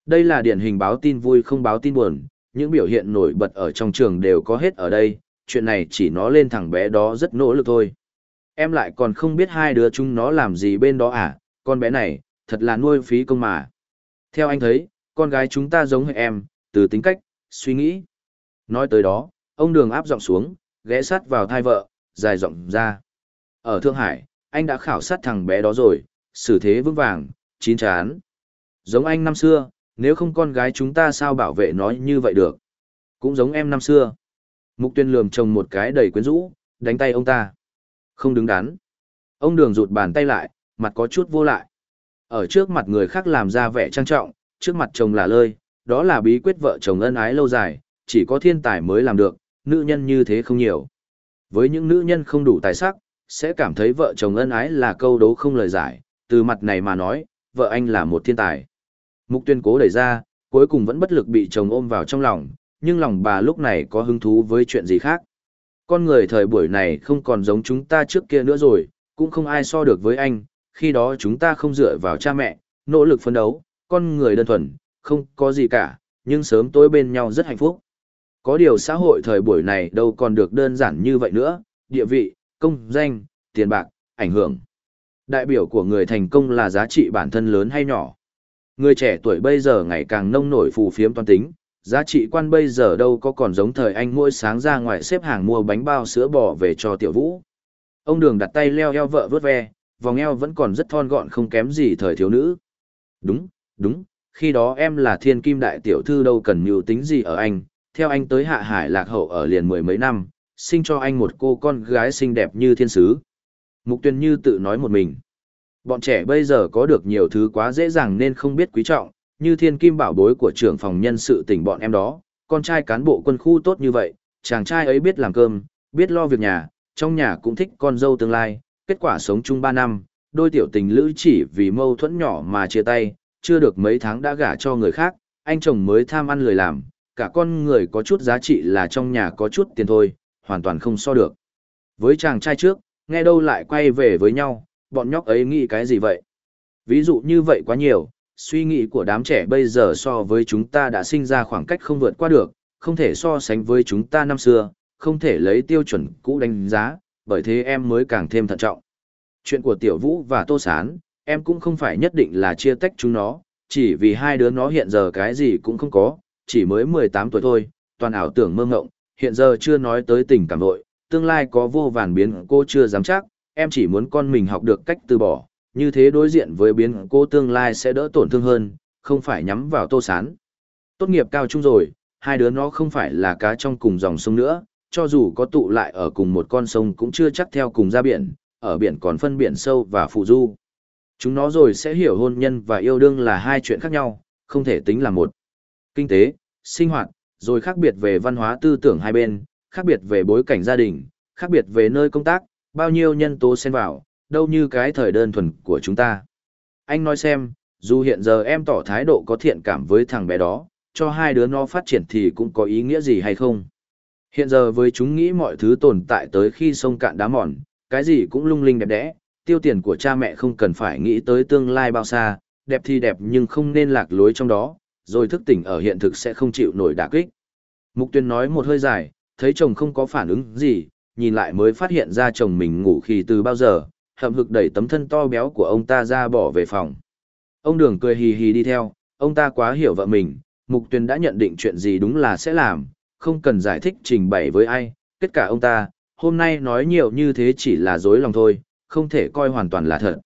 đây là điển hình báo tin vui không báo tin buồn, những biểu hiện nổi bật ở trong trường đều có hết ở đây, chuyện này chỉ nó lên thằng bé đó rất nỗ lực thôi. Em lại còn không biết hai đứa chúng nó làm gì bên đó à, con bé này, thật là nuôi phí công mà. Theo anh thấy, con gái chúng ta giống hệ em, từ tính cách, suy nghĩ. Nói tới đó, ông đường áp giọng xuống, ghé sát vào thai vợ, dài giọng ra. Ở Thượng Hải, anh đã khảo sát thằng bé đó rồi, xử thế vững vàng, chín chán. Giống anh năm xưa, nếu không con gái chúng ta sao bảo vệ nó như vậy được. Cũng giống em năm xưa. Mục tuyên lườm chồng một cái đầy quyến rũ, đánh tay ông ta. Không đứng đắn. Ông đường rụt bàn tay lại, mặt có chút vô lại. Ở trước mặt người khác làm ra vẻ trang trọng, trước mặt chồng là lơi, đó là bí quyết vợ chồng ân ái lâu dài, chỉ có thiên tài mới làm được, nữ nhân như thế không nhiều. Với những nữ nhân không đủ tài sắc, sẽ cảm thấy vợ chồng ân ái là câu đố không lời giải, từ mặt này mà nói, vợ anh là một thiên tài. Mục tuyên cố đẩy ra, cuối cùng vẫn bất lực bị chồng ôm vào trong lòng, nhưng lòng bà lúc này có hứng thú với chuyện gì khác. Con người thời buổi này không còn giống chúng ta trước kia nữa rồi, cũng không ai so được với anh, khi đó chúng ta không dựa vào cha mẹ, nỗ lực phấn đấu, con người đơn thuần, không có gì cả, nhưng sớm tối bên nhau rất hạnh phúc. Có điều xã hội thời buổi này đâu còn được đơn giản như vậy nữa, địa vị, công danh, tiền bạc, ảnh hưởng. Đại biểu của người thành công là giá trị bản thân lớn hay nhỏ. Người trẻ tuổi bây giờ ngày càng nông nổi phù phiếm toan tính, giá trị quan bây giờ đâu có còn giống thời anh mỗi sáng ra ngoài xếp hàng mua bánh bao sữa bò về cho tiểu vũ. Ông đường đặt tay leo eo vợ vớt ve, vòng eo vẫn còn rất thon gọn không kém gì thời thiếu nữ. Đúng, đúng, khi đó em là thiên kim đại tiểu thư đâu cần mưu tính gì ở anh, theo anh tới hạ hải lạc hậu ở liền mười mấy năm, sinh cho anh một cô con gái xinh đẹp như thiên sứ. Mục tuyên như tự nói một mình. Bọn trẻ bây giờ có được nhiều thứ quá dễ dàng nên không biết quý trọng, như thiên kim bảo bối của trưởng phòng nhân sự tỉnh bọn em đó, con trai cán bộ quân khu tốt như vậy, chàng trai ấy biết làm cơm, biết lo việc nhà, trong nhà cũng thích con dâu tương lai, kết quả sống chung 3 năm, đôi tiểu tình lữ chỉ vì mâu thuẫn nhỏ mà chia tay, chưa được mấy tháng đã gả cho người khác, anh chồng mới tham ăn lười làm, cả con người có chút giá trị là trong nhà có chút tiền thôi, hoàn toàn không so được. Với chàng trai trước, nghe đâu lại quay về với nhau, bọn nhóc ấy nghĩ cái gì vậy? Ví dụ như vậy quá nhiều, suy nghĩ của đám trẻ bây giờ so với chúng ta đã sinh ra khoảng cách không vượt qua được, không thể so sánh với chúng ta năm xưa, không thể lấy tiêu chuẩn cũ đánh giá, bởi thế em mới càng thêm thận trọng. Chuyện của Tiểu Vũ và Tô Sán, em cũng không phải nhất định là chia tách chúng nó, chỉ vì hai đứa nó hiện giờ cái gì cũng không có, chỉ mới 18 tuổi thôi, toàn ảo tưởng mơ ngộng, hiện giờ chưa nói tới tình cảm nội, tương lai có vô vàn biến cô chưa dám chắc, em chỉ muốn con mình học được cách từ bỏ, như thế đối diện với biến cố tương lai sẽ đỡ tổn thương hơn, không phải nhắm vào tô sán. Tốt nghiệp cao trung rồi, hai đứa nó không phải là cá trong cùng dòng sông nữa, cho dù có tụ lại ở cùng một con sông cũng chưa chắc theo cùng ra biển, ở biển còn phân biển sâu và phụ du. Chúng nó rồi sẽ hiểu hôn nhân và yêu đương là hai chuyện khác nhau, không thể tính là một. Kinh tế, sinh hoạt, rồi khác biệt về văn hóa tư tưởng hai bên, khác biệt về bối cảnh gia đình, khác biệt về nơi công tác, bao nhiêu nhân tố xen vào, đâu như cái thời đơn thuần của chúng ta. Anh nói xem, dù hiện giờ em tỏ thái độ có thiện cảm với thằng bé đó, cho hai đứa nó phát triển thì cũng có ý nghĩa gì hay không? Hiện giờ với chúng nghĩ mọi thứ tồn tại tới khi sông cạn đá mòn, cái gì cũng lung linh đẹp đẽ, tiêu tiền của cha mẹ không cần phải nghĩ tới tương lai bao xa, đẹp thì đẹp nhưng không nên lạc lối trong đó, rồi thức tỉnh ở hiện thực sẽ không chịu nổi đả kích. Mục tuyên nói một hơi dài, thấy chồng không có phản ứng gì, nhìn lại mới phát hiện ra chồng mình ngủ khi từ bao giờ, hậm hực đẩy tấm thân to béo của ông ta ra bỏ về phòng. Ông đường cười hì hì đi theo, ông ta quá hiểu vợ mình, mục tuyên đã nhận định chuyện gì đúng là sẽ làm, không cần giải thích trình bày với ai, kết cả ông ta, hôm nay nói nhiều như thế chỉ là dối lòng thôi, không thể coi hoàn toàn là thật.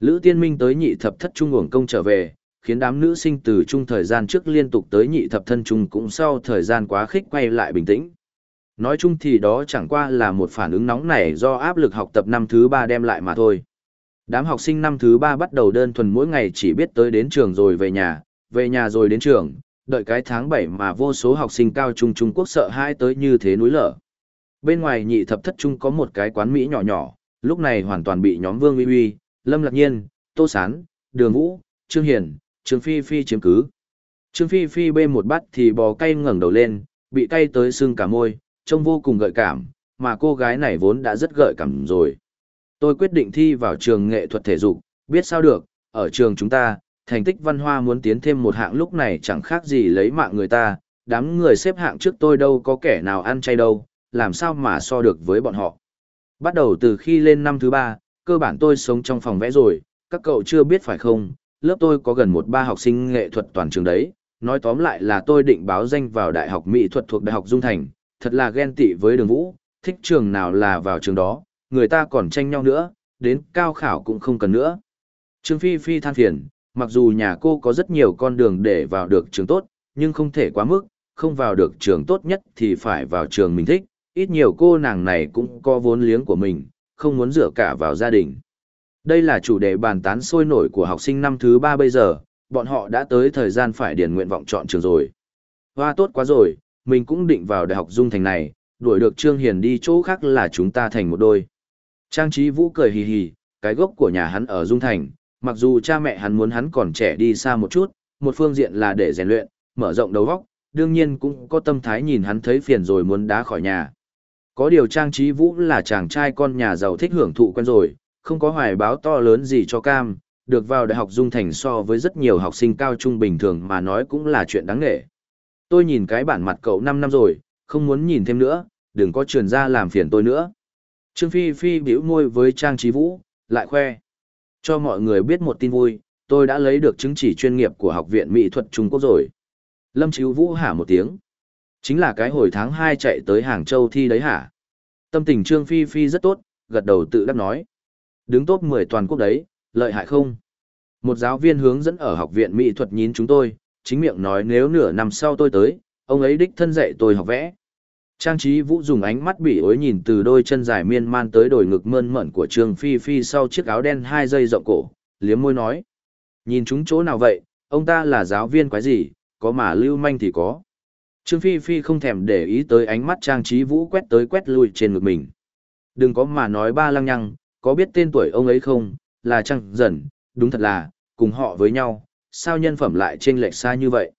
Lữ tiên minh tới nhị thập thất trung uổng công trở về, khiến đám nữ sinh từ trung thời gian trước liên tục tới nhị thập thân trung cũng sau thời gian quá khích quay lại bình tĩnh. Nói chung thì đó chẳng qua là một phản ứng nóng nảy do áp lực học tập năm thứ ba đem lại mà thôi. Đám học sinh năm thứ ba bắt đầu đơn thuần mỗi ngày chỉ biết tới đến trường rồi về nhà, về nhà rồi đến trường, đợi cái tháng bảy mà vô số học sinh cao trung Trung Quốc sợ hãi tới như thế núi lở. Bên ngoài nhị thập thất trung có một cái quán Mỹ nhỏ nhỏ, lúc này hoàn toàn bị nhóm Vương Uy Uy, Lâm Lạc Nhiên, Tô Sán, Đường Vũ, Trương Hiền, Trương Phi Phi chiếm cứ. Trương Phi Phi bê một bát thì bò cay ngẩng đầu lên, bị cay tới sưng cả môi, trông vô cùng gợi cảm, mà cô gái này vốn đã rất gợi cảm rồi. Tôi quyết định thi vào trường nghệ thuật thể dục, biết sao được, ở trường chúng ta, thành tích văn hoa muốn tiến thêm một hạng lúc này chẳng khác gì lấy mạng người ta, đám người xếp hạng trước tôi đâu có kẻ nào ăn chay đâu, làm sao mà so được với bọn họ. Bắt đầu từ khi lên năm thứ ba, cơ bản tôi sống trong phòng vẽ rồi, các cậu chưa biết phải không, lớp tôi có gần một ba học sinh nghệ thuật toàn trường đấy, nói tóm lại là tôi định báo danh vào Đại học Mỹ thuật thuộc Đại học Dung Thành, thật là ghen tị với đường vũ, thích trường nào là vào trường đó, người ta còn tranh nhau nữa, đến cao khảo cũng không cần nữa. Trương Phi Phi than phiền, mặc dù nhà cô có rất nhiều con đường để vào được trường tốt, nhưng không thể quá mức, không vào được trường tốt nhất thì phải vào trường mình thích, ít nhiều cô nàng này cũng có vốn liếng của mình, không muốn dựa cả vào gia đình. Đây là chủ đề bàn tán sôi nổi của học sinh năm thứ ba bây giờ, bọn họ đã tới thời gian phải điền nguyện vọng chọn trường rồi. Hoa tốt quá rồi, mình cũng định vào đại học dung thành này, đuổi được Trương Hiền đi chỗ khác là chúng ta thành một đôi. Trang trí vũ cười hì hì, cái gốc của nhà hắn ở dung thành, mặc dù cha mẹ hắn muốn hắn còn trẻ đi xa một chút, một phương diện là để rèn luyện, mở rộng đầu óc, đương nhiên cũng có tâm thái nhìn hắn thấy phiền rồi muốn đá khỏi nhà. Có điều Trang Trí Vũ là chàng trai con nhà giàu thích hưởng thụ quen rồi, không có hoài báo to lớn gì cho cam, được vào đại học Dung Thành so với rất nhiều học sinh cao trung bình thường mà nói cũng là chuyện đáng nghệ. Tôi nhìn cái bản mặt cậu 5 năm rồi, không muốn nhìn thêm nữa, đừng có truyền ra làm phiền tôi nữa. Trương Phi Phi biểu môi với Trang Trí Vũ, lại khoe. Cho mọi người biết một tin vui, tôi đã lấy được chứng chỉ chuyên nghiệp của Học viện Mỹ thuật Trung Quốc rồi. Lâm Chíu Vũ hả một tiếng. Chính là cái hồi tháng 2 chạy tới Hàng Châu thi đấy hả? Tâm tình Trương Phi Phi rất tốt, gật đầu tự đắc nói. Đứng top 10 toàn quốc đấy, lợi hại không? Một giáo viên hướng dẫn ở học viện mỹ thuật nhìn chúng tôi, chính miệng nói nếu nửa năm sau tôi tới, ông ấy đích thân dạy tôi học vẽ. Trang trí vũ dùng ánh mắt bị ối nhìn từ đôi chân dài miên man tới đồi ngực mơn mởn của Trương Phi Phi sau chiếc áo đen hai dây rộng cổ, liếm môi nói. Nhìn chúng chỗ nào vậy, ông ta là giáo viên quái gì, có mà lưu manh thì có. Trương Phi Phi không thèm để ý tới ánh mắt Trang Trí Vũ quét tới quét lui trên ngực mình. Đừng có mà nói ba lăng nhăng, có biết tên tuổi ông ấy không, là Trang Dần, đúng thật là, cùng họ với nhau, sao nhân phẩm lại chênh lệch xa như vậy.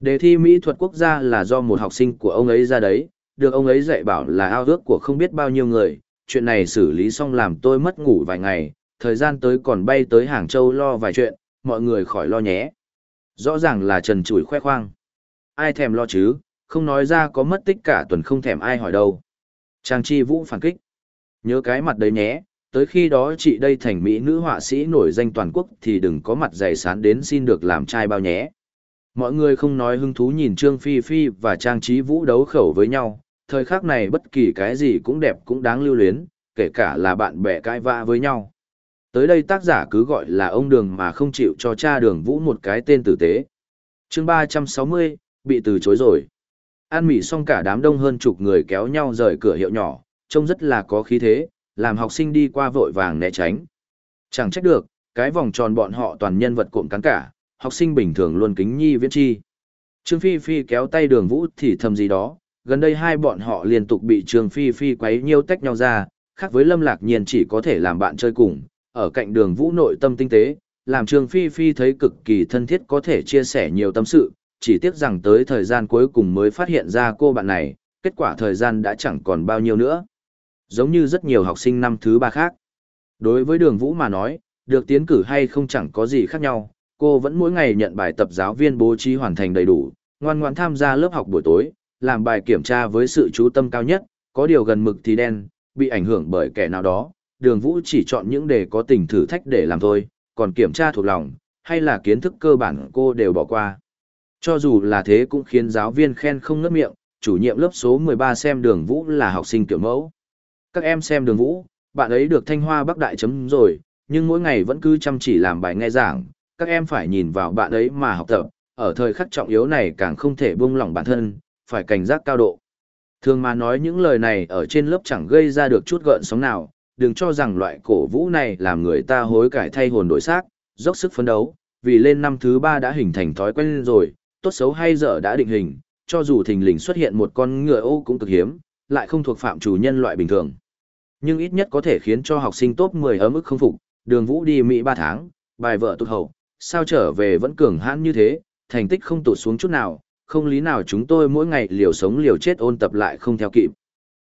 Đề thi Mỹ thuật quốc gia là do một học sinh của ông ấy ra đấy, được ông ấy dạy bảo là ao ước của không biết bao nhiêu người, chuyện này xử lý xong làm tôi mất ngủ vài ngày, thời gian tới còn bay tới Hàng Châu lo vài chuyện, mọi người khỏi lo nhé. Rõ ràng là trần chủi khoe khoang ai thèm lo chứ, không nói ra có mất tích cả tuần không thèm ai hỏi đâu. Trang Chi Vũ phản kích. Nhớ cái mặt đấy nhé, tới khi đó chị đây thành mỹ nữ họa sĩ nổi danh toàn quốc thì đừng có mặt dày sán đến xin được làm trai bao nhé. Mọi người không nói hứng thú nhìn Trương Phi Phi và Trang Trí Vũ đấu khẩu với nhau, thời khắc này bất kỳ cái gì cũng đẹp cũng đáng lưu luyến, kể cả là bạn bè cãi vã với nhau. Tới đây tác giả cứ gọi là ông Đường mà không chịu cho cha Đường Vũ một cái tên tử tế. chương 360, bị từ chối rồi. An mỹ xong cả đám đông hơn chục người kéo nhau rời cửa hiệu nhỏ, trông rất là có khí thế, làm học sinh đi qua vội vàng né tránh. Chẳng trách được, cái vòng tròn bọn họ toàn nhân vật cộm cắn cả, học sinh bình thường luôn kính nhi viễn chi. Trương Phi Phi kéo tay đường vũ thì thầm gì đó, gần đây hai bọn họ liên tục bị Trương Phi Phi quấy nhiêu tách nhau ra, khác với Lâm Lạc Nhiên chỉ có thể làm bạn chơi cùng, ở cạnh đường vũ nội tâm tinh tế, làm Trương Phi Phi thấy cực kỳ thân thiết có thể chia sẻ nhiều tâm sự, chỉ tiếc rằng tới thời gian cuối cùng mới phát hiện ra cô bạn này, kết quả thời gian đã chẳng còn bao nhiêu nữa. Giống như rất nhiều học sinh năm thứ ba khác. Đối với đường vũ mà nói, được tiến cử hay không chẳng có gì khác nhau, cô vẫn mỗi ngày nhận bài tập giáo viên bố trí hoàn thành đầy đủ, ngoan ngoãn tham gia lớp học buổi tối, làm bài kiểm tra với sự chú tâm cao nhất, có điều gần mực thì đen, bị ảnh hưởng bởi kẻ nào đó, đường vũ chỉ chọn những đề có tình thử thách để làm thôi, còn kiểm tra thuộc lòng, hay là kiến thức cơ bản cô đều bỏ qua. Cho dù là thế cũng khiến giáo viên khen không ngớt miệng, chủ nhiệm lớp số 13 xem đường vũ là học sinh kiểu mẫu. Các em xem đường vũ, bạn ấy được thanh hoa bắc đại chấm rồi, nhưng mỗi ngày vẫn cứ chăm chỉ làm bài nghe giảng, các em phải nhìn vào bạn ấy mà học tập, ở thời khắc trọng yếu này càng không thể buông lỏng bản thân, phải cảnh giác cao độ. Thường mà nói những lời này ở trên lớp chẳng gây ra được chút gợn sóng nào, đừng cho rằng loại cổ vũ này làm người ta hối cải thay hồn đổi xác, dốc sức phấn đấu, vì lên năm thứ ba đã hình thành thói quen rồi, tốt xấu hay dở đã định hình, cho dù thình lình xuất hiện một con ngựa ô cũng cực hiếm, lại không thuộc phạm chủ nhân loại bình thường. Nhưng ít nhất có thể khiến cho học sinh top 10 ở mức không phục, đường vũ đi Mỹ 3 tháng, bài vợ tụt hậu, sao trở về vẫn cường hãn như thế, thành tích không tụt xuống chút nào, không lý nào chúng tôi mỗi ngày liều sống liều chết ôn tập lại không theo kịp.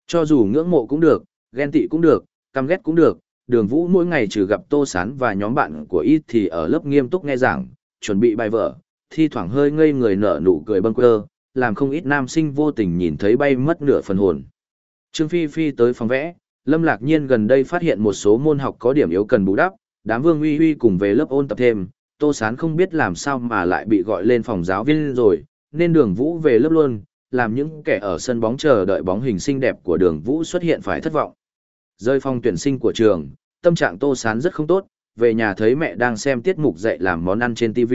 Cho dù ngưỡng mộ cũng được, ghen tị cũng được, căm ghét cũng được, đường vũ mỗi ngày trừ gặp tô sán và nhóm bạn của ít thì ở lớp nghiêm túc nghe giảng, chuẩn bị bài vở, thi thoảng hơi ngây người nở nụ cười bâng quơ, làm không ít nam sinh vô tình nhìn thấy bay mất nửa phần hồn. Trương Phi Phi tới phòng vẽ, Lâm Lạc Nhiên gần đây phát hiện một số môn học có điểm yếu cần bù đắp, đám Vương Uy Uy cùng về lớp ôn tập thêm, Tô Sán không biết làm sao mà lại bị gọi lên phòng giáo viên rồi, nên Đường Vũ về lớp luôn, làm những kẻ ở sân bóng chờ đợi bóng hình xinh đẹp của Đường Vũ xuất hiện phải thất vọng. Rơi phòng tuyển sinh của trường, tâm trạng Tô Sán rất không tốt, về nhà thấy mẹ đang xem tiết mục dạy làm món ăn trên TV.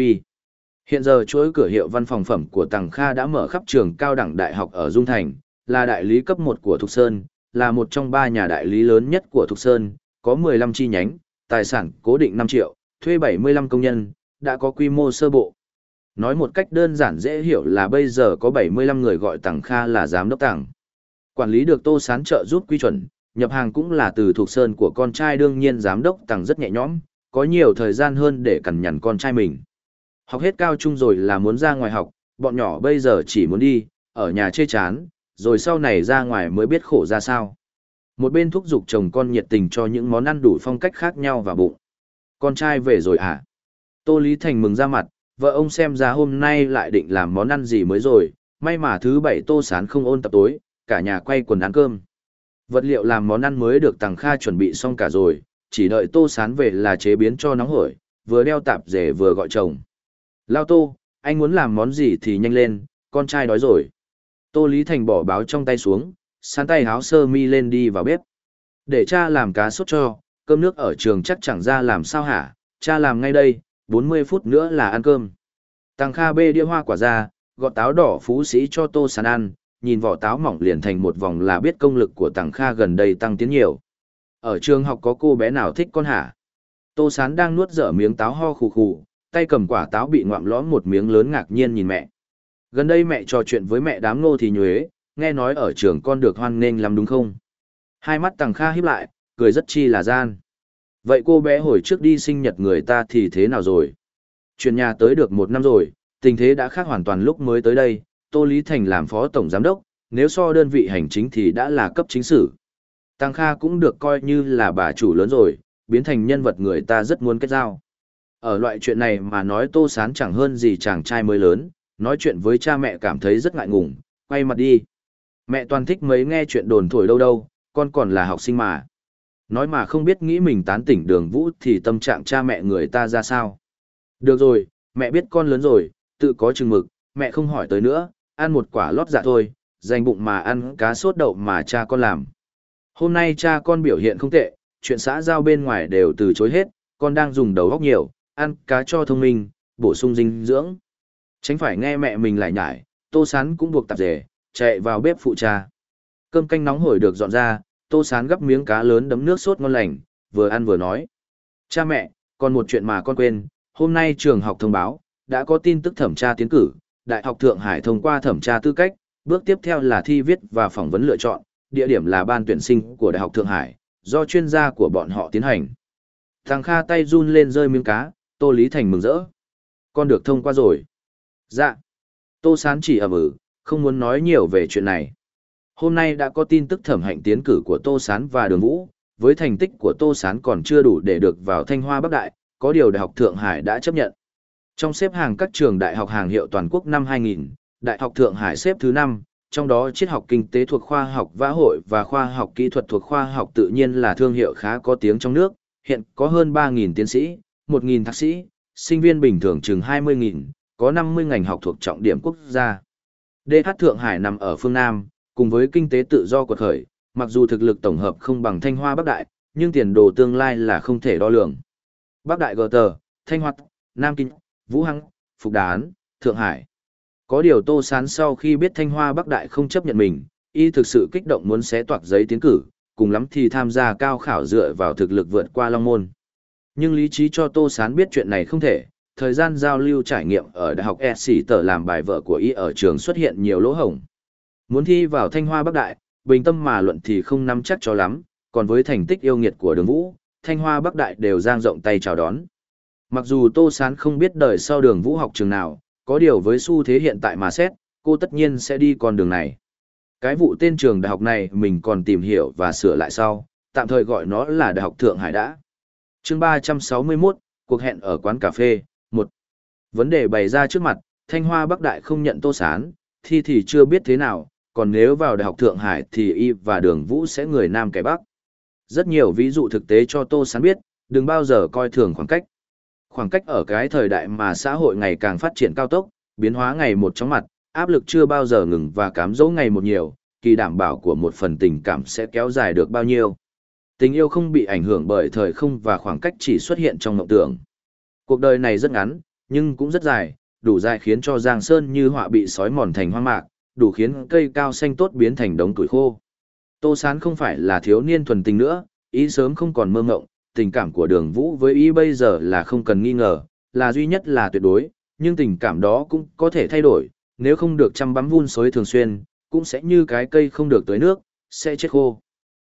Hiện giờ chuỗi cửa hiệu văn phòng phẩm của Tằng Kha đã mở khắp trường cao đẳng đại học ở Dung Thành, là đại lý cấp 1 của Thục Sơn, là một trong ba nhà đại lý lớn nhất của Thục Sơn, có 15 chi nhánh, tài sản cố định 5 triệu, thuê 75 công nhân, đã có quy mô sơ bộ. Nói một cách đơn giản dễ hiểu là bây giờ có 75 người gọi Tằng Kha là giám đốc Tằng. Quản lý được Tô Sán trợ giúp quy chuẩn, nhập hàng cũng là từ Thục Sơn của con trai đương nhiên giám đốc Tằng rất nhẹ nhõm, có nhiều thời gian hơn để cằn nhằn con trai mình. Học hết cao trung rồi là muốn ra ngoài học, bọn nhỏ bây giờ chỉ muốn đi, ở nhà chê chán, rồi sau này ra ngoài mới biết khổ ra sao. Một bên thúc giục chồng con nhiệt tình cho những món ăn đủ phong cách khác nhau vào bụng. Con trai về rồi à? Tô Lý Thành mừng ra mặt, vợ ông xem ra hôm nay lại định làm món ăn gì mới rồi, may mà thứ bảy tô sán không ôn tập tối, cả nhà quay quần ăn cơm. Vật liệu làm món ăn mới được Tằng Kha chuẩn bị xong cả rồi, chỉ đợi tô sán về là chế biến cho nóng hổi, vừa đeo tạp dề vừa gọi chồng. Lao tô, anh muốn làm món gì thì nhanh lên, con trai đói rồi. Tô Lý Thành bỏ báo trong tay xuống, sán tay háo sơ mi lên đi vào bếp. Để cha làm cá sốt cho, cơm nước ở trường chắc chẳng ra làm sao hả, cha làm ngay đây, 40 phút nữa là ăn cơm. Tăng Kha bê đĩa hoa quả ra, gọt táo đỏ phú sĩ cho Tô Sán ăn, nhìn vỏ táo mỏng liền thành một vòng là biết công lực của Tăng Kha gần đây tăng tiến nhiều. Ở trường học có cô bé nào thích con hả? Tô Sán đang nuốt dở miếng táo ho khù khù, tay cầm quả táo bị ngoạm lõm một miếng lớn ngạc nhiên nhìn mẹ. Gần đây mẹ trò chuyện với mẹ đám Ngô thì nhuế, nghe nói ở trường con được hoan nghênh lắm đúng không? Hai mắt Tăng Kha híp lại, cười rất chi là gian. Vậy cô bé hồi trước đi sinh nhật người ta thì thế nào rồi? Chuyển nhà tới được một năm rồi, tình thế đã khác hoàn toàn lúc mới tới đây, Tô Lý Thành làm phó tổng giám đốc, nếu so đơn vị hành chính thì đã là cấp chính sử. Tăng Kha cũng được coi như là bà chủ lớn rồi, biến thành nhân vật người ta rất muốn kết giao. Ở loại chuyện này mà nói Tô Sán chẳng hơn gì chàng trai mới lớn, nói chuyện với cha mẹ cảm thấy rất ngại ngùng, quay mặt đi. Mẹ toàn thích mấy nghe chuyện đồn thổi đâu đâu, con còn là học sinh mà. Nói mà không biết nghĩ mình tán tỉnh đường vũ thì tâm trạng cha mẹ người ta ra sao. Được rồi, mẹ biết con lớn rồi, tự có chừng mực, mẹ không hỏi tới nữa, ăn một quả lót dạ thôi, dành bụng mà ăn cá sốt đậu mà cha con làm. Hôm nay cha con biểu hiện không tệ, chuyện xã giao bên ngoài đều từ chối hết, con đang dùng đầu óc nhiều, ăn cá cho thông minh, bổ sung dinh dưỡng. Tránh phải nghe mẹ mình lại nhải, tô sán cũng buộc tạp rể, chạy vào bếp phụ cha. Cơm canh nóng hổi được dọn ra, tô sán gắp miếng cá lớn đấm nước sốt ngon lành, vừa ăn vừa nói. Cha mẹ, còn một chuyện mà con quên, hôm nay trường học thông báo, đã có tin tức thẩm tra tiến cử, Đại học Thượng Hải thông qua thẩm tra tư cách, bước tiếp theo là thi viết và phỏng vấn lựa chọn, địa điểm là ban tuyển sinh của Đại học Thượng Hải, do chuyên gia của bọn họ tiến hành. Thằng Kha tay run lên rơi miếng cá, Tô Lý Thành mừng rỡ. Con được thông qua rồi. Dạ. Tô Sán chỉ ẩm ừ, không muốn nói nhiều về chuyện này. Hôm nay đã có tin tức thẩm hạnh tiến cử của Tô Sán và Đường Vũ, với thành tích của Tô Sán còn chưa đủ để được vào Thanh Hoa Bắc Đại, có điều Đại học Thượng Hải đã chấp nhận. Trong xếp hàng các trường đại học hàng hiệu toàn quốc năm 2000, Đại học Thượng Hải xếp thứ 5, trong đó triết học kinh tế thuộc khoa học vã hội và khoa học kỹ thuật thuộc khoa học tự nhiên là thương hiệu khá có tiếng trong nước, hiện có hơn 3.000 tiến sĩ, 1.000 thạc sĩ, sinh viên bình thường chừng 20.000, có 50 ngành học thuộc trọng điểm quốc gia. DH Thượng Hải nằm ở phương Nam, cùng với kinh tế tự do quật khởi, mặc dù thực lực tổng hợp không bằng Thanh Hoa Bắc Đại, nhưng tiền đồ tương lai là không thể đo lường. Bắc Đại gờ tờ, Thanh Hoa, Nam Kinh, Vũ Hăng, Phục Đán, Thượng Hải. Có điều Tô Sán sau khi biết Thanh Hoa Bắc Đại không chấp nhận mình, y thực sự kích động muốn xé toạc giấy tiến cử, cùng lắm thì tham gia cao khảo dựa vào thực lực vượt qua Long Môn. Nhưng lý trí cho Tô Sán biết chuyện này không thể, thời gian giao lưu trải nghiệm ở Đại học SC tờ làm bài vợ của y ở trường xuất hiện nhiều lỗ hổng. Muốn thi vào Thanh Hoa Bắc Đại, bình tâm mà luận thì không nắm chắc cho lắm, còn với thành tích yêu nghiệt của đường vũ, Thanh Hoa Bắc Đại đều giang rộng tay chào đón. Mặc dù Tô Sán không biết đời sau đường vũ học trường nào, có điều với xu thế hiện tại mà xét, cô tất nhiên sẽ đi con đường này. Cái vụ tên trường đại học này mình còn tìm hiểu và sửa lại sau, tạm thời gọi nó là Đại học Thượng Hải đã. chương 361, cuộc hẹn ở quán cà phê, Vấn đề bày ra trước mặt, Thanh Hoa Bắc Đại không nhận Tô Sán, thi thì chưa biết thế nào, còn nếu vào Đại học Thượng Hải thì y và đường vũ sẽ người Nam kẻ Bắc. Rất nhiều ví dụ thực tế cho Tô Sán biết, đừng bao giờ coi thường khoảng cách. Khoảng cách ở cái thời đại mà xã hội ngày càng phát triển cao tốc, biến hóa ngày một chóng mặt, áp lực chưa bao giờ ngừng và cám dỗ ngày một nhiều, kỳ đảm bảo của một phần tình cảm sẽ kéo dài được bao nhiêu. Tình yêu không bị ảnh hưởng bởi thời không và khoảng cách chỉ xuất hiện trong mộng tưởng. Cuộc đời này rất ngắn, nhưng cũng rất dài, đủ dài khiến cho Giang Sơn như họa bị sói mòn thành hoang mạc, đủ khiến cây cao xanh tốt biến thành đống tuổi khô. Tô Sán không phải là thiếu niên thuần tình nữa, ý sớm không còn mơ ngộng, tình cảm của đường vũ với ý bây giờ là không cần nghi ngờ, là duy nhất là tuyệt đối, nhưng tình cảm đó cũng có thể thay đổi, nếu không được chăm bắm vun xối thường xuyên, cũng sẽ như cái cây không được tới nước, sẽ chết khô.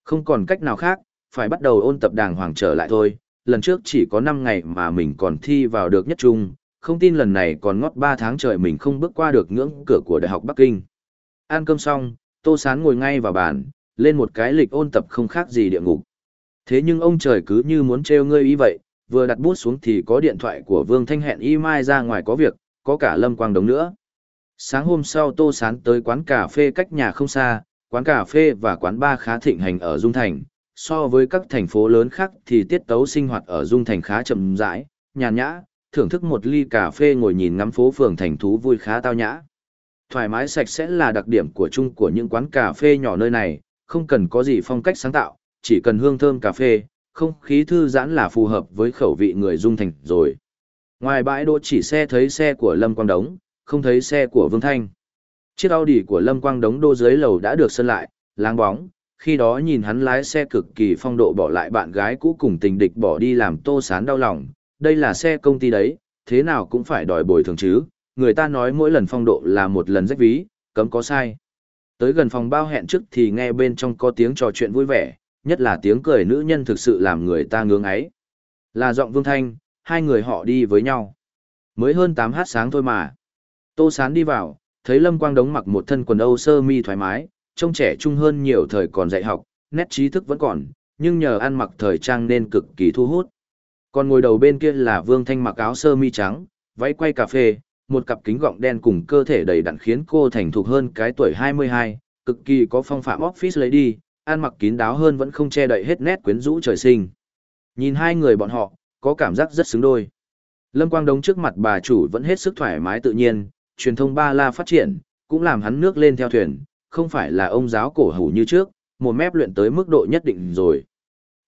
Không còn cách nào khác, phải bắt đầu ôn tập đàng hoàng trở lại thôi, lần trước chỉ có 5 ngày mà mình còn thi vào được nhất trung, không tin lần này còn ngót 3 tháng trời mình không bước qua được ngưỡng cửa của Đại học Bắc Kinh. Ăn cơm xong, Tô Sán ngồi ngay vào bàn, lên một cái lịch ôn tập không khác gì địa ngục. Thế nhưng ông trời cứ như muốn trêu ngươi ý vậy, vừa đặt bút xuống thì có điện thoại của Vương Thanh hẹn y mai ra ngoài có việc, có cả Lâm Quang Đống nữa. Sáng hôm sau Tô Sán tới quán cà phê cách nhà không xa, quán cà phê và quán bar khá thịnh hành ở Dung Thành. So với các thành phố lớn khác thì tiết tấu sinh hoạt ở Dung Thành khá chậm rãi, nhàn nhã, thưởng thức một ly cà phê ngồi nhìn ngắm phố phường thành thú vui khá tao nhã. Thoải mái sạch sẽ là đặc điểm của chung của những quán cà phê nhỏ nơi này, không cần có gì phong cách sáng tạo, chỉ cần hương thơm cà phê, không khí thư giãn là phù hợp với khẩu vị người dung thành rồi. Ngoài bãi đỗ chỉ xe thấy xe của Lâm Quang Đống, không thấy xe của Vương Thanh. Chiếc Audi của Lâm Quang Đống đô dưới lầu đã được sơn lại, láng bóng, khi đó nhìn hắn lái xe cực kỳ phong độ bỏ lại bạn gái cũ cùng tình địch bỏ đi làm tô sán đau lòng, đây là xe công ty đấy, thế nào cũng phải đòi bồi thường chứ, người ta nói mỗi lần phong độ là một lần rách ví, cấm có sai. Tới gần phòng bao hẹn trước thì nghe bên trong có tiếng trò chuyện vui vẻ, nhất là tiếng cười nữ nhân thực sự làm người ta ngưỡng ấy. Là giọng Vương Thanh, hai người họ đi với nhau. Mới hơn 8h sáng thôi mà. Tô Sán đi vào, thấy Lâm Quang Đống mặc một thân quần Âu sơ mi thoải mái, trông trẻ trung hơn nhiều thời còn dạy học, nét trí thức vẫn còn, nhưng nhờ ăn mặc thời trang nên cực kỳ thu hút. Còn ngồi đầu bên kia là Vương Thanh mặc áo sơ mi trắng, váy quay cà phê, một cặp kính gọng đen cùng cơ thể đầy đặn khiến cô thành thục hơn cái tuổi 22, cực kỳ có phong phạm office lady, ăn mặc kín đáo hơn vẫn không che đậy hết nét quyến rũ trời sinh. Nhìn hai người bọn họ, có cảm giác rất xứng đôi. Lâm Quang Đống trước mặt bà chủ vẫn hết sức thoải mái tự nhiên, truyền thông ba la phát triển, cũng làm hắn nước lên theo thuyền, không phải là ông giáo cổ hủ như trước, một mép luyện tới mức độ nhất định rồi.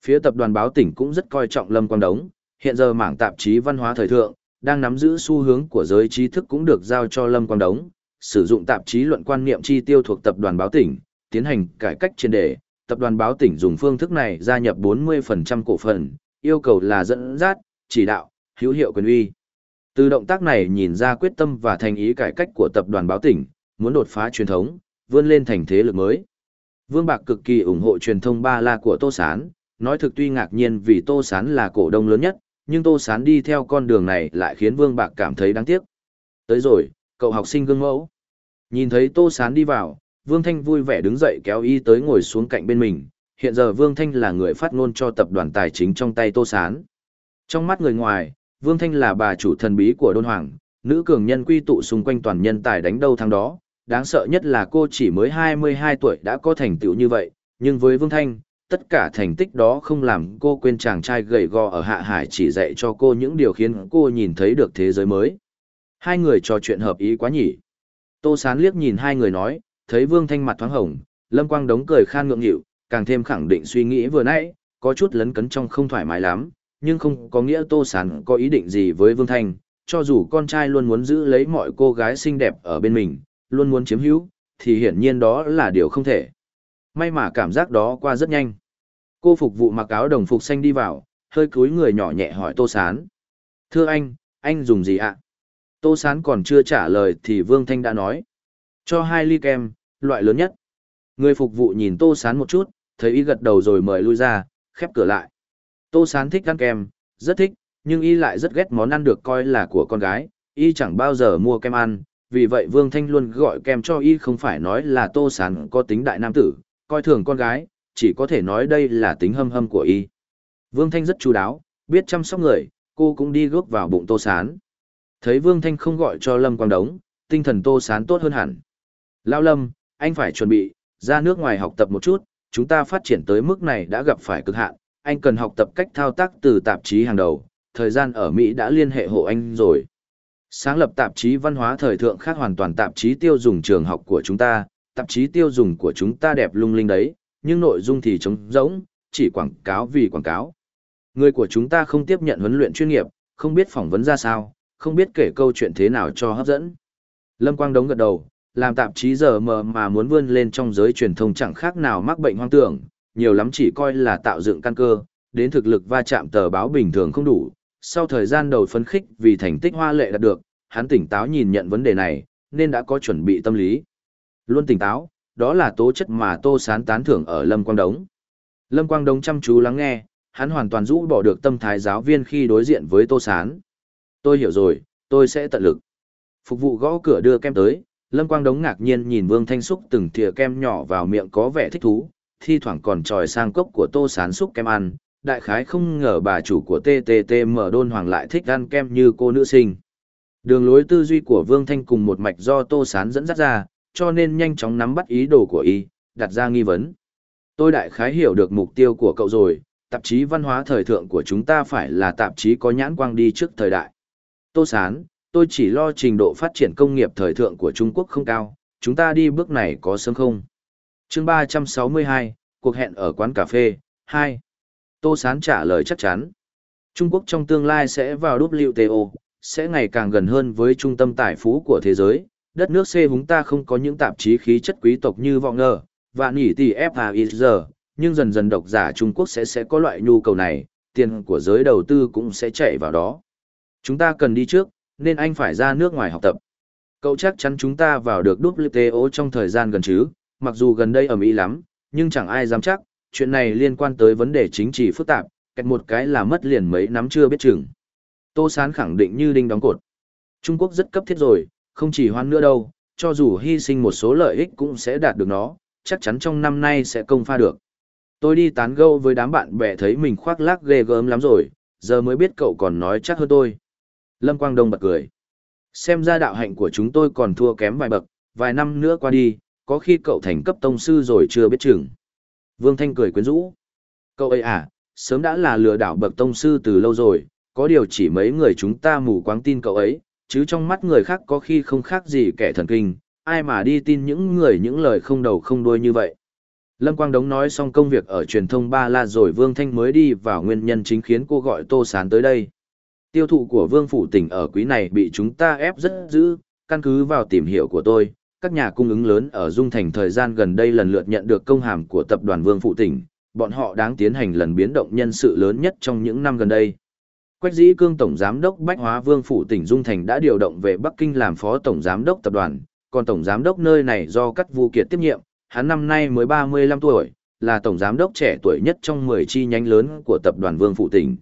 Phía tập đoàn báo tỉnh cũng rất coi trọng Lâm Quang Đống, hiện giờ mảng tạp chí văn hóa thời thượng, đang nắm giữ xu hướng của giới trí thức cũng được giao cho Lâm Quang Đống, sử dụng tạp chí luận quan niệm chi tiêu thuộc tập đoàn báo tỉnh, tiến hành cải cách trên đề, tập đoàn báo tỉnh dùng phương thức này gia nhập 40% cổ phần, yêu cầu là dẫn dắt, chỉ đạo, hữu hiệu quyền uy. Từ động tác này nhìn ra quyết tâm và thành ý cải cách của tập đoàn báo tỉnh, muốn đột phá truyền thống, vươn lên thành thế lực mới. Vương Bạc cực kỳ ủng hộ truyền thông ba la của Tô Sán, nói thực tuy ngạc nhiên vì Tô Sán là cổ đông lớn nhất, nhưng Tô Sán đi theo con đường này lại khiến Vương Bạc cảm thấy đáng tiếc. Tới rồi, cậu học sinh gương mẫu. Nhìn thấy Tô Sán đi vào, Vương Thanh vui vẻ đứng dậy kéo y tới ngồi xuống cạnh bên mình. Hiện giờ Vương Thanh là người phát ngôn cho tập đoàn tài chính trong tay Tô Sán. Trong mắt người ngoài, Vương Thanh là bà chủ thần bí của Đôn Hoàng, nữ cường nhân quy tụ xung quanh toàn nhân tài đánh đâu thắng đó. Đáng sợ nhất là cô chỉ mới 22 tuổi đã có thành tựu như vậy, nhưng với Vương Thanh, tất cả thành tích đó không làm cô quên chàng trai gầy gò ở Hạ Hải chỉ dạy cho cô những điều khiến cô nhìn thấy được thế giới mới. Hai người trò chuyện hợp ý quá nhỉ. Tô Sán liếc nhìn hai người nói, thấy Vương Thanh mặt thoáng hồng, Lâm Quang đống cười khan ngượng nghịu, càng thêm khẳng định suy nghĩ vừa nãy, có chút lấn cấn trong không thoải mái lắm, nhưng không có nghĩa Tô Sán có ý định gì với Vương Thanh, cho dù con trai luôn muốn giữ lấy mọi cô gái xinh đẹp ở bên mình, luôn muốn chiếm hữu, thì hiển nhiên đó là điều không thể. May mà cảm giác đó qua rất nhanh. Cô phục vụ mặc áo đồng phục xanh đi vào, hơi cúi người nhỏ nhẹ hỏi Tô Sán. Thưa anh, anh dùng gì ạ? Tô Sán còn chưa trả lời thì Vương Thanh đã nói. Cho hai ly kem, loại lớn nhất. Người phục vụ nhìn Tô Sán một chút, thấy y gật đầu rồi mời lui ra, khép cửa lại. Tô Sán thích ăn kem, rất thích, nhưng y lại rất ghét món ăn được coi là của con gái, y chẳng bao giờ mua kem ăn, vì vậy Vương Thanh luôn gọi kem cho y không phải nói là Tô Sán có tính đại nam tử, coi thường con gái, chỉ có thể nói đây là tính hâm hâm của y. Vương Thanh rất chú đáo, biết chăm sóc người, cô cũng đi gốc vào bụng Tô Sán. Thấy Vương Thanh không gọi cho Lâm Quang Đống, tinh thần Tô Sán tốt hơn hẳn. Lao Lâm, anh phải chuẩn bị, ra nước ngoài học tập một chút, chúng ta phát triển tới mức này đã gặp phải cực hạn, anh cần học tập cách thao tác từ tạp chí hàng đầu, thời gian ở Mỹ đã liên hệ hộ anh rồi. Sáng lập tạp chí văn hóa thời thượng khác hoàn toàn tạp chí tiêu dùng trường học của chúng ta, tạp chí tiêu dùng của chúng ta đẹp lung linh đấy, nhưng nội dung thì trống rỗng, chỉ quảng cáo vì quảng cáo. Người của chúng ta không tiếp nhận huấn luyện chuyên nghiệp, không biết phỏng vấn ra sao, không biết kể câu chuyện thế nào cho hấp dẫn. Lâm Quang Đống gật đầu, làm tạp chí giờ mờ mà muốn vươn lên trong giới truyền thông chẳng khác nào mắc bệnh hoang tưởng, nhiều lắm chỉ coi là tạo dựng căn cơ, đến thực lực va chạm tờ báo bình thường không đủ. Sau thời gian đầu phấn khích vì thành tích hoa lệ đạt được, hắn tỉnh táo nhìn nhận vấn đề này, nên đã có chuẩn bị tâm lý. Luôn tỉnh táo, đó là tố chất mà Tô Sán tán thưởng ở Lâm Quang Đống. Lâm Quang Đống chăm chú lắng nghe, hắn hoàn toàn rũ bỏ được tâm thái giáo viên khi đối diện với Tô Sán. Tôi hiểu rồi, tôi sẽ tận lực. Phục vụ gõ cửa đưa kem tới, Lâm Quang Đống ngạc nhiên nhìn Vương Thanh Xúc từng thìa kem nhỏ vào miệng có vẻ thích thú, thi thoảng còn tròi sang cốc của Tô Sán xúc kem ăn. Đại khái không ngờ bà chủ của TTT mở đôn hoàng lại thích ăn kem như cô nữ sinh. Đường lối tư duy của Vương Thanh cùng một mạch do Tô Sán dẫn dắt ra, cho nên nhanh chóng nắm bắt ý đồ của y, đặt ra nghi vấn. Tôi đại khái hiểu được mục tiêu của cậu rồi, tạp chí văn hóa thời thượng của chúng ta phải là tạp chí có nhãn quang đi trước thời đại. Tô Sán, tôi chỉ lo trình độ phát triển công nghiệp thời thượng của Trung Quốc không cao, chúng ta đi bước này có sớm không? chương 362, cuộc hẹn ở quán cà phê, 2. Tô Sán trả lời chắc chắn. Trung Quốc trong tương lai sẽ vào WTO, sẽ ngày càng gần hơn với trung tâm tài phú của thế giới, đất nước C húng ta không có những tạp chí khí chất quý tộc như vọng ngờ, và nỉ tỷ FAIZ, nhưng dần dần độc giả Trung Quốc sẽ sẽ có loại nhu cầu này, tiền của giới đầu tư cũng sẽ chạy vào đó. Chúng ta cần đi trước, nên anh phải ra nước ngoài học tập. Cậu chắc chắn chúng ta vào được WTO trong thời gian gần chứ, mặc dù gần đây ở Mỹ lắm, nhưng chẳng ai dám chắc, chuyện này liên quan tới vấn đề chính trị phức tạp, cách một cái là mất liền mấy năm chưa biết chừng. Tô Sán khẳng định như đinh đóng cột. Trung Quốc rất cấp thiết rồi, không chỉ hoan nữa đâu, cho dù hy sinh một số lợi ích cũng sẽ đạt được nó, chắc chắn trong năm nay sẽ công pha được. Tôi đi tán gẫu với đám bạn bè thấy mình khoác lác ghê gớm lắm rồi, giờ mới biết cậu còn nói chắc hơn tôi. Lâm Quang Đông bật cười. Xem ra đạo hạnh của chúng tôi còn thua kém vài bậc, vài năm nữa qua đi, có khi cậu thành cấp tông sư rồi chưa biết chừng. Vương Thanh cười quyến rũ. Cậu ấy à, sớm đã là lừa đảo bậc tông sư từ lâu rồi, có điều chỉ mấy người chúng ta mù quáng tin cậu ấy, chứ trong mắt người khác có khi không khác gì kẻ thần kinh, ai mà đi tin những người những lời không đầu không đuôi như vậy. Lâm Quang Đống nói xong công việc ở truyền thông Ba La rồi Vương Thanh mới đi vào nguyên nhân chính khiến cô gọi Tô Sán tới đây. Tiêu thụ của Vương Phủ tỉnh ở quý này bị chúng ta ép rất dữ, căn cứ vào tìm hiểu của tôi, các nhà cung ứng lớn ở Dung Thành thời gian gần đây lần lượt nhận được công hàm của tập đoàn Vương Phụ tỉnh, bọn họ đang tiến hành lần biến động nhân sự lớn nhất trong những năm gần đây. Quách Dĩ Cương Tổng Giám đốc Bách Hóa Vương Phủ tỉnh Dung Thành đã điều động về Bắc Kinh làm Phó Tổng Giám đốc tập đoàn, còn Tổng Giám đốc nơi này do Cắt Vu Kiệt tiếp nhiệm, hắn năm nay mới 35 tuổi, là Tổng Giám đốc trẻ tuổi nhất trong 10 chi nhánh lớn của tập đoàn Vương Phủ tỉnh.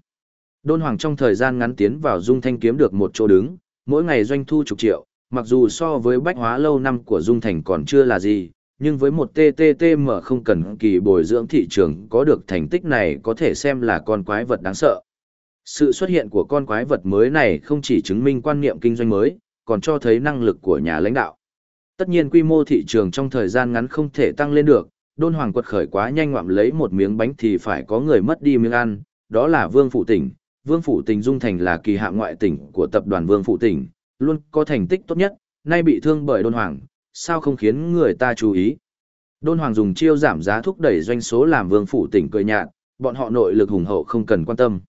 Đôn Hoàng trong thời gian ngắn tiến vào Dung Thanh kiếm được một chỗ đứng, mỗi ngày doanh thu chục triệu, mặc dù so với bách hóa lâu năm của Dung Thành còn chưa là gì, nhưng với một TTTM không cần kỳ bồi dưỡng thị trường có được thành tích này có thể xem là con quái vật đáng sợ. Sự xuất hiện của con quái vật mới này không chỉ chứng minh quan niệm kinh doanh mới, còn cho thấy năng lực của nhà lãnh đạo. Tất nhiên quy mô thị trường trong thời gian ngắn không thể tăng lên được, đôn hoàng quật khởi quá nhanh ngoạm lấy một miếng bánh thì phải có người mất đi miếng ăn, đó là Vương Phụ Tỉnh. Vương Phụ Tỉnh Dung Thành là kỳ hạ ngoại tỉnh của tập đoàn Vương Phụ Tỉnh, luôn có thành tích tốt nhất, nay bị thương bởi đôn hoàng, sao không khiến người ta chú ý. Đôn hoàng dùng chiêu giảm giá thúc đẩy doanh số làm Vương Phụ Tỉnh cười nhạt, bọn họ nội lực hùng hậu không cần quan tâm.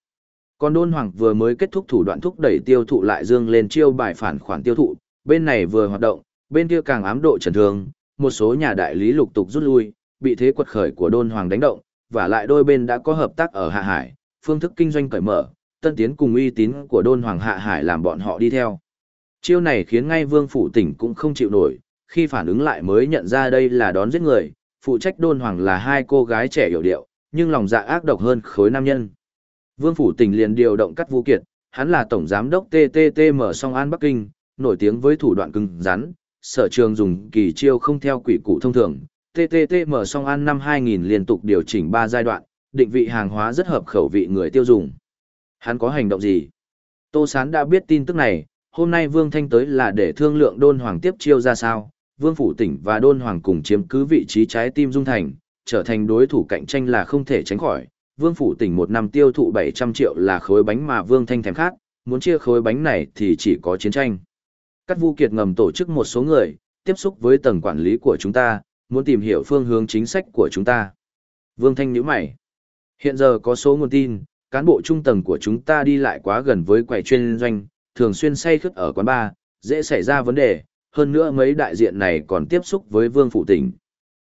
Còn đôn hoàng vừa mới kết thúc thủ đoạn thúc đẩy tiêu thụ lại dương lên chiêu bài phản khoản tiêu thụ, bên này vừa hoạt động, bên kia càng ám độ trần thương, một số nhà đại lý lục tục rút lui, bị thế quật khởi của đôn hoàng đánh động, và lại đôi bên đã có hợp tác ở Hạ Hải, phương thức kinh doanh cởi mở, tân tiến cùng uy tín của đôn hoàng Hạ Hải làm bọn họ đi theo. Chiêu này khiến ngay vương phủ tỉnh cũng không chịu nổi, khi phản ứng lại mới nhận ra đây là đón giết người, phụ trách đôn hoàng là hai cô gái trẻ hiểu điệu, nhưng lòng dạ ác độc hơn khối nam nhân. Vương phủ tỉnh liền điều động cắt vũ kiệt, hắn là tổng giám đốc TTTM song an Bắc Kinh, nổi tiếng với thủ đoạn cứng rắn, sở trường dùng kỳ chiêu không theo quỷ cụ thông thường. TTTM song an năm 2000 liên tục điều chỉnh 3 giai đoạn, định vị hàng hóa rất hợp khẩu vị người tiêu dùng. Hắn có hành động gì? Tô Sán đã biết tin tức này, hôm nay Vương Thanh tới là để thương lượng đôn hoàng tiếp chiêu ra sao. Vương Phủ Tỉnh và đôn hoàng cùng chiếm cứ vị trí trái tim Dung Thành, trở thành đối thủ cạnh tranh là không thể tránh khỏi. Vương Phủ Tỉnh một năm tiêu thụ 700 triệu là khối bánh mà Vương Thanh thèm khát, muốn chia khối bánh này thì chỉ có chiến tranh. Cát Vu Kiệt ngầm tổ chức một số người, tiếp xúc với tầng quản lý của chúng ta, muốn tìm hiểu phương hướng chính sách của chúng ta. Vương Thanh nhíu mày. Hiện giờ có số nguồn tin, cán bộ trung tầng của chúng ta đi lại quá gần với quầy chuyên doanh, thường xuyên say khướt ở quán bar, dễ xảy ra vấn đề, hơn nữa mấy đại diện này còn tiếp xúc với Vương Phụ Tỉnh.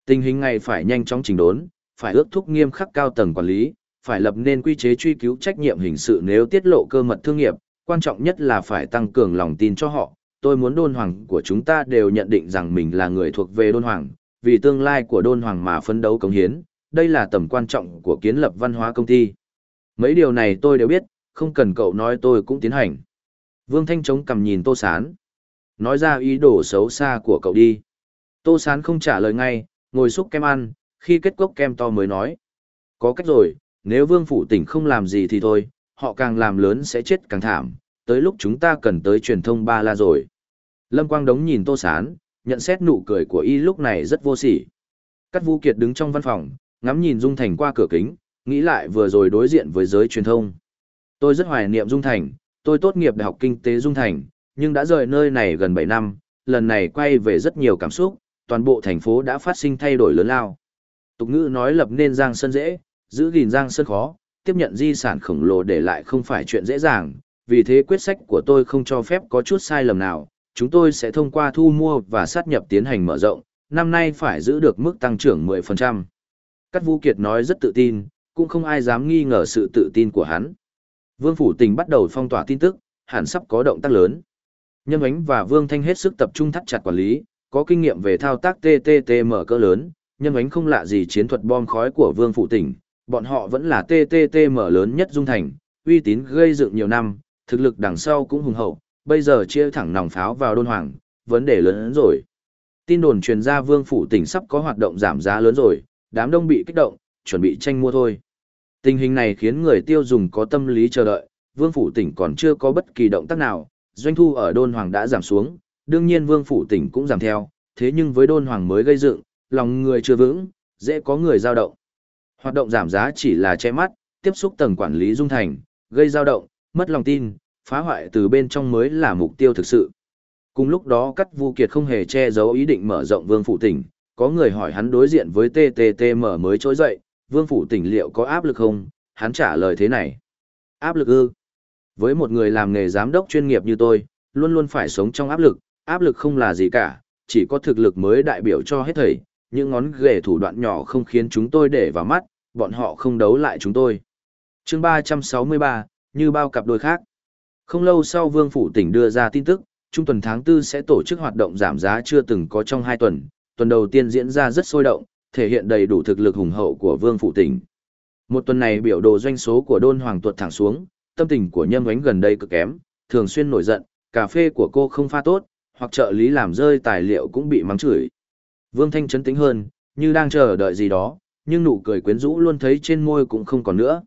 Tình hình này phải nhanh chóng chỉnh đốn, phải ước thúc nghiêm khắc cao tầng quản lý, phải lập nên quy chế truy cứu trách nhiệm hình sự nếu tiết lộ cơ mật thương nghiệp, quan trọng nhất là phải tăng cường lòng tin cho họ, tôi muốn đôn hoàng của chúng ta đều nhận định rằng mình là người thuộc về đôn hoàng, vì tương lai của đôn hoàng mà phấn đấu cống hiến, đây là tầm quan trọng của kiến lập văn hóa công ty. Mấy điều này tôi đều biết, không cần cậu nói tôi cũng tiến hành. Vương Thanh chống cầm nhìn Tô Sán. Nói ra ý đồ xấu xa của cậu đi. Tô Sán không trả lời ngay, ngồi xúc kem ăn, khi kết cốc kem to mới nói. Có cách rồi, nếu Vương Phủ tỉnh không làm gì thì thôi, họ càng làm lớn sẽ chết càng thảm, tới lúc chúng ta cần tới truyền thông ba la rồi. Lâm Quang Đống nhìn Tô Sán, nhận xét nụ cười của y lúc này rất vô sỉ. Cát Vũ Kiệt đứng trong văn phòng, ngắm nhìn Dung Thành qua cửa kính, nghĩ lại vừa rồi đối diện với giới truyền thông. Tôi rất hoài niệm Dung Thành, tôi tốt nghiệp Đại học Kinh tế Dung Thành, nhưng đã rời nơi này gần 7 năm, lần này quay về rất nhiều cảm xúc, toàn bộ thành phố đã phát sinh thay đổi lớn lao. Tục ngữ nói lập nên giang sơn dễ, giữ gìn giang sơn khó, tiếp nhận di sản khổng lồ để lại không phải chuyện dễ dàng, vì thế quyết sách của tôi không cho phép có chút sai lầm nào, chúng tôi sẽ thông qua thu mua và sát nhập tiến hành mở rộng, năm nay phải giữ được mức tăng trưởng 10%. Cát Vũ Kiệt nói rất tự tin, cũng không ai dám nghi ngờ sự tự tin của hắn. Vương Phủ Tình bắt đầu phong tỏa tin tức, hẳn sắp có động tác lớn. Nhân Ánh và Vương Thanh hết sức tập trung thắt chặt quản lý, có kinh nghiệm về thao tác TTTM cỡ lớn, Nhân Ánh không lạ gì chiến thuật bom khói của Vương Phụ Tỉnh, bọn họ vẫn là TTT mở lớn nhất dung thành, uy tín gây dựng nhiều năm, thực lực đằng sau cũng hùng hậu, bây giờ chia thẳng nòng pháo vào đôn hoàng, vấn đề lớn hơn rồi. Tin đồn truyền ra Vương Phủ Tỉnh sắp có hoạt động giảm giá lớn rồi, đám đông bị kích động, chuẩn bị tranh mua thôi. Tình hình này khiến người tiêu dùng có tâm lý chờ đợi, Vương Phủ Tỉnh còn chưa có bất kỳ động tác nào, doanh thu ở Đôn Hoàng đã giảm xuống, đương nhiên Vương Phủ Tỉnh cũng giảm theo, thế nhưng với Đôn Hoàng mới gây dựng, lòng người chưa vững, dễ có người dao động. Hoạt động giảm giá chỉ là che mắt, tiếp xúc tầng quản lý dung thành, gây dao động, mất lòng tin, phá hoại từ bên trong mới là mục tiêu thực sự. Cùng lúc đó Cắt Vu Kiệt không hề che giấu ý định mở rộng Vương Phủ Tỉnh, có người hỏi hắn đối diện với TTTM mới trỗi dậy, Vương Phủ Tỉnh liệu có áp lực không? Hắn trả lời thế này. Áp lực ư? Với một người làm nghề giám đốc chuyên nghiệp như tôi, luôn luôn phải sống trong áp lực, áp lực không là gì cả, chỉ có thực lực mới đại biểu cho hết thầy, những ngón ghề thủ đoạn nhỏ không khiến chúng tôi để vào mắt, bọn họ không đấu lại chúng tôi. chương 363, như bao cặp đôi khác. Không lâu sau Vương Phủ tỉnh đưa ra tin tức, trung tuần tháng 4 sẽ tổ chức hoạt động giảm giá chưa từng có trong 2 tuần, tuần đầu tiên diễn ra rất sôi động, thể hiện đầy đủ thực lực hùng hậu của Vương Phủ tỉnh. Một tuần này biểu đồ doanh số của Đôn Hoàng tuột thẳng xuống, tâm tình của Nhâm Ánh gần đây cực kém, thường xuyên nổi giận, cà phê của cô không pha tốt, hoặc trợ lý làm rơi tài liệu cũng bị mắng chửi. Vương Thanh chấn tĩnh hơn, như đang chờ đợi gì đó, nhưng nụ cười quyến rũ luôn thấy trên môi cũng không còn nữa.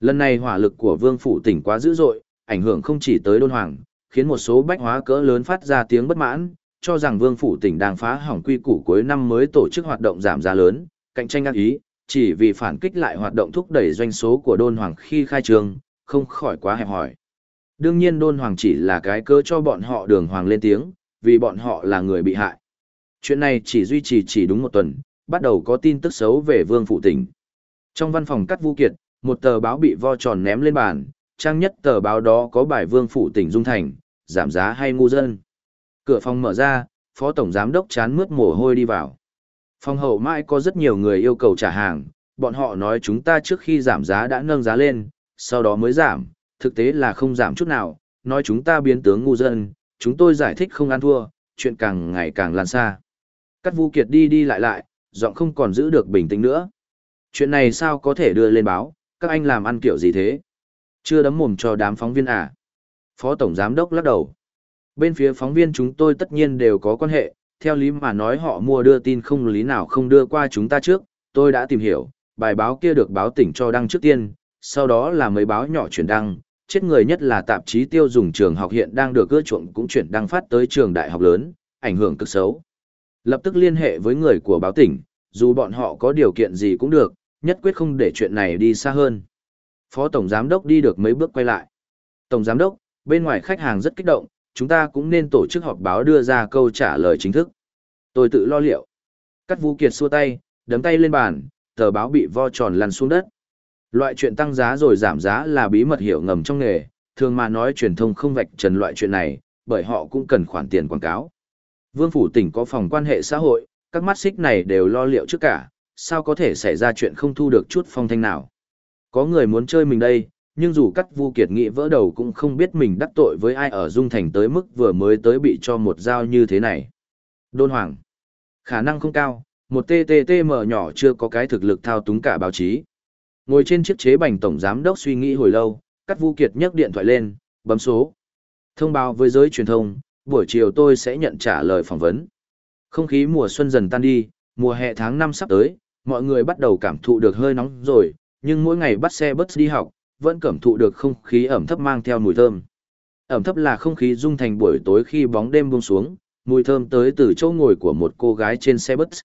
Lần này hỏa lực của Vương Phủ tỉnh quá dữ dội, ảnh hưởng không chỉ tới đôn hoàng, khiến một số bách hóa cỡ lớn phát ra tiếng bất mãn, cho rằng Vương Phủ tỉnh đang phá hỏng quy củ cuối năm mới tổ chức hoạt động giảm giá lớn, cạnh tranh ác ý, chỉ vì phản kích lại hoạt động thúc đẩy doanh số của đôn hoàng khi khai trương, không khỏi quá hẹp hỏi. Đương nhiên đôn hoàng chỉ là cái cơ cho bọn họ đường hoàng lên tiếng, vì bọn họ là người bị hại. Chuyện này chỉ duy trì chỉ đúng một tuần, bắt đầu có tin tức xấu về Vương Phụ Tỉnh. Trong văn phòng cắt vu kiệt, một tờ báo bị vo tròn ném lên bàn, trang nhất tờ báo đó có bài Vương Phụ Tỉnh Dung Thành, giảm giá hay ngu dân. Cửa phòng mở ra, Phó Tổng Giám Đốc chán mướt mồ hôi đi vào. Phòng hậu mãi có rất nhiều người yêu cầu trả hàng, bọn họ nói chúng ta trước khi giảm giá đã nâng giá lên, sau đó mới giảm, thực tế là không giảm chút nào, nói chúng ta biến tướng ngu dân, chúng tôi giải thích không ăn thua, chuyện càng ngày càng lan xa. Cắt Vu Kiệt đi đi lại lại, giọng không còn giữ được bình tĩnh nữa. Chuyện này sao có thể đưa lên báo, các anh làm ăn kiểu gì thế? Chưa đấm mồm cho đám phóng viên à? Phó Tổng Giám Đốc lắc đầu. Bên phía phóng viên chúng tôi tất nhiên đều có quan hệ, theo lý mà nói họ mua đưa tin không lý nào không đưa qua chúng ta trước, tôi đã tìm hiểu, bài báo kia được báo tỉnh cho đăng trước tiên, sau đó là mấy báo nhỏ chuyển đăng, chết người nhất là tạp chí tiêu dùng trường học hiện đang được ưa chuộng cũng chuyển đăng phát tới trường đại học lớn, ảnh hưởng cực xấu. Lập tức liên hệ với người của báo tỉnh, dù bọn họ có điều kiện gì cũng được, nhất quyết không để chuyện này đi xa hơn. Phó Tổng Giám Đốc đi được mấy bước quay lại. Tổng Giám Đốc, bên ngoài khách hàng rất kích động, chúng ta cũng nên tổ chức họp báo đưa ra câu trả lời chính thức. Tôi tự lo liệu. Cắt Vũ Kiệt xua tay, đấm tay lên bàn, tờ báo bị vo tròn lăn xuống đất. Loại chuyện tăng giá rồi giảm giá là bí mật hiểu ngầm trong nghề, thường mà nói truyền thông không vạch trần loại chuyện này, bởi họ cũng cần khoản tiền quảng cáo. Vương phủ tỉnh có phòng quan hệ xã hội, các mắt xích này đều lo liệu trước cả, sao có thể xảy ra chuyện không thu được chút phong thanh nào. Có người muốn chơi mình đây, nhưng dù cắt vu kiệt nghị vỡ đầu cũng không biết mình đắc tội với ai ở Dung Thành tới mức vừa mới tới bị cho một dao như thế này. Đôn Hoàng. Khả năng không cao, một TTTM nhỏ chưa có cái thực lực thao túng cả báo chí. Ngồi trên chiếc chế bành tổng giám đốc suy nghĩ hồi lâu, cắt vu kiệt nhấc điện thoại lên, bấm số. Thông báo với giới truyền thông, buổi chiều tôi sẽ nhận trả lời phỏng vấn. Không khí mùa xuân dần tan đi, mùa hè tháng 5 sắp tới, mọi người bắt đầu cảm thụ được hơi nóng rồi, nhưng mỗi ngày bắt xe bus đi học, vẫn cảm thụ được không khí ẩm thấp mang theo mùi thơm. Ẩm thấp là không khí dung thành buổi tối khi bóng đêm buông xuống, mùi thơm tới từ chỗ ngồi của một cô gái trên xe bus.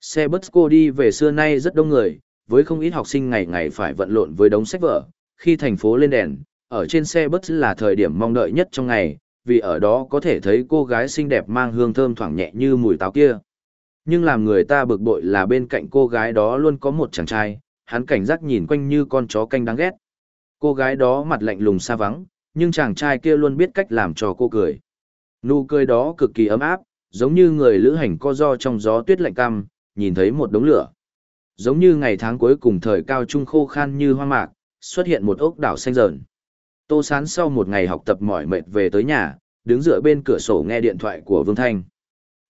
Xe bus cô đi về xưa nay rất đông người, với không ít học sinh ngày ngày phải vận lộn với đống sách vở. Khi thành phố lên đèn, ở trên xe bus là thời điểm mong đợi nhất trong ngày, vì ở đó có thể thấy cô gái xinh đẹp mang hương thơm thoảng nhẹ như mùi táo kia. Nhưng làm người ta bực bội là bên cạnh cô gái đó luôn có một chàng trai, hắn cảnh giác nhìn quanh như con chó canh đáng ghét. Cô gái đó mặt lạnh lùng xa vắng, nhưng chàng trai kia luôn biết cách làm cho cô cười. Nụ cười đó cực kỳ ấm áp, giống như người lữ hành co do trong gió tuyết lạnh căm, nhìn thấy một đống lửa. Giống như ngày tháng cuối cùng thời cao trung khô khan như hoang mạc, xuất hiện một ốc đảo xanh rờn. Tô Sán sau một ngày học tập mỏi mệt về tới nhà, đứng dựa bên cửa sổ nghe điện thoại của Vương Thanh.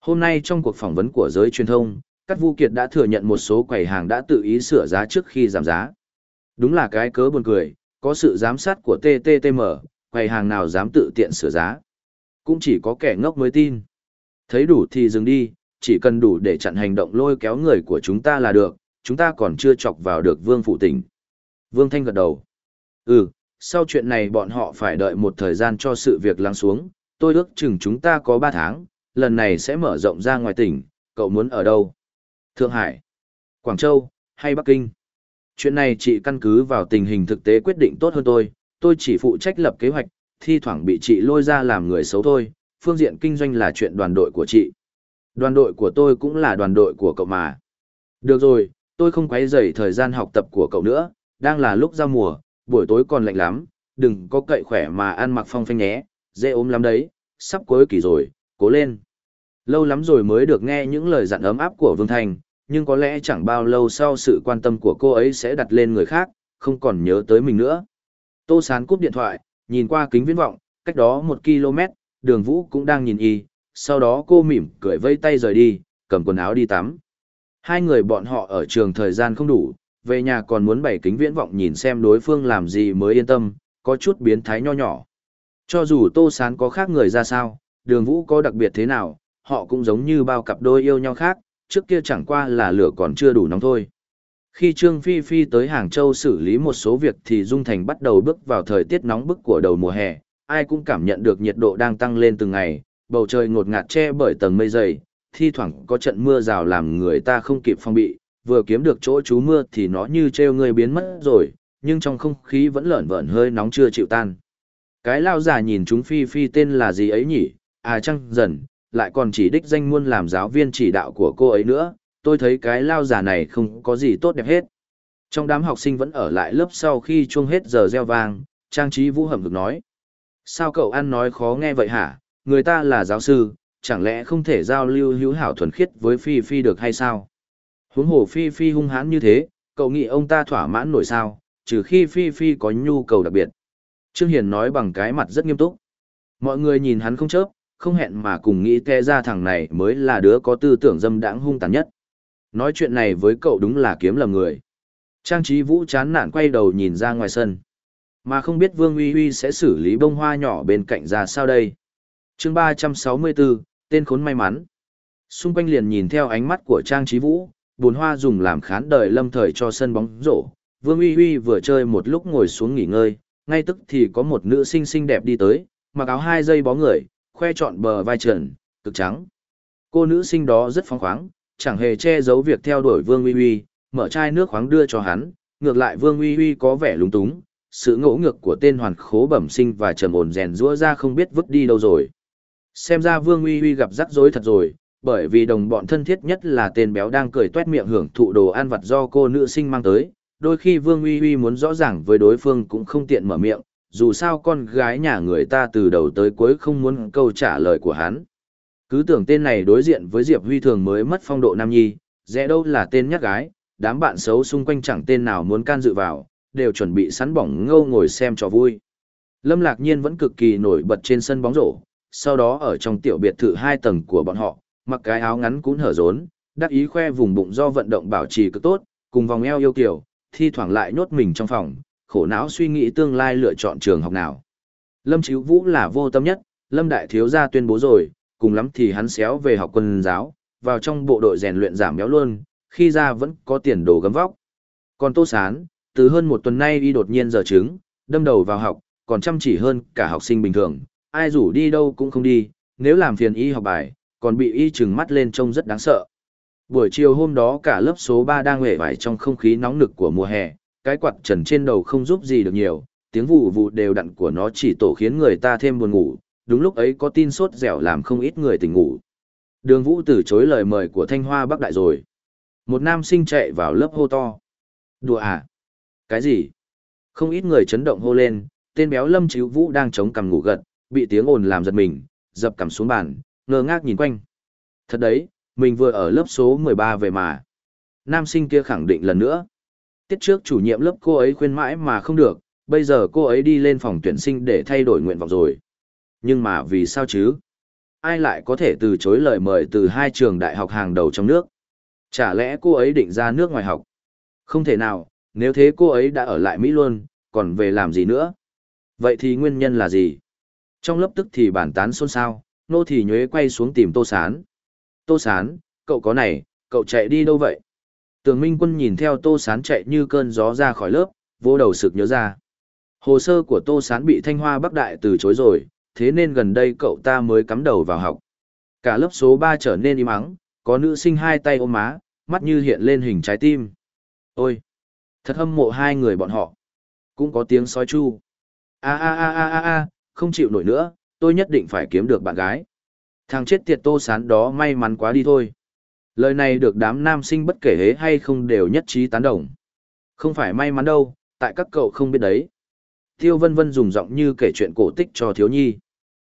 Hôm nay trong cuộc phỏng vấn của giới truyền thông, Cát Vu Kiệt đã thừa nhận một số quầy hàng đã tự ý sửa giá trước khi giảm giá. Đúng là cái cớ buồn cười, có sự giám sát của TTTM, quầy hàng nào dám tự tiện sửa giá. Cũng chỉ có kẻ ngốc mới tin. Thấy đủ thì dừng đi, chỉ cần đủ để chặn hành động lôi kéo người của chúng ta là được, chúng ta còn chưa chọc vào được Vương Phụ Tỉnh. Vương Thanh gật đầu. Ừ, sau chuyện này bọn họ phải đợi một thời gian cho sự việc lắng xuống, tôi ước chừng chúng ta có 3 tháng, lần này sẽ mở rộng ra ngoài tỉnh, cậu muốn ở đâu? Thượng Hải, Quảng Châu, hay Bắc Kinh? Chuyện này chị căn cứ vào tình hình thực tế quyết định tốt hơn tôi, tôi chỉ phụ trách lập kế hoạch, thi thoảng bị chị lôi ra làm người xấu thôi, phương diện kinh doanh là chuyện đoàn đội của chị. Đoàn đội của tôi cũng là đoàn đội của cậu mà. Được rồi, tôi không quấy rầy thời gian học tập của cậu nữa, đang là lúc giao mùa, buổi tối còn lạnh lắm, đừng có cậy khỏe mà ăn mặc phong phanh nhé, dễ ốm lắm đấy, sắp cuối kỳ rồi, cố lên. Lâu lắm rồi mới được nghe những lời dặn ấm áp của Vương Thành, nhưng có lẽ chẳng bao lâu sau sự quan tâm của cô ấy sẽ đặt lên người khác, không còn nhớ tới mình nữa. Tô Sán cúp điện thoại, nhìn qua kính viễn vọng, cách đó một km, đường vũ cũng đang nhìn y, sau đó cô mỉm cười vây tay rời đi, cầm quần áo đi tắm. Hai người bọn họ ở trường thời gian không đủ, về nhà còn muốn bày kính viễn vọng nhìn xem đối phương làm gì mới yên tâm, có chút biến thái nho nhỏ. Cho dù Tô Sán có khác người ra sao, đường vũ có đặc biệt thế nào, họ cũng giống như bao cặp đôi yêu nhau khác, trước kia chẳng qua là lửa còn chưa đủ nóng thôi. Khi Trương Phi Phi tới Hàng Châu xử lý một số việc thì Dung Thành bắt đầu bước vào thời tiết nóng bức của đầu mùa hè, ai cũng cảm nhận được nhiệt độ đang tăng lên từng ngày, bầu trời ngột ngạt che bởi tầng mây dày, thi thoảng có trận mưa rào làm người ta không kịp phòng bị, vừa kiếm được chỗ chú mưa thì nó như treo người biến mất rồi, nhưng trong không khí vẫn lởn vởn hơi nóng chưa chịu tan. Cái lao giả nhìn chúng Phi Phi tên là gì ấy nhỉ, à chăng dần, lại còn chỉ đích danh muôn làm giáo viên chỉ đạo của cô ấy nữa, tôi thấy cái lao giả này không có gì tốt đẹp hết. Trong đám học sinh vẫn ở lại lớp sau khi chuông hết giờ gieo vang, Trang trí Vũ hầm được nói. Sao cậu ăn nói khó nghe vậy hả, người ta là giáo sư, chẳng lẽ không thể giao lưu hữu hảo thuần khiết với Phi Phi được hay sao? Huống hồ Phi Phi hung hãn như thế, cậu nghĩ ông ta thỏa mãn nổi sao, trừ khi Phi Phi có nhu cầu đặc biệt. Trương Hiền nói bằng cái mặt rất nghiêm túc. Mọi người nhìn hắn không chớp, không hẹn mà cùng nghĩ te ra thằng này mới là đứa có tư tưởng dâm đãng hung tàn nhất. Nói chuyện này với cậu đúng là kiếm lầm người. Trang trí vũ chán nản quay đầu nhìn ra ngoài sân. Mà không biết Vương Uy Uy sẽ xử lý bông hoa nhỏ bên cạnh ra sao đây. chương 364, tên khốn may mắn. Xung quanh liền nhìn theo ánh mắt của Trang trí vũ, bồn hoa dùng làm khán đời lâm thời cho sân bóng rổ. Vương Uy Uy vừa chơi một lúc ngồi xuống nghỉ ngơi, ngay tức thì có một nữ sinh xinh đẹp đi tới, mặc áo hai dây bó người, khoe trọn bờ vai trần, cực trắng. Cô nữ sinh đó rất phóng khoáng, chẳng hề che giấu việc theo đuổi Vương Uy Uy, mở chai nước khoáng đưa cho hắn, ngược lại Vương Uy Uy có vẻ lúng túng, sự ngỗ ngược của tên hoàn khố bẩm sinh và trầm ổn rèn rũa ra không biết vứt đi đâu rồi. Xem ra Vương Uy Uy gặp rắc rối thật rồi, bởi vì đồng bọn thân thiết nhất là tên béo đang cười toét miệng hưởng thụ đồ ăn vặt do cô nữ sinh mang tới, đôi khi Vương Uy Uy muốn rõ ràng với đối phương cũng không tiện mở miệng, dù sao con gái nhà người ta từ đầu tới cuối không muốn câu trả lời của hắn. Cứ tưởng tên này đối diện với Diệp Huy thường mới mất phong độ nam nhi, dễ đâu là tên nhắc gái, đám bạn xấu xung quanh chẳng tên nào muốn can dự vào, đều chuẩn bị sẵn bỏng ngâu ngồi xem cho vui. Lâm Lạc Nhiên vẫn cực kỳ nổi bật trên sân bóng rổ, sau đó ở trong tiểu biệt thự hai tầng của bọn họ, mặc cái áo ngắn cũng hở rốn, đắc ý khoe vùng bụng do vận động bảo trì cực tốt, cùng vòng eo yêu kiều, thi thoảng lại nhốt mình trong phòng, khổ não suy nghĩ tương lai lựa chọn trường học nào. Lâm Chíu Vũ là vô tâm nhất, Lâm Đại Thiếu gia tuyên bố rồi, cùng lắm thì hắn xéo về học quân giáo, vào trong bộ đội rèn luyện giảm béo luôn, khi ra vẫn có tiền đồ gấm vóc. Còn Tô Sán, từ hơn một tuần nay đi đột nhiên giờ trứng, đâm đầu vào học, còn chăm chỉ hơn cả học sinh bình thường, ai rủ đi đâu cũng không đi, nếu làm phiền y học bài, còn bị y trừng mắt lên trông rất đáng sợ. Buổi chiều hôm đó cả lớp số 3 đang hề vải trong không khí nóng nực của mùa hè, cái quạt trần trên đầu không giúp gì được nhiều, tiếng vụ vụ đều đặn của nó chỉ tổ khiến người ta thêm buồn ngủ, đúng lúc ấy có tin sốt dẻo làm không ít người tỉnh ngủ. Đường Vũ từ chối lời mời của Thanh Hoa Bắc Đại rồi. Một nam sinh chạy vào lớp hô to. Đùa à? Cái gì? Không ít người chấn động hô lên, tên béo Lâm Chíu Vũ đang chống cằm ngủ gật, bị tiếng ồn làm giật mình, dập cằm xuống bàn, ngơ ngác nhìn quanh. Thật đấy, mình vừa ở lớp số 13 về mà. Nam sinh kia khẳng định lần nữa. Tiết trước chủ nhiệm lớp cô ấy khuyên mãi mà không được, bây giờ cô ấy đi lên phòng tuyển sinh để thay đổi nguyện vọng rồi. Nhưng mà vì sao chứ? Ai lại có thể từ chối lời mời từ hai trường đại học hàng đầu trong nước? Chả lẽ cô ấy định ra nước ngoài học? Không thể nào, nếu thế cô ấy đã ở lại Mỹ luôn, còn về làm gì nữa? Vậy thì nguyên nhân là gì? Trong lớp tức thì bàn tán xôn xao, nô thì nhuế quay xuống tìm Tô Sán. Tô Sán, cậu có này, cậu chạy đi đâu vậy? Tường Minh Quân nhìn theo Tô Sán chạy như cơn gió ra khỏi lớp, vô đầu sực nhớ ra. Hồ sơ của Tô Sán bị Thanh Hoa Bắc Đại từ chối rồi, thế nên gần đây cậu ta mới cắm đầu vào học. Cả lớp số ba trở nên im ắng, có nữ sinh hai tay ôm má, mắt như hiện lên hình trái tim. Ôi! Thật hâm mộ hai người bọn họ. Cũng có tiếng sói chu. A a a a a a, không chịu nổi nữa, tôi nhất định phải kiếm được bạn gái. Thằng chết tiệt Tô Sán đó may mắn quá đi thôi. Lời này được đám nam sinh bất kể hế hay không đều nhất trí tán đồng. Không phải may mắn đâu, tại các cậu không biết đấy. Tiêu Vân Vân dùng giọng như kể chuyện cổ tích cho thiếu nhi.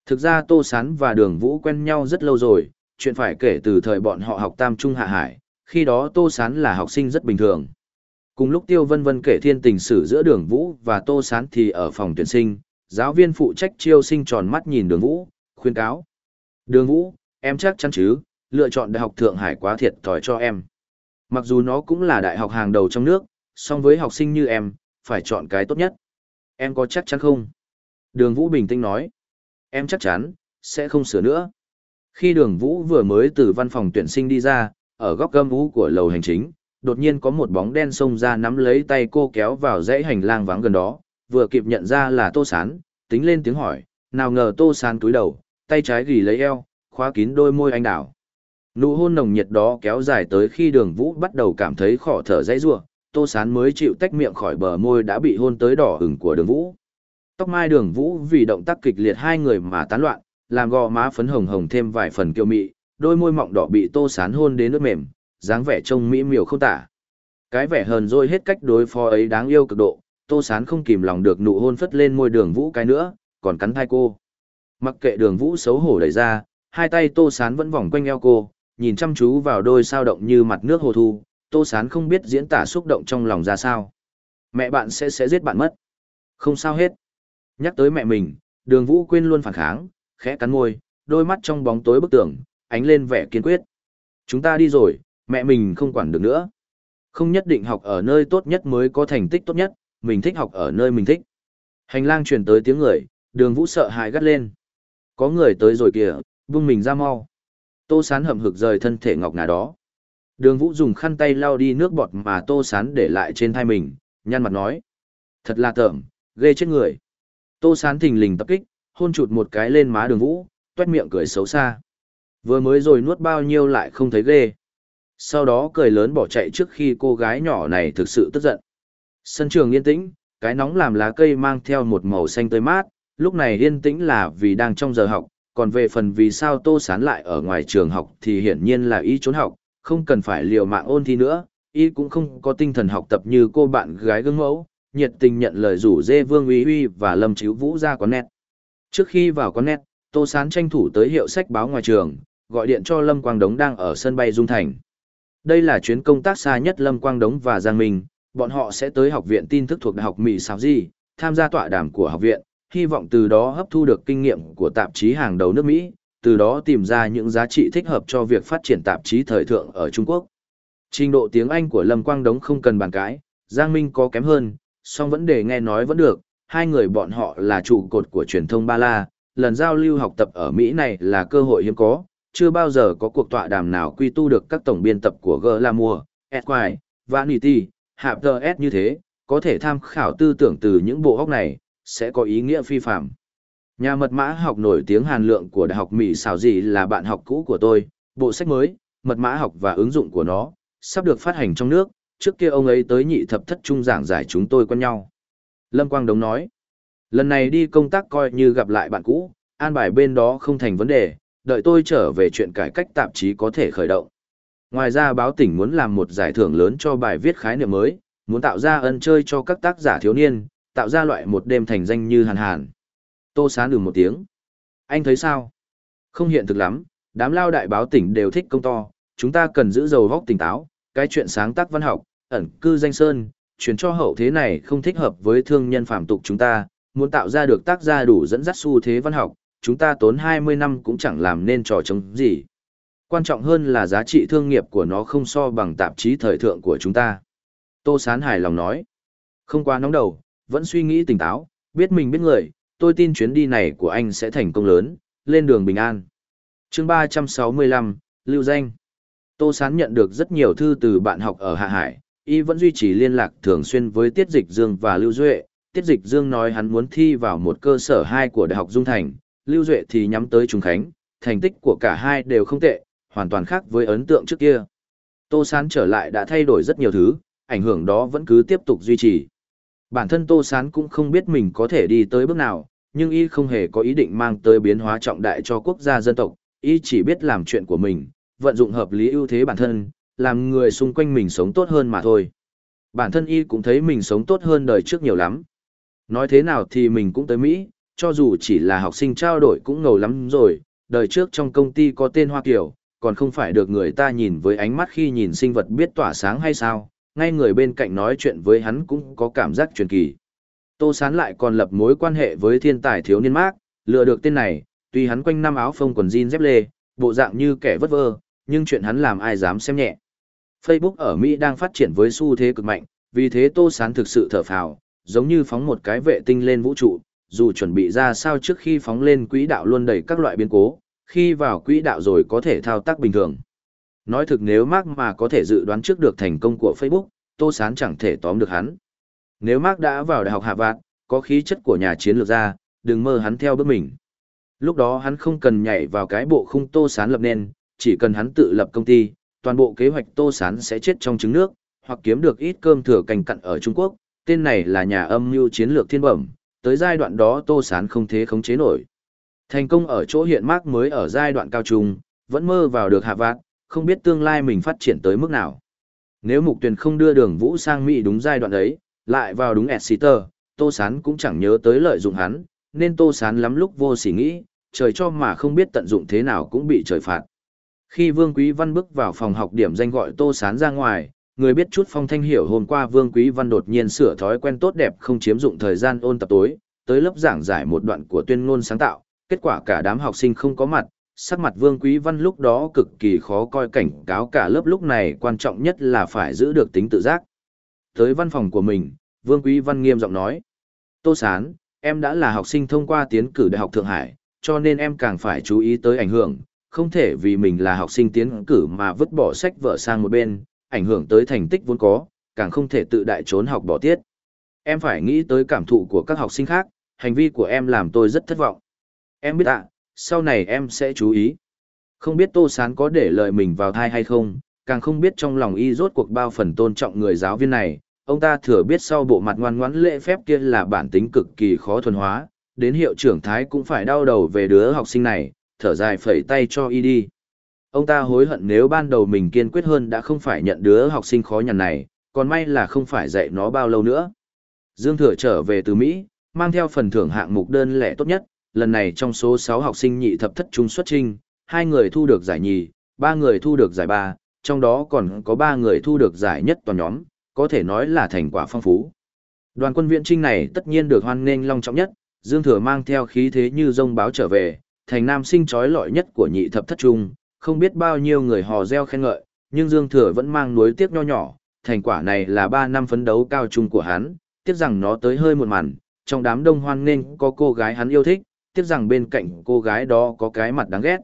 Thực ra Tô Sán và Đường Vũ quen nhau rất lâu rồi, chuyện phải kể từ thời bọn họ học Tam Trung Hạ Hải, khi đó Tô Sán là học sinh rất bình thường. Cùng lúc Tiêu Vân Vân kể thiên tình sử giữa Đường Vũ và Tô Sán thì ở phòng tuyển sinh, giáo viên phụ trách chiêu sinh tròn mắt nhìn Đường Vũ, khuyên cáo. Đường Vũ, em chắc chắn chứ, lựa chọn Đại học Thượng Hải quá thiệt thòi cho em. Mặc dù nó cũng là đại học hàng đầu trong nước, song với học sinh như em, phải chọn cái tốt nhất. Em có chắc chắn không? Đường Vũ bình tĩnh nói. Em chắc chắn, sẽ không sửa nữa. Khi đường Vũ vừa mới từ văn phòng tuyển sinh đi ra, ở góc gâm vũ của lầu hành chính, đột nhiên có một bóng đen xông ra nắm lấy tay cô kéo vào dãy hành lang vắng gần đó, vừa kịp nhận ra là Tô Sán, tính lên tiếng hỏi, nào ngờ Tô Sán túi đầu, tay trái gỉ lấy eo, khóa kín đôi môi anh đảo. Nụ hôn nồng nhiệt đó kéo dài tới khi đường vũ bắt đầu cảm thấy khỏ thở dãy rua, Tô Sán mới chịu tách miệng khỏi bờ môi đã bị hôn tới đỏ hừng của đường vũ. Tóc mai đường vũ vì động tác kịch liệt hai người mà tán loạn, làm gò má phấn hồng hồng thêm vài phần kiêu mị, đôi môi mọng đỏ bị Tô Sán hôn đến nước mềm, dáng vẻ trông mỹ miều không tả. Cái vẻ hờn dỗi hết cách đối phó ấy đáng yêu cực độ, Tô Sán không kìm lòng được nụ hôn phất lên môi đường vũ cái nữa, còn cắn thai cô. Mặc kệ đường vũ xấu hổ đẩy ra, hai tay Tô Sán vẫn vòng quanh eo cô, nhìn chăm chú vào đôi sao động như mặt nước hồ thu, Tô Sán không biết diễn tả xúc động trong lòng ra sao. Mẹ bạn sẽ sẽ giết bạn mất. Không sao hết. Nhắc tới mẹ mình, đường vũ quên luôn phản kháng, khẽ cắn môi, đôi mắt trong bóng tối bức tường, ánh lên vẻ kiên quyết. Chúng ta đi rồi, mẹ mình không quản được nữa. Không nhất định học ở nơi tốt nhất mới có thành tích tốt nhất, mình thích học ở nơi mình thích. Hành lang truyền tới tiếng người, đường vũ sợ hãi gắt lên. Có người tới rồi kìa, buông mình ra mau. Tô sán hậm hực rời thân thể ngọc ngà đó. Đường vũ dùng khăn tay lau đi nước bọt mà tô sán để lại trên thai mình, nhăn mặt nói. Thật là tởm, ghê chết người. Tô sán thình lình tập kích, hôn chụt một cái lên má đường vũ, tuét miệng cười xấu xa. Vừa mới rồi nuốt bao nhiêu lại không thấy ghê. Sau đó cười lớn bỏ chạy trước khi cô gái nhỏ này thực sự tức giận. Sân trường yên tĩnh, cái nóng làm lá cây mang theo một màu xanh tươi mát, lúc này yên tĩnh là vì đang trong giờ học, còn về phần vì sao tô sán lại ở ngoài trường học thì hiển nhiên là ý trốn học, không cần phải liều mạng ôn thi nữa, y cũng không có tinh thần học tập như cô bạn gái gương mẫu, nhiệt tình nhận lời rủ dê Vương Uy Uy và Lâm Chíu Vũ ra quán nét. Trước khi vào quán nét, Tô Sán tranh thủ tới hiệu sách báo ngoài trường, gọi điện cho Lâm Quang Đống đang ở sân bay Dung Thành. Đây là chuyến công tác xa nhất Lâm Quang Đống và Giang Minh, bọn họ sẽ tới học viện tin tức thuộc Đại học Mỹ Sao Di, tham gia tọa đàm của học viện, hy vọng từ đó hấp thu được kinh nghiệm của tạp chí hàng đầu nước Mỹ, từ đó tìm ra những giá trị thích hợp cho việc phát triển tạp chí thời thượng ở Trung Quốc. Trình độ tiếng Anh của Lâm Quang Đống không cần bàn cãi, Giang Minh có kém hơn, song vấn đề nghe nói vẫn được, hai người bọn họ là trụ cột của truyền thông Ba La, lần giao lưu học tập ở Mỹ này là cơ hội hiếm có, chưa bao giờ có cuộc tọa đàm nào quy tu được các tổng biên tập của Glamour, Esquire, Vanity, Harper's như thế, có thể tham khảo tư tưởng từ những bộ góc này, sẽ có ý nghĩa phi phạm. Nhà mật mã học nổi tiếng hàn lượng của Đại học Mỹ xào gì là bạn học cũ của tôi, bộ sách mới, mật mã học và ứng dụng của nó, sắp được phát hành trong nước, trước kia ông ấy tới nhị thập thất trung giảng giải chúng tôi quen nhau. Lâm Quang Đống nói, lần này đi công tác coi như gặp lại bạn cũ, an bài bên đó không thành vấn đề, đợi tôi trở về chuyện cải cách tạp chí có thể khởi động. Ngoài ra báo tỉnh muốn làm một giải thưởng lớn cho bài viết khái niệm mới, muốn tạo ra ân chơi cho các tác giả thiếu niên, tạo ra loại một đêm thành danh như hàn hàn. Tô sán đường một tiếng. Anh thấy sao? Không hiện thực lắm, đám lao đại báo tỉnh đều thích công to, chúng ta cần giữ dầu vóc tỉnh táo, cái chuyện sáng tác văn học, ẩn cư danh sơn, chuyển cho hậu thế này không thích hợp với thương nhân phạm tục chúng ta, muốn tạo ra được tác gia đủ dẫn dắt xu thế văn học, chúng ta tốn 20 năm cũng chẳng làm nên trò chống gì. Quan trọng hơn là giá trị thương nghiệp của nó không so bằng tạp chí thời thượng của chúng ta. Tô Sán hài lòng nói. Không quá nóng đầu, vẫn suy nghĩ tỉnh táo, biết mình biết người, tôi tin chuyến đi này của anh sẽ thành công lớn, lên đường bình an. chương 365, Lưu Danh Tô Sán nhận được rất nhiều thư từ bạn học ở Hạ Hải, y vẫn duy trì liên lạc thường xuyên với Tiết Dịch Dương và Lưu Duệ. Tiết Dịch Dương nói hắn muốn thi vào một cơ sở 2 của Đại học Dung Thành, Lưu Duệ thì nhắm tới Trung Khánh, thành tích của cả hai đều không tệ, hoàn toàn khác với ấn tượng trước kia. Tô Sán trở lại đã thay đổi rất nhiều thứ, ảnh hưởng đó vẫn cứ tiếp tục duy trì. Bản thân Tô Sán cũng không biết mình có thể đi tới bước nào, nhưng y không hề có ý định mang tới biến hóa trọng đại cho quốc gia dân tộc, y chỉ biết làm chuyện của mình, vận dụng hợp lý ưu thế bản thân, làm người xung quanh mình sống tốt hơn mà thôi. Bản thân y cũng thấy mình sống tốt hơn đời trước nhiều lắm. Nói thế nào thì mình cũng tới Mỹ, cho dù chỉ là học sinh trao đổi cũng ngầu lắm rồi, đời trước trong công ty có tên Hoa Kiều, còn không phải được người ta nhìn với ánh mắt khi nhìn sinh vật biết tỏa sáng hay sao, ngay người bên cạnh nói chuyện với hắn cũng có cảm giác truyền kỳ. Tô Sán lại còn lập mối quan hệ với thiên tài thiếu niên mác, lựa được tên này, tuy hắn quanh năm áo phông quần jean dép lê, bộ dạng như kẻ vất vơ, nhưng chuyện hắn làm ai dám xem nhẹ. Facebook ở Mỹ đang phát triển với xu thế cực mạnh, vì thế Tô Sán thực sự thở phào, giống như phóng một cái vệ tinh lên vũ trụ, dù chuẩn bị ra sao trước khi phóng lên quỹ đạo luôn đầy các loại biến cố, khi vào quỹ đạo rồi có thể thao tác bình thường. Nói thực nếu Mark mà có thể dự đoán trước được thành công của Facebook, Tô Sán chẳng thể tóm được hắn. Nếu Mark đã vào đại học Hạ Vạn, có khí chất của nhà chiến lược ra, đừng mơ hắn theo bước mình. Lúc đó hắn không cần nhảy vào cái bộ khung Tô Sán lập nên, chỉ cần hắn tự lập công ty, toàn bộ kế hoạch Tô Sán sẽ chết trong trứng nước, hoặc kiếm được ít cơm thừa cành cặn ở Trung Quốc. Tên này là nhà âm mưu chiến lược thiên bẩm, tới giai đoạn đó Tô Sán không thế khống chế nổi. Thành công ở chỗ hiện mắc mới ở giai đoạn cao trung, vẫn mơ vào được hạ vạn, không biết tương lai mình phát triển tới mức nào. Nếu mục tuyển không đưa đường vũ sang Mỹ đúng giai đoạn ấy, lại vào đúng Exeter, Tô Sán cũng chẳng nhớ tới lợi dụng hắn, nên Tô Sán lắm lúc vô sỉ nghĩ, trời cho mà không biết tận dụng thế nào cũng bị trời phạt. Khi Vương Quý Văn bước vào phòng học điểm danh gọi Tô Sán ra ngoài, người biết chút phong thanh hiểu hôm qua Vương Quý Văn đột nhiên sửa thói quen tốt đẹp không chiếm dụng thời gian ôn tập tối, tới lớp giảng giải một đoạn của tuyên ngôn sáng tạo, kết quả cả đám học sinh không có mặt, sắc mặt Vương Quý Văn lúc đó cực kỳ khó coi cảnh cáo cả lớp lúc này quan trọng nhất là phải giữ được tính tự giác. Tới văn phòng của mình, Vương Quý Văn nghiêm giọng nói. Tô Sán, em đã là học sinh thông qua tiến cử Đại học Thượng Hải, cho nên em càng phải chú ý tới ảnh hưởng, không thể vì mình là học sinh tiến cử mà vứt bỏ sách vở sang một bên, ảnh hưởng tới thành tích vốn có, càng không thể tự đại trốn học bỏ tiết. Em phải nghĩ tới cảm thụ của các học sinh khác, hành vi của em làm tôi rất thất vọng. Em biết ạ, sau này em sẽ chú ý. Không biết Tô Sán có để lời mình vào thai hay không, càng không biết trong lòng y rốt cuộc bao phần tôn trọng người giáo viên này, ông ta thừa biết sau bộ mặt ngoan ngoãn lễ phép kia là bản tính cực kỳ khó thuần hóa, đến hiệu trưởng Thái cũng phải đau đầu về đứa học sinh này, thở dài phẩy tay cho y đi. Ông ta hối hận nếu ban đầu mình kiên quyết hơn đã không phải nhận đứa học sinh khó nhằn này, còn may là không phải dạy nó bao lâu nữa. Dương Thừa trở về từ Mỹ, mang theo phần thưởng hạng mục đơn lẻ tốt nhất, lần này trong số 6 học sinh nhị thập thất trung xuất trinh, hai người thu được giải nhì, ba người thu được giải ba, trong đó còn có ba người thu được giải nhất toàn nhóm, có thể nói là thành quả phong phú. Đoàn quân viện trinh này tất nhiên được hoan nghênh long trọng nhất, Dương Thừa mang theo khí thế như rông báo trở về, thành nam sinh trói lọi nhất của nhị thập thất trung, không biết bao nhiêu người hò reo khen ngợi, nhưng Dương Thừa vẫn mang nuối tiếc nho nhỏ, thành quả này là 3 năm phấn đấu cao trung của hắn, tiếc rằng nó tới hơi một màn, trong đám đông hoan nghênh có cô gái hắn yêu thích, tiếc rằng bên cạnh cô gái đó có cái mặt đáng ghét.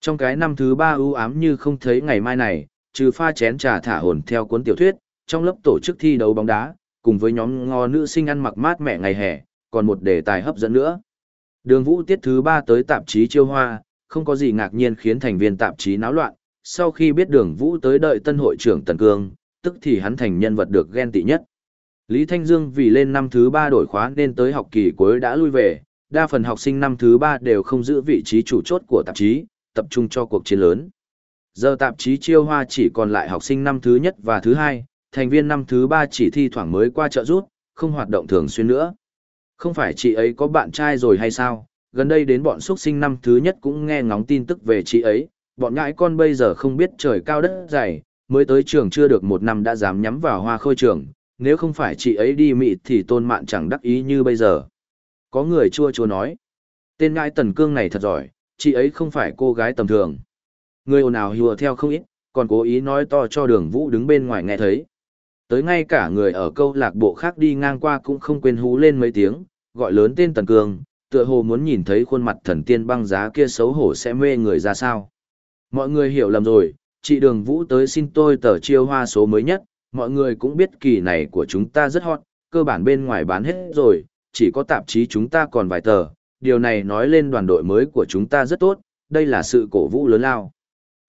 Trong cái năm thứ ba ưu ám như không thấy ngày mai này, trừ pha chén trà thả hồn theo cuốn tiểu thuyết, trong lớp tổ chức thi đấu bóng đá, cùng với nhóm ngò nữ sinh ăn mặc mát mẻ ngày hè, còn một đề tài hấp dẫn nữa. Đường vũ tiết thứ ba tới tạp chí chiêu hoa, không có gì ngạc nhiên khiến thành viên tạp chí náo loạn, sau khi biết đường vũ tới đợi tân hội trưởng Tần Cương, tức thì hắn thành nhân vật được ghen tị nhất. Lý Thanh Dương vì lên năm thứ ba đổi khóa nên tới học kỳ cuối đã lui về, đa phần học sinh năm thứ ba đều không giữ vị trí chủ chốt của tạp chí, tập trung cho cuộc chiến lớn. Giờ tạp chí chiêu hoa chỉ còn lại học sinh năm thứ nhất và thứ hai, thành viên năm thứ ba chỉ thi thoảng mới qua chợ rút, không hoạt động thường xuyên nữa. Không phải chị ấy có bạn trai rồi hay sao, gần đây đến bọn xuất sinh năm thứ nhất cũng nghe ngóng tin tức về chị ấy, bọn ngãi con bây giờ không biết trời cao đất dày, mới tới trường chưa được một năm đã dám nhắm vào hoa khôi trường, nếu không phải chị ấy đi mị thì tôn mạn chẳng đắc ý như bây giờ. Có người chua chua nói, tên ngai tần cương này thật giỏi, chị ấy không phải cô gái tầm thường. Người ồn ào hùa theo không ít, còn cố ý nói to cho đường vũ đứng bên ngoài nghe thấy. Tới ngay cả người ở câu lạc bộ khác đi ngang qua cũng không quên hú lên mấy tiếng, gọi lớn tên Tần Cương, tựa hồ muốn nhìn thấy khuôn mặt thần tiên băng giá kia xấu hổ sẽ mê người ra sao. Mọi người hiểu lầm rồi, chị Đường Vũ tới xin tôi tờ chiêu hoa số mới nhất, mọi người cũng biết kỳ này của chúng ta rất hot, cơ bản bên ngoài bán hết rồi, chỉ có tạp chí chúng ta còn vài tờ, điều này nói lên đoàn đội mới của chúng ta rất tốt, đây là sự cổ vũ lớn lao.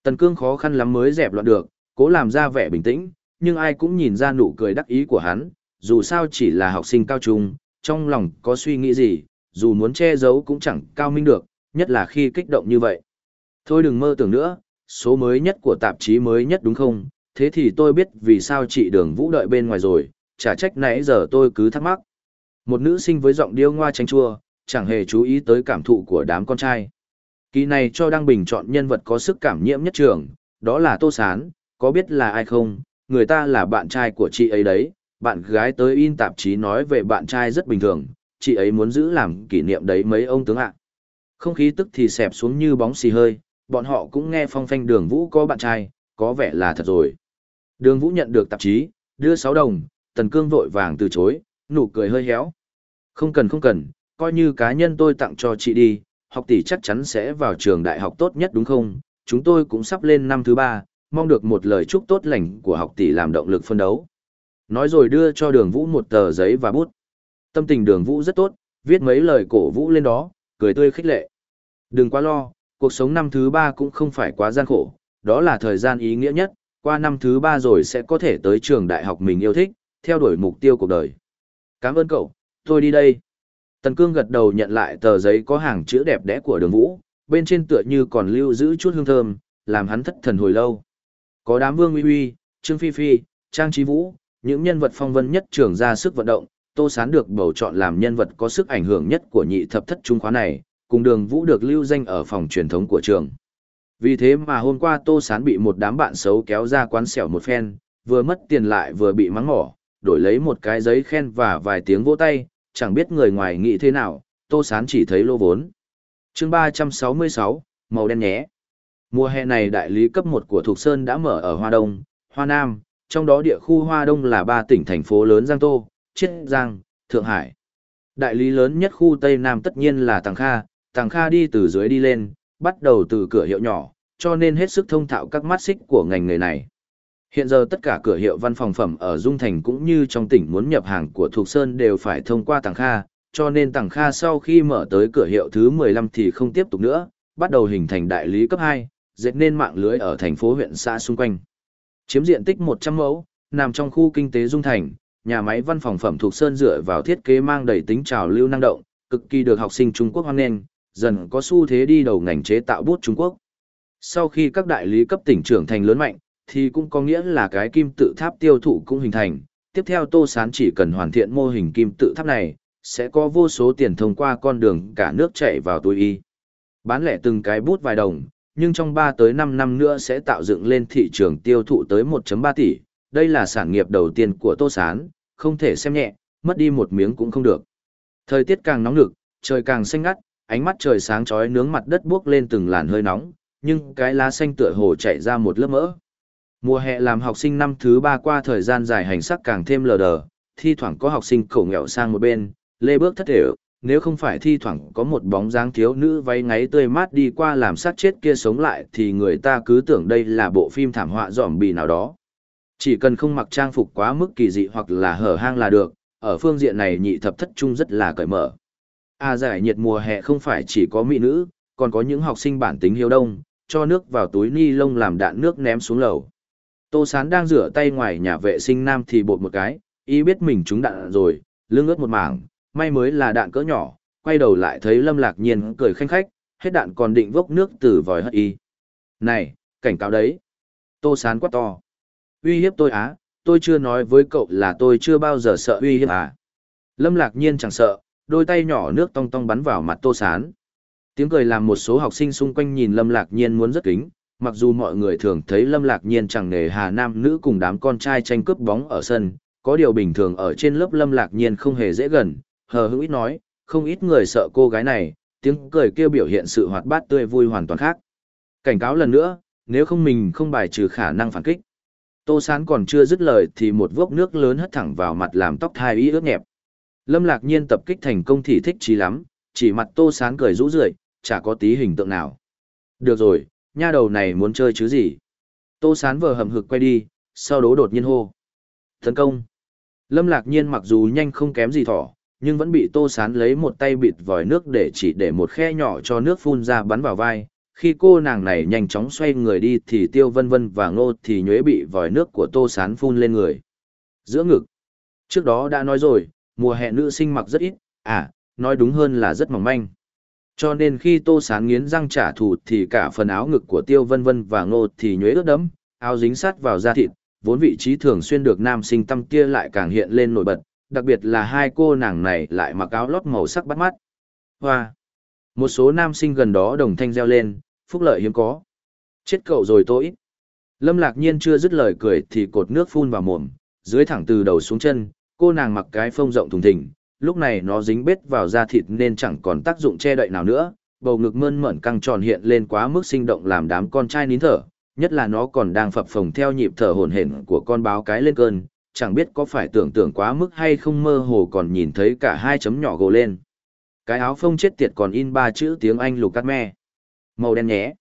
Tần Cương khó khăn lắm mới dẹp loạn được, cố làm ra vẻ bình tĩnh, nhưng ai cũng nhìn ra nụ cười đắc ý của hắn, dù sao chỉ là học sinh cao trung, trong lòng có suy nghĩ gì, dù muốn che giấu cũng chẳng cao minh được, nhất là khi kích động như vậy. Thôi đừng mơ tưởng nữa, số mới nhất của tạp chí mới nhất đúng không? Thế thì tôi biết vì sao chị đường vũ đợi bên ngoài rồi, chả trách nãy giờ tôi cứ thắc mắc. Một nữ sinh với giọng điêu ngoa tranh chua, chẳng hề chú ý tới cảm thụ của đám con trai. Kỳ này cho Đăng Bình chọn nhân vật có sức cảm nhiễm nhất trường, đó là Tô Sán, có biết là ai không, người ta là bạn trai của chị ấy đấy, bạn gái tới in tạp chí nói về bạn trai rất bình thường, chị ấy muốn giữ làm kỷ niệm đấy mấy ông tướng ạ. Không khí tức thì xẹp xuống như bóng xì hơi, bọn họ cũng nghe phong phanh đường vũ có bạn trai, có vẻ là thật rồi. Đường vũ nhận được tạp chí, đưa 6 đồng, tần cương vội vàng từ chối, nụ cười hơi héo. Không cần không cần, coi như cá nhân tôi tặng cho chị đi, học tỷ chắc chắn sẽ vào trường đại học tốt nhất đúng không? Chúng tôi cũng sắp lên năm thứ ba, mong được một lời chúc tốt lành của học tỷ làm động lực phân đấu. Nói rồi đưa cho đường vũ một tờ giấy và bút. Tâm tình đường vũ rất tốt, viết mấy lời cổ vũ lên đó, cười tươi khích lệ. Đừng quá lo, cuộc sống năm thứ ba cũng không phải quá gian khổ, đó là thời gian ý nghĩa nhất, qua năm thứ ba rồi sẽ có thể tới trường đại học mình yêu thích, theo đuổi mục tiêu cuộc đời. Cảm ơn cậu, tôi đi đây. Tần Cương gật đầu nhận lại tờ giấy có hàng chữ đẹp đẽ của đường vũ, bên trên tựa như còn lưu giữ chút hương thơm, làm hắn thất thần hồi lâu. Có đám vương uy uy, Trương Phi Phi, Trang Trí Vũ, những nhân vật phong vân nhất trường ra sức vận động, Tô Sán được bầu chọn làm nhân vật có sức ảnh hưởng nhất của nhị thập thất trung khóa này, cùng đường vũ được lưu danh ở phòng truyền thống của trường. Vì thế mà hôm qua Tô Sán bị một đám bạn xấu kéo ra quán xẻo một phen, vừa mất tiền lại vừa bị mắng mỏ, đổi lấy một cái giấy khen và vài tiếng vỗ tay, chẳng biết người ngoài nghĩ thế nào, Tô Sán chỉ thấy lô vốn. chương 366, màu đen nhé. Mùa hè này đại lý cấp 1 của Thục Sơn đã mở ở Hoa Đông, Hoa Nam, trong đó địa khu Hoa Đông là ba tỉnh thành phố lớn Giang Tô, Chiết Giang, Thượng Hải. Đại lý lớn nhất khu Tây Nam tất nhiên là Tàng Kha, Tàng Kha đi từ dưới đi lên, bắt đầu từ cửa hiệu nhỏ, cho nên hết sức thông thạo các mắt xích của ngành nghề này. Hiện giờ tất cả cửa hiệu văn phòng phẩm ở Dung Thành cũng như trong tỉnh muốn nhập hàng của Thục Sơn đều phải thông qua Tàng Kha, cho nên Tàng Kha sau khi mở tới cửa hiệu thứ 15 thì không tiếp tục nữa, bắt đầu hình thành đại lý cấp 2, dệt nên mạng lưới ở thành phố huyện xã xung quanh. Chiếm diện tích 100 mẫu, nằm trong khu kinh tế Dung Thành, nhà máy văn phòng phẩm thuộc Sơn dựa vào thiết kế mang đầy tính trào lưu năng động, cực kỳ được học sinh Trung Quốc hoan nghênh, dần có xu thế đi đầu ngành chế tạo bút Trung Quốc. Sau khi các đại lý cấp tỉnh trưởng thành lớn mạnh, thì cũng có nghĩa là cái kim tự tháp tiêu thụ cũng hình thành. Tiếp theo Tô Sán chỉ cần hoàn thiện mô hình kim tự tháp này, sẽ có vô số tiền thông qua con đường cả nước chạy vào túi y. Bán lẻ từng cái bút vài đồng, nhưng trong 3 tới 5 năm nữa sẽ tạo dựng lên thị trường tiêu thụ tới 1.3 tỷ. Đây là sản nghiệp đầu tiên của Tô Sán, không thể xem nhẹ, mất đi một miếng cũng không được. Thời tiết càng nóng lực, trời càng xanh ngắt, ánh mắt trời sáng chói nướng mặt đất buốc lên từng làn hơi nóng, nhưng cái lá xanh tựa hồ chạy ra một lớp mỡ. Mùa hè làm học sinh năm thứ ba qua thời gian dài hành sắc càng thêm lờ đờ, thi thoảng có học sinh khổ nghèo sang một bên, lê bước thất thể, nếu không phải thi thoảng có một bóng dáng thiếu nữ váy ngáy tươi mát đi qua làm sát chết kia sống lại thì người ta cứ tưởng đây là bộ phim thảm họa dòm bì nào đó. Chỉ cần không mặc trang phục quá mức kỳ dị hoặc là hở hang là được, ở phương diện này nhị thập thất trung rất là cởi mở. À giải nhiệt mùa hè không phải chỉ có mỹ nữ, còn có những học sinh bản tính hiếu đông, cho nước vào túi ni lông làm đạn nước ném xuống lầu. Tô Sán đang rửa tay ngoài nhà vệ sinh nam thì bột một cái, y biết mình trúng đạn rồi, lưng ướt một mảng, may mới là đạn cỡ nhỏ, quay đầu lại thấy Lâm Lạc Nhiên cười khanh khách, hết đạn còn định vốc nước từ vòi hất y. Này, cảnh cáo đấy. Tô Sán quát to. Uy hiếp tôi á, tôi chưa nói với cậu là tôi chưa bao giờ sợ uy hiếp à. Lâm Lạc Nhiên chẳng sợ, đôi tay nhỏ nước tong tong bắn vào mặt Tô Sán. Tiếng cười làm một số học sinh xung quanh nhìn Lâm Lạc Nhiên muốn rất kính, mặc dù mọi người thường thấy Lâm Lạc Nhiên chẳng nề hà nam nữ cùng đám con trai tranh cướp bóng ở sân, có điều bình thường ở trên lớp Lâm Lạc Nhiên không hề dễ gần, hờ hững ít nói, không ít người sợ cô gái này, tiếng cười kêu biểu hiện sự hoạt bát tươi vui hoàn toàn khác. Cảnh cáo lần nữa, nếu không mình không bài trừ khả năng phản kích. Tô Sán còn chưa dứt lời thì một vốc nước lớn hất thẳng vào mặt làm tóc thai ý ướt nhẹp. Lâm Lạc Nhiên tập kích thành công thì thích trí lắm, chỉ mặt Tô Sán cười rũ rượi, chả có tí hình tượng nào. Được rồi, nha đầu này muốn chơi chứ gì. Tô Sán vờ hầm hực quay đi, sau đó đột nhiên hô. Tấn công. Lâm Lạc Nhiên mặc dù nhanh không kém gì thỏ, nhưng vẫn bị Tô Sán lấy một tay bịt vòi nước để chỉ để một khe nhỏ cho nước phun ra bắn vào vai. Khi cô nàng này nhanh chóng xoay người đi thì Tiêu Vân Vân và Ngô thì nhuế bị vòi nước của Tô Sán phun lên người. Giữa ngực. Trước đó đã nói rồi, mùa hè nữ sinh mặc rất ít, à, nói đúng hơn là rất mỏng manh. Cho nên khi Tô Sán nghiến răng trả thù thì cả phần áo ngực của Tiêu Vân Vân và Ngô thì nhuế ướt đẫm, áo dính sát vào da thịt, vốn vị trí thường xuyên được nam sinh tâm kia lại càng hiện lên nổi bật, đặc biệt là hai cô nàng này lại mặc áo lót màu sắc bắt mắt. Hoa! Một số nam sinh gần đó đồng thanh reo lên, phúc lợi hiếm có. Chết cậu rồi tôi. Lâm lạc nhiên chưa dứt lời cười thì cột nước phun vào mồm, dưới thẳng từ đầu xuống chân, cô nàng mặc cái phông rộng thùng thình, lúc này nó dính bết vào da thịt nên chẳng còn tác dụng che đậy nào nữa, bầu ngực mơn mởn căng tròn hiện lên quá mức sinh động làm đám con trai nín thở, nhất là nó còn đang phập phồng theo nhịp thở hổn hển của con báo cái lên cơn, chẳng biết có phải tưởng tượng quá mức hay không mơ hồ còn nhìn thấy cả hai chấm nhỏ gồ lên. Cái áo phông chết tiệt còn in ba chữ tiếng Anh lục cắt me. Màu đen nhé.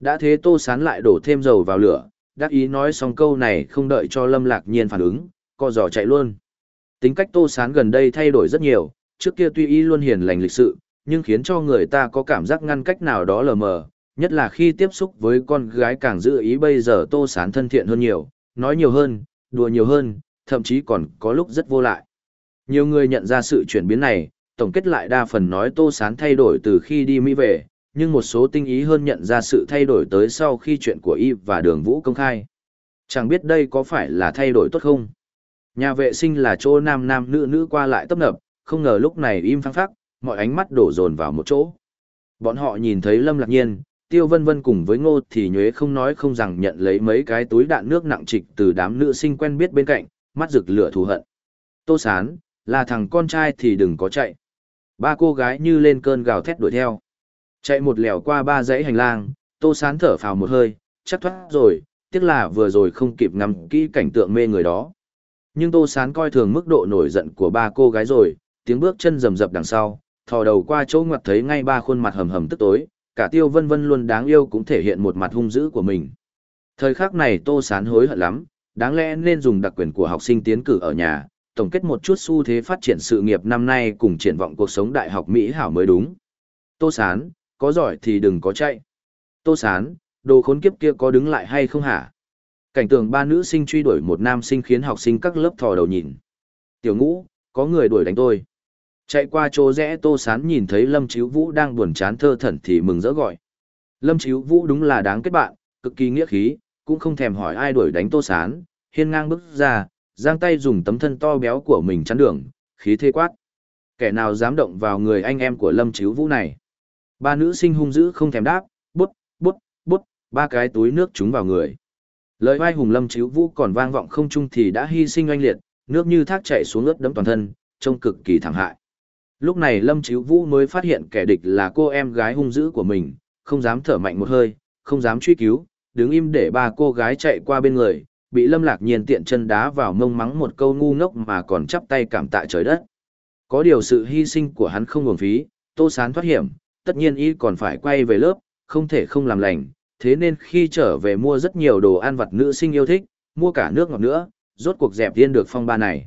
Đã thế tô sán lại đổ thêm dầu vào lửa, đắc ý nói xong câu này không đợi cho Lâm Lạc Nhiên phản ứng, co giò chạy luôn. Tính cách Tô Sán gần đây thay đổi rất nhiều, trước kia tuy Y luôn hiền lành lịch sự, nhưng khiến cho người ta có cảm giác ngăn cách nào đó lờ mờ, nhất là khi tiếp xúc với con gái càng giữ ý bây giờ Tô Sán thân thiện hơn nhiều, nói nhiều hơn, đùa nhiều hơn, thậm chí còn có lúc rất vô lại. Nhiều người nhận ra sự chuyển biến này, tổng kết lại đa phần nói Tô Sán thay đổi từ khi đi Mỹ về, nhưng một số tinh ý hơn nhận ra sự thay đổi tới sau khi chuyện của y và đường vũ công khai. Chẳng biết đây có phải là thay đổi tốt không? Nhà vệ sinh là chỗ nam nam nữ nữ qua lại tấp nập, không ngờ lúc này im phăng phắc, mọi ánh mắt đổ dồn vào một chỗ. Bọn họ nhìn thấy Lâm Lạc Nhiên, Tiêu Vân Vân cùng với Ngô thì nhuế không nói không rằng nhận lấy mấy cái túi đạn nước nặng trịch từ đám nữ sinh quen biết bên cạnh, mắt rực lửa thù hận. Tô Sán, là thằng con trai thì đừng có chạy. Ba cô gái như lên cơn gào thét đuổi theo. Chạy một lẻo qua ba dãy hành lang, Tô Sán thở phào một hơi, chắc thoát rồi, tiếc là vừa rồi không kịp ngắm kỹ cảnh tượng mê người đó. Nhưng Tô Sán coi thường mức độ nổi giận của ba cô gái rồi, tiếng bước chân rầm rập đằng sau, thò đầu qua chỗ ngoặt thấy ngay ba khuôn mặt hầm hầm tức tối, cả Tiêu Vân Vân luôn đáng yêu cũng thể hiện một mặt hung dữ của mình. Thời khắc này Tô Sán hối hận lắm, đáng lẽ nên dùng đặc quyền của học sinh tiến cử ở nhà, tổng kết một chút xu thế phát triển sự nghiệp năm nay cùng triển vọng cuộc sống đại học Mỹ hảo mới đúng. Tô Sán, có giỏi thì đừng có chạy. Tô Sán, đồ khốn kiếp kia có đứng lại hay không hả? Cảnh tượng ba nữ sinh truy đuổi một nam sinh khiến học sinh các lớp thò đầu nhìn. Tiểu ngũ, có người đuổi đánh tôi. Chạy qua chỗ rẽ Tô Sán nhìn thấy Lâm Chíu Vũ đang buồn chán thơ thẩn thì mừng rỡ gọi. Lâm Chíu Vũ đúng là đáng kết bạn, cực kỳ nghĩa khí, cũng không thèm hỏi ai đuổi đánh Tô Sán, hiên ngang bước ra, giang tay dùng tấm thân to béo của mình chắn đường, khí thế quát. Kẻ nào dám động vào người anh em của Lâm Chíu Vũ này? Ba nữ sinh hung dữ không thèm đáp, bút, bút, bút, ba cái túi nước trúng vào người. Lời oai hùng lâm chiếu vũ còn vang vọng không trung thì đã hy sinh oanh liệt, nước như thác chảy xuống ướt đẫm toàn thân, trông cực kỳ thảm hại. Lúc này lâm chiếu vũ mới phát hiện kẻ địch là cô em gái hung dữ của mình, không dám thở mạnh một hơi, không dám truy cứu, đứng im để ba cô gái chạy qua bên người, bị lâm lạc nhiên tiện chân đá vào mông mắng một câu ngu ngốc mà còn chắp tay cảm tạ trời đất. Có điều sự hy sinh của hắn không uổng phí, tô sán thoát hiểm, tất nhiên y còn phải quay về lớp, không thể không làm lành, thế nên khi trở về mua rất nhiều đồ ăn vặt nữ sinh yêu thích, mua cả nước ngọt nữa, rốt cuộc dẹp yên được phong ba này.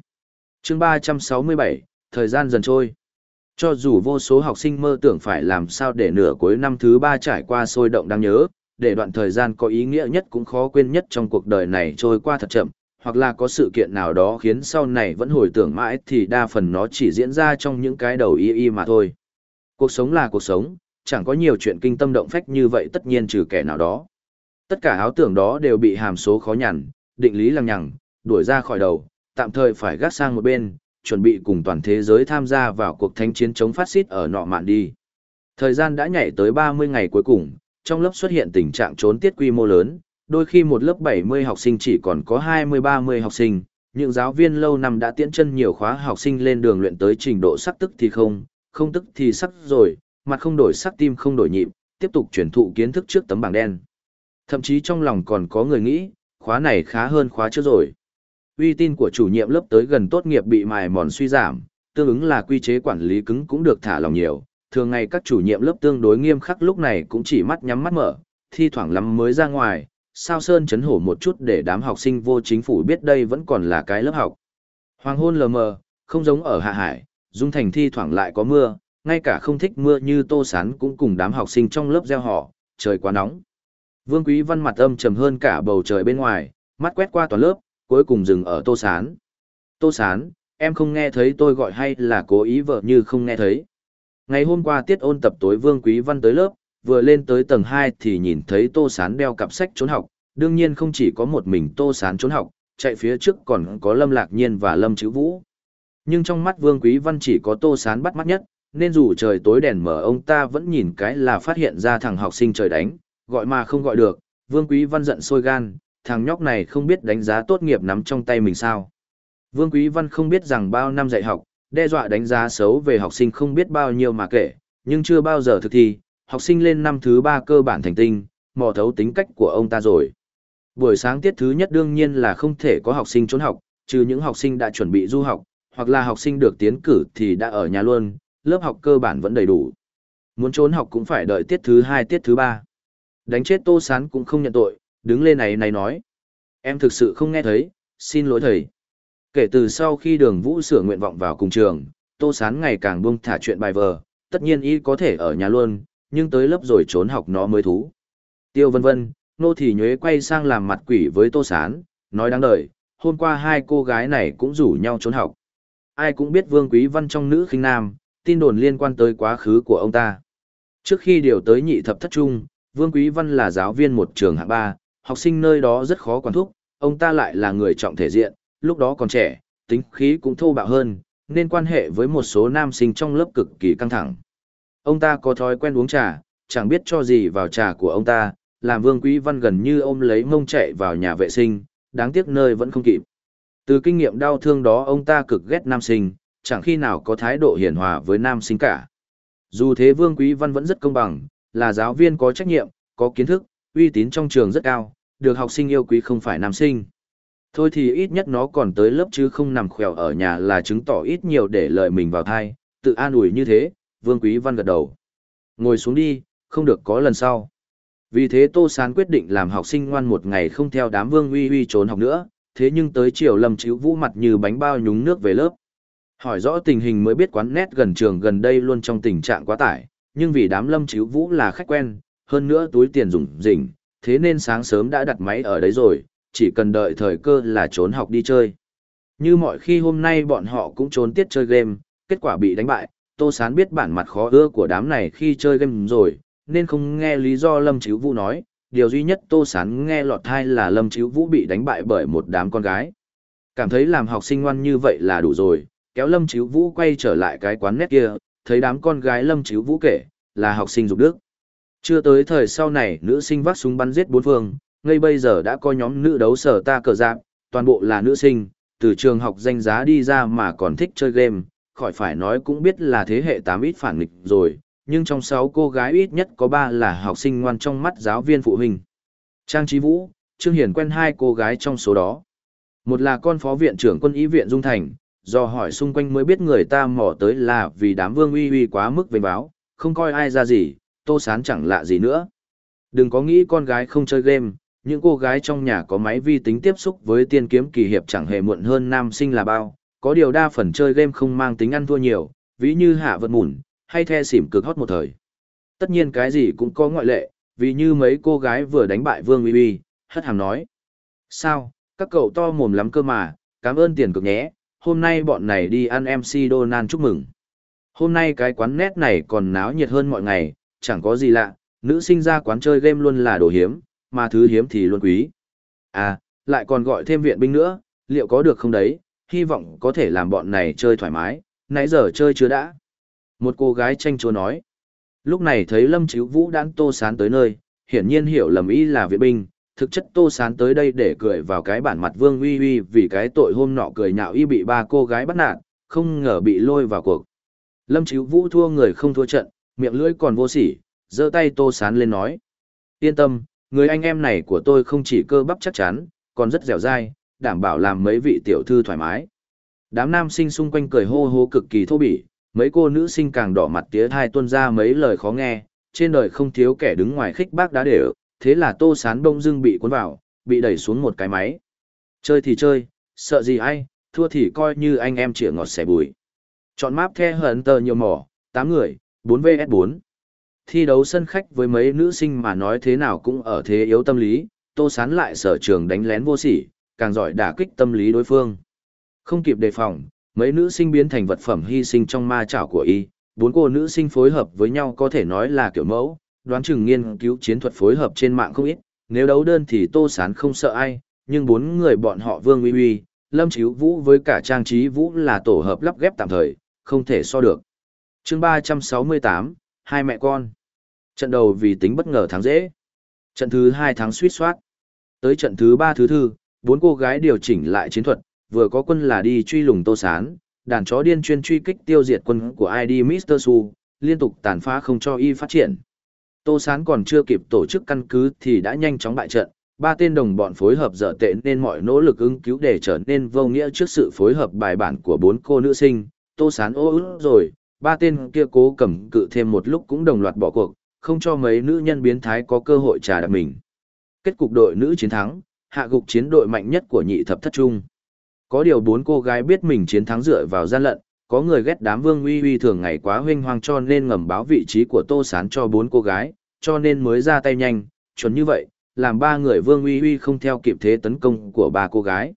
chương 367, thời gian dần trôi. Cho dù vô số học sinh mơ tưởng phải làm sao để nửa cuối năm thứ ba trải qua sôi động đáng nhớ, để đoạn thời gian có ý nghĩa nhất cũng khó quên nhất trong cuộc đời này trôi qua thật chậm, hoặc là có sự kiện nào đó khiến sau này vẫn hồi tưởng mãi thì đa phần nó chỉ diễn ra trong những cái đầu y y mà thôi. Cuộc sống là cuộc sống, chẳng có nhiều chuyện kinh tâm động phách như vậy tất nhiên trừ kẻ nào đó. Tất cả áo tưởng đó đều bị hàm số khó nhằn, định lý lằng nhằng, đuổi ra khỏi đầu, tạm thời phải gác sang một bên, chuẩn bị cùng toàn thế giới tham gia vào cuộc thánh chiến chống phát xít ở nọ mạn đi. Thời gian đã nhảy tới 30 ngày cuối cùng, trong lớp xuất hiện tình trạng trốn tiết quy mô lớn, đôi khi một lớp 70 học sinh chỉ còn có 20-30 học sinh, những giáo viên lâu năm đã tiễn chân nhiều khóa học sinh lên đường luyện tới trình độ sắc tức thì không, không tức thì sắc rồi, mặt không đổi sắc tim không đổi nhịp, tiếp tục truyền thụ kiến thức trước tấm bảng đen. Thậm chí trong lòng còn có người nghĩ, khóa này khá hơn khóa trước rồi. Uy tín của chủ nhiệm lớp tới gần tốt nghiệp bị mài mòn suy giảm, tương ứng là quy chế quản lý cứng cũng được thả lòng nhiều. Thường ngày các chủ nhiệm lớp tương đối nghiêm khắc lúc này cũng chỉ mắt nhắm mắt mở, thi thoảng lắm mới ra ngoài, sao sơn chấn hổ một chút để đám học sinh vô chính phủ biết đây vẫn còn là cái lớp học. Hoàng hôn lờ mờ, không giống ở Hạ Hải, Dung Thành thi thoảng lại có mưa, ngay cả không thích mưa như Tô Sán cũng cùng đám học sinh trong lớp gieo họ, trời quá nóng. Vương Quý Văn mặt âm trầm hơn cả bầu trời bên ngoài, mắt quét qua toàn lớp, cuối cùng dừng ở Tô Sán. Tô Sán, em không nghe thấy tôi gọi hay là cố ý vợ như không nghe thấy. Ngày hôm qua tiết ôn tập tối Vương Quý Văn tới lớp, vừa lên tới tầng 2 thì nhìn thấy Tô Sán đeo cặp sách trốn học, đương nhiên không chỉ có một mình Tô Sán trốn học, chạy phía trước còn có Lâm Lạc Nhiên và Lâm Chữ Vũ. Nhưng trong mắt Vương Quý Văn chỉ có Tô Sán bắt mắt nhất, nên dù trời tối đèn mở ông ta vẫn nhìn cái là phát hiện ra thằng học sinh trời đánh, gọi mà không gọi được, Vương Quý Văn giận sôi gan, thằng nhóc này không biết đánh giá tốt nghiệp nắm trong tay mình sao. Vương Quý Văn không biết rằng bao năm dạy học, đe dọa đánh giá xấu về học sinh không biết bao nhiêu mà kể, nhưng chưa bao giờ thực thi, học sinh lên năm thứ ba cơ bản thành tinh, mò thấu tính cách của ông ta rồi. Buổi sáng tiết thứ nhất đương nhiên là không thể có học sinh trốn học, trừ những học sinh đã chuẩn bị du học, hoặc là học sinh được tiến cử thì đã ở nhà luôn, lớp học cơ bản vẫn đầy đủ. Muốn trốn học cũng phải đợi tiết thứ hai tiết thứ ba. Đánh chết Tô Sán cũng không nhận tội, đứng lên này này nói. Em thực sự không nghe thấy, xin lỗi thầy. Kể từ sau khi đường vũ sửa nguyện vọng vào cùng trường, Tô Sán ngày càng buông thả chuyện bài vờ, tất nhiên y có thể ở nhà luôn, nhưng tới lớp rồi trốn học nó mới thú. Tiêu vân vân, nô thì nhuế quay sang làm mặt quỷ với Tô Sán, nói đáng đời, hôm qua hai cô gái này cũng rủ nhau trốn học. Ai cũng biết Vương Quý Văn trong nữ khinh nam, tin đồn liên quan tới quá khứ của ông ta. Trước khi điều tới nhị thập thất trung, Vương Quý Văn là giáo viên một trường hạng ba, học sinh nơi đó rất khó quản thúc, ông ta lại là người trọng thể diện, lúc đó còn trẻ, tính khí cũng thô bạo hơn, nên quan hệ với một số nam sinh trong lớp cực kỳ căng thẳng. Ông ta có thói quen uống trà, chẳng biết cho gì vào trà của ông ta, làm Vương Quý Văn gần như ôm lấy mông chạy vào nhà vệ sinh, đáng tiếc nơi vẫn không kịp. Từ kinh nghiệm đau thương đó ông ta cực ghét nam sinh, chẳng khi nào có thái độ hiền hòa với nam sinh cả. Dù thế Vương Quý Văn vẫn rất công bằng, là giáo viên có trách nhiệm, có kiến thức, uy tín trong trường rất cao, được học sinh yêu quý không phải nam sinh. Thôi thì ít nhất nó còn tới lớp chứ không nằm khèo ở nhà là chứng tỏ ít nhiều để lợi mình vào thai, tự an ủi như thế, Vương Quý Văn gật đầu. Ngồi xuống đi, không được có lần sau. Vì thế Tô Sán quyết định làm học sinh ngoan một ngày không theo đám Vương Uy Uy trốn học nữa, thế nhưng tới chiều Lâm Chíu Vũ mặt như bánh bao nhúng nước về lớp. Hỏi rõ tình hình mới biết quán nét gần trường gần đây luôn trong tình trạng quá tải, nhưng vì đám Lâm Chíu Vũ là khách quen, hơn nữa túi tiền dùng rỉnh, thế nên sáng sớm đã đặt máy ở đấy rồi, chỉ cần đợi thời cơ là trốn học đi chơi. Như mọi khi hôm nay bọn họ cũng trốn tiết chơi game, kết quả bị đánh bại, Tô Sán biết bản mặt khó ưa của đám này khi chơi game rồi, nên không nghe lý do Lâm Chíu Vũ nói, điều duy nhất Tô Sán nghe lọt thai là Lâm Chíu Vũ bị đánh bại bởi một đám con gái. Cảm thấy làm học sinh ngoan như vậy là đủ rồi, kéo Lâm Chíu Vũ quay trở lại cái quán nét kia, thấy đám con gái Lâm Chíu Vũ kể, là học sinh dục đức. Chưa tới thời sau này nữ sinh vác súng bắn giết bốn phương, ngay bây giờ đã có nhóm nữ đấu sở ta cờ giáp, toàn bộ là nữ sinh, từ trường học danh giá đi ra mà còn thích chơi game, khỏi phải nói cũng biết là thế hệ 8 ít phản nghịch rồi, nhưng trong 6 cô gái ít nhất có 3 là học sinh ngoan trong mắt giáo viên phụ huynh. Trang Trí Vũ, Trương Hiển quen hai cô gái trong số đó. Một là con phó viện trưởng quân y viện Dung Thành, do hỏi xung quanh mới biết người ta mò tới là vì đám vương uy uy quá mức vênh báo, không coi ai ra gì, tô sán chẳng lạ gì nữa. Đừng có nghĩ con gái không chơi game, những cô gái trong nhà có máy vi tính tiếp xúc với tiên kiếm kỳ hiệp chẳng hề muộn hơn nam sinh là bao, có điều đa phần chơi game không mang tính ăn thua nhiều, ví như hạ vật mùn, hay the xỉm cực hot một thời. Tất nhiên cái gì cũng có ngoại lệ, vì như mấy cô gái vừa đánh bại Vương Uy Uy, hất hàm nói. Sao, các cậu to mồm lắm cơ mà, cảm ơn tiền cực nhé, hôm nay bọn này đi ăn MC Donald chúc mừng. Hôm nay cái quán nét này còn náo nhiệt hơn mọi ngày, chẳng có gì lạ, nữ sinh ra quán chơi game luôn là đồ hiếm, mà thứ hiếm thì luôn quý. À, lại còn gọi thêm viện binh nữa, liệu có được không đấy, hy vọng có thể làm bọn này chơi thoải mái, nãy giờ chơi chưa đã. Một cô gái tranh chúa nói. Lúc này thấy Lâm Chíu Vũ đãn tô sán tới nơi, hiển nhiên hiểu lầm ý là viện binh, thực chất tô sán tới đây để cười vào cái bản mặt vương uy uy vì cái tội hôm nọ cười nhạo y bị ba cô gái bắt nạt, không ngờ bị lôi vào cuộc. Lâm Chíu Vũ thua người không thua trận, miệng lưỡi còn vô sỉ, giơ tay tô sán lên nói. Yên tâm, người anh em này của tôi không chỉ cơ bắp chắc chắn, còn rất dẻo dai, đảm bảo làm mấy vị tiểu thư thoải mái. Đám nam sinh xung quanh cười hô hô cực kỳ thô bỉ, mấy cô nữ sinh càng đỏ mặt tía thai tuôn ra mấy lời khó nghe, trên đời không thiếu kẻ đứng ngoài khích bác đá đều, thế là tô sán bông dưng bị cuốn vào, bị đẩy xuống một cái máy. Chơi thì chơi, sợ gì ai, thua thì coi như anh em chĩa ngọt xẻ bùi. Chọn map the hận tờ nhiều mỏ, 8 người, 4 vs 4. Thi đấu sân khách với mấy nữ sinh mà nói thế nào cũng ở thế yếu tâm lý, tô sán lại sở trường đánh lén vô sỉ, càng giỏi đả kích tâm lý đối phương. Không kịp đề phòng, mấy nữ sinh biến thành vật phẩm hy sinh trong ma chảo của y, bốn cô nữ sinh phối hợp với nhau có thể nói là kiểu mẫu, đoán chừng nghiên cứu chiến thuật phối hợp trên mạng không ít, nếu đấu đơn thì Tô Sán không sợ ai, nhưng bốn người bọn họ Vương Uy Uy, Lâm Chíu Vũ với cả Trang Trí Vũ là tổ hợp lắp ghép tạm thời, không thể so được. chương 368, hai mẹ con. Trận đầu vì tính bất ngờ thắng dễ. Trận thứ hai thắng suýt soát. Tới trận thứ ba thứ thư, bốn cô gái điều chỉnh lại chiến thuật, vừa có quân là đi truy lùng Tô Sán, đàn chó điên chuyên truy kích tiêu diệt quân của ID Mr. Su, liên tục tàn phá không cho y phát triển. Tô Sán còn chưa kịp tổ chức căn cứ thì đã nhanh chóng bại trận, ba tên đồng bọn phối hợp dở tệ nên mọi nỗ lực ứng cứu để trở nên vô nghĩa trước sự phối hợp bài bản của bốn cô nữ sinh. Tô Sán ô ức rồi, ba tên kia cố cầm cự thêm một lúc cũng đồng loạt bỏ cuộc, không cho mấy nữ nhân biến thái có cơ hội trả đạp mình. Kết cục đội nữ chiến thắng, hạ gục chiến đội mạnh nhất của nhị thập thất trung. Có điều bốn cô gái biết mình chiến thắng dựa vào gian lận, có người ghét đám Vương Uy Uy thường ngày quá huynh hoang cho nên ngầm báo vị trí của Tô Sán cho bốn cô gái, cho nên mới ra tay nhanh, chuẩn như vậy, làm ba người Vương Uy Uy không theo kịp thế tấn công của ba cô gái.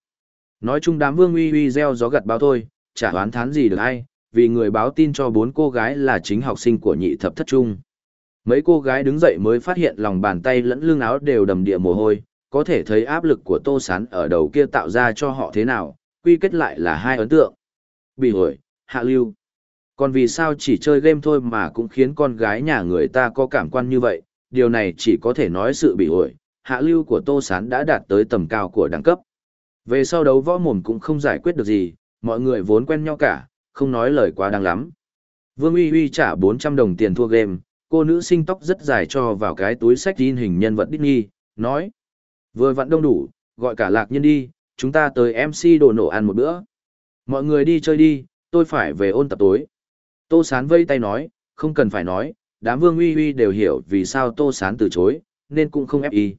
Nói chung đám Vương Uy Uy gieo gió gặt báo thôi, chả oán thán gì được hay vì người báo tin cho bốn cô gái là chính học sinh của nhị thập thất trung. Mấy cô gái đứng dậy mới phát hiện lòng bàn tay lẫn lưng áo đều đầm địa mồ hôi, có thể thấy áp lực của Tô Sán ở đầu kia tạo ra cho họ thế nào, quy kết lại là hai ấn tượng. Bị hồi, hạ lưu. Còn vì sao chỉ chơi game thôi mà cũng khiến con gái nhà người ta có cảm quan như vậy, điều này chỉ có thể nói sự bị ổi, hạ lưu của Tô Sán đã đạt tới tầm cao của đẳng cấp. Về sau đấu võ mồm cũng không giải quyết được gì, mọi người vốn quen nhau cả, không nói lời quá đáng lắm. Vương Uy Uy trả 400 đồng tiền thua game, cô nữ sinh tóc rất dài cho vào cái túi sách in hình nhân vật Disney, nói. Vừa vặn đông đủ, gọi cả lạc nhân đi, chúng ta tới MC đồ nổ ăn một bữa. Mọi người đi chơi đi, tôi phải về ôn tập tối. Tô Sán vây tay nói, không cần phải nói, đám vương uy uy đều hiểu vì sao Tô Sán từ chối, nên cũng không ép y.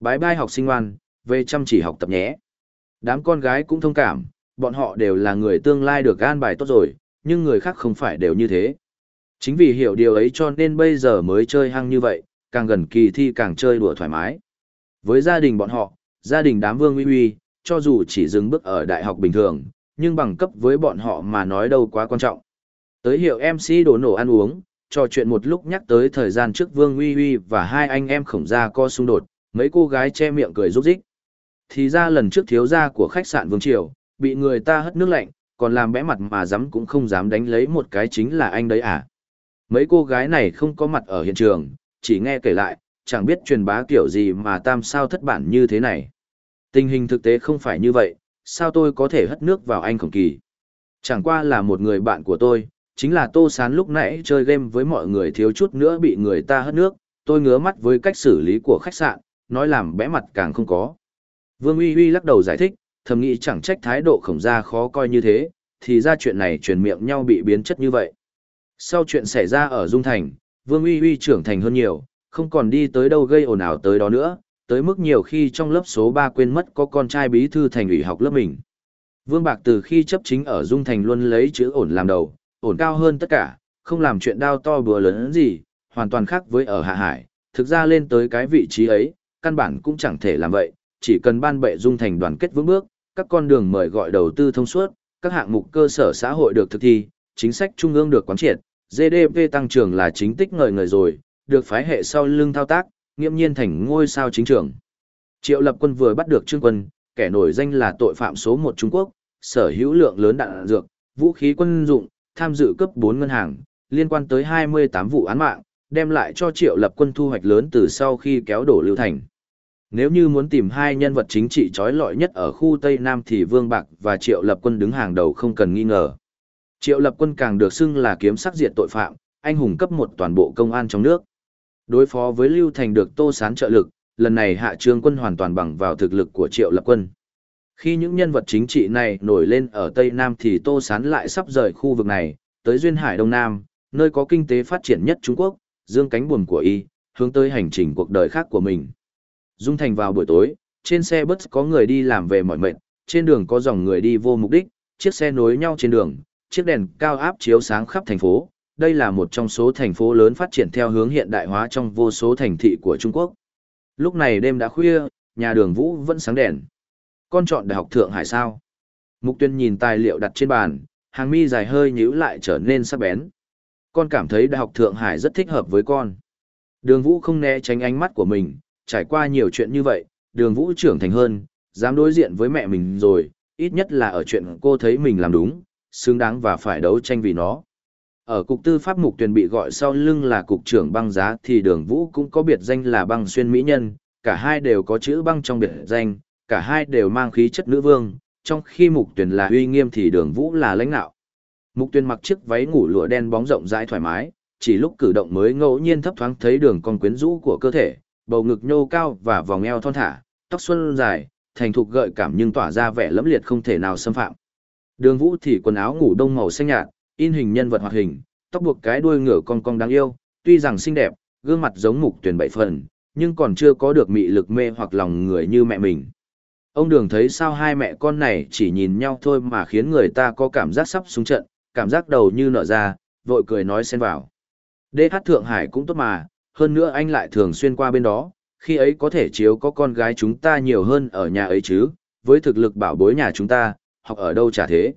Bái bai học sinh ngoan, về chăm chỉ học tập nhé. Đám con gái cũng thông cảm, bọn họ đều là người tương lai được gan bài tốt rồi, nhưng người khác không phải đều như thế. Chính vì hiểu điều ấy cho nên bây giờ mới chơi hăng như vậy, càng gần kỳ thi càng chơi đùa thoải mái. Với gia đình bọn họ, gia đình đám vương uy uy, cho dù chỉ dừng bước ở đại học bình thường, nhưng bằng cấp với bọn họ mà nói đâu quá quan trọng. Tới hiệu MC đổ nổ ăn uống, trò chuyện một lúc nhắc tới thời gian trước Vương Uy Uy và hai anh em khổng gia co xung đột, mấy cô gái che miệng cười rúc rích. Thì ra lần trước thiếu gia của khách sạn Vương Triều, bị người ta hất nước lạnh, còn làm bẽ mặt mà dám cũng không dám đánh lấy một cái chính là anh đấy à. Mấy cô gái này không có mặt ở hiện trường, chỉ nghe kể lại, chẳng biết truyền bá kiểu gì mà tam sao thất bản như thế này. Tình hình thực tế không phải như vậy, sao tôi có thể hất nước vào anh khổng kỳ. Chẳng qua là một người bạn của tôi, chính là Tô Sán lúc nãy chơi game với mọi người thiếu chút nữa bị người ta hất nước, tôi ngứa mắt với cách xử lý của khách sạn, nói làm bẽ mặt càng không có. Vương Uy Uy lắc đầu giải thích, thầm nghĩ chẳng trách thái độ khổng gia khó coi như thế, thì ra chuyện này truyền miệng nhau bị biến chất như vậy. Sau chuyện xảy ra ở Dung Thành, Vương Uy Uy trưởng thành hơn nhiều, không còn đi tới đâu gây ồn ào tới đó nữa, tới mức nhiều khi trong lớp số 3 quên mất có con trai bí thư thành ủy học lớp mình. Vương Bạc từ khi chấp chính ở Dung Thành luôn lấy chữ ổn làm đầu, ổn cao hơn tất cả, không làm chuyện đao to bừa lớn gì, hoàn toàn khác với ở Hạ Hải, thực ra lên tới cái vị trí ấy, căn bản cũng chẳng thể làm vậy, chỉ cần ban bệ Dung Thành đoàn kết vững bước, các con đường mời gọi đầu tư thông suốt, các hạng mục cơ sở xã hội được thực thi, chính sách trung ương được quán triệt, GDP tăng trưởng là chính tích ngời ngời rồi, được phái hệ sau lưng thao tác, nghiêm nhiên thành ngôi sao chính trưởng. Triệu lập quân vừa bắt được trương quân, kẻ nổi danh là tội phạm số một Trung Quốc, sở hữu lượng lớn đạn dược, vũ khí quân dụng, tham dự cấp 4 ngân hàng, liên quan tới 28 vụ án mạng, đem lại cho triệu lập quân thu hoạch lớn từ sau khi kéo đổ lưu thành. Nếu như muốn tìm hai nhân vật chính trị trói lọi nhất ở khu Tây Nam thì Vương Bạc và Triệu Lập Quân đứng hàng đầu không cần nghi ngờ. Triệu Lập Quân càng được xưng là kiếm sắc diệt tội phạm, anh hùng cấp một toàn bộ công an trong nước. Đối phó với Lưu Thành được Tô Sán trợ lực, lần này Hạ Trương Quân hoàn toàn bằng vào thực lực của Triệu Lập Quân. Khi những nhân vật chính trị này nổi lên ở Tây Nam thì Tô Sán lại sắp rời khu vực này, tới Duyên Hải Đông Nam, nơi có kinh tế phát triển nhất Trung Quốc, dương cánh buồm của y, hướng tới hành trình cuộc đời khác của mình. Dung Thành vào buổi tối, trên xe bus có người đi làm về mỏi mệt, trên đường có dòng người đi vô mục đích, chiếc xe nối nhau trên đường, chiếc đèn cao áp chiếu sáng khắp thành phố. Đây là một trong số thành phố lớn phát triển theo hướng hiện đại hóa trong vô số thành thị của Trung Quốc. Lúc này đêm đã khuya, nhà đường Vũ vẫn sáng đèn. Con chọn đại học Thượng Hải sao? Mục tuyên nhìn tài liệu đặt trên bàn, hàng mi dài hơi nhíu lại trở nên sắc bén. Con cảm thấy đại học Thượng Hải rất thích hợp với con. Đường Vũ không né tránh ánh mắt của mình, trải qua nhiều chuyện như vậy, đường Vũ trưởng thành hơn, dám đối diện với mẹ mình rồi, ít nhất là ở chuyện cô thấy mình làm đúng, xứng đáng và phải đấu tranh vì nó. Ở cục tư pháp mục tuyển bị gọi sau lưng là cục trưởng băng giá thì đường Vũ cũng có biệt danh là băng xuyên mỹ nhân, cả hai đều có chữ băng trong biệt danh, cả hai đều mang khí chất nữ vương, trong khi mục tuyển là uy nghiêm thì đường vũ là lãnh nạo. Mục tuyển mặc chiếc váy ngủ lụa đen bóng rộng rãi thoải mái, chỉ lúc cử động mới ngẫu nhiên thấp thoáng thấy đường con quyến rũ của cơ thể, bầu ngực nhô cao và vòng eo thon thả, tóc xuân dài, thành thục gợi cảm nhưng tỏa ra vẻ lẫm liệt không thể nào xâm phạm. Đường Vũ thì quần áo ngủ đông màu xanh nhạt, in hình nhân vật hoạt hình, tóc buộc cái đuôi ngựa con cong đáng yêu, tuy rằng xinh đẹp, gương mặt giống mục tuyển bảy phần, nhưng còn chưa có được mị lực mê hoặc lòng người như mẹ mình. Ông đường thấy sao hai mẹ con này chỉ nhìn nhau thôi mà khiến người ta có cảm giác sắp xuống trận, cảm giác đầu như nở ra, vội cười nói xen vào. Đê hát Thượng Hải cũng tốt mà, hơn nữa anh lại thường xuyên qua bên đó, khi ấy có thể chiếu có con gái chúng ta nhiều hơn ở nhà ấy chứ, với thực lực bảo bối nhà chúng ta, học ở đâu chả thế.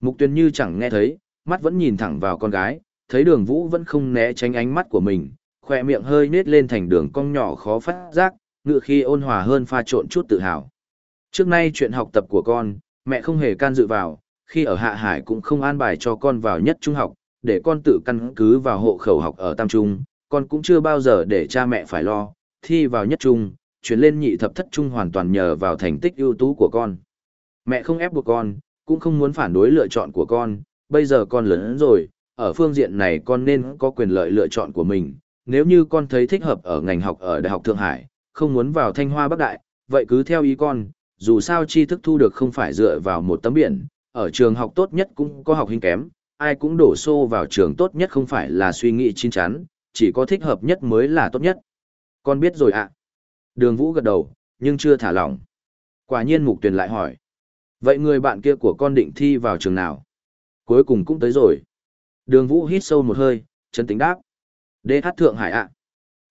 Mục tuyên như chẳng nghe thấy, mắt vẫn nhìn thẳng vào con gái, thấy đường vũ vẫn không né tránh ánh mắt của mình, khỏe miệng hơi nết lên thành đường cong nhỏ khó phát giác, ngựa khi ôn hòa hơn pha trộn chút tự hào. Trước nay chuyện học tập của con, mẹ không hề can dự vào, khi ở Hạ Hải cũng không an bài cho con vào nhất trung học, để con tự căn cứ vào hộ khẩu học ở Tam Trung, con cũng chưa bao giờ để cha mẹ phải lo, thi vào nhất trung, chuyển lên nhị thập thất trung hoàn toàn nhờ vào thành tích ưu tú của con. Mẹ không ép buộc con, cũng không muốn phản đối lựa chọn của con, bây giờ con lớn rồi, ở phương diện này con nên có quyền lợi lựa chọn của mình. Nếu như con thấy thích hợp ở ngành học ở Đại học Thượng Hải, không muốn vào Thanh Hoa Bắc Đại, vậy cứ theo ý con, dù sao tri thức thu được không phải dựa vào một tấm biển, ở trường học tốt nhất cũng có học hình kém, ai cũng đổ xô vào trường tốt nhất không phải là suy nghĩ chín chắn, chỉ có thích hợp nhất mới là tốt nhất. Con biết rồi ạ. Đường Vũ gật đầu, nhưng chưa thả lỏng. Quả nhiên Mục Tuyền lại hỏi. Vậy người bạn kia của con định thi vào trường nào? Cuối cùng cũng tới rồi. Đường Vũ hít sâu một hơi, chân tính đáp. Đê hát Thượng Hải ạ.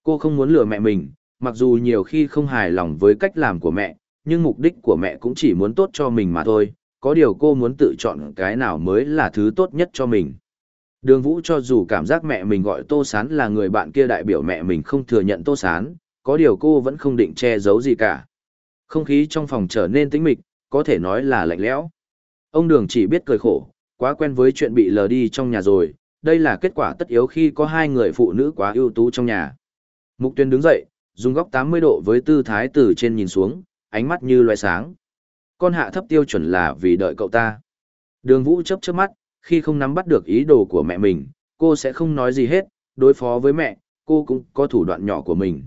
Cô không muốn lừa mẹ mình, mặc dù nhiều khi không hài lòng với cách làm của mẹ, nhưng mục đích của mẹ cũng chỉ muốn tốt cho mình mà thôi, có điều cô muốn tự chọn cái nào mới là thứ tốt nhất cho mình. Đường Vũ cho dù cảm giác mẹ mình gọi Tô Sán là người bạn kia đại biểu mẹ mình không thừa nhận Tô Sán, có điều cô vẫn không định che giấu gì cả. Không khí trong phòng trở nên tĩnh mịch, có thể nói là lạnh lẽo. Ông Đường chỉ biết cười khổ, quá quen với chuyện bị lờ đi trong nhà rồi, đây là kết quả tất yếu khi có hai người phụ nữ quá ưu tú trong nhà. Mục Tuyên đứng dậy, dùng góc 80 độ với tư thái từ trên nhìn xuống, ánh mắt như loé sáng. Con hạ thấp tiêu chuẩn là vì đợi cậu ta. Đường Vũ chớp chớp mắt, khi không nắm bắt được ý đồ của mẹ mình, cô sẽ không nói gì hết, đối phó với mẹ, cô cũng có thủ đoạn nhỏ của mình.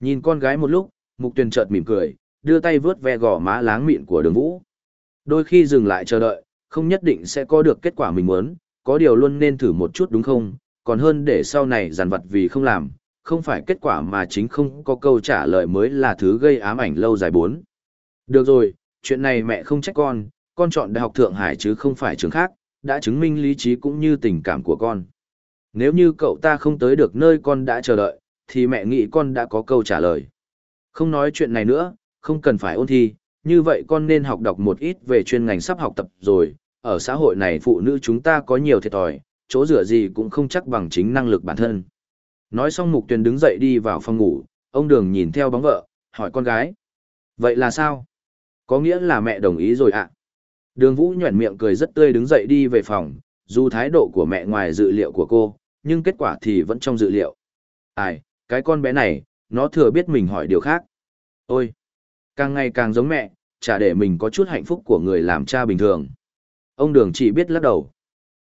Nhìn con gái một lúc, Mục Tuyên chợt mỉm cười, đưa tay vướt ve gò má láng mịn của Đường Vũ. Đôi khi dừng lại chờ đợi, không nhất định sẽ có được kết quả mình muốn, có điều luôn nên thử một chút đúng không, còn hơn để sau này giàn vặt vì không làm, không phải kết quả mà chính không có câu trả lời mới là thứ gây ám ảnh lâu dài bốn. Được rồi, chuyện này mẹ không trách con, con chọn Đại học Thượng Hải chứ không phải trường khác, đã chứng minh lý trí cũng như tình cảm của con. Nếu như cậu ta không tới được nơi con đã chờ đợi, thì mẹ nghĩ con đã có câu trả lời. Không nói chuyện này nữa, không cần phải ôn thi, như vậy con nên học đọc một ít về chuyên ngành sắp học tập rồi, ở xã hội này phụ nữ chúng ta có nhiều thiệt thòi, chỗ rửa gì cũng không chắc bằng chính năng lực bản thân. Nói xong mục tuyền đứng dậy đi vào phòng ngủ, ông đường nhìn theo bóng vợ, hỏi con gái. Vậy là sao? Có nghĩa là mẹ đồng ý rồi ạ. Đường Vũ nhuẩn miệng cười rất tươi đứng dậy đi về phòng, dù thái độ của mẹ ngoài dự liệu của cô, nhưng kết quả thì vẫn trong dự liệu. Ai, cái con bé này, nó thừa biết mình hỏi điều khác. Ôi, càng ngày càng giống mẹ, chả để mình có chút hạnh phúc của người làm cha bình thường. Ông Đường chỉ biết lắc đầu.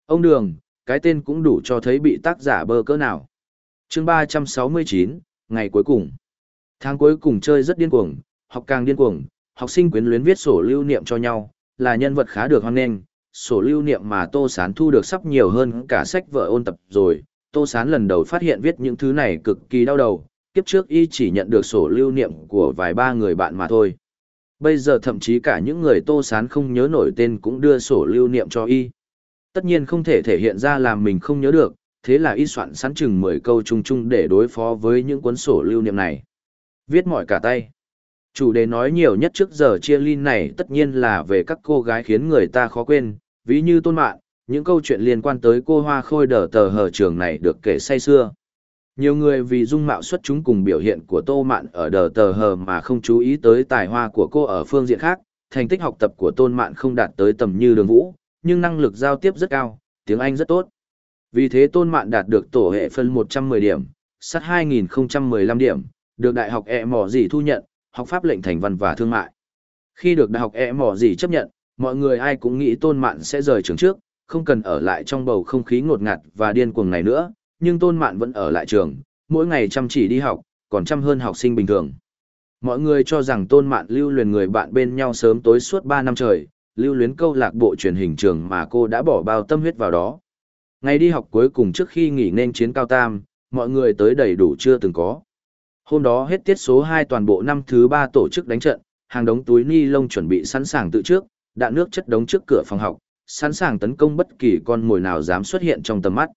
Ông Đường, cái tên cũng đủ cho thấy bị tác giả bơ cỡ nào. chương 369, ngày cuối cùng. Tháng cuối cùng chơi rất điên cuồng, học càng điên cuồng, học sinh quyến luyến viết sổ lưu niệm cho nhau, là nhân vật khá được hoan nghênh. Sổ lưu niệm mà Tô Sán thu được sắp nhiều hơn cả sách vợ ôn tập rồi. Tô Sán lần đầu phát hiện viết những thứ này cực kỳ đau đầu, kiếp trước y chỉ nhận được sổ lưu niệm của vài ba người bạn mà thôi. Bây giờ thậm chí cả những người Tô Sán không nhớ nổi tên cũng đưa sổ lưu niệm cho y. Tất nhiên không thể thể hiện ra làm mình không nhớ được, thế là y soạn sẵn chừng 10 câu chung chung để đối phó với những cuốn sổ lưu niệm này. Viết mỏi cả tay. Chủ đề nói nhiều nhất trước giờ chia lin này tất nhiên là về các cô gái khiến người ta khó quên, ví như tôn mạng, những câu chuyện liên quan tới cô hoa khôi đờ tờ hờ trường này được kể say xưa. Nhiều người vì dung mạo xuất chúng cùng biểu hiện của Tô Mạn ở đờ tờ hờ mà không chú ý tới tài hoa của cô ở phương diện khác, thành tích học tập của Tôn Mạn không đạt tới tầm như đường vũ, nhưng năng lực giao tiếp rất cao, tiếng Anh rất tốt. Vì thế Tôn Mạn đạt được tổ hệ phân 110 điểm, sát 2015 điểm, được Đại học E mỏ gì thu nhận, học pháp lệnh thành văn và thương mại. Khi được Đại học E mỏ gì chấp nhận, mọi người ai cũng nghĩ Tôn Mạn sẽ rời trường trước, không cần ở lại trong bầu không khí ngột ngạt và điên cuồng này nữa, nhưng Tôn Mạn vẫn ở lại trường, mỗi ngày chăm chỉ đi học, còn chăm hơn học sinh bình thường. Mọi người cho rằng Tôn Mạn lưu luyến người bạn bên nhau sớm tối suốt 3 năm trời, lưu luyến câu lạc bộ truyền hình trường mà cô đã bỏ bao tâm huyết vào đó. Ngày đi học cuối cùng trước khi nghỉ nên chiến cao tam, mọi người tới đầy đủ chưa từng có. Hôm đó hết tiết số 2 toàn bộ năm thứ 3 tổ chức đánh trận, hàng đống túi ni lông chuẩn bị sẵn sàng tự trước, đạn nước chất đống trước cửa phòng học, sẵn sàng tấn công bất kỳ con mồi nào dám xuất hiện trong tầm mắt.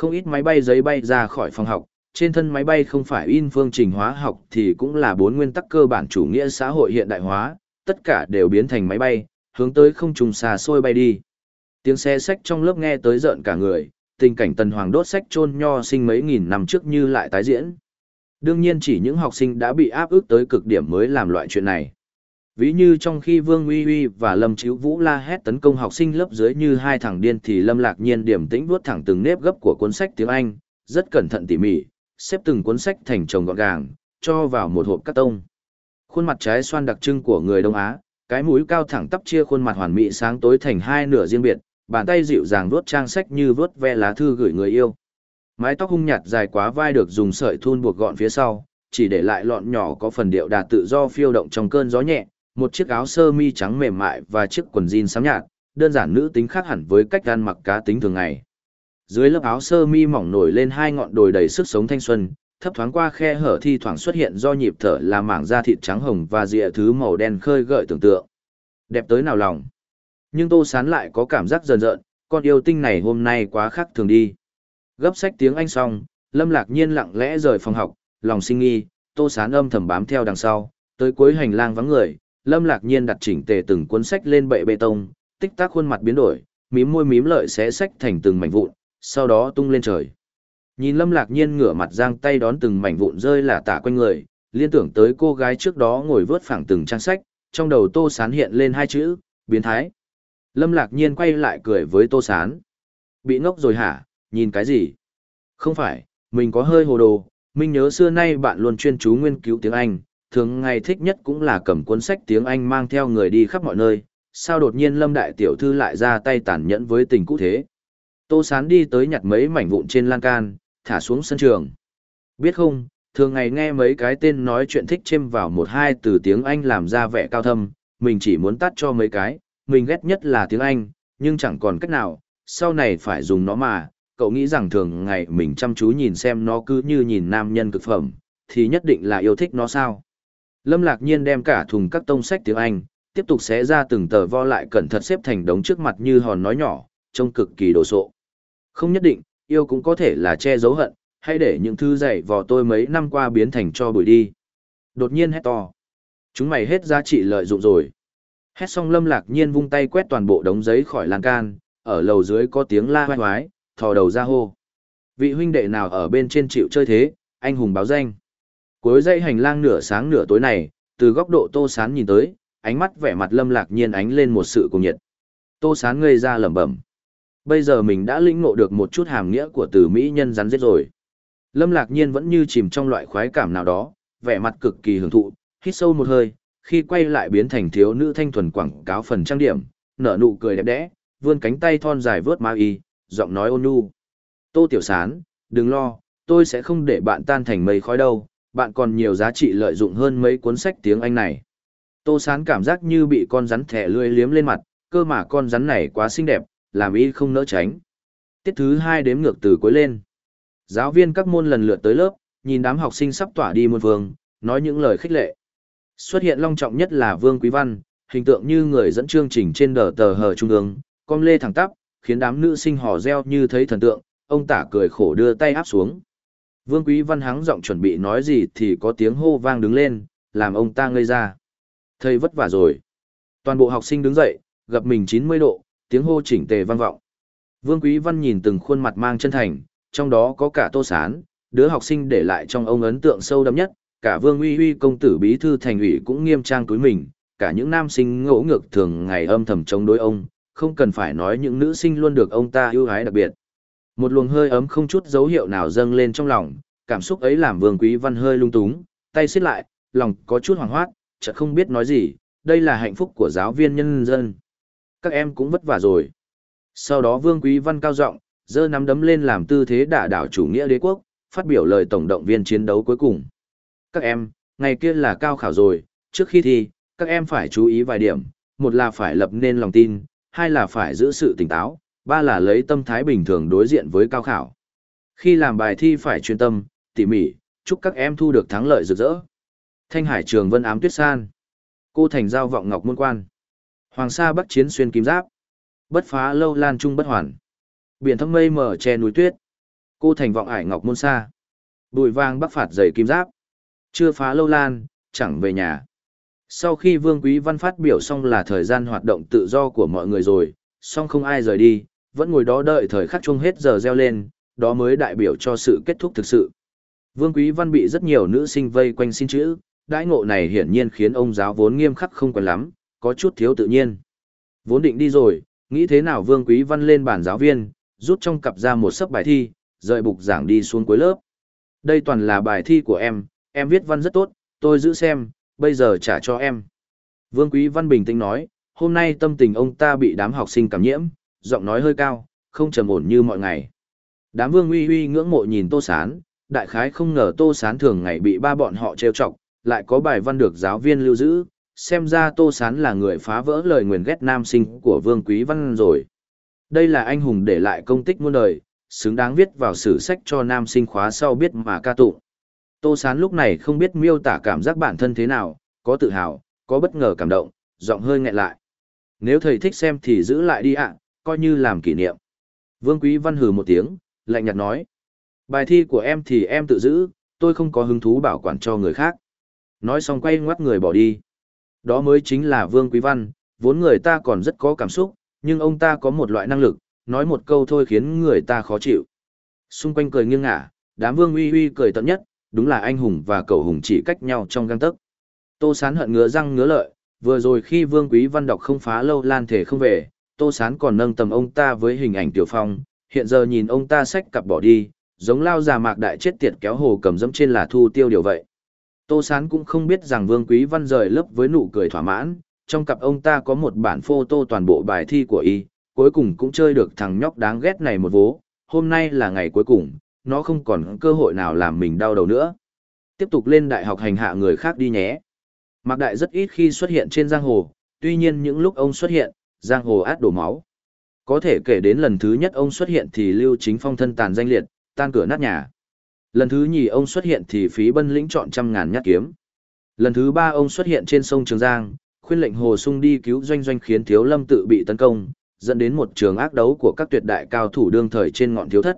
Không ít máy bay giấy bay ra khỏi phòng học, trên thân máy bay không phải in phương trình hóa học thì cũng là bốn nguyên tắc cơ bản chủ nghĩa xã hội hiện đại hóa, tất cả đều biến thành máy bay, hướng tới không trùng xa xôi bay đi. Tiếng xe sách trong lớp nghe tới giận cả người, tình cảnh tần hoàng đốt sách chôn nho sinh mấy nghìn năm trước như lại tái diễn. Đương nhiên chỉ những học sinh đã bị áp ức tới cực điểm mới làm loại chuyện này. Ví như trong khi Vương Uy Uy và Lâm Chíu Vũ la hét tấn công học sinh lớp dưới như hai thằng điên thì Lâm Lạc Nhiên điểm tĩnh vuốt thẳng từng nếp gấp của cuốn sách tiếng Anh, rất cẩn thận tỉ mỉ, xếp từng cuốn sách thành chồng gọn gàng, cho vào một hộp cắt tông. Khuôn mặt trái xoan đặc trưng của người Đông Á, cái mũi cao thẳng tắp chia khuôn mặt hoàn mỹ sáng tối thành hai nửa riêng biệt, bàn tay dịu dàng vuốt trang sách như vuốt ve lá thư gửi người yêu. Mái tóc hung nhạt dài quá vai được dùng sợi thun buộc gọn phía sau, chỉ để lại lọn nhỏ có phần điệu đà tự do phiêu động trong cơn gió nhẹ, một chiếc áo sơ mi trắng mềm mại và chiếc quần jean xám nhạt, đơn giản nữ tính khác hẳn với cách ăn mặc cá tính thường ngày. Dưới lớp áo sơ mi mỏng nổi lên hai ngọn đồi đầy sức sống thanh xuân, thấp thoáng qua khe hở thi thoảng xuất hiện do nhịp thở là mảng da thịt trắng hồng và rìa thứ màu đen khơi gợi tưởng tượng. Đẹp tới nào lòng. Nhưng Tô Sán lại có cảm giác dần dợn, con yêu tinh này hôm nay quá khác thường đi. Gấp sách tiếng Anh xong, Lâm Lạc Nhiên lặng lẽ rời phòng học, lòng sinh nghi, Tô Sán âm thầm bám theo đằng sau, tới cuối hành lang vắng người, Lâm Lạc Nhiên đặt chỉnh tề từng cuốn sách lên bệ bê tông, tích tác khuôn mặt biến đổi, mím môi mím lợi xé sách thành từng mảnh vụn, sau đó tung lên trời. Nhìn Lâm Lạc Nhiên ngửa mặt giang tay đón từng mảnh vụn rơi là tả quanh người, liên tưởng tới cô gái trước đó ngồi vớt phẳng từng trang sách, trong đầu Tô Sán hiện lên hai chữ, biến thái. Lâm Lạc Nhiên quay lại cười với Tô Sán. Bị ngốc rồi hả, nhìn cái gì? Không phải, mình có hơi hồ đồ, mình nhớ xưa nay bạn luôn chuyên chú nghiên cứu tiếng Anh, thường ngày thích nhất cũng là cầm cuốn sách tiếng Anh mang theo người đi khắp mọi nơi, sao đột nhiên Lâm Đại Tiểu Thư lại ra tay tàn nhẫn với tình cũ thế? Tô Sán đi tới nhặt mấy mảnh vụn trên lan can, thả xuống sân trường. Biết không, thường ngày nghe mấy cái tên nói chuyện thích chêm vào một hai từ tiếng Anh làm ra vẻ cao thâm, mình chỉ muốn tắt cho mấy cái, mình ghét nhất là tiếng Anh, nhưng chẳng còn cách nào, sau này phải dùng nó mà, cậu nghĩ rằng thường ngày mình chăm chú nhìn xem nó cứ như nhìn nam nhân cực phẩm, thì nhất định là yêu thích nó sao. Lâm lạc nhiên đem cả thùng các tông sách tiếng Anh, tiếp tục xé ra từng tờ vo lại cẩn thận xếp thành đống trước mặt như hòn nói nhỏ, trông cực kỳ đồ sộ. Không nhất định, yêu cũng có thể là che giấu hận, hay để những thứ dạy vò tôi mấy năm qua biến thành cho bụi đi. Đột nhiên hét to. Chúng mày hết giá trị lợi dụng rồi. Hét xong lâm lạc nhiên vung tay quét toàn bộ đống giấy khỏi lan can, ở lầu dưới có tiếng la hoai hoái, thò đầu ra hô. Vị huynh đệ nào ở bên trên chịu chơi thế, anh hùng báo danh. Cuối dãy hành lang nửa sáng nửa tối này, từ góc độ tô sán nhìn tới, ánh mắt vẻ mặt lâm lạc nhiên ánh lên một sự cùng nhiệt. Tô sán ngây ra lẩm bẩm. Bây giờ mình đã lĩnh ngộ được một chút hàm nghĩa của từ Mỹ nhân rắn giết rồi. Lâm lạc nhiên vẫn như chìm trong loại khoái cảm nào đó, vẻ mặt cực kỳ hưởng thụ, hít sâu một hơi, khi quay lại biến thành thiếu nữ thanh thuần quảng cáo phần trang điểm, nở nụ cười đẹp đẽ, vươn cánh tay thon dài vớt ma y, giọng nói ôn nhu. Tô Tiểu Sán, đừng lo, tôi sẽ không để bạn tan thành mây khói đâu, bạn còn nhiều giá trị lợi dụng hơn mấy cuốn sách tiếng Anh này. Tô Sán cảm giác như bị con rắn thẻ lưỡi liếm lên mặt, cơ mà con rắn này quá xinh đẹp, làm y không nỡ tránh. Tiết thứ hai đếm ngược từ cuối lên. Giáo viên các môn lần lượt tới lớp, nhìn đám học sinh sắp tỏa đi muôn vương, nói những lời khích lệ. Xuất hiện long trọng nhất là Vương Quý Văn, hình tượng như người dẫn chương trình trên đờ tờ hờ trung ương, con lê thẳng tắp, khiến đám nữ sinh hò reo như thấy thần tượng, ông tả cười khổ đưa tay áp xuống. Vương Quý Văn hắng giọng chuẩn bị nói gì thì có tiếng hô vang đứng lên, làm ông ta ngây ra. Thầy vất vả rồi. Toàn bộ học sinh đứng dậy, gặp mình 90 độ, tiếng hô chỉnh tề vang vọng. Vương Quý Văn nhìn từng khuôn mặt mang chân thành, trong đó có cả Tô Sán, đứa học sinh để lại trong ông ấn tượng sâu đậm nhất, cả Vương Uy Uy công tử bí thư thành ủy cũng nghiêm trang túi mình, cả những nam sinh ngỗ ngược thường ngày âm thầm chống đối ông, không cần phải nói những nữ sinh luôn được ông ta ưu ái đặc biệt. Một luồng hơi ấm không chút dấu hiệu nào dâng lên trong lòng, cảm xúc ấy làm Vương Quý Văn hơi lung túng, tay xiết lại, lòng có chút hoảng hoát, chợt không biết nói gì, đây là hạnh phúc của giáo viên nhân dân. Các em cũng vất vả rồi. Sau đó Vương Quý Văn cao giọng, giơ nắm đấm lên làm tư thế đả đảo chủ nghĩa đế quốc, phát biểu lời tổng động viên chiến đấu cuối cùng. Các em, ngày kia là cao khảo rồi, trước khi thi, các em phải chú ý vài điểm, một là phải lập nên lòng tin, hai là phải giữ sự tỉnh táo, ba là lấy tâm thái bình thường đối diện với cao khảo. Khi làm bài thi phải chuyên tâm, tỉ mỉ, chúc các em thu được thắng lợi rực rỡ. Thanh Hải Trường Vân Ám Tuyết San Cô thành giao vọng ngọc môn quan. Hoàng sa bắc chiến xuyên kim giáp. Bất phá lâu lan trung bất hoàn. Biển thâm mây mở che núi tuyết. Cô thành vọng ải ngọc môn Sa, Bùi vang bắc phạt dày kim giáp. Chưa phá lâu lan, chẳng về nhà. Sau khi Vương Quý Văn phát biểu xong là thời gian hoạt động tự do của mọi người rồi, song không ai rời đi, vẫn ngồi đó đợi thời khắc chung hết giờ reo lên, đó mới đại biểu cho sự kết thúc thực sự. Vương Quý Văn bị rất nhiều nữ sinh vây quanh xin chữ, đãi ngộ này hiển nhiên khiến ông giáo vốn nghiêm khắc không quen lắm, có chút thiếu tự nhiên. Vốn định đi rồi, nghĩ thế nào Vương Quý Văn lên bàn giáo viên, rút trong cặp ra một sấp bài thi, rời bục giảng đi xuống cuối lớp. Đây toàn là bài thi của em, em viết văn rất tốt, tôi giữ xem, bây giờ trả cho em. Vương Quý Văn bình tĩnh nói, hôm nay tâm tình ông ta bị đám học sinh cảm nhiễm, giọng nói hơi cao, không trầm ổn như mọi ngày. Đám Vương Uy Uy ngưỡng mộ nhìn Tô Sán, đại khái không ngờ Tô Sán thường ngày bị ba bọn họ trêu chọc, lại có bài văn được giáo viên lưu giữ, xem ra Tô Sán là người phá vỡ lời nguyền ghét nam sinh của Vương Quý Văn rồi. Đây là anh hùng để lại công tích muôn đời, xứng đáng viết vào sử sách cho nam sinh khóa sau biết mà ca tụng. Tô Sán lúc này không biết miêu tả cảm giác bản thân thế nào, có tự hào, có bất ngờ cảm động, giọng hơi nghẹn lại. Nếu thầy thích xem thì giữ lại đi ạ, coi như làm kỷ niệm. Vương Quý Văn hừ một tiếng, lạnh nhạt nói. Bài thi của em thì em tự giữ, tôi không có hứng thú bảo quản cho người khác. Nói xong quay ngoắt người bỏ đi. Đó mới chính là Vương Quý Văn, vốn người ta còn rất có cảm xúc, nhưng ông ta có một loại năng lực, nói một câu thôi khiến người ta khó chịu. Xung quanh cười nghiêng ngả, đám Vương Uy Uy cười tận nhất, đúng là anh hùng và cậu hùng chỉ cách nhau trong găng tấc. Tô Sán hận ngứa răng ngứa lợi, vừa rồi khi Vương Quý Văn đọc không phá lâu lan thể không về, Tô Sán còn nâng tầm ông ta với hình ảnh Tiểu Phong, hiện giờ nhìn ông ta xách cặp bỏ đi, giống lao già mạc đại chết tiệt kéo hồ cầm dẫm trên là thu tiêu điều vậy. Tô Sán cũng không biết rằng Vương Quý Văn rời lớp với nụ cười thỏa mãn, trong cặp ông ta có một bản photo toàn bộ bài thi của y, cuối cùng cũng chơi được thằng nhóc đáng ghét này một vố, hôm nay là ngày cuối cùng, nó không còn cơ hội nào làm mình đau đầu nữa. Tiếp tục lên đại học hành hạ người khác đi nhé. Mạc Đại rất ít khi xuất hiện trên giang hồ, tuy nhiên những lúc ông xuất hiện, giang hồ át đổ máu. Có thể kể đến lần thứ nhất ông xuất hiện thì Lưu Chính Phong thân tàn danh liệt, tan cửa nát nhà. Lần thứ nhì ông xuất hiện thì phí bân lĩnh chọn trăm ngàn nhát kiếm. Lần thứ ba ông xuất hiện trên sông Trường Giang, khuyên lệnh Hồ Sung đi cứu doanh doanh khiến Thiếu Lâm tự bị tấn công, dẫn đến một trường ác đấu của các tuyệt đại cao thủ đương thời trên ngọn thiếu thất.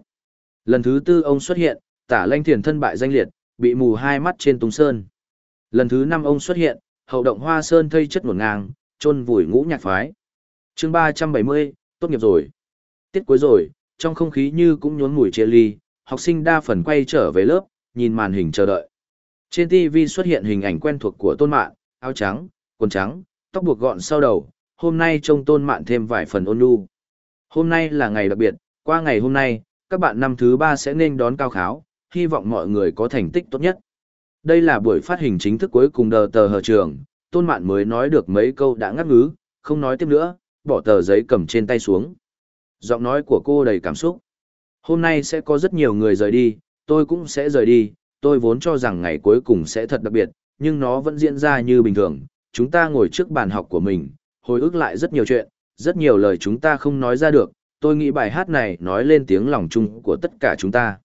Lần thứ tư ông xuất hiện, tả lanh thiền thân bại danh liệt, bị mù hai mắt trên Tùng Sơn. Lần thứ năm ông xuất hiện, hậu động hoa sơn thây chất ngổn ngang, chôn vùi ngũ nhạc phái chương ba trăm bảy mươi tốt nghiệp rồi. Tiết cuối rồi, trong không khí như cũng nhốn mùi chia ly, học sinh đa phần quay trở về lớp, nhìn màn hình chờ đợi. Trên TV xuất hiện hình ảnh quen thuộc của tôn mạn, áo trắng, quần trắng, tóc buộc gọn sau đầu, hôm nay trông tôn mạn thêm vài phần ôn nhu. Hôm nay là ngày đặc biệt, qua ngày hôm nay, các bạn năm thứ ba sẽ nên đón cao kháo, hy vọng mọi người có thành tích tốt nhất. Đây là buổi phát hình chính thức cuối cùng đờ tờ hờ trường, tôn mạn mới nói được mấy câu đã ngắt ngứ, không nói tiếp nữa, bỏ tờ giấy cầm trên tay xuống. Giọng nói của cô đầy cảm xúc. Hôm nay sẽ có rất nhiều người rời đi, tôi cũng sẽ rời đi, tôi vốn cho rằng ngày cuối cùng sẽ thật đặc biệt, nhưng nó vẫn diễn ra như bình thường. Chúng ta ngồi trước bàn học của mình, hồi ức lại rất nhiều chuyện, rất nhiều lời chúng ta không nói ra được. Tôi nghĩ bài hát này nói lên tiếng lòng chung của tất cả chúng ta.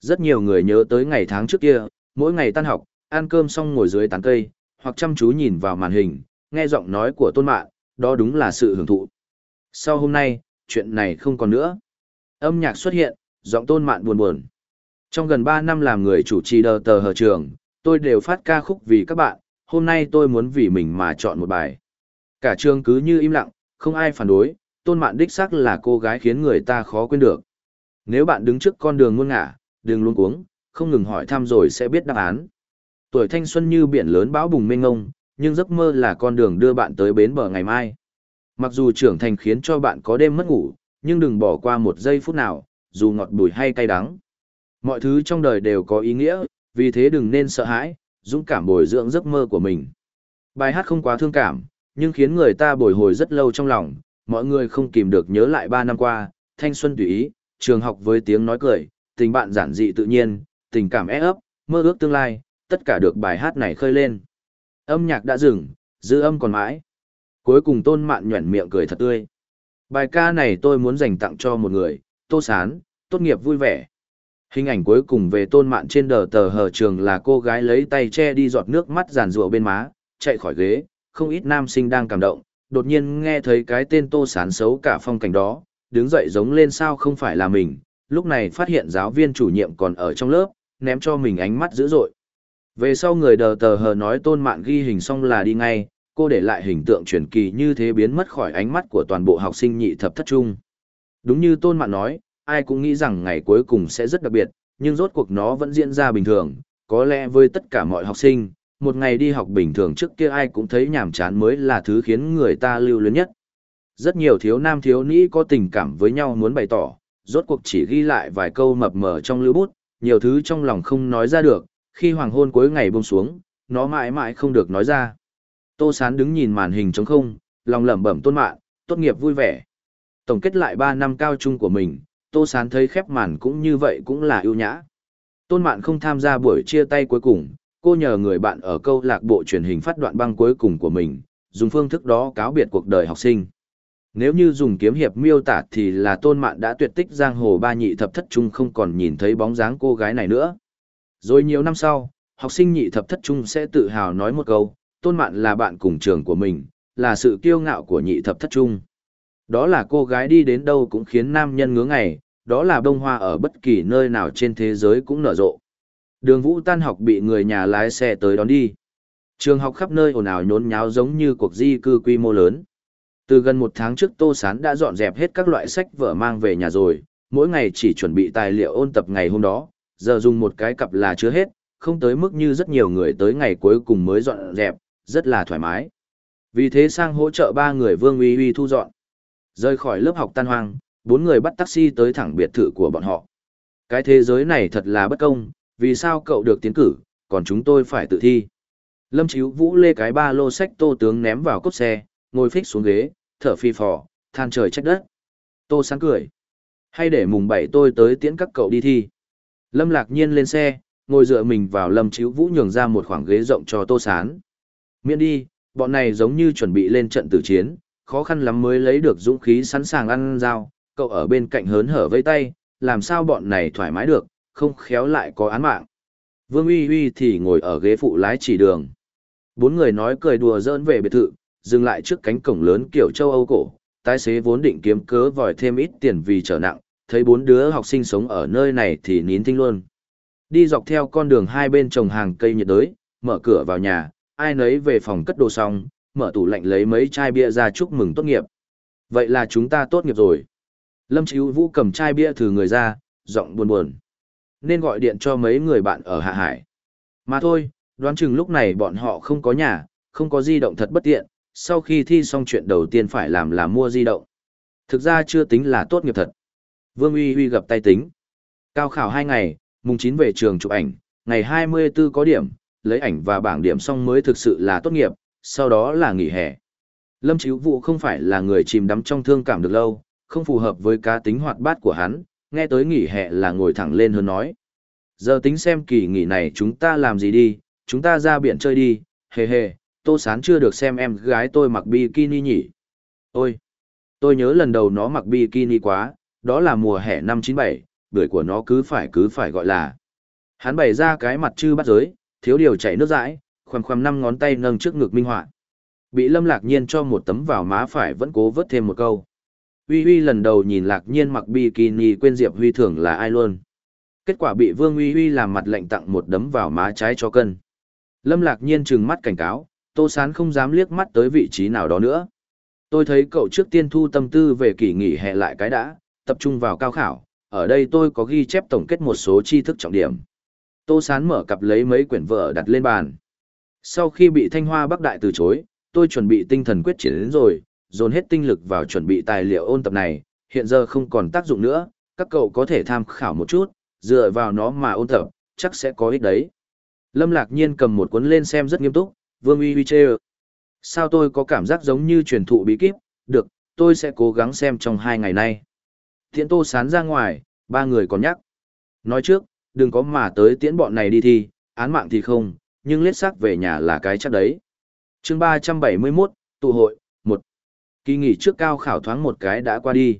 Rất nhiều người nhớ tới ngày tháng trước kia, mỗi ngày tan học, ăn cơm xong ngồi dưới tán cây, hoặc chăm chú nhìn vào màn hình, nghe giọng nói của tôn mạng, đó đúng là sự hưởng thụ. Sau hôm nay, chuyện này không còn nữa. Âm nhạc xuất hiện, giọng tôn mạn buồn buồn. Trong gần 3 năm làm người chủ trì đờ tờ hờ trường, tôi đều phát ca khúc vì các bạn, hôm nay tôi muốn vì mình mà chọn một bài. Cả trường cứ như im lặng, không ai phản đối, tôn mạn đích xác là cô gái khiến người ta khó quên được. Nếu bạn đứng trước con đường muôn ngả, đừng luôn cuống, không ngừng hỏi thăm rồi sẽ biết đáp án. Tuổi thanh xuân như biển lớn bão bùng mênh ngông, nhưng giấc mơ là con đường đưa bạn tới bến bờ ngày mai. Mặc dù trưởng thành khiến cho bạn có đêm mất ngủ, nhưng đừng bỏ qua một giây phút nào, dù ngọt bùi hay cay đắng. Mọi thứ trong đời đều có ý nghĩa, vì thế đừng nên sợ hãi, dũng cảm bồi dưỡng giấc mơ của mình. Bài hát không quá thương cảm, nhưng khiến người ta bồi hồi rất lâu trong lòng, mọi người không kìm được nhớ lại 3 năm qua, thanh xuân tùy ý, trường học với tiếng nói cười, tình bạn giản dị tự nhiên, tình cảm ép ấp, mơ ước tương lai, tất cả được bài hát này khơi lên. Âm nhạc đã dừng, dư âm còn mãi. Cuối cùng tôn mạn nhuẩn miệng cười thật tươi. Bài ca này tôi muốn dành tặng cho một người, Tô Sán, tốt nghiệp vui vẻ. Hình ảnh cuối cùng về tôn mạn trên đờ tờ hờ trường là cô gái lấy tay che đi giọt nước mắt giàn rùa bên má, chạy khỏi ghế, không ít nam sinh đang cảm động, đột nhiên nghe thấy cái tên tô sán xấu cả phong cảnh đó, đứng dậy giống lên sao không phải là mình, lúc này phát hiện giáo viên chủ nhiệm còn ở trong lớp, ném cho mình ánh mắt dữ dội. Về sau người đờ tờ hờ nói tôn mạn ghi hình xong là đi ngay, cô để lại hình tượng truyền kỳ như thế biến mất khỏi ánh mắt của toàn bộ học sinh nhị thập thất trung. Đúng như tôn mạn nói, ai cũng nghĩ rằng ngày cuối cùng sẽ rất đặc biệt, nhưng rốt cuộc nó vẫn diễn ra bình thường, có lẽ với tất cả mọi học sinh, một ngày đi học bình thường trước kia ai cũng thấy nhàm chán mới là thứ khiến người ta lưu luyến nhất. Rất nhiều thiếu nam thiếu nữ có tình cảm với nhau muốn bày tỏ, rốt cuộc chỉ ghi lại vài câu mập mờ trong lưu bút, nhiều thứ trong lòng không nói ra được, khi hoàng hôn cuối ngày buông xuống, nó mãi mãi không được nói ra. Tô Sán đứng nhìn màn hình trống không, lòng lẩm bẩm tôn mạng, tốt nghiệp vui vẻ. Tổng kết lại 3 năm cao trung của mình, Tô Sán thấy khép màn cũng như vậy cũng là ưu nhã. Tôn Mạn không tham gia buổi chia tay cuối cùng, cô nhờ người bạn ở câu lạc bộ truyền hình phát đoạn băng cuối cùng của mình, dùng phương thức đó cáo biệt cuộc đời học sinh. Nếu như dùng kiếm hiệp miêu tả thì là Tôn Mạn đã tuyệt tích giang hồ ba nhị thập thất trung không còn nhìn thấy bóng dáng cô gái này nữa. Rồi nhiều năm sau, học sinh nhị thập thất trung sẽ tự hào nói một câu, Tôn Mạn là bạn cùng trường của mình, là sự kiêu ngạo của nhị thập thất trung. Đó là cô gái đi đến đâu cũng khiến nam nhân ngứa ngày, đó là bông hoa ở bất kỳ nơi nào trên thế giới cũng nở rộ. Đường vũ tan học bị người nhà lái xe tới đón đi. Trường học khắp nơi ồn ào nhốn nháo giống như cuộc di cư quy mô lớn. Từ gần một tháng trước Tô Sán đã dọn dẹp hết các loại sách vở mang về nhà rồi, mỗi ngày chỉ chuẩn bị tài liệu ôn tập ngày hôm đó, giờ dùng một cái cặp là chứa hết, không tới mức như rất nhiều người tới ngày cuối cùng mới dọn dẹp, rất là thoải mái. Vì thế sang hỗ trợ ba người Vương Uy Uy thu dọn. Rời khỏi lớp học tan hoang, bốn người bắt taxi tới thẳng biệt thự của bọn họ. Cái thế giới này thật là bất công, vì sao cậu được tiến cử, còn chúng tôi phải tự thi. Lâm Chíu Vũ lê cái ba lô sách tô tướng ném vào cốt xe, ngồi phích xuống ghế, thở phi phò, than trời trách đất. Tô sáng cười. Hay để mùng bảy tôi tới tiễn các cậu đi thi. Lâm lạc nhiên lên xe, ngồi dựa mình vào Lâm Chíu Vũ nhường ra một khoảng ghế rộng cho Tô Sán. Miễn đi, bọn này giống như chuẩn bị lên trận tử chiến, khó khăn lắm mới lấy được dũng khí sẵn sàng ăn dao, cậu ở bên cạnh hớn hở vây tay, làm sao bọn này thoải mái được, không khéo lại có án mạng. Vương Uy Uy thì ngồi ở ghế phụ lái chỉ đường. Bốn người nói cười đùa giỡn về biệt thự, dừng lại trước cánh cổng lớn kiểu châu Âu cổ, tài xế vốn định kiếm cớ vòi thêm ít tiền vì trở nặng, thấy bốn đứa học sinh sống ở nơi này thì nín thinh luôn. Đi dọc theo con đường hai bên trồng hàng cây nhiệt đới, mở cửa vào nhà, ai nấy về phòng cất đồ xong, mở tủ lạnh lấy mấy chai bia ra chúc mừng tốt nghiệp. Vậy là chúng ta tốt nghiệp rồi. Lâm Chíu Vũ cầm chai bia thử người ra, giọng buồn buồn. Nên gọi điện cho mấy người bạn ở Hạ Hải. Mà thôi, đoán chừng lúc này bọn họ không có nhà, không có di động thật bất tiện, sau khi thi xong chuyện đầu tiên phải làm là mua di động. Thực ra chưa tính là tốt nghiệp thật. Vương Uy Uy gặp tay tính. Cao khảo 2 ngày, mùng 9 về trường chụp ảnh, ngày 24 có điểm, lấy ảnh và bảng điểm xong mới thực sự là tốt nghiệp, sau đó là nghỉ hè. Lâm Chíu Vũ không phải là người chìm đắm trong thương cảm được lâu, không phù hợp với cá tính hoạt bát của hắn, nghe tới nghỉ hè là ngồi thẳng lên hơn nói. Giờ tính xem kỳ nghỉ này chúng ta làm gì đi, chúng ta ra biển chơi đi, hề hề, tô sán chưa được xem em gái tôi mặc bikini nhỉ. Ôi, tôi nhớ lần đầu nó mặc bikini quá, đó là mùa hè năm 97, bưởi của nó cứ phải cứ phải gọi là. Hắn bày ra cái mặt chư bắt giới, thiếu điều chảy nước dãi, khoằm khoằm năm ngón tay nâng trước ngực minh họa. Bị Lâm Lạc Nhiên cho một tấm vào má phải vẫn cố vớt thêm một câu. Uy Uy lần đầu nhìn Lạc Nhiên mặc bikini quên Diệp Huy thường là ai luôn. Kết quả bị Vương Uy Uy làm mặt lệnh tặng một đấm vào má trái cho cân. Lâm Lạc Nhiên trừng mắt cảnh cáo, Tô Sán không dám liếc mắt tới vị trí nào đó nữa. Tôi thấy cậu trước tiên thu tâm tư về kỳ nghỉ hè lại cái đã, tập trung vào cao khảo, ở đây tôi có ghi chép tổng kết một số tri thức trọng điểm. Tô Sán mở cặp lấy mấy quyển vở đặt lên bàn. Sau khi bị Thanh Hoa Bắc Đại từ chối, tôi chuẩn bị tinh thần quyết triển đến rồi, dồn hết tinh lực vào chuẩn bị tài liệu ôn tập này, hiện giờ không còn tác dụng nữa, các cậu có thể tham khảo một chút, dựa vào nó mà ôn tập, chắc sẽ có ích đấy. Lâm Lạc Nhiên cầm một cuốn lên xem rất nghiêm túc, Vương Uy Uy chê Sao tôi có cảm giác giống như truyền thụ bí kíp, được, tôi sẽ cố gắng xem trong hai ngày nay. Thiện Tô sán ra ngoài, ba người còn nhắc. Nói trước, đừng có mà tới tiễn bọn này đi thi, án mạng thì không, nhưng lết xác về nhà là cái chắc đấy. chương 371, tụ hội, 1. Kỳ nghỉ trước cao khảo thoáng một cái đã qua đi.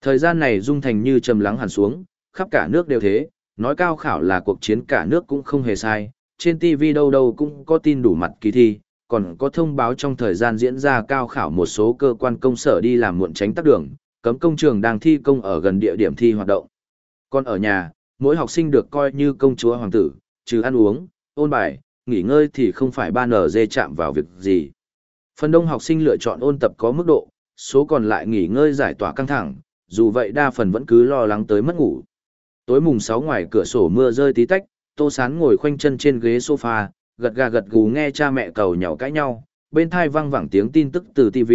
Thời gian này dung thành như trầm lắng hẳn xuống, khắp cả nước đều thế, nói cao khảo là cuộc chiến cả nước cũng không hề sai, trên TV đâu đâu cũng có tin đủ mặt kỳ thi, còn có thông báo trong thời gian diễn ra cao khảo một số cơ quan công sở đi làm muộn tránh tắc đường, cấm công trường đang thi công ở gần địa điểm thi hoạt động. Còn ở nhà, mỗi học sinh được coi như công chúa hoàng tử, trừ ăn uống, ôn bài, nghỉ ngơi thì không phải ba nở dê chạm vào việc gì. Phần đông học sinh lựa chọn ôn tập có mức độ, số còn lại nghỉ ngơi giải tỏa căng thẳng, dù vậy đa phần vẫn cứ lo lắng tới mất ngủ. Tối mùng 6 ngoài cửa sổ mưa rơi tí tách, Tô Sán ngồi khoanh chân trên ghế sofa, gật gà gật gù nghe cha mẹ cầu nhau cãi nhau, bên thai vang vẳng tiếng tin tức từ TV,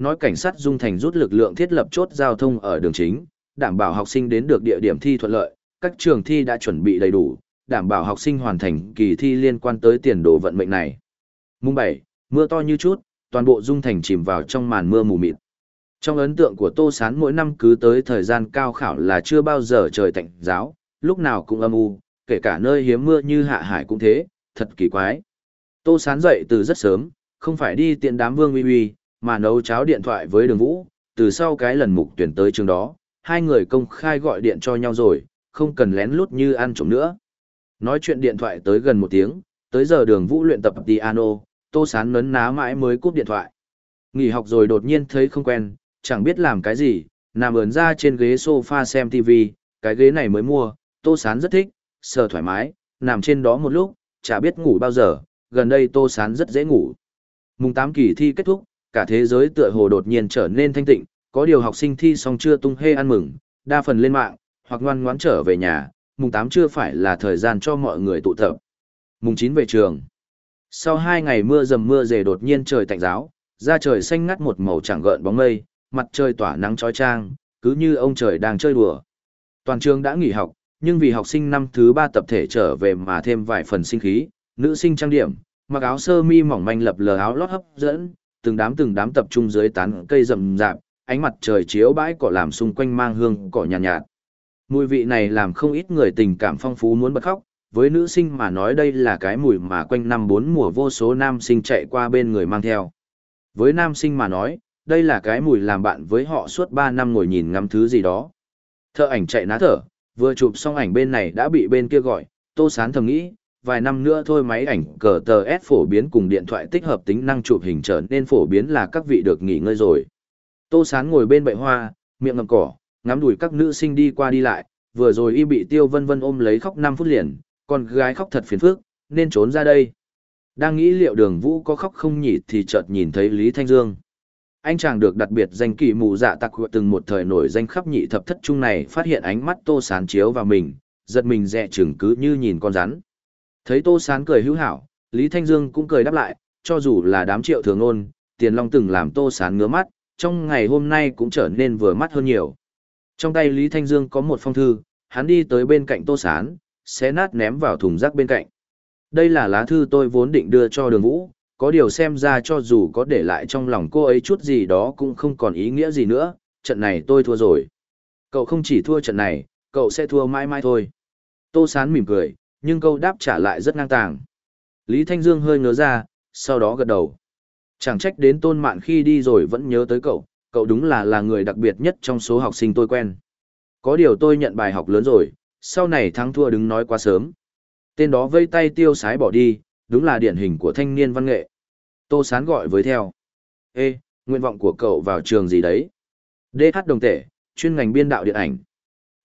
nói cảnh sát Dung Thành rút lực lượng thiết lập chốt giao thông ở đường chính, đảm bảo học sinh đến được địa điểm thi thuận lợi, các trường thi đã chuẩn bị đầy đủ, đảm bảo học sinh hoàn thành kỳ thi liên quan tới tiền đồ vận mệnh này. Mùng 7, mưa to như chút, toàn bộ Dung Thành chìm vào trong màn mưa mù mịt. Trong ấn tượng của Tô Sán mỗi năm cứ tới thời gian cao khảo là chưa bao giờ trời tạnh giáo, lúc nào cũng âm u, kể cả nơi hiếm mưa như hạ hải cũng thế, thật kỳ quái. Tô Sán dậy từ rất sớm, không phải đi tiện đám vương uy uy, mà nấu cháo điện thoại với đường vũ, từ sau cái lần mục tuyển tới trường đó, hai người công khai gọi điện cho nhau rồi, không cần lén lút như ăn trộm nữa. Nói chuyện điện thoại tới gần một tiếng, tới giờ đường vũ luyện tập piano, tô sán nấn ná mãi mới cúp điện thoại. Nghỉ học rồi đột nhiên thấy không quen, chẳng biết làm cái gì, nằm ớn ra trên ghế sofa xem TV, cái ghế này mới mua, tô sán rất thích, sờ thoải mái, nằm trên đó một lúc, chả biết ngủ bao giờ, gần đây tô sán rất dễ ngủ. Mùng 8 kỳ thi kết thúc, cả thế giới tựa hồ đột nhiên trở nên thanh tịnh, có điều học sinh thi xong chưa tung hê ăn mừng, đa phần lên mạng, hoặc ngoan ngoãn trở về nhà, mùng 8 chưa phải là thời gian cho mọi người tụ tập. Mùng 9 về trường. Sau hai ngày mưa dầm mưa rề đột nhiên trời tạnh giáo, da trời xanh ngắt một màu chẳng gợn bóng mây, mặt trời tỏa nắng chói chang, cứ như ông trời đang chơi đùa. Toàn trường đã nghỉ học, nhưng vì học sinh năm thứ ba tập thể trở về mà thêm vài phần sinh khí, nữ sinh trang điểm, mặc áo sơ mi mỏng manh lập lờ áo lót hấp dẫn, từng đám từng đám tập trung dưới tán cây rậm rạp, ánh mặt trời chiếu bãi cỏ làm xung quanh mang hương cỏ nhàn nhạt, nhạt. Mùi vị này làm không ít người tình cảm phong phú muốn bật khóc, với nữ sinh mà nói đây là cái mùi mà quanh năm bốn mùa vô số nam sinh chạy qua bên người mang theo. Với nam sinh mà nói, đây là cái mùi làm bạn với họ suốt ba năm ngồi nhìn ngắm thứ gì đó. Thợ ảnh chạy ná thở, vừa chụp xong ảnh bên này đã bị bên kia gọi, tô sán thầm nghĩ, vài năm nữa thôi máy ảnh cờ tờ S phổ biến cùng điện thoại tích hợp tính năng chụp hình trở nên phổ biến là các vị được nghỉ ngơi rồi. Tô Sán ngồi bên bệ hoa, miệng ngậm cỏ, ngắm đùi các nữ sinh đi qua đi lại, vừa rồi y bị Tiêu Vân Vân ôm lấy khóc 5 phút liền, con gái khóc thật phiền phức, nên trốn ra đây. Đang nghĩ liệu đường vũ có khóc không nhỉ thì chợt nhìn thấy Lý Thanh Dương. Anh chàng được đặc biệt danh kỳ mù dạ tặc từng một thời nổi danh khắp nhị thập thất trung này phát hiện ánh mắt Tô Sán chiếu vào mình, giật mình dẹ chừng cứ như nhìn con rắn. Thấy Tô Sán cười hữu hảo, Lý Thanh Dương cũng cười đáp lại, cho dù là đám triệu thường ôn, tiền long từng làm Tô Sán ngứa mắt, trong ngày hôm nay cũng trở nên vừa mắt hơn nhiều. Trong tay Lý Thanh Dương có một phong thư, hắn đi tới bên cạnh Tô Sán, xé nát ném vào thùng rác bên cạnh. Đây là lá thư tôi vốn định đưa cho đường vũ, có điều xem ra cho dù có để lại trong lòng cô ấy chút gì đó cũng không còn ý nghĩa gì nữa, trận này tôi thua rồi. Cậu không chỉ thua trận này, cậu sẽ thua mãi mãi thôi. Tô Sán mỉm cười, nhưng câu đáp trả lại rất ngang tàng. Lý Thanh Dương hơi ngớ ra, sau đó gật đầu. Chẳng trách đến tôn mạn khi đi rồi vẫn nhớ tới cậu, cậu đúng là là người đặc biệt nhất trong số học sinh tôi quen. Có điều tôi nhận bài học lớn rồi, sau này thắng thua đứng nói quá sớm. Tên đó vây tay tiêu sái bỏ đi, đúng là điển hình của thanh niên văn nghệ. Tô Sán gọi với theo. Ê, nguyện vọng của cậu vào trường gì đấy? DH đồng tể, chuyên ngành biên đạo điện ảnh.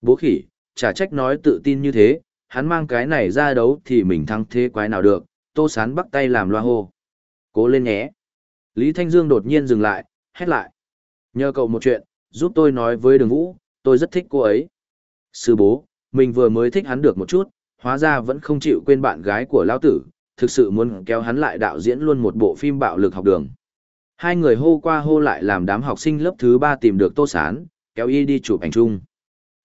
Bố khỉ, chả trách nói tự tin như thế, hắn mang cái này ra đấu thì mình thắng thế quái nào được, Tô Sán bắt tay làm loa hô. Cố lên nhé. Lý Thanh Dương đột nhiên dừng lại, hét lại. Nhờ cậu một chuyện, giúp tôi nói với đường vũ, tôi rất thích cô ấy. Sư bố, mình vừa mới thích hắn được một chút, hóa ra vẫn không chịu quên bạn gái của lão tử, thực sự muốn kéo hắn lại đạo diễn luôn một bộ phim bạo lực học đường. Hai người hô qua hô lại làm đám học sinh lớp thứ ba tìm được tô sán, kéo y đi chụp ảnh chung.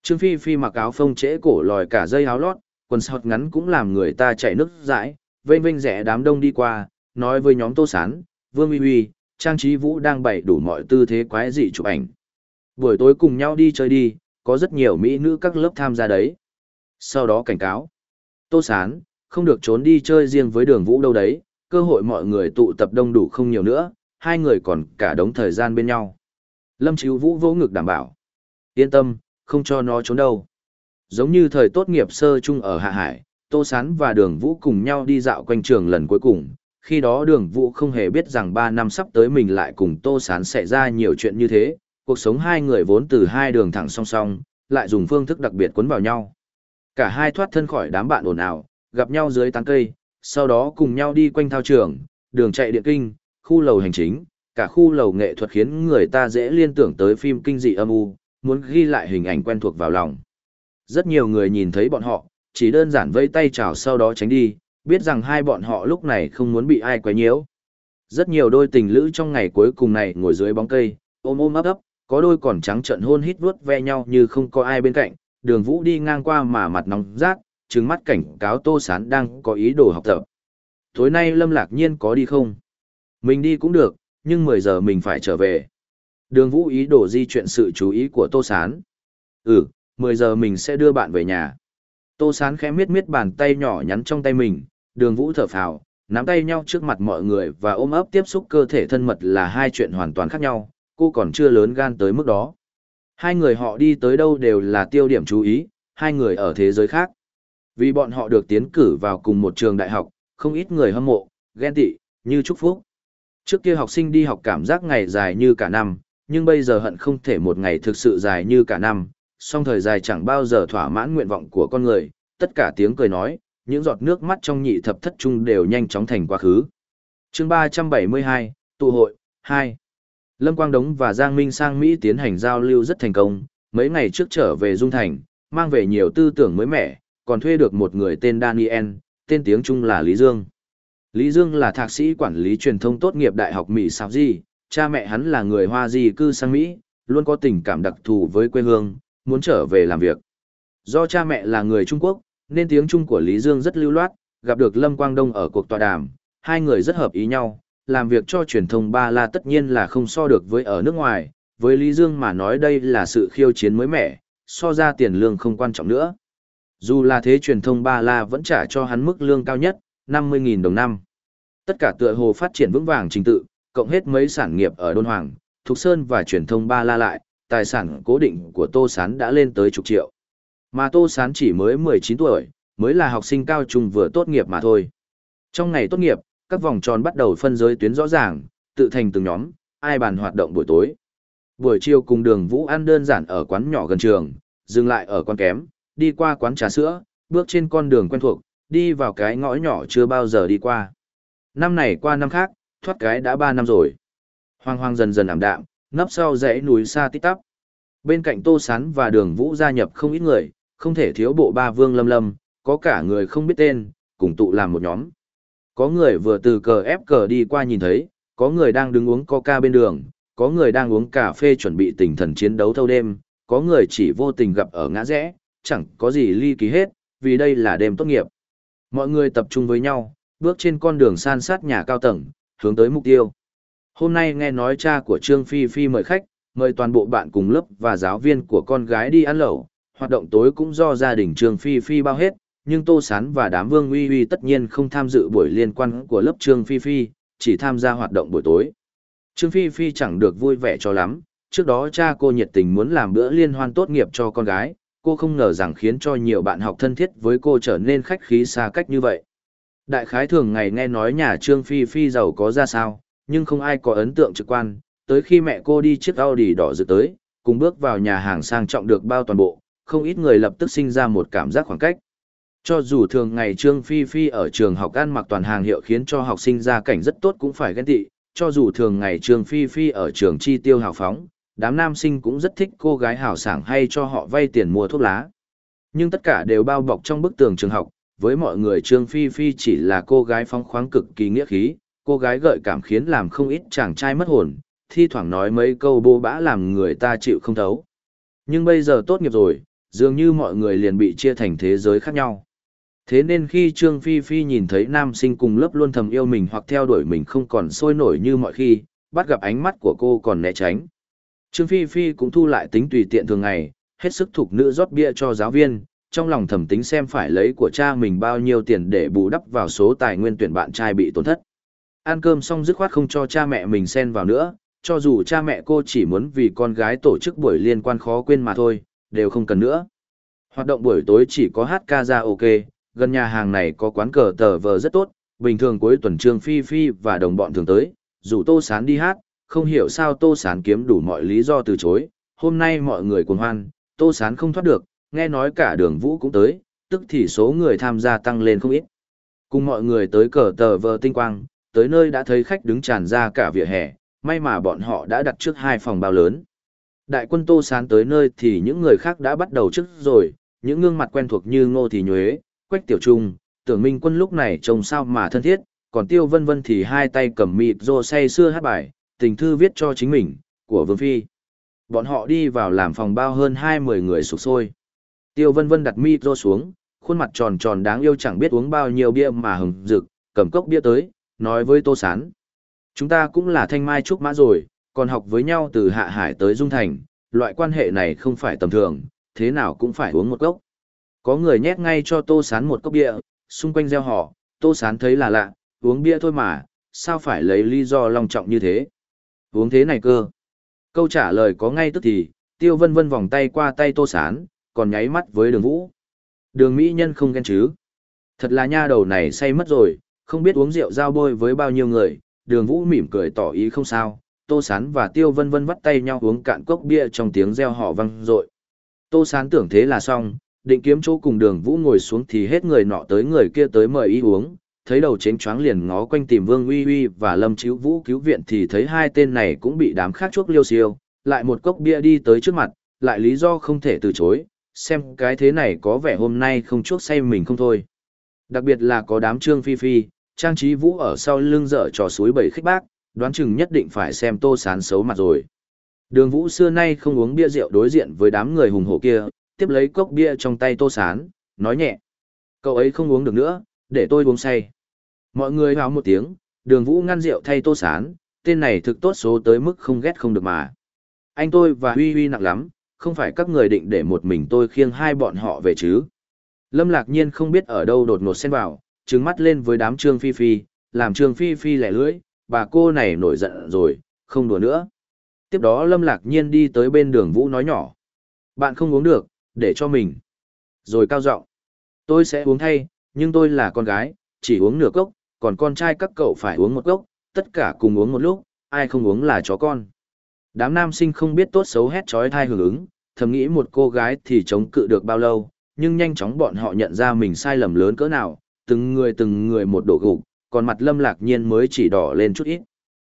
Trương Phi Phi mặc áo phông trễ cổ lòi cả dây áo lót, quần sọt ngắn cũng làm người ta chạy nước dãi, vênh vênh rẽ đám đông đi qua, nói với nhóm tô sán, Vương Uy Uy, Trang Trí Vũ đang bày đủ mọi tư thế quái dị chụp ảnh. Buổi tối cùng nhau đi chơi đi, có rất nhiều mỹ nữ các lớp tham gia đấy. Sau đó cảnh cáo. Tô Sán, không được trốn đi chơi riêng với đường vũ đâu đấy, cơ hội mọi người tụ tập đông đủ không nhiều nữa, hai người còn cả đống thời gian bên nhau. Lâm Chíu Vũ vỗ ngực đảm bảo. Yên tâm, không cho nó trốn đâu. Giống như thời tốt nghiệp sơ chung ở Hạ Hải, Tô Sán và Đường Vũ cùng nhau đi dạo quanh trường lần cuối cùng, Khi đó đường vũ không hề biết rằng 3 năm sắp tới mình lại cùng Tô Sán xảy ra nhiều chuyện như thế, cuộc sống hai người vốn từ hai đường thẳng song song, lại dùng phương thức đặc biệt cuốn vào nhau. Cả hai thoát thân khỏi đám bạn ồn ào, gặp nhau dưới tán cây, sau đó cùng nhau đi quanh thao trường, đường chạy điện kinh, khu lầu hành chính, cả khu lầu nghệ thuật khiến người ta dễ liên tưởng tới phim kinh dị âm u, muốn ghi lại hình ảnh quen thuộc vào lòng. Rất nhiều người nhìn thấy bọn họ, chỉ đơn giản vẫy tay chào sau đó tránh đi, biết rằng hai bọn họ lúc này không muốn bị ai quấy nhiễu. Rất nhiều đôi tình lữ trong ngày cuối cùng này ngồi dưới bóng cây, ôm ôm ấp ấp, có đôi còn trắng trợn hôn hít vuốt ve nhau như không có ai bên cạnh, đường vũ đi ngang qua mà mặt nóng rát, trừng mắt cảnh cáo tô sán đang có ý đồ học tập. Tối nay Lâm Lạc Nhiên có đi không? Mình đi cũng được, nhưng 10 giờ mình phải trở về. Đường Vũ ý đồ di chuyển sự chú ý của Tô Sán. Ừ, 10 giờ mình sẽ đưa bạn về nhà. Tô Sán khẽ miết miết bàn tay nhỏ nhắn trong tay mình, đường Vũ thở phào, nắm tay nhau trước mặt mọi người và ôm ấp tiếp xúc cơ thể thân mật là hai chuyện hoàn toàn khác nhau, cô còn chưa lớn gan tới mức đó. Hai người họ đi tới đâu đều là tiêu điểm chú ý, hai người ở thế giới khác. Vì bọn họ được tiến cử vào cùng một trường đại học, không ít người hâm mộ, ghen tị, như chúc phúc. Trước kia học sinh đi học cảm giác ngày dài như cả năm, nhưng bây giờ hận không thể một ngày thực sự dài như cả năm, song thời dài chẳng bao giờ thỏa mãn nguyện vọng của con người, tất cả tiếng cười nói, những giọt nước mắt trong nhị thập thất trung đều nhanh chóng thành quá khứ. chương 372, tụ hội, 2. Lâm Quang Đống và Giang Minh sang Mỹ tiến hành giao lưu rất thành công, mấy ngày trước trở về Dung Thành, mang về nhiều tư tưởng mới mẻ, còn thuê được một người tên Daniel, tên tiếng Trung là Lý Dương. Lý Dương là thạc sĩ quản lý truyền thông tốt nghiệp Đại học Mỹ Sao Di, cha mẹ hắn là người Hoa Di cư sang Mỹ, luôn có tình cảm đặc thù với quê hương, muốn trở về làm việc. Do cha mẹ là người Trung Quốc, nên tiếng Trung của Lý Dương rất lưu loát, gặp được Lâm Quang Đông ở cuộc tọa đàm, hai người rất hợp ý nhau, làm việc cho truyền thông Ba La tất nhiên là không so được với ở nước ngoài, với Lý Dương mà nói đây là sự khiêu chiến mới mẻ, so ra tiền lương không quan trọng nữa. Dù là thế truyền thông Ba La vẫn trả cho hắn mức lương cao nhất, 50.000 đồng năm. Tất cả tựa hồ phát triển vững vàng trình tự, cộng hết mấy sản nghiệp ở Đôn Hoàng, Thục Sơn và truyền thông Ba La lại, tài sản cố định của Tô Sán đã lên tới chục triệu. Mà Tô Sán chỉ mới 19 tuổi, mới là học sinh cao trung vừa tốt nghiệp mà thôi. Trong ngày tốt nghiệp, các vòng tròn bắt đầu phân giới tuyến rõ ràng, tự thành từng nhóm, ai bàn hoạt động buổi tối. Buổi chiều cùng đường Vũ ăn đơn giản ở quán nhỏ gần trường, dừng lại ở quán kém, đi qua quán trà sữa, bước trên con đường quen thuộc, đi vào cái ngõ nhỏ chưa bao giờ đi qua. Năm này qua năm khác, thoát cái đã 3 năm rồi. Hoang hoang dần dần ảm đạm, nấp sau dãy núi xa tít tắp. Bên cạnh Tô Sán và Đường Vũ gia nhập không ít người, không thể thiếu bộ ba vương lâm lâm, có cả người không biết tên, cùng tụ làm một nhóm. Có người vừa từ cờ ép cờ đi qua nhìn thấy, có người đang đứng uống coca bên đường, có người đang uống cà phê chuẩn bị tinh thần chiến đấu thâu đêm, có người chỉ vô tình gặp ở ngã rẽ, chẳng có gì ly kỳ hết, vì đây là đêm tốt nghiệp. Mọi người tập trung với nhau, bước trên con đường san sát nhà cao tầng, hướng tới mục tiêu. Hôm nay nghe nói cha của Trương Phi Phi mời khách, mời toàn bộ bạn cùng lớp và giáo viên của con gái đi ăn lẩu, hoạt động tối cũng do gia đình Trương Phi Phi bao hết, nhưng Tô Sán và đám Vương Uy Uy tất nhiên không tham dự buổi liên quan của lớp Trương Phi Phi, chỉ tham gia hoạt động buổi tối. Trương Phi Phi chẳng được vui vẻ cho lắm, trước đó cha cô nhiệt tình muốn làm bữa liên hoan tốt nghiệp cho con gái, cô không ngờ rằng khiến cho nhiều bạn học thân thiết với cô trở nên khách khí xa cách như vậy. Đại khái thường ngày nghe nói nhà Trương Phi Phi giàu có ra sao, nhưng không ai có ấn tượng trực quan, tới khi mẹ cô đi chiếc Audi đỏ dự tới, cùng bước vào nhà hàng sang trọng được bao toàn bộ, không ít người lập tức sinh ra một cảm giác khoảng cách. Cho dù thường ngày Trương Phi Phi ở trường học ăn mặc toàn hàng hiệu khiến cho học sinh ra cảnh rất tốt cũng phải ghen tị, cho dù thường ngày Trương Phi Phi ở trường chi tiêu hào phóng, đám nam sinh cũng rất thích cô gái hào sảng hay cho họ vay tiền mua thuốc lá. Nhưng tất cả đều bao bọc trong bức tường trường học, với mọi người Trương Phi Phi chỉ là cô gái phong khoáng cực kỳ nghĩa khí, cô gái gợi cảm khiến làm không ít chàng trai mất hồn, thi thoảng nói mấy câu bô bã làm người ta chịu không thấu. Nhưng bây giờ tốt nghiệp rồi, dường như mọi người liền bị chia thành thế giới khác nhau. Thế nên khi Trương Phi Phi nhìn thấy nam sinh cùng lớp luôn thầm yêu mình hoặc theo đuổi mình không còn sôi nổi như mọi khi, bắt gặp ánh mắt của cô còn né tránh. Trương Phi Phi cũng thu lại tính tùy tiện thường ngày, hết sức thục nữ rót bia cho giáo viên, trong lòng thầm tính xem phải lấy của cha mình bao nhiêu tiền để bù đắp vào số tài nguyên tuyển bạn trai bị tổn thất. Ăn cơm xong dứt khoát không cho cha mẹ mình xen vào nữa, cho dù cha mẹ cô chỉ muốn vì con gái tổ chức buổi liên quan khó quên mà thôi, đều không cần nữa. Hoạt động buổi tối chỉ có hát ca ra ok, gần nhà hàng này có quán cờ tờ vờ rất tốt, bình thường cuối tuần Trương Phi Phi và đồng bọn thường tới, dù Tô Sán đi hát, không hiểu sao Tô Sán kiếm đủ mọi lý do từ chối, hôm nay mọi người cuồng hoan, Tô Sán không thoát được, nghe nói cả đường vũ cũng tới, tức thì số người tham gia tăng lên không ít. Cùng mọi người tới cờ tờ vờ tinh quang, tới nơi đã thấy khách đứng tràn ra cả vỉa hè, may mà bọn họ đã đặt trước hai phòng bao lớn. Đại quân Tô Sán tới nơi thì những người khác đã bắt đầu trước rồi, những gương mặt quen thuộc như Ngô Thị Nhuế, Quách Tiểu Trung, Tưởng Minh Quân lúc này trông sao mà thân thiết, còn Tiêu Vân Vân thì hai tay cầm mịt rô say xưa hát bài, tình thư viết cho chính mình, của Vương Phi. Bọn họ đi vào làm phòng bao hơn hai mươi người sụp sôi. Tiêu Vân Vân đặt mịt rô xuống, khuôn mặt tròn tròn đáng yêu chẳng biết uống bao nhiêu bia mà hừng rực, cầm cốc bia tới, nói với Tô Sán. Chúng ta cũng là thanh mai trúc mã rồi, còn học với nhau từ Hạ Hải tới Dung Thành, loại quan hệ này không phải tầm thường, thế nào cũng phải uống một cốc. Có người nhét ngay cho Tô Sán một cốc bia, xung quanh gieo họ, Tô Sán thấy là lạ, uống bia thôi mà, sao phải lấy lý do long trọng như thế? Uống thế này cơ. Câu trả lời có ngay tức thì, Tiêu Vân Vân vòng tay qua tay Tô Sán, còn nháy mắt với đường vũ. Đường Mỹ Nhân không ghen chứ. Thật là nha đầu này say mất rồi, không biết uống rượu giao bôi với bao nhiêu người, đường vũ mỉm cười tỏ ý không sao, Tô Sán và Tiêu Vân Vân vắt tay nhau uống cạn cốc bia trong tiếng reo họ vang dội. Tô Sán tưởng thế là xong, định kiếm chỗ cùng đường vũ ngồi xuống thì hết người nọ tới người kia tới mời ý uống, thấy đầu chén choáng liền ngó quanh tìm Vương Uy Uy và Lâm Chíu Vũ cứu viện thì thấy hai tên này cũng bị đám khác chuốc liêu siêu, lại một cốc bia đi tới trước mặt, lại lý do không thể từ chối, xem cái thế này có vẻ hôm nay không chuốc say mình không thôi. Đặc biệt là có đám trương phi phi, trang trí vũ ở sau lưng dở trò suối bầy khích bác, đoán chừng nhất định phải xem tô sán xấu mặt rồi. Đường vũ xưa nay không uống bia rượu đối diện với đám người hùng hổ kia, tiếp lấy cốc bia trong tay tô sán, nói nhẹ. Cậu ấy không uống được nữa, để tôi uống say. Mọi người hào một tiếng, đường vũ ngăn rượu thay tô sán, tên này thực tốt số tới mức không ghét không được mà. Anh tôi và Huy Huy nặng lắm, không phải các người định để một mình tôi khiêng hai bọn họ về chứ. Lâm lạc nhiên không biết ở đâu đột ngột xen vào, trứng mắt lên với đám trương phi phi, làm trương phi phi lẻ lưỡi, bà cô này nổi giận rồi, không đùa nữa. Tiếp đó lâm lạc nhiên đi tới bên đường vũ nói nhỏ. Bạn không uống được, để cho mình. Rồi cao giọng Tôi sẽ uống thay, nhưng tôi là con gái, chỉ uống nửa cốc, còn con trai các cậu phải uống một cốc, tất cả cùng uống một lúc, ai không uống là chó con. Đám nam sinh không biết tốt xấu hét trói thai hưởng ứng, thầm nghĩ một cô gái thì chống cự được bao lâu, nhưng nhanh chóng bọn họ nhận ra mình sai lầm lớn cỡ nào, từng người từng người một đổ gục, còn mặt lâm lạc nhiên mới chỉ đỏ lên chút ít.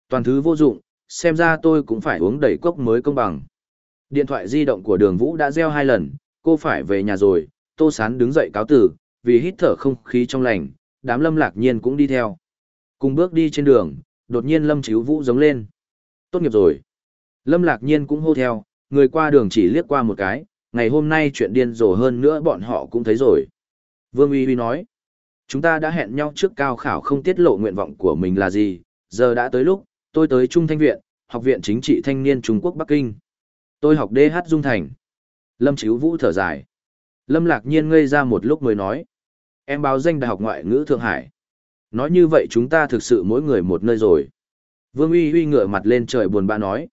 Toàn thứ vô dụng, xem ra tôi cũng phải uống đầy cốc mới công bằng. Điện thoại di động của đường vũ đã reo hai lần, cô phải về nhà rồi, tô sán đứng dậy cáo tử, vì hít thở không khí trong lành, đám lâm lạc nhiên cũng đi theo. Cùng bước đi trên đường, đột nhiên lâm chíu vũ giống lên. Tốt nghiệp rồi. Lâm lạc nhiên cũng hô theo, người qua đường chỉ liếc qua một cái, ngày hôm nay chuyện điên rồ hơn nữa bọn họ cũng thấy rồi. Vương Uy Uy nói, chúng ta đã hẹn nhau trước cao khảo không tiết lộ nguyện vọng của mình là gì, giờ đã tới lúc, tôi tới Trung Thanh Viện, Học viện Chính trị Thanh niên Trung Quốc Bắc Kinh. Tôi học DH Dung Thành. Lâm Chíu Vũ thở dài. Lâm Lạc Nhiên ngây ra một lúc mới nói. Em báo danh Đại học Ngoại ngữ Thượng Hải. Nói như vậy chúng ta thực sự mỗi người một nơi rồi. Vương Uy Uy ngửa mặt lên trời buồn bã nói.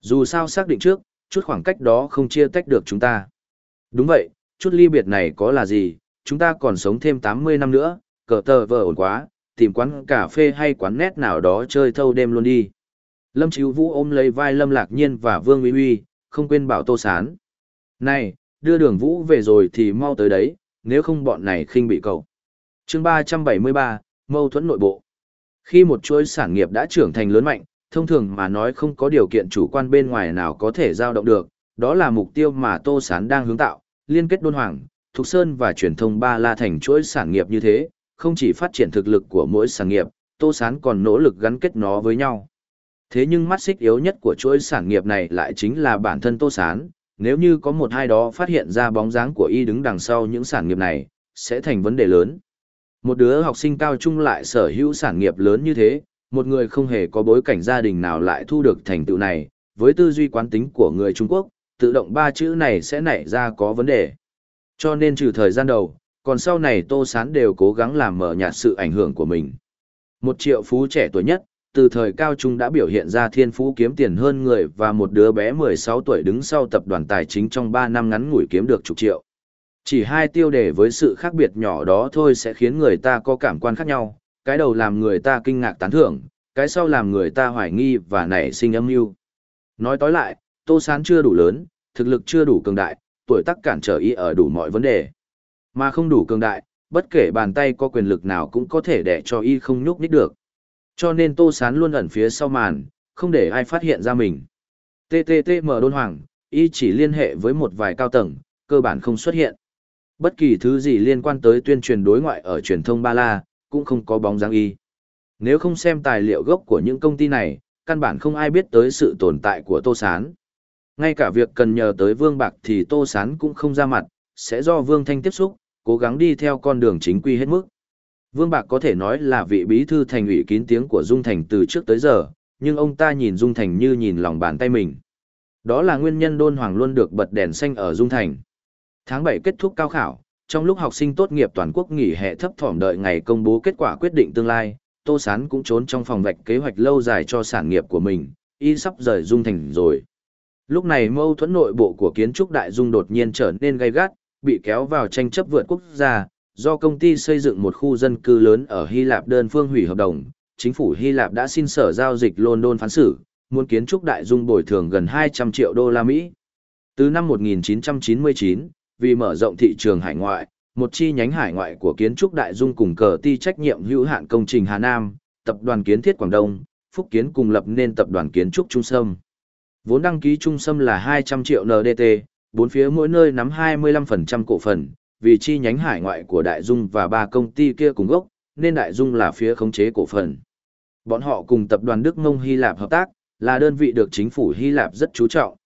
Dù sao xác định trước, chút khoảng cách đó không chia tách được chúng ta. Đúng vậy, chút ly biệt này có là gì, chúng ta còn sống thêm 80 năm nữa, cờ tờ vờ ổn quá, tìm quán cà phê hay quán nét nào đó chơi thâu đêm luôn đi. Lâm Chíu Vũ ôm lấy vai Lâm Lạc Nhiên và Vương Uy Uy, không quên bảo Tô Sán. Này, đưa đường Vũ về rồi thì mau tới đấy, nếu không bọn này khinh bị cậu. chương 373, Mâu thuẫn nội bộ. Khi một chuỗi sản nghiệp đã trưởng thành lớn mạnh, thông thường mà nói không có điều kiện chủ quan bên ngoài nào có thể giao động được, đó là mục tiêu mà Tô Sán đang hướng tạo, liên kết đôn hoàng, Thục Sơn và truyền thông ba la thành chuỗi sản nghiệp như thế, không chỉ phát triển thực lực của mỗi sản nghiệp, Tô Sán còn nỗ lực gắn kết nó với nhau. Thế nhưng mắt xích yếu nhất của chuỗi sản nghiệp này lại chính là bản thân Tô Sán, nếu như có một hai đó phát hiện ra bóng dáng của y đứng đằng sau những sản nghiệp này, sẽ thành vấn đề lớn. Một đứa học sinh cao trung lại sở hữu sản nghiệp lớn như thế, một người không hề có bối cảnh gia đình nào lại thu được thành tựu này, với tư duy quán tính của người Trung Quốc, tự động ba chữ này sẽ nảy ra có vấn đề. Cho nên trừ thời gian đầu, còn sau này Tô Sán đều cố gắng làm mở nhạt sự ảnh hưởng của mình. Một triệu phú trẻ tuổi nhất, từ thời cao trung đã biểu hiện ra thiên phú kiếm tiền hơn người và một đứa bé 16 tuổi đứng sau tập đoàn tài chính trong 3 năm ngắn ngủi kiếm được chục triệu. Chỉ hai tiêu đề với sự khác biệt nhỏ đó thôi sẽ khiến người ta có cảm quan khác nhau, cái đầu làm người ta kinh ngạc tán thưởng, cái sau làm người ta hoài nghi và nảy sinh âm mưu. Nói tóm lại, Tô Sán chưa đủ lớn, thực lực chưa đủ cường đại, tuổi tác cản trở y ở đủ mọi vấn đề. Mà không đủ cường đại, bất kể bàn tay có quyền lực nào cũng có thể để cho y không nhúc nhích được. Cho nên Tô Sán luôn ẩn phía sau màn, không để ai phát hiện ra mình. TTTM đôn hoàng, y chỉ liên hệ với một vài cao tầng, cơ bản không xuất hiện. Bất kỳ thứ gì liên quan tới tuyên truyền đối ngoại ở truyền thông Ba La, cũng không có bóng dáng y. Nếu không xem tài liệu gốc của những công ty này, căn bản không ai biết tới sự tồn tại của Tô Sán. Ngay cả việc cần nhờ tới Vương Bạc thì Tô Sán cũng không ra mặt, sẽ do Vương Thanh tiếp xúc, cố gắng đi theo con đường chính quy hết mức. Vương Bạc có thể nói là vị bí thư thành ủy kín tiếng của Dung Thành từ trước tới giờ, nhưng ông ta nhìn Dung Thành như nhìn lòng bàn tay mình. Đó là nguyên nhân đôn hoàng luôn được bật đèn xanh ở Dung Thành. Tháng 7 kết thúc cao khảo, trong lúc học sinh tốt nghiệp toàn quốc nghỉ hè thấp thỏm đợi ngày công bố kết quả quyết định tương lai, Tô Sán cũng trốn trong phòng vạch kế hoạch lâu dài cho sản nghiệp của mình, y sắp rời Dung Thành rồi. Lúc này mâu thuẫn nội bộ của kiến trúc đại dung đột nhiên trở nên gay gắt, bị kéo vào tranh chấp vượt quốc gia, do công ty xây dựng một khu dân cư lớn ở Hy Lạp đơn phương hủy hợp đồng, chính phủ Hy Lạp đã xin sở giao dịch London phán xử, muốn kiến trúc đại dung bồi thường gần 200 triệu đô la Mỹ. Từ năm 1999, vì mở rộng thị trường hải ngoại, một chi nhánh hải ngoại của kiến trúc đại dung cùng cờ ti trách nhiệm hữu hạn công trình Hà Nam, tập đoàn kiến thiết Quảng Đông, Phúc Kiến cùng lập nên tập đoàn kiến trúc Trung Sâm. Vốn đăng ký Trung Sâm là 200 triệu NDT, bốn phía mỗi nơi nắm 25% cổ phần, vì chi nhánh hải ngoại của Đại Dung và ba công ty kia cùng gốc, nên Đại Dung là phía khống chế cổ phần. Bọn họ cùng tập đoàn Đức Mông Hy Lạp hợp tác, là đơn vị được chính phủ Hy Lạp rất chú trọng.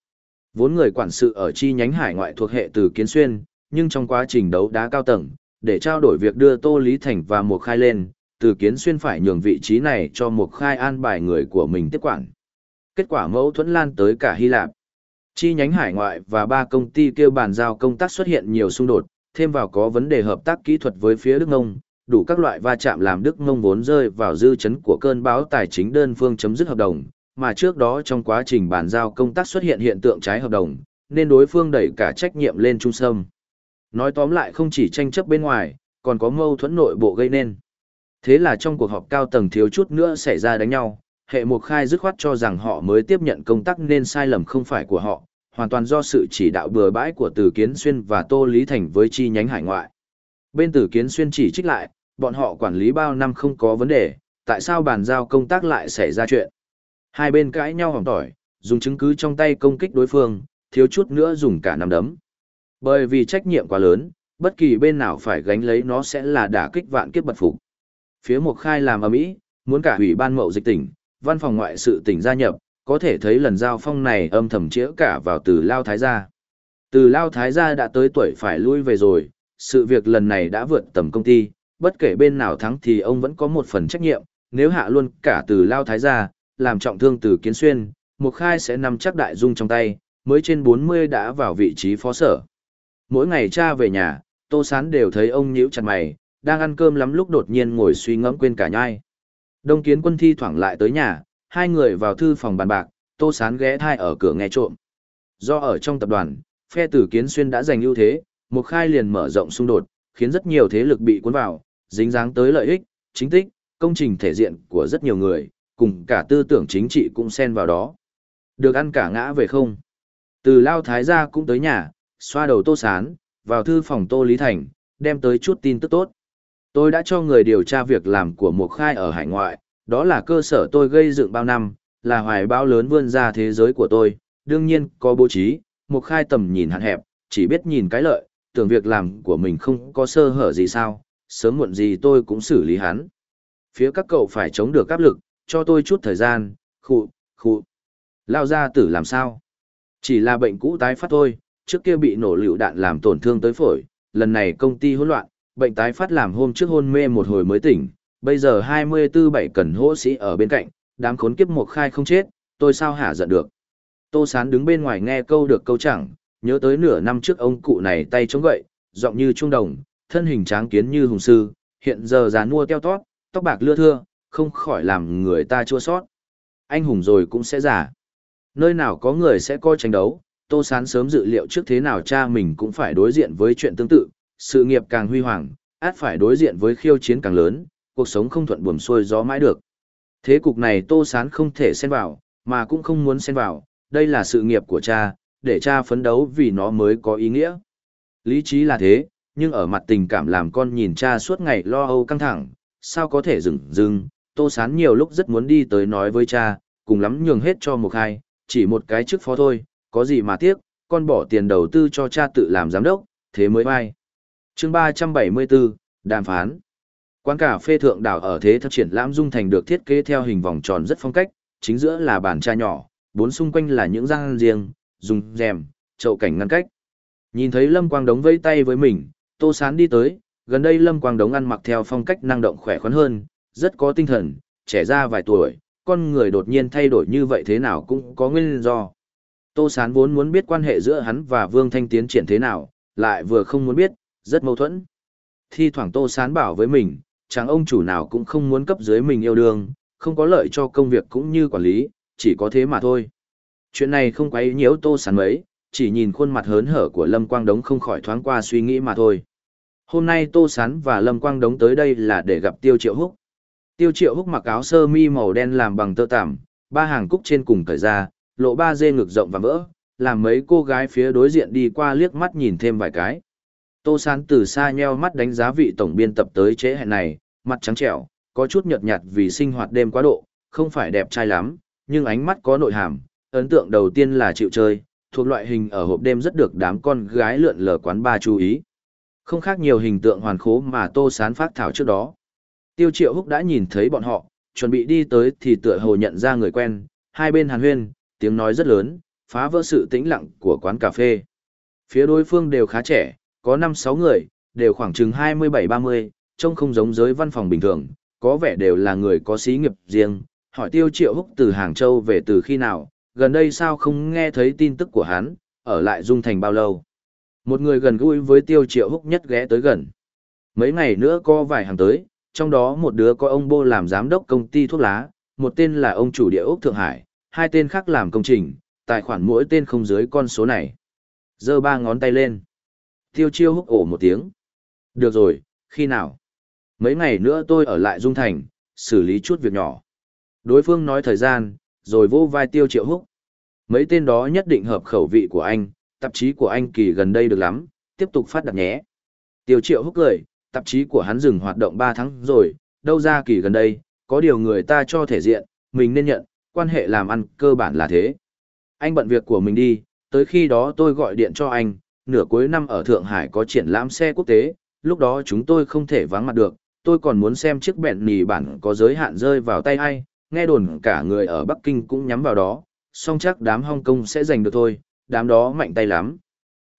Vốn người quản sự ở chi nhánh hải ngoại thuộc hệ từ Kiến Xuyên, nhưng trong quá trình đấu đá cao tầng, để trao đổi việc đưa Tô Lý Thành và Mục Khai lên, từ Kiến Xuyên phải nhường vị trí này cho Mục Khai an bài người của mình tiếp quản. Kết quả mâu thuẫn lan tới cả Hy Lạp. Chi nhánh hải ngoại và ba công ty kêu bàn giao công tác xuất hiện nhiều xung đột, thêm vào có vấn đề hợp tác kỹ thuật với phía Đức Ngông, đủ các loại va chạm làm Đức Ngông vốn rơi vào dư chấn của cơn bão tài chính đơn phương chấm dứt hợp đồng, mà trước đó trong quá trình bàn giao công tác xuất hiện hiện tượng trái hợp đồng, nên đối phương đẩy cả trách nhiệm lên trung sâm. Nói tóm lại không chỉ tranh chấp bên ngoài, còn có mâu thuẫn nội bộ gây nên. Thế là trong cuộc họp cao tầng thiếu chút nữa xảy ra đánh nhau, hệ mục khai dứt khoát cho rằng họ mới tiếp nhận công tác nên sai lầm không phải của họ, hoàn toàn do sự chỉ đạo bừa bãi của Từ Kiến Xuyên và Tô Lý Thành với chi nhánh hải ngoại. Bên Từ Kiến Xuyên chỉ trích lại, bọn họ quản lý bao năm không có vấn đề, tại sao bàn giao công tác lại xảy ra chuyện. Hai bên cãi nhau hỏng tỏi, dùng chứng cứ trong tay công kích đối phương, thiếu chút nữa dùng cả nắm đấm. Bởi vì trách nhiệm quá lớn, bất kỳ bên nào phải gánh lấy nó sẽ là đả kích vạn kiếp bật phục. Phía Mộc Khai làm ở Mỹ, muốn cả ủy ban mậu dịch tỉnh, văn phòng ngoại sự tỉnh gia nhập, có thể thấy lần giao phong này âm thầm chĩa cả vào từ Lao Thái gia. Từ Lao Thái gia đã tới tuổi phải lui về rồi, sự việc lần này đã vượt tầm công ty, bất kể bên nào thắng thì ông vẫn có một phần trách nhiệm, nếu hạ luôn cả từ Lao Thái gia, làm trọng thương từ Kiến Xuyên, Mục Khai sẽ nằm chắc đại dung trong tay, mới trên 40 đã vào vị trí phó sở. Mỗi ngày cha về nhà, Tô Sán đều thấy ông nhíu chặt mày, đang ăn cơm lắm lúc đột nhiên ngồi suy ngẫm quên cả nhai. Đông Kiến Quân thi thoảng lại tới nhà, hai người vào thư phòng bàn bạc, Tô Sán ghé thai ở cửa nghe trộm. Do ở trong tập đoàn, phe tử kiến xuyên đã giành ưu thế, một khai liền mở rộng xung đột, khiến rất nhiều thế lực bị cuốn vào, dính dáng tới lợi ích, chính tích, công trình thể diện của rất nhiều người, cùng cả tư tưởng chính trị cũng xen vào đó. Được ăn cả ngã về không? Từ Lao Thái gia cũng tới nhà, xoa đầu Tô Sán, vào thư phòng Tô Lý Thành, đem tới chút tin tức tốt. Tôi đã cho người điều tra việc làm của một khai ở hải ngoại, đó là cơ sở tôi gây dựng bao năm, là hoài bão lớn vươn ra thế giới của tôi, đương nhiên có bố trí, một khai tầm nhìn hạn hẹp, chỉ biết nhìn cái lợi, tưởng việc làm của mình không có sơ hở gì sao, sớm muộn gì tôi cũng xử lý hắn. Phía các cậu phải chống được áp lực, cho tôi chút thời gian, khụ, khụ. Lao ra tử làm sao? Chỉ là bệnh cũ tái phát thôi, trước kia bị nổ lựu đạn làm tổn thương tới phổi, lần này công ty hỗn loạn, bệnh tái phát làm hôm trước hôn mê một hồi mới tỉnh, bây giờ 24 bảy cần hỗ sĩ ở bên cạnh, đám khốn kiếp một khai không chết, tôi sao hả giận được. Tô Sán đứng bên ngoài nghe câu được câu chẳng, nhớ tới nửa năm trước ông cụ này tay chống gậy, giọng như trung đồng, thân hình tráng kiến như hùng sư, hiện giờ già nua teo tót, tóc bạc lưa thưa, không khỏi làm người ta chua sót. Anh hùng rồi cũng sẽ già. Nơi nào có người sẽ coi tranh đấu, Tô Sán sớm dự liệu trước thế nào cha mình cũng phải đối diện với chuyện tương tự, sự nghiệp càng huy hoàng, át phải đối diện với khiêu chiến càng lớn, cuộc sống không thuận buồm xuôi gió mãi được. Thế cục này Tô Sán không thể xen vào, mà cũng không muốn xen vào, đây là sự nghiệp của cha, để cha phấn đấu vì nó mới có ý nghĩa. Lý trí là thế, nhưng ở mặt tình cảm làm con nhìn cha suốt ngày lo âu căng thẳng, sao có thể dừng dừng, Tô Sán nhiều lúc rất muốn đi tới nói với cha, cùng lắm nhường hết cho một hai, chỉ một cái chức phó thôi, có gì mà tiếc, con bỏ tiền đầu tư cho cha tự làm giám đốc, thế mới vai chương 374, Đàm phán. Quán cà phê thượng đảo ở thế thật triển lãm dung thành được thiết kế theo hình vòng tròn rất phong cách, chính giữa là bàn trà nhỏ, bốn xung quanh là những răng riêng, dùng rèm, chậu cảnh ngăn cách. Nhìn thấy Lâm Quang Đống vây tay với mình, Tô Sán đi tới, gần đây Lâm Quang Đống ăn mặc theo phong cách năng động khỏe khoắn hơn, rất có tinh thần, trẻ ra vài tuổi, con người đột nhiên thay đổi như vậy thế nào cũng có nguyên do. Tô Sán vốn muốn biết quan hệ giữa hắn và Vương Thanh tiến triển thế nào, lại vừa không muốn biết, rất mâu thuẫn. Thi thoảng Tô Sán bảo với mình, chẳng ông chủ nào cũng không muốn cấp dưới mình yêu đương, không có lợi cho công việc cũng như quản lý, chỉ có thế mà thôi. Chuyện này không quấy nhiễu Tô Sán mấy, chỉ nhìn khuôn mặt hớn hở của Lâm Quang Đống không khỏi thoáng qua suy nghĩ mà thôi. Hôm nay Tô Sán và Lâm Quang Đống tới đây là để gặp Tiêu Triệu Húc. Tiêu Triệu Húc mặc áo sơ mi màu đen làm bằng tơ tằm, ba hàng cúc trên cùng cởi ra, lộ ba dê ngực rộng và vỡ, làm mấy cô gái phía đối diện đi qua liếc mắt nhìn thêm vài cái. Tô Sán từ xa nheo mắt đánh giá vị tổng biên tập tới chế hẹn này, mặt trắng trẻo, có chút nhợt nhạt vì sinh hoạt đêm quá độ, không phải đẹp trai lắm, nhưng ánh mắt có nội hàm, ấn tượng đầu tiên là chịu chơi, thuộc loại hình ở hộp đêm rất được đám con gái lượn lờ quán ba chú ý. Không khác nhiều hình tượng hoàn khố mà Tô Sán phát thảo trước đó. Tiêu Triệu Húc đã nhìn thấy bọn họ, chuẩn bị đi tới thì tựa hồ nhận ra người quen, hai bên hàn huyên, tiếng nói rất lớn, phá vỡ sự tĩnh lặng của quán cà phê. Phía đối phương đều khá trẻ, có 5-6 người, đều khoảng chừng 27-30, trông không giống giới văn phòng bình thường, có vẻ đều là người có xí nghiệp riêng. Hỏi Tiêu Triệu Húc từ Hàng Châu về từ khi nào, gần đây sao không nghe thấy tin tức của hắn, ở lại Dung Thành bao lâu. Một người gần gũi với Tiêu Triệu Húc nhất ghé tới gần. Mấy ngày nữa có vài hàng tới, trong đó một đứa có ông Bô làm giám đốc công ty thuốc lá, một tên là ông chủ địa ốc Thượng Hải, hai tên khác làm công trình, tài khoản mỗi tên không dưới con số này. giơ ba ngón tay lên. Tiêu chiêu húc ổ một tiếng. Được rồi, khi nào? Mấy ngày nữa tôi ở lại Dung Thành, xử lý chút việc nhỏ. Đối phương nói thời gian, rồi vô vai tiêu triệu húc. Mấy tên đó nhất định hợp khẩu vị của anh, tạp chí của anh kỳ gần đây được lắm, tiếp tục phát đặt nhé. Tiêu triệu húc cười, tạp chí của hắn dừng hoạt động 3 tháng rồi, đâu ra kỳ gần đây, có điều người ta cho thể diện, mình nên nhận, quan hệ làm ăn cơ bản là thế. Anh bận việc của mình đi, tới khi đó tôi gọi điện cho anh, nửa cuối năm ở Thượng Hải có triển lãm xe quốc tế, lúc đó chúng tôi không thể vắng mặt được, tôi còn muốn xem chiếc bẹn nì bản có giới hạn rơi vào tay ai, nghe đồn cả người ở Bắc Kinh cũng nhắm vào đó, song chắc đám Hong Kong sẽ giành được thôi, đám đó mạnh tay lắm.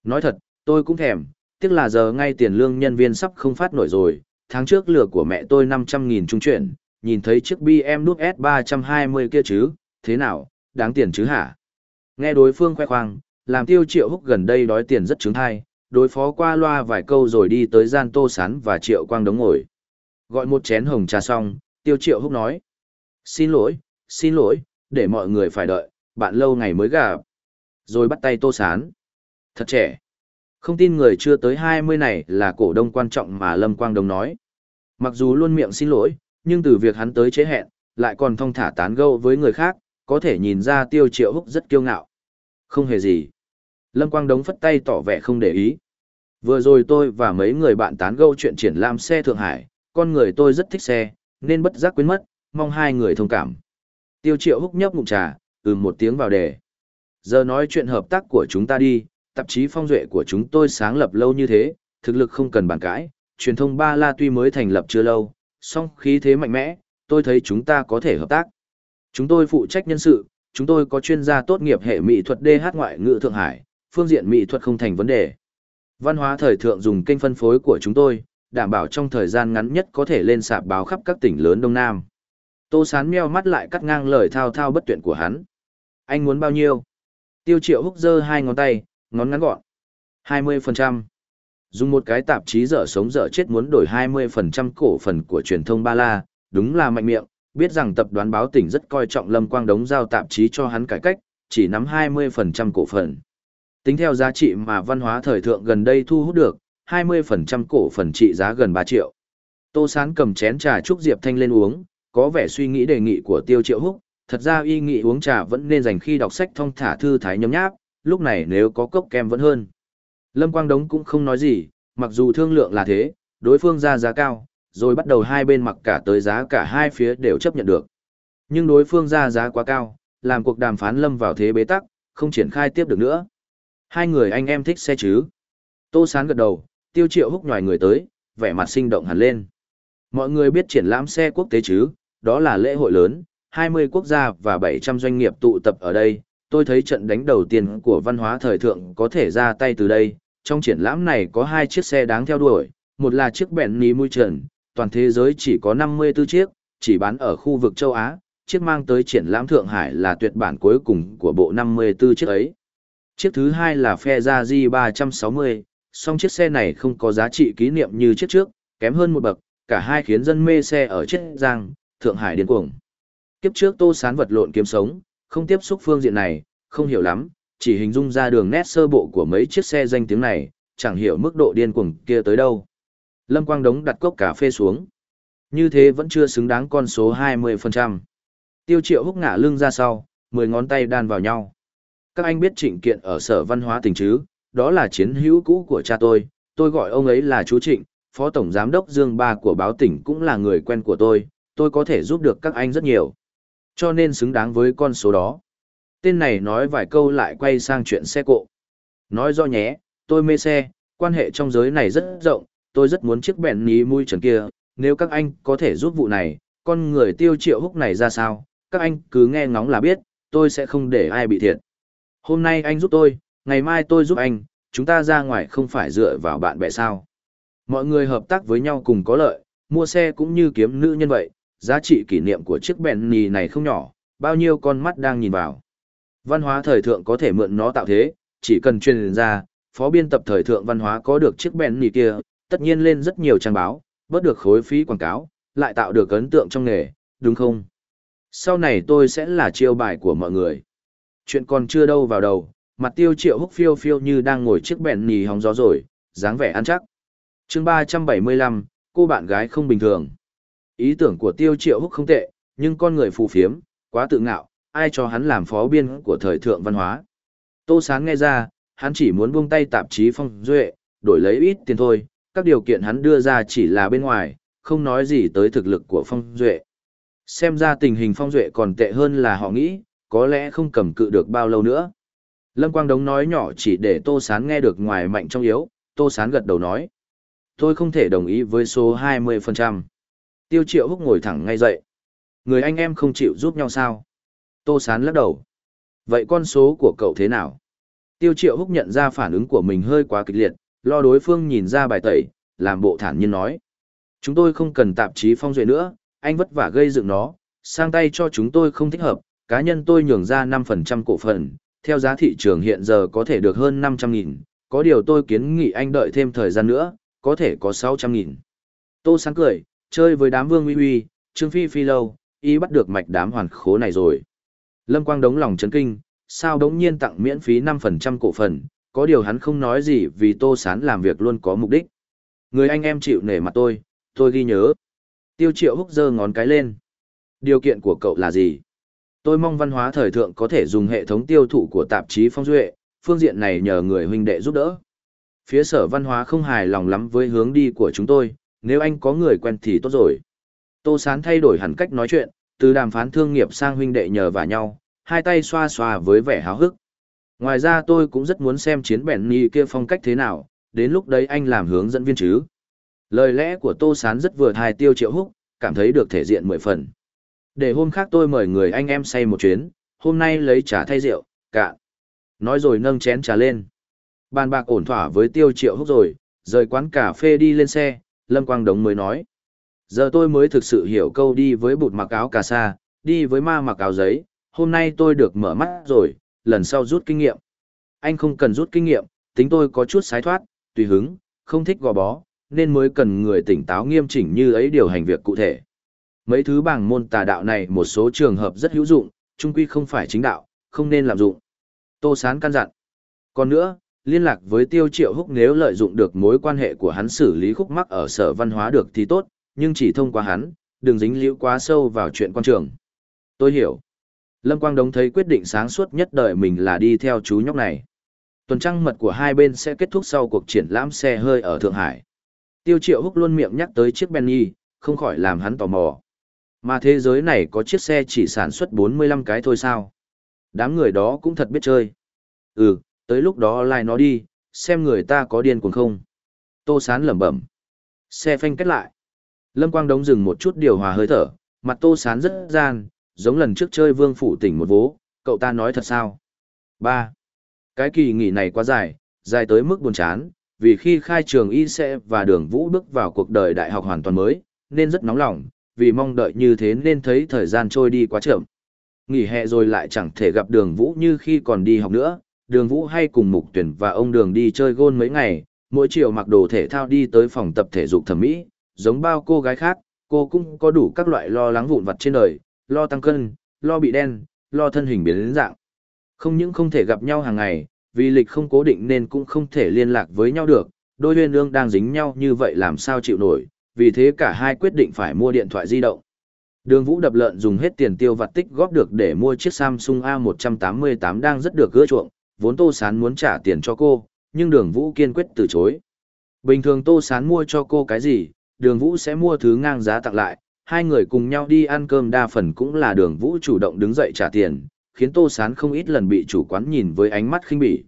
Nói thật, tôi cũng thèm, tiếc là giờ ngay tiền lương nhân viên sắp không phát nổi rồi, tháng trước lừa của mẹ tôi 500.000 trung chuyển, nhìn thấy chiếc BMW S320 kia chứ, thế nào, đáng tiền chứ hả? Nghe đối phương khoe khoang, làm tiêu triệu húc gần đây đói tiền rất trứng thai, đối phó qua loa vài câu rồi đi tới gian tô sán và triệu quang đống ngồi. Gọi một chén hồng trà xong, tiêu triệu húc nói. Xin lỗi, xin lỗi, để mọi người phải đợi, bạn lâu ngày mới gặp. Rồi bắt tay tô sán. Thật trẻ. Không tin người chưa tới 20 này là cổ đông quan trọng mà Lâm Quang Đông nói. Mặc dù luôn miệng xin lỗi, nhưng từ việc hắn tới chế hẹn, lại còn thong thả tán gẫu với người khác, có thể nhìn ra tiêu triệu húc rất kiêu ngạo. Không hề gì. Lâm Quang Đống phất tay tỏ vẻ không để ý. Vừa rồi tôi và mấy người bạn tán gẫu chuyện triển lãm xe Thượng Hải, con người tôi rất thích xe, nên bất giác quên mất, mong hai người thông cảm. Tiêu triệu húc nhấp ngụm trà, ừm một tiếng vào đề. Giờ nói chuyện hợp tác của chúng ta đi, tạp chí phong duệ của chúng tôi sáng lập lâu như thế, thực lực không cần bàn cãi, truyền thông ba la tuy mới thành lập chưa lâu, song khí thế mạnh mẽ, tôi thấy chúng ta có thể hợp tác. Chúng tôi phụ trách nhân sự, chúng tôi có chuyên gia tốt nghiệp hệ mỹ thuật DH ngoại ngữ Thượng Hải, phương diện mỹ thuật không thành vấn đề. Văn hóa thời thượng dùng kênh phân phối của chúng tôi, đảm bảo trong thời gian ngắn nhất có thể lên sạp báo khắp các tỉnh lớn Đông Nam. Tô Sán meo mắt lại cắt ngang lời thao thao bất tuyệt của hắn. Anh muốn bao nhiêu? Tiêu triệu húc giơ hai ngón tay, ngón ngắn gọn. 20%. Dùng một cái tạp chí dở sống dở chết muốn đổi 20% cổ phần của truyền thông Ba La, đúng là mạnh miệng, biết rằng tập đoàn báo tỉnh rất coi trọng Lâm Quang Đống giao tạp chí cho hắn cải cách, chỉ nắm 20% cổ phần. Tính theo giá trị mà văn hóa thời thượng gần đây thu hút được, 20% cổ phần trị giá gần 3 triệu. Tô Sán cầm chén trà chúc Diệp Thanh lên uống, có vẻ suy nghĩ đề nghị của Tiêu Triệu Húc, thật ra y nghị uống trà vẫn nên dành khi đọc sách thông thả thư thái nhấm nháp, lúc này nếu có cốc kem vẫn hơn. Lâm Quang Đống cũng không nói gì, mặc dù thương lượng là thế, đối phương ra giá cao, rồi bắt đầu hai bên mặc cả tới giá cả hai phía đều chấp nhận được. Nhưng đối phương ra giá quá cao, làm cuộc đàm phán lâm vào thế bế tắc, không triển khai tiếp được nữa. Hai người anh em thích xe chứ. Tô Sán gật đầu, tiêu triệu húc nhòi người tới, vẻ mặt sinh động hẳn lên. Mọi người biết triển lãm xe quốc tế chứ, đó là lễ hội lớn, 20 quốc gia và 700 doanh nghiệp tụ tập ở đây. Tôi thấy trận đánh đầu tiên của văn hóa thời thượng có thể ra tay từ đây. Trong triển lãm này có hai chiếc xe đáng theo đuổi, một là chiếc Bentley mui trần, toàn thế giới chỉ có 54 chiếc, chỉ bán ở khu vực châu Á, chiếc mang tới triển lãm Thượng Hải là tuyệt bản cuối cùng của bộ 54 chiếc ấy. Chiếc thứ hai là Ferrari 360, song chiếc xe này không có giá trị kỷ niệm như chiếc trước, kém hơn một bậc, cả hai khiến dân mê xe ở Chiết Giang, Thượng Hải điên cuồng. Kiếp trước Tô Sán vật lộn kiếm sống, không tiếp xúc phương diện này, không hiểu lắm, chỉ hình dung ra đường nét sơ bộ của mấy chiếc xe danh tiếng này, chẳng hiểu mức độ điên cuồng kia tới đâu. Lâm Quang Đống đặt cốc cà phê xuống. Như thế vẫn chưa xứng đáng con số 20%. Tiêu triệu húc ngả lưng ra sau, 10 ngón tay đan vào nhau. Các anh biết trịnh kiện ở sở văn hóa tỉnh chứ, đó là chiến hữu cũ của cha tôi, tôi gọi ông ấy là chú Trịnh, phó tổng giám đốc Dương Ba của báo tỉnh cũng là người quen của tôi, tôi có thể giúp được các anh rất nhiều. Cho nên xứng đáng với con số đó. Tên này nói vài câu lại quay sang chuyện xe cộ. Nói do nhé, tôi mê xe, quan hệ trong giới này rất rộng, tôi rất muốn chiếc bẹn ní mui trần kia, nếu các anh có thể giúp vụ này, con người tiêu triệu húc này ra sao, các anh cứ nghe ngóng là biết, tôi sẽ không để ai bị thiệt. Hôm nay anh giúp tôi, ngày mai tôi giúp anh, chúng ta ra ngoài không phải dựa vào bạn bè sao. Mọi người hợp tác với nhau cùng có lợi, mua xe cũng như kiếm nữ nhân vậy, giá trị kỷ niệm của chiếc bèn nì này không nhỏ, bao nhiêu con mắt đang nhìn vào. Văn hóa thời thượng có thể mượn nó tạo thế, chỉ cần truyền ra, phó biên tập thời thượng văn hóa có được chiếc bèn nì kia, tất nhiên lên rất nhiều trang báo, bớt được khối phí quảng cáo, lại tạo được ấn tượng trong nghề, đúng không? Sau này tôi sẽ là chiêu bài của mọi người. Chuyện còn chưa đâu vào đầu, mặt tiêu triệu húc phiêu phiêu như đang ngồi chiếc bèn nì hóng gió rồi, dáng vẻ ăn chắc. chương ba trăm bảy mươi lăm, cô bạn gái không bình thường. Ý tưởng của tiêu triệu húc không tệ, nhưng con người phù phiếm, quá tự ngạo, ai cho hắn làm phó biên của thời thượng văn hóa. Tô Sáng nghe ra, hắn chỉ muốn buông tay tạp chí phong duệ, đổi lấy ít tiền thôi, các điều kiện hắn đưa ra chỉ là bên ngoài, không nói gì tới thực lực của phong duệ. Xem ra tình hình phong duệ còn tệ hơn là họ nghĩ, có lẽ không cầm cự được bao lâu nữa. Lâm Quang Đống nói nhỏ chỉ để Tô Sán nghe được ngoài mạnh trong yếu, Tô Sán gật đầu nói. Tôi không thể đồng ý với số 20%. Tiêu Triệu Húc ngồi thẳng ngay dậy. Người anh em không chịu giúp nhau sao? Tô Sán lắc đầu. Vậy con số của cậu thế nào? Tiêu Triệu Húc nhận ra phản ứng của mình hơi quá kịch liệt, lo đối phương nhìn ra bài tẩy, làm bộ thản nhiên nói. Chúng tôi không cần tạp chí phong duệ nữa, anh vất vả gây dựng nó, sang tay cho chúng tôi không thích hợp, cá nhân tôi nhường ra 5% cổ phần, theo giá thị trường hiện giờ có thể được hơn 500.000, có điều tôi kiến nghị anh đợi thêm thời gian nữa, có thể có 600.000. Tô sáng cười, chơi với đám vương uy uy, trương phi phi lâu, y bắt được mạch đám hoàn khố này rồi. Lâm Quang đống lòng chấn kinh, sao đống nhiên tặng miễn phí 5% cổ phần, có điều hắn không nói gì vì tô sán làm việc luôn có mục đích. Người anh em chịu nể mặt tôi, tôi ghi nhớ. Tiêu triệu húc giơ ngón cái lên. Điều kiện của cậu là gì? Tôi mong văn hóa thời thượng có thể dùng hệ thống tiêu thụ của tạp chí Phong Duệ, phương diện này nhờ người huynh đệ giúp đỡ. Phía sở văn hóa không hài lòng lắm với hướng đi của chúng tôi, nếu anh có người quen thì tốt rồi. Tô Sán thay đổi hẳn cách nói chuyện, từ đàm phán thương nghiệp sang huynh đệ nhờ vả nhau, hai tay xoa xoa với vẻ háo hức. Ngoài ra tôi cũng rất muốn xem chiến bẻn ni kia phong cách thế nào, đến lúc đấy anh làm hướng dẫn viên chứ. Lời lẽ của Tô Sán rất vừa hài tiêu triệu húc, cảm thấy được thể diện mười phần. Để hôm khác tôi mời người anh em say một chuyến, hôm nay lấy trà thay rượu, cạn. Nói rồi nâng chén trà lên. Bàn bạc ổn thỏa với tiêu triệu húc rồi, rời quán cà phê đi lên xe, Lâm Quang Đống mới nói. Giờ tôi mới thực sự hiểu câu đi với bụt mặc áo cà sa, đi với ma mặc áo giấy, hôm nay tôi được mở mắt rồi, lần sau rút kinh nghiệm. Anh không cần rút kinh nghiệm, tính tôi có chút sái thoát, tùy hứng, không thích gò bó, nên mới cần người tỉnh táo nghiêm chỉnh như ấy điều hành việc cụ thể. Mấy thứ bảng môn tà đạo này một số trường hợp rất hữu dụng, trung quy không phải chính đạo, không nên làm dụng. Tô Sán căn dặn. Còn nữa, liên lạc với Tiêu Triệu Húc nếu lợi dụng được mối quan hệ của hắn xử lý khúc mắc ở sở văn hóa được thì tốt, nhưng chỉ thông qua hắn, đừng dính liễu quá sâu vào chuyện quan trường. Tôi hiểu. Lâm Quang Đống thấy quyết định sáng suốt nhất đời mình là đi theo chú nhóc này. Tuần trăng mật của hai bên sẽ kết thúc sau cuộc triển lãm xe hơi ở Thượng Hải. Tiêu Triệu Húc luôn miệng nhắc tới chiếc Benny, không khỏi làm hắn tò mò. Mà thế giới này có chiếc xe chỉ sản xuất 45 cái thôi sao? Đám người đó cũng thật biết chơi. Ừ, tới lúc đó lai nó đi, xem người ta có điên cuồng không. Tô Sán lẩm bẩm. Xe phanh kết lại. Lâm Quang Đống dừng một chút điều hòa hơi thở, mặt Tô Sán rất gian, giống lần trước chơi vương phủ tỉnh một vố, cậu ta nói thật sao? Ba, Cái kỳ nghỉ này quá dài, dài tới mức buồn chán, vì khi khai trường y sẽ và đường vũ bước vào cuộc đời đại học hoàn toàn mới, nên rất nóng lòng, vì mong đợi như thế nên thấy thời gian trôi đi quá chậm. Nghỉ hè rồi lại chẳng thể gặp đường vũ như khi còn đi học nữa, đường vũ hay cùng mục tuyển và ông đường đi chơi gôn mấy ngày, mỗi chiều mặc đồ thể thao đi tới phòng tập thể dục thẩm mỹ, giống bao cô gái khác, cô cũng có đủ các loại lo lắng vụn vặt trên đời, lo tăng cân, lo bị đen, lo thân hình biến dạng. Không những không thể gặp nhau hàng ngày, vì lịch không cố định nên cũng không thể liên lạc với nhau được, đôi huyên ương đang dính nhau như vậy làm sao chịu nổi, vì thế cả hai quyết định phải mua điện thoại di động. Đường Vũ đập lợn dùng hết tiền tiêu vặt tích góp được để mua chiếc Samsung A188 đang rất được gỡ chuộng, vốn Tô Sán muốn trả tiền cho cô, nhưng Đường Vũ kiên quyết từ chối. Bình thường Tô Sán mua cho cô cái gì, Đường Vũ sẽ mua thứ ngang giá tặng lại, hai người cùng nhau đi ăn cơm đa phần cũng là Đường Vũ chủ động đứng dậy trả tiền, khiến Tô Sán không ít lần bị chủ quán nhìn với ánh mắt khinh bỉ.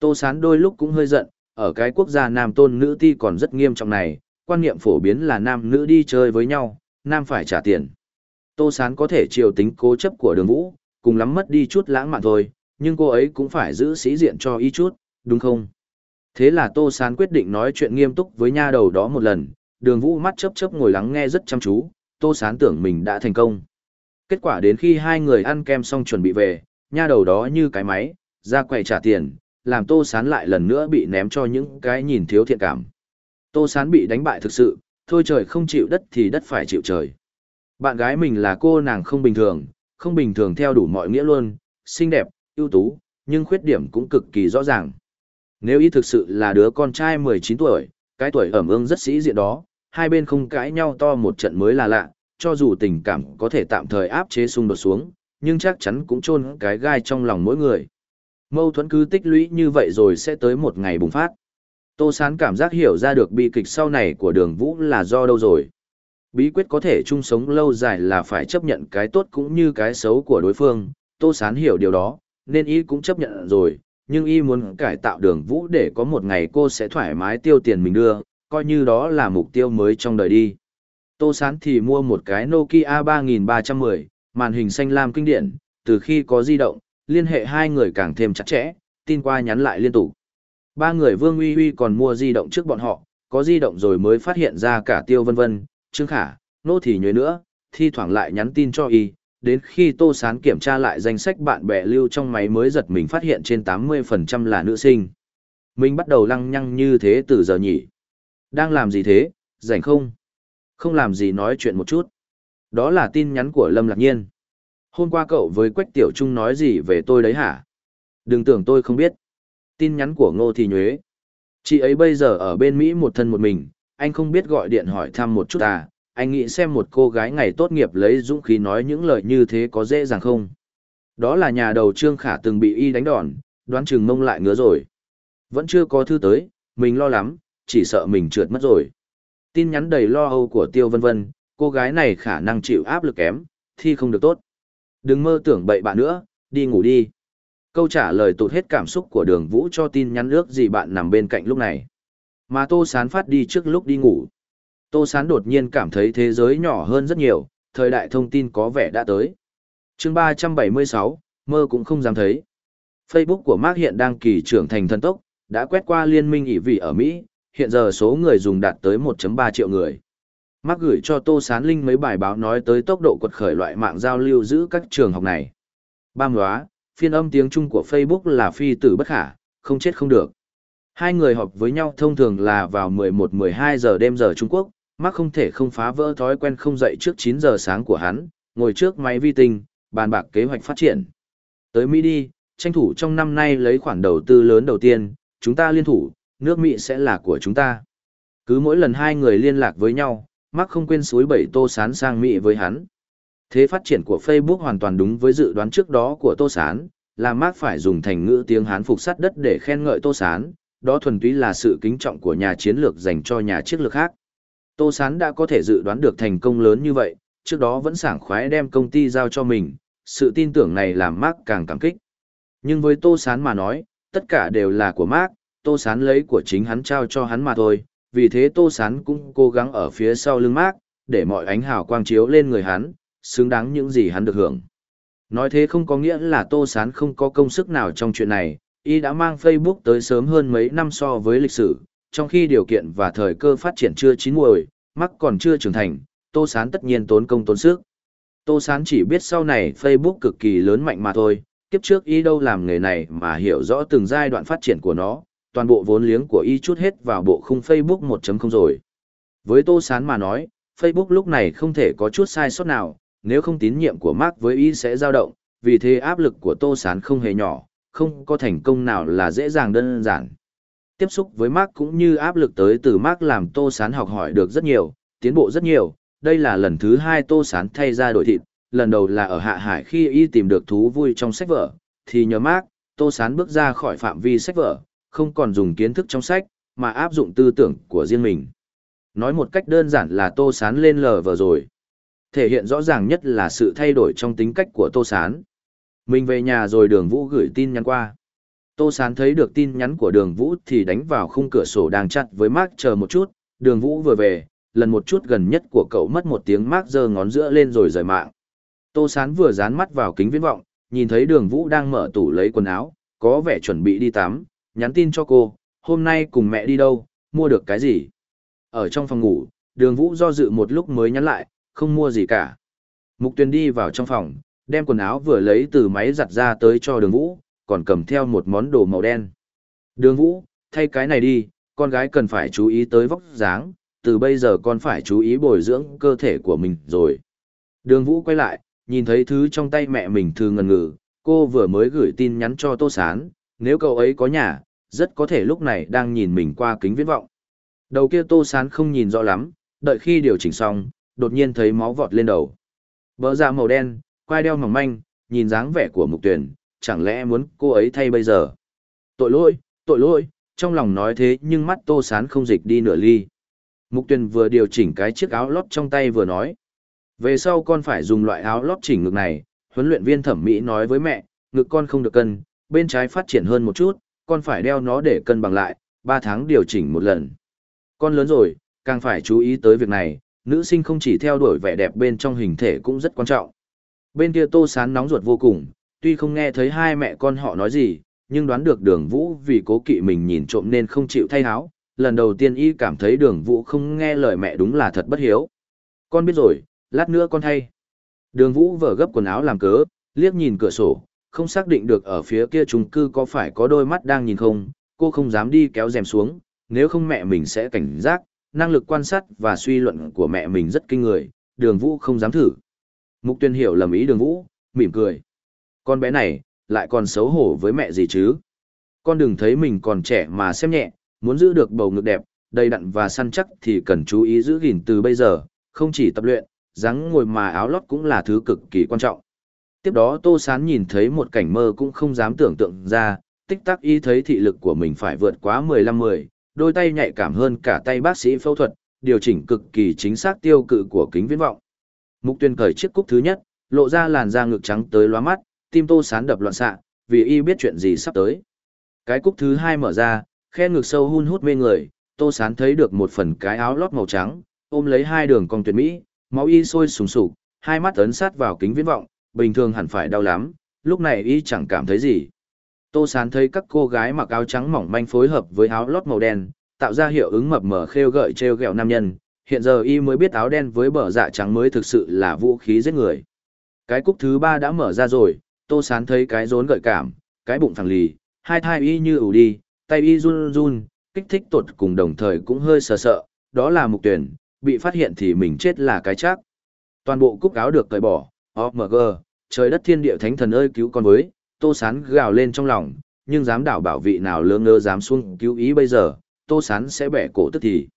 Tô Sán đôi lúc cũng hơi giận, ở cái quốc gia nam tôn nữ ti còn rất nghiêm trọng này, quan niệm phổ biến là nam nữ đi chơi với nhau, nam phải trả tiền. Tô Sán có thể chiều tính cố chấp của đường vũ, cùng lắm mất đi chút lãng mạn thôi, nhưng cô ấy cũng phải giữ sĩ diện cho ý chút, đúng không? Thế là Tô Sán quyết định nói chuyện nghiêm túc với nha đầu đó một lần, đường vũ mắt chớp chớp ngồi lắng nghe rất chăm chú, Tô Sán tưởng mình đã thành công. Kết quả đến khi hai người ăn kem xong chuẩn bị về, nha đầu đó như cái máy, ra quầy trả tiền, làm Tô Sán lại lần nữa bị ném cho những cái nhìn thiếu thiện cảm. Tô Sán bị đánh bại thực sự, thôi trời không chịu đất thì đất phải chịu trời. Bạn gái mình là cô nàng không bình thường, không bình thường theo đủ mọi nghĩa luôn, xinh đẹp, ưu tú, nhưng khuyết điểm cũng cực kỳ rõ ràng. Nếu y thực sự là đứa con trai 19 tuổi, cái tuổi ẩm ương rất sĩ diện đó, hai bên không cãi nhau to một trận mới là lạ, cho dù tình cảm có thể tạm thời áp chế xung đột xuống, nhưng chắc chắn cũng chôn cái gai trong lòng mỗi người. Mâu thuẫn cứ tích lũy như vậy rồi sẽ tới một ngày bùng phát. Tô Sán cảm giác hiểu ra được bi kịch sau này của đường vũ là do đâu rồi. Bí quyết có thể chung sống lâu dài là phải chấp nhận cái tốt cũng như cái xấu của đối phương. Tô Sán hiểu điều đó, nên y cũng chấp nhận rồi, nhưng y muốn cải tạo đường vũ để có một ngày cô sẽ thoải mái tiêu tiền mình đưa, coi như đó là mục tiêu mới trong đời đi. Tô Sán thì mua một cái Nokia 3310, màn hình xanh lam kinh điển, từ khi có di động, liên hệ hai người càng thêm chặt chẽ, tin qua nhắn lại liên tục. Ba người Vương Uy Uy còn mua di động trước bọn họ, có di động rồi mới phát hiện ra cả Tiêu Vân Vân, Trương Khả, nô thì Nhuế nữa, thi thoảng lại nhắn tin cho y, đến khi Tô Sán kiểm tra lại danh sách bạn bè lưu trong máy mới giật mình phát hiện trên 80% là nữ sinh. Mình bắt đầu lăng nhăng như thế từ giờ nhỉ. Đang làm gì thế, rảnh không? Không làm gì nói chuyện một chút. Đó là tin nhắn của Lâm Lạc Nhiên. Hôm qua cậu với Quách Tiểu Trung nói gì về tôi đấy hả? Đừng tưởng tôi không biết. Tin nhắn của Ngô Thị Nhuế. Chị ấy bây giờ ở bên Mỹ một thân một mình, anh không biết gọi điện hỏi thăm một chút à, anh nghĩ xem một cô gái ngày tốt nghiệp lấy dũng khí nói những lời như thế có dễ dàng không? Đó là nhà đầu Trương Khả từng bị y đánh đòn, đoán chừng mông lại ngứa rồi. Vẫn chưa có thư tới, mình lo lắm, chỉ sợ mình trượt mất rồi. Tin nhắn đầy lo âu của Tiêu Vân Vân, cô gái này khả năng chịu áp lực kém, thi không được tốt. Đừng mơ tưởng bậy bạn nữa, đi ngủ đi. Câu trả lời tụt hết cảm xúc của đường vũ cho tin nhắn ước gì bạn nằm bên cạnh lúc này. Mà Tô Sán phát đi trước lúc đi ngủ. Tô Sán đột nhiên cảm thấy thế giới nhỏ hơn rất nhiều, thời đại thông tin có vẻ đã tới. chương 376, mơ cũng không dám thấy. Facebook của Mark hiện đang kỳ trưởng thành thần tốc, đã quét qua liên minh ỷ vị ở Mỹ, hiện giờ số người dùng đạt tới 1.3 triệu người. Mark gửi cho Tô Sán Linh mấy bài báo nói tới tốc độ quật khởi loại mạng giao lưu giữ các trường học này. Bam hóa, phiên âm tiếng Trung của Facebook là phi tử bất khả, không chết không được. Hai người họp với nhau thông thường là vào 11-12 giờ đêm giờ Trung Quốc, Mark không thể không phá vỡ thói quen không dậy trước 9 giờ sáng của hắn, ngồi trước máy vi tinh, bàn bạc kế hoạch phát triển. Tới Mỹ đi, tranh thủ trong năm nay lấy khoản đầu tư lớn đầu tiên, chúng ta liên thủ, nước Mỹ sẽ là của chúng ta. Cứ mỗi lần hai người liên lạc với nhau, Mark không quên suối bảy Tô Sán sang Mỹ với hắn. Thế phát triển của Facebook hoàn toàn đúng với dự đoán trước đó của Tô Sán, là Mark phải dùng thành ngữ tiếng Hán phục sắt đất để khen ngợi Tô Sán, đó thuần túy là sự kính trọng của nhà chiến lược dành cho nhà chiến lược khác. Tô Sán đã có thể dự đoán được thành công lớn như vậy, trước đó vẫn sảng khoái đem công ty giao cho mình, sự tin tưởng này làm Mark càng cảm kích. Nhưng với Tô Sán mà nói, tất cả đều là của Mark, Tô Sán lấy của chính hắn trao cho hắn mà thôi, vì thế Tô Sán cũng cố gắng ở phía sau lưng Mark, để mọi ánh hào quang chiếu lên người hắn, xứng đáng những gì hắn được hưởng. Nói thế không có nghĩa là Tô Sán không có công sức nào trong chuyện này, y đã mang Facebook tới sớm hơn mấy năm so với lịch sử, trong khi điều kiện và thời cơ phát triển chưa chín muồi, mắc còn chưa trưởng thành, Tô Sán tất nhiên tốn công tốn sức. Tô Sán chỉ biết sau này Facebook cực kỳ lớn mạnh mà thôi, kiếp trước y đâu làm nghề này mà hiểu rõ từng giai đoạn phát triển của nó, toàn bộ vốn liếng của y chút hết vào bộ khung Facebook 1.0 rồi. Với Tô Sán mà nói, Facebook lúc này không thể có chút sai sót nào, nếu không tín nhiệm của Mark với y sẽ dao động, vì thế áp lực của Tô Sán không hề nhỏ, không có thành công nào là dễ dàng đơn giản. Tiếp xúc với Mark cũng như áp lực tới từ Mark làm Tô Sán học hỏi được rất nhiều, tiến bộ rất nhiều, đây là lần thứ hai Tô Sán thay ra đổi thịt, lần đầu là ở Hạ Hải khi y tìm được thú vui trong sách vở, thì nhờ Mark, Tô Sán bước ra khỏi phạm vi sách vở, không còn dùng kiến thức trong sách, mà áp dụng tư tưởng của riêng mình. Nói một cách đơn giản là Tô Sán lên lờ vừa rồi. Thể hiện rõ ràng nhất là sự thay đổi trong tính cách của Tô Sán. Mình về nhà rồi đường Vũ gửi tin nhắn qua. Tô Sán thấy được tin nhắn của đường Vũ thì đánh vào khung cửa sổ đang chặt với Mark chờ một chút, đường Vũ vừa về, lần một chút gần nhất của cậu mất một tiếng Mark giơ ngón giữa lên rồi rời mạng. Tô Sán vừa dán mắt vào kính viễn vọng, nhìn thấy đường Vũ đang mở tủ lấy quần áo, có vẻ chuẩn bị đi tắm, nhắn tin cho cô, hôm nay cùng mẹ đi đâu, mua được cái gì. Ở trong phòng ngủ, đường Vũ do dự một lúc mới nhắn lại, không mua gì cả. Mục Tuyền đi vào trong phòng, đem quần áo vừa lấy từ máy giặt ra tới cho đường Vũ, còn cầm theo một món đồ màu đen. Đường Vũ, thay cái này đi, con gái cần phải chú ý tới vóc dáng, từ bây giờ con phải chú ý bồi dưỡng cơ thể của mình rồi. Đường Vũ quay lại, nhìn thấy thứ trong tay mẹ mình thư ngần ngừ, cô vừa mới gửi tin nhắn cho Tô Sán, nếu cậu ấy có nhà, rất có thể lúc này đang nhìn mình qua kính viễn vọng. Đầu kia Tô Sán không nhìn rõ lắm, đợi khi điều chỉnh xong, đột nhiên thấy máu vọt lên đầu. Bờ dạ màu đen, quai đeo mỏng manh, nhìn dáng vẻ của mục tuyển, chẳng lẽ muốn cô ấy thay bây giờ. Tội lỗi, tội lỗi, trong lòng nói thế nhưng mắt Tô Sán không dịch đi nửa ly. Mục tuyển vừa điều chỉnh cái chiếc áo lót trong tay vừa nói. Về sau con phải dùng loại áo lót chỉnh ngực này, huấn luyện viên thẩm mỹ nói với mẹ, ngực con không được cân, bên trái phát triển hơn một chút, con phải đeo nó để cân bằng lại, 3 tháng điều chỉnh một lần. Con lớn rồi, càng phải chú ý tới việc này, nữ sinh không chỉ theo đuổi vẻ đẹp bên trong hình thể cũng rất quan trọng. Bên kia tô sán nóng ruột vô cùng, tuy không nghe thấy hai mẹ con họ nói gì, nhưng đoán được đường vũ vì cố kỵ mình nhìn trộm nên không chịu thay áo. Lần đầu tiên y cảm thấy đường vũ không nghe lời mẹ đúng là thật bất hiếu. Con biết rồi, lát nữa con thay. Đường vũ vở gấp quần áo làm cớ, liếc nhìn cửa sổ, không xác định được ở phía kia trung cư có phải có đôi mắt đang nhìn không, cô không dám đi kéo rèm xuống, nếu không mẹ mình sẽ cảnh giác, năng lực quan sát và suy luận của mẹ mình rất kinh người, đường vũ không dám thử. Mục tuyên hiểu lầm ý đường vũ, mỉm cười. Con bé này, lại còn xấu hổ với mẹ gì chứ? Con đừng thấy mình còn trẻ mà xem nhẹ, muốn giữ được bầu ngực đẹp, đầy đặn và săn chắc thì cần chú ý giữ gìn từ bây giờ, không chỉ tập luyện, dáng ngồi mà áo lót cũng là thứ cực kỳ quan trọng. Tiếp đó Tô Sán nhìn thấy một cảnh mơ cũng không dám tưởng tượng ra, tích tắc y thấy thị lực của mình phải vượt quá 15-10, đôi tay nhạy cảm hơn cả tay bác sĩ phẫu thuật, điều chỉnh cực kỳ chính xác tiêu cự của kính viễn vọng. Mục tuyên cởi chiếc cúc thứ nhất, lộ ra làn da ngực trắng tới lóa mắt, tim Tô Sán đập loạn xạ, vì y biết chuyện gì sắp tới. Cái cúc thứ hai mở ra, khe ngực sâu hun hút mê người, Tô Sán thấy được một phần cái áo lót màu trắng, ôm lấy hai đường cong tuyệt mỹ, máu y sôi sùng sục, hai mắt ấn sát vào kính viễn vọng, bình thường hẳn phải đau lắm, lúc này y chẳng cảm thấy gì. Tô Sán thấy các cô gái mặc áo trắng mỏng manh phối hợp với áo lót màu đen, tạo ra hiệu ứng mập mờ khêu gợi treo gẹo nam nhân. Hiện giờ y mới biết áo đen với bờ dạ trắng mới thực sự là vũ khí giết người. Cái cúc thứ ba đã mở ra rồi, Tô Sán thấy cái rốn gợi cảm, cái bụng phẳng lì, hai thai y như ủ đi, tay y run run, kích thích tột cùng đồng thời cũng hơi sợ sợ, đó là mục tuyển, bị phát hiện thì mình chết là cái chắc. Toàn bộ cúc áo được cởi bỏ, OMG, trời đất thiên địa thánh thần ơi cứu con với, tô sán gào lên trong lòng, nhưng dám đảo bảo vị nào lơ ngơ dám xuống cứu ý bây giờ, tô sán sẽ bẻ cổ tức thì.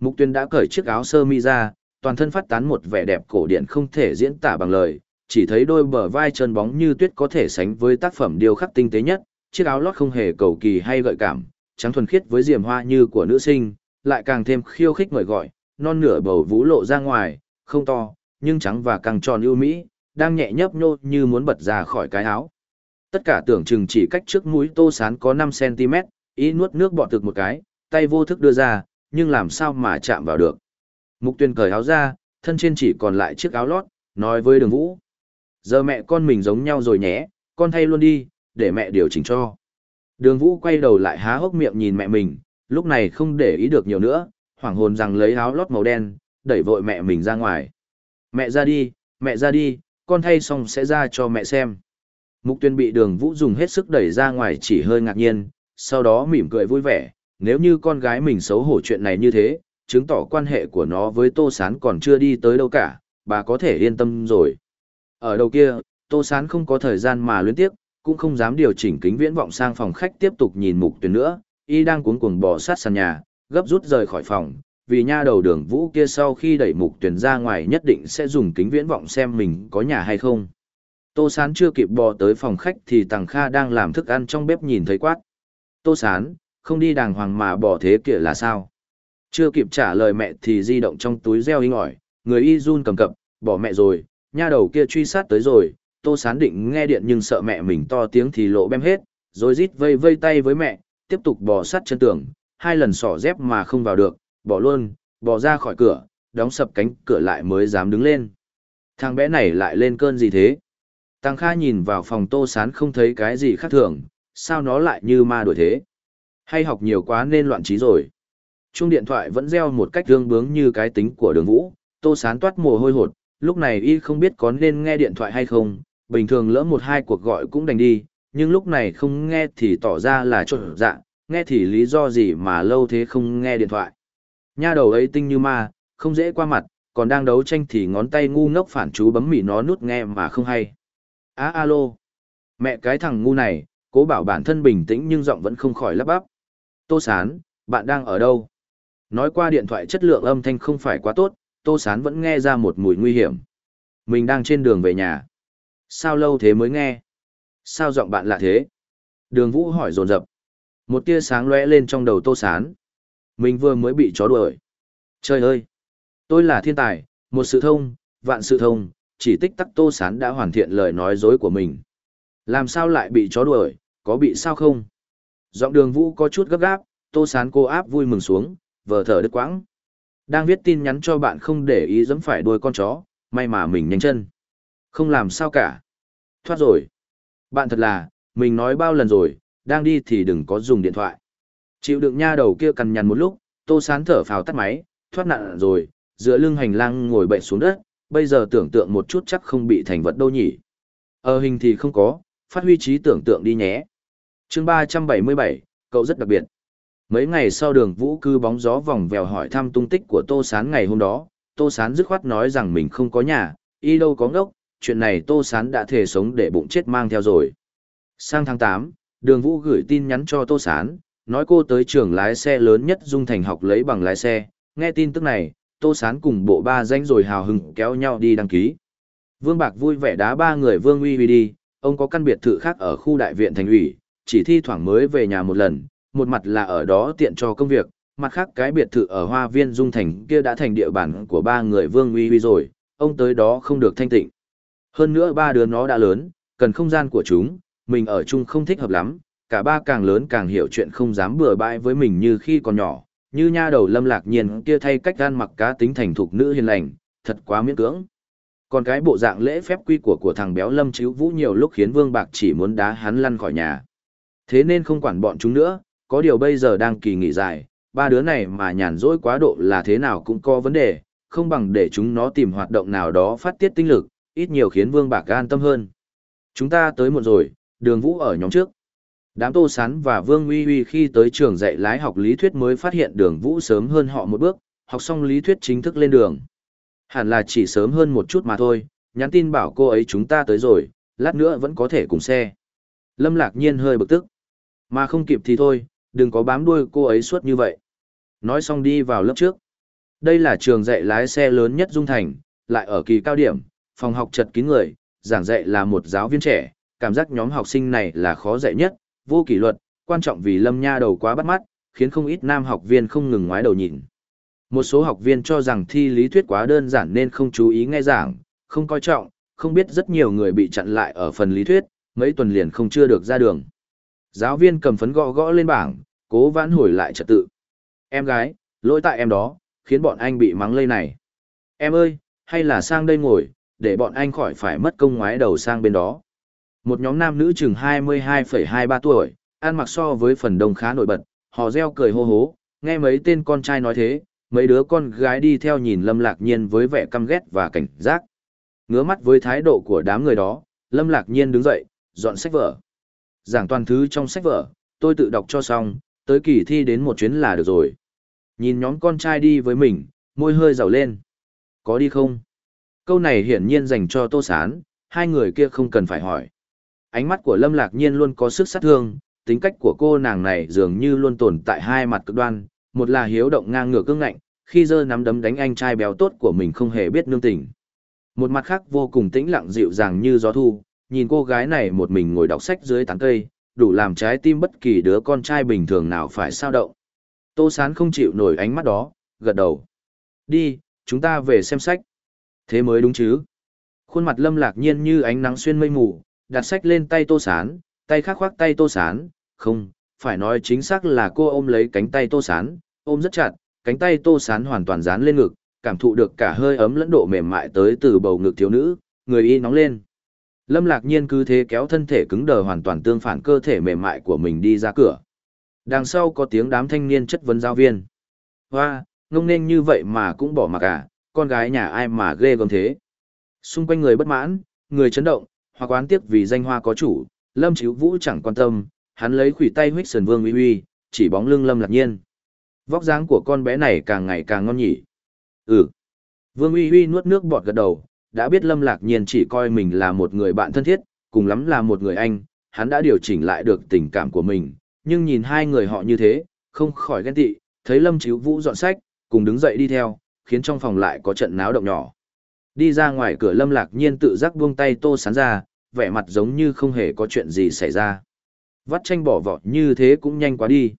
Mục tuyên đã cởi chiếc áo sơ mi ra, toàn thân phát tán một vẻ đẹp cổ điển không thể diễn tả bằng lời, chỉ thấy đôi bờ vai trơn bóng như tuyết có thể sánh với tác phẩm điêu khắc tinh tế nhất, chiếc áo lót không hề cầu kỳ hay gợi cảm, trắng thuần khiết với diềm hoa như của nữ sinh, lại càng thêm khiêu khích mời gọi, non nửa bầu vũ lộ ra ngoài, không to, nhưng trắng và càng tròn ưu mỹ, đang nhẹ nhấp nhô như muốn bật ra khỏi cái áo. Tất cả tưởng chừng chỉ cách trước mũi tô sán có 5cm, ý nuốt nước bọt thực một cái, tay vô thức đưa ra, nhưng làm sao mà chạm vào được. Mục tuyên cởi áo ra, thân trên chỉ còn lại chiếc áo lót, nói với đường vũ. Giờ mẹ con mình giống nhau rồi nhé, con thay luôn đi, để mẹ điều chỉnh cho. Đường vũ quay đầu lại há hốc miệng nhìn mẹ mình, lúc này không để ý được nhiều nữa, hoảng hồn rằng lấy áo lót màu đen, đẩy vội mẹ mình ra ngoài. Mẹ ra đi, mẹ ra đi, con thay xong sẽ ra cho mẹ xem. Mục tuyên bị đường vũ dùng hết sức đẩy ra ngoài chỉ hơi ngạc nhiên, sau đó mỉm cười vui vẻ, nếu như con gái mình xấu hổ chuyện này như thế, chứng tỏ quan hệ của nó với Tô Sán còn chưa đi tới đâu cả, bà có thể yên tâm rồi. Ở đầu kia, Tô Sán không có thời gian mà luyến tiếp, cũng không dám điều chỉnh kính viễn vọng sang phòng khách tiếp tục nhìn mục tuyển nữa, y đang cuống cuồng bò sát sàn nhà, gấp rút rời khỏi phòng, vì nha đầu đường vũ kia sau khi đẩy mục tuyển ra ngoài nhất định sẽ dùng kính viễn vọng xem mình có nhà hay không. Tô Sán chưa kịp bò tới phòng khách thì Tằng Kha đang làm thức ăn trong bếp nhìn thấy quát. Tô Sán, không đi đàng hoàng mà bỏ thế kia là sao? Chưa kịp trả lời mẹ thì di động trong túi reo inh ỏi, người y run cầm cập, bỏ mẹ rồi, nha đầu kia truy sát tới rồi, tô sán định nghe điện nhưng sợ mẹ mình to tiếng thì lộ bem hết, rồi rít vây vây tay với mẹ, tiếp tục bỏ sát chân tường, hai lần sỏ dép mà không vào được, bỏ luôn, bỏ ra khỏi cửa, đóng sập cánh cửa lại mới dám đứng lên. Thằng bé này lại lên cơn gì thế? Tăng Kha nhìn vào phòng tô sán không thấy cái gì khác thường, sao nó lại như ma đuổi thế? Hay học nhiều quá nên loạn trí rồi? Chuông điện thoại vẫn reo một cách tương bướng như cái tính của đường vũ, tô sán toát mồ hôi hột, lúc này y không biết có nên nghe điện thoại hay không, bình thường lỡ một hai cuộc gọi cũng đành đi, nhưng lúc này không nghe thì tỏ ra là trộn dạ, nghe thì lý do gì mà lâu thế không nghe điện thoại. Nha đầu ấy tinh như ma, không dễ qua mặt, còn đang đấu tranh thì ngón tay ngu ngốc phản chú bấm mỉ nó nút nghe mà không hay. Á alo. Mẹ cái thằng ngu này, cố bảo bản thân bình tĩnh nhưng giọng vẫn không khỏi lắp bắp. Tô Sán, bạn đang ở đâu? Nói qua điện thoại chất lượng âm thanh không phải quá tốt, Tô Sán vẫn nghe ra một mùi nguy hiểm. Mình đang trên đường về nhà. Sao lâu thế mới nghe? Sao giọng bạn lạ thế? Đường Vũ hỏi dồn dập. Một tia sáng lóe lên trong đầu Tô Sán. Mình vừa mới bị chó đuổi. Trời ơi! Tôi là thiên tài, một sự thông, vạn sự thông, chỉ tích tắc Tô Sán đã hoàn thiện lời nói dối của mình. Làm sao lại bị chó đuổi, có bị sao không? Giọng đường Vũ có chút gấp gáp, Tô Sán cô áp vui mừng xuống, vờ thở đứt quãng. Đang viết tin nhắn cho bạn không để ý dẫm phải đuôi con chó, may mà mình nhanh chân. Không làm sao cả. Thoát rồi. Bạn thật là, mình nói bao lần rồi, đang đi thì đừng có dùng điện thoại. Chịu đựng nha đầu kia cằn nhằn một lúc, tô sán thở phào tắt máy, thoát nạn rồi, giữa lưng hành lang ngồi bệnh xuống đất, bây giờ tưởng tượng một chút chắc không bị thành vật đâu nhỉ. Ở hình thì không có, phát huy trí tưởng tượng đi nhé. chương 377, cậu rất đặc biệt. Mấy ngày sau đường vũ cư bóng gió vòng vèo hỏi thăm tung tích của Tô Sán ngày hôm đó, Tô Sán dứt khoát nói rằng mình không có nhà, y đâu có ngốc, chuyện này Tô Sán đã thể sống để bụng chết mang theo rồi. Sang tháng 8, đường vũ gửi tin nhắn cho Tô Sán, nói cô tới trường lái xe lớn nhất Dung Thành học lấy bằng lái xe, nghe tin tức này, Tô Sán cùng bộ ba danh rồi hào hừng kéo nhau đi đăng ký. Vương Bạc vui vẻ đá ba người Vương Uy Uy đi, ông có căn biệt thự khác ở khu đại viện thành ủy, chỉ thi thoảng mới về nhà một lần, một mặt là ở đó tiện cho công việc, mặt khác cái biệt thự ở hoa viên dung thành kia đã thành địa bàn của ba người vương uy uy rồi, ông tới đó không được thanh tịnh. Hơn nữa ba đứa nó đã lớn, cần không gian của chúng, mình ở chung không thích hợp lắm, cả ba càng lớn càng hiểu chuyện không dám bừa bãi với mình như khi còn nhỏ, như nha đầu lâm lạc nhiên kia thay cách gan mặc cá tính thành thục nữ hiền lành, thật quá miễn cưỡng. Còn cái bộ dạng lễ phép quy của của thằng béo lâm chíu vũ nhiều lúc khiến vương bạc chỉ muốn đá hắn lăn khỏi nhà. Thế nên không quản bọn chúng nữa, có điều bây giờ đang kỳ nghỉ dài, ba đứa này mà nhàn rỗi quá độ là thế nào cũng có vấn đề, không bằng để chúng nó tìm hoạt động nào đó phát tiết tinh lực, ít nhiều khiến Vương Bạc an tâm hơn. Chúng ta tới một rồi, đường vũ ở nhóm trước. Đám Tô Sán và Vương Uy Uy khi tới trường dạy lái học lý thuyết mới phát hiện đường vũ sớm hơn họ một bước, học xong lý thuyết chính thức lên đường. Hẳn là chỉ sớm hơn một chút mà thôi, nhắn tin bảo cô ấy chúng ta tới rồi, lát nữa vẫn có thể cùng xe. Lâm lạc nhiên hơi bực tức. Mà không kịp thì thôi, đừng có bám đuôi cô ấy suốt như vậy. Nói xong đi vào lớp trước. Đây là trường dạy lái xe lớn nhất Dung Thành, lại ở kỳ cao điểm, phòng học chật kín người, giảng dạy là một giáo viên trẻ, cảm giác nhóm học sinh này là khó dạy nhất, vô kỷ luật, quan trọng vì lâm nha đầu quá bắt mắt, khiến không ít nam học viên không ngừng ngoái đầu nhìn. Một số học viên cho rằng thi lý thuyết quá đơn giản nên không chú ý nghe giảng, không coi trọng, không biết rất nhiều người bị chặn lại ở phần lý thuyết, mấy tuần liền không chưa được ra đường. Giáo viên cầm phấn gõ gõ lên bảng, cố vãn hồi lại trật tự. Em gái, lỗi tại em đó, khiến bọn anh bị mắng lây này. Em ơi, hay là sang đây ngồi, để bọn anh khỏi phải mất công ngoái đầu sang bên đó. Một nhóm nam nữ chừng 22,23 tuổi, ăn mặc so với phần đông khá nổi bật, họ reo cười hô hố, nghe mấy tên con trai nói thế, mấy đứa con gái đi theo nhìn Lâm Lạc Nhiên với vẻ căm ghét và cảnh giác. Ngứa mắt với thái độ của đám người đó, Lâm Lạc Nhiên đứng dậy, dọn sách vở. Giảng toàn thứ trong sách vở, tôi tự đọc cho xong, tới kỳ thi đến một chuyến là được rồi. Nhìn nhóm con trai đi với mình, môi hơi rào lên. Có đi không? Câu này hiển nhiên dành cho Tô Sán, hai người kia không cần phải hỏi. Ánh mắt của Lâm Lạc Nhiên luôn có sức sát thương, tính cách của cô nàng này dường như luôn tồn tại hai mặt cực đoan, một là hiếu động ngang ngược cương ngạnh, khi giơ nắm đấm đánh anh trai béo tốt của mình không hề biết nương tình. Một mặt khác vô cùng tĩnh lặng dịu dàng như gió thu, nhìn cô gái này một mình ngồi đọc sách dưới tán cây, đủ làm trái tim bất kỳ đứa con trai bình thường nào phải sao động. Tô Sán không chịu nổi ánh mắt đó, gật đầu. Đi, chúng ta về xem sách. Thế mới đúng chứ. Khuôn mặt lâm lạc nhiên như ánh nắng xuyên mây mù, đặt sách lên tay Tô Sán, tay khác khoác tay Tô Sán, không, phải nói chính xác là cô ôm lấy cánh tay Tô Sán, ôm rất chặt, cánh tay Tô Sán hoàn toàn dán lên ngực, cảm thụ được cả hơi ấm lẫn độ mềm mại tới từ bầu ngực thiếu nữ, người y nóng lên. Lâm Lạc Nhiên cứ thế kéo thân thể cứng đờ hoàn toàn tương phản cơ thể mềm mại của mình đi ra cửa. Đằng sau có tiếng đám thanh niên chất vấn giáo viên. Hoa, ngông nên như vậy mà cũng bỏ mặc à, con gái nhà ai mà ghê gớm thế. Xung quanh người bất mãn, người chấn động, hoa quán tiếc vì danh hoa có chủ, Lâm Chíu Vũ chẳng quan tâm, hắn lấy khủy tay huyết sườn vương uy uy, chỉ bóng lưng Lâm Lạc Nhiên. Vóc dáng của con bé này càng ngày càng ngon nhỉ. Ừ. Vương uy uy nuốt nước bọt gật đầu, đã biết Lâm Lạc Nhiên chỉ coi mình là một người bạn thân thiết, cùng lắm là một người anh, hắn đã điều chỉnh lại được tình cảm của mình, nhưng nhìn hai người họ như thế, không khỏi ghen tị, thấy Lâm Chíu Vũ dọn sách, cùng đứng dậy đi theo, khiến trong phòng lại có trận náo động nhỏ. Đi ra ngoài cửa Lâm Lạc Nhiên tự giác buông tay Tô Sán ra, vẻ mặt giống như không hề có chuyện gì xảy ra. Vắt tranh bỏ vọt như thế cũng nhanh quá đi.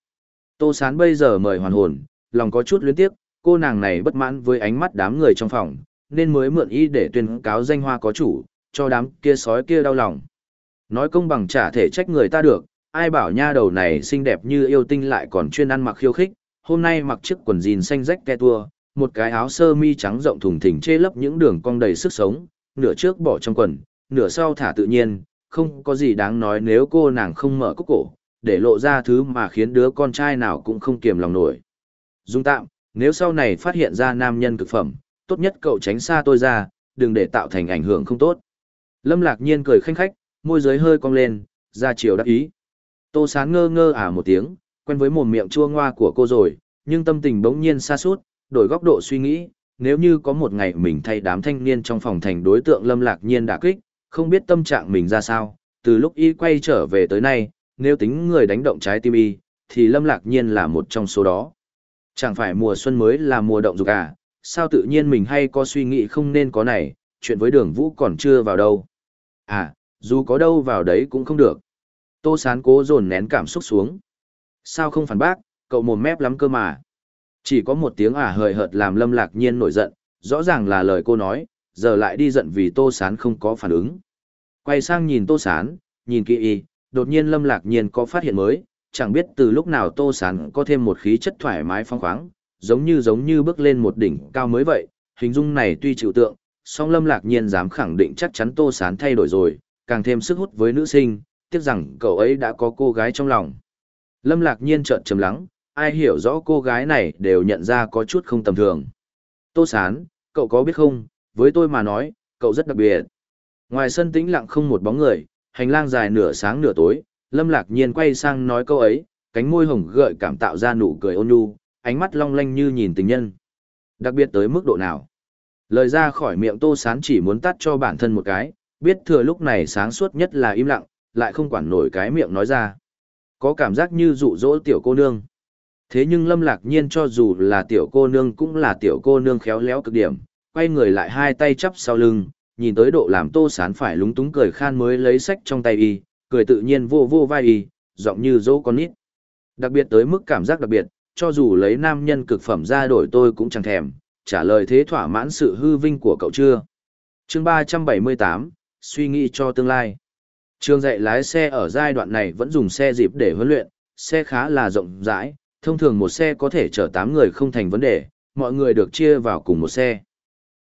Tô Sán bây giờ mời hoàn hồn, lòng có chút luyến tiếc, cô nàng này bất mãn với ánh mắt đám người trong phòng, nên mới mượn ý để tuyên cáo danh hoa có chủ, cho đám kia sói kia đau lòng. Nói công bằng trả thể trách người ta được, ai bảo nha đầu này xinh đẹp như yêu tinh lại còn chuyên ăn mặc khiêu khích, hôm nay mặc chiếc quần jean xanh rách ke tua, một cái áo sơ mi trắng rộng thùng thình che lấp những đường cong đầy sức sống, nửa trước bỏ trong quần, nửa sau thả tự nhiên, không có gì đáng nói nếu cô nàng không mở cúc cổ, để lộ ra thứ mà khiến đứa con trai nào cũng không kiềm lòng nổi. Dung tạm, nếu sau này phát hiện ra nam nhân cực phẩm, tốt nhất cậu tránh xa tôi ra, đừng để tạo thành ảnh hưởng không tốt. Lâm lạc nhiên cười khanh khách, môi dưới hơi cong lên, ra chiều đắc ý. Tô sán ngơ ngơ à một tiếng, quen với mồm miệng chua ngoa của cô rồi, nhưng tâm tình bỗng nhiên xa suốt, đổi góc độ suy nghĩ, nếu như có một ngày mình thay đám thanh niên trong phòng thành đối tượng lâm lạc nhiên đả kích, không biết tâm trạng mình ra sao, từ lúc y quay trở về tới nay, nếu tính người đánh động trái tim y, thì lâm lạc nhiên là một trong số đó. Chẳng phải mùa xuân mới là mùa động dục à, sao tự nhiên mình hay có suy nghĩ không nên có này, chuyện với đường vũ còn chưa vào đâu. À, dù có đâu vào đấy cũng không được. Tô sán cố dồn nén cảm xúc xuống. Sao không phản bác, cậu mồm mép lắm cơ mà. Chỉ có một tiếng ả hời hợt làm lâm lạc nhiên nổi giận, rõ ràng là lời cô nói, giờ lại đi giận vì tô sán không có phản ứng. Quay sang nhìn tô sán, nhìn kỹ y, đột nhiên lâm lạc nhiên có phát hiện mới, chẳng biết từ lúc nào tô sán có thêm một khí chất thoải mái phong khoáng, giống như giống như bước lên một đỉnh cao mới vậy, hình dung này tuy chịu tượng, song lâm lạc nhiên dám khẳng định chắc chắn tô sán thay đổi rồi, càng thêm sức hút với nữ sinh, tiếc rằng cậu ấy đã có cô gái trong lòng. Lâm lạc nhiên trợn trầm lắng, ai hiểu rõ cô gái này đều nhận ra có chút không tầm thường. Tô sán, cậu có biết không, với tôi mà nói, cậu rất đặc biệt. Ngoài sân tĩnh lặng không một bóng người, hành lang dài nửa sáng nửa tối, Lâm Lạc Nhiên quay sang nói câu ấy, cánh môi hồng gợi cảm tạo ra nụ cười ôn nhu, ánh mắt long lanh như nhìn tình nhân. Đặc biệt tới mức độ nào? Lời ra khỏi miệng Tô Sán chỉ muốn tắt cho bản thân một cái, biết thừa lúc này sáng suốt nhất là im lặng, lại không quản nổi cái miệng nói ra. Có cảm giác như dụ dỗ tiểu cô nương. Thế nhưng Lâm Lạc Nhiên cho dù là tiểu cô nương cũng là tiểu cô nương khéo léo cực điểm, quay người lại hai tay chắp sau lưng, nhìn tới độ làm tô sán phải lúng túng cười khan mới lấy sách trong tay y, cười tự nhiên vô vô vai y, giọng như dỗ con nít. Đặc biệt tới mức cảm giác đặc biệt, cho dù lấy nam nhân cực phẩm ra đổi tôi cũng chẳng thèm, trả lời thế thỏa mãn sự hư vinh của cậu chưa. chương 378, suy nghĩ cho tương lai. Trường dạy lái xe ở giai đoạn này vẫn dùng xe dịp để huấn luyện, xe khá là rộng rãi, thông thường một xe có thể chở 8 người không thành vấn đề, mọi người được chia vào cùng một xe.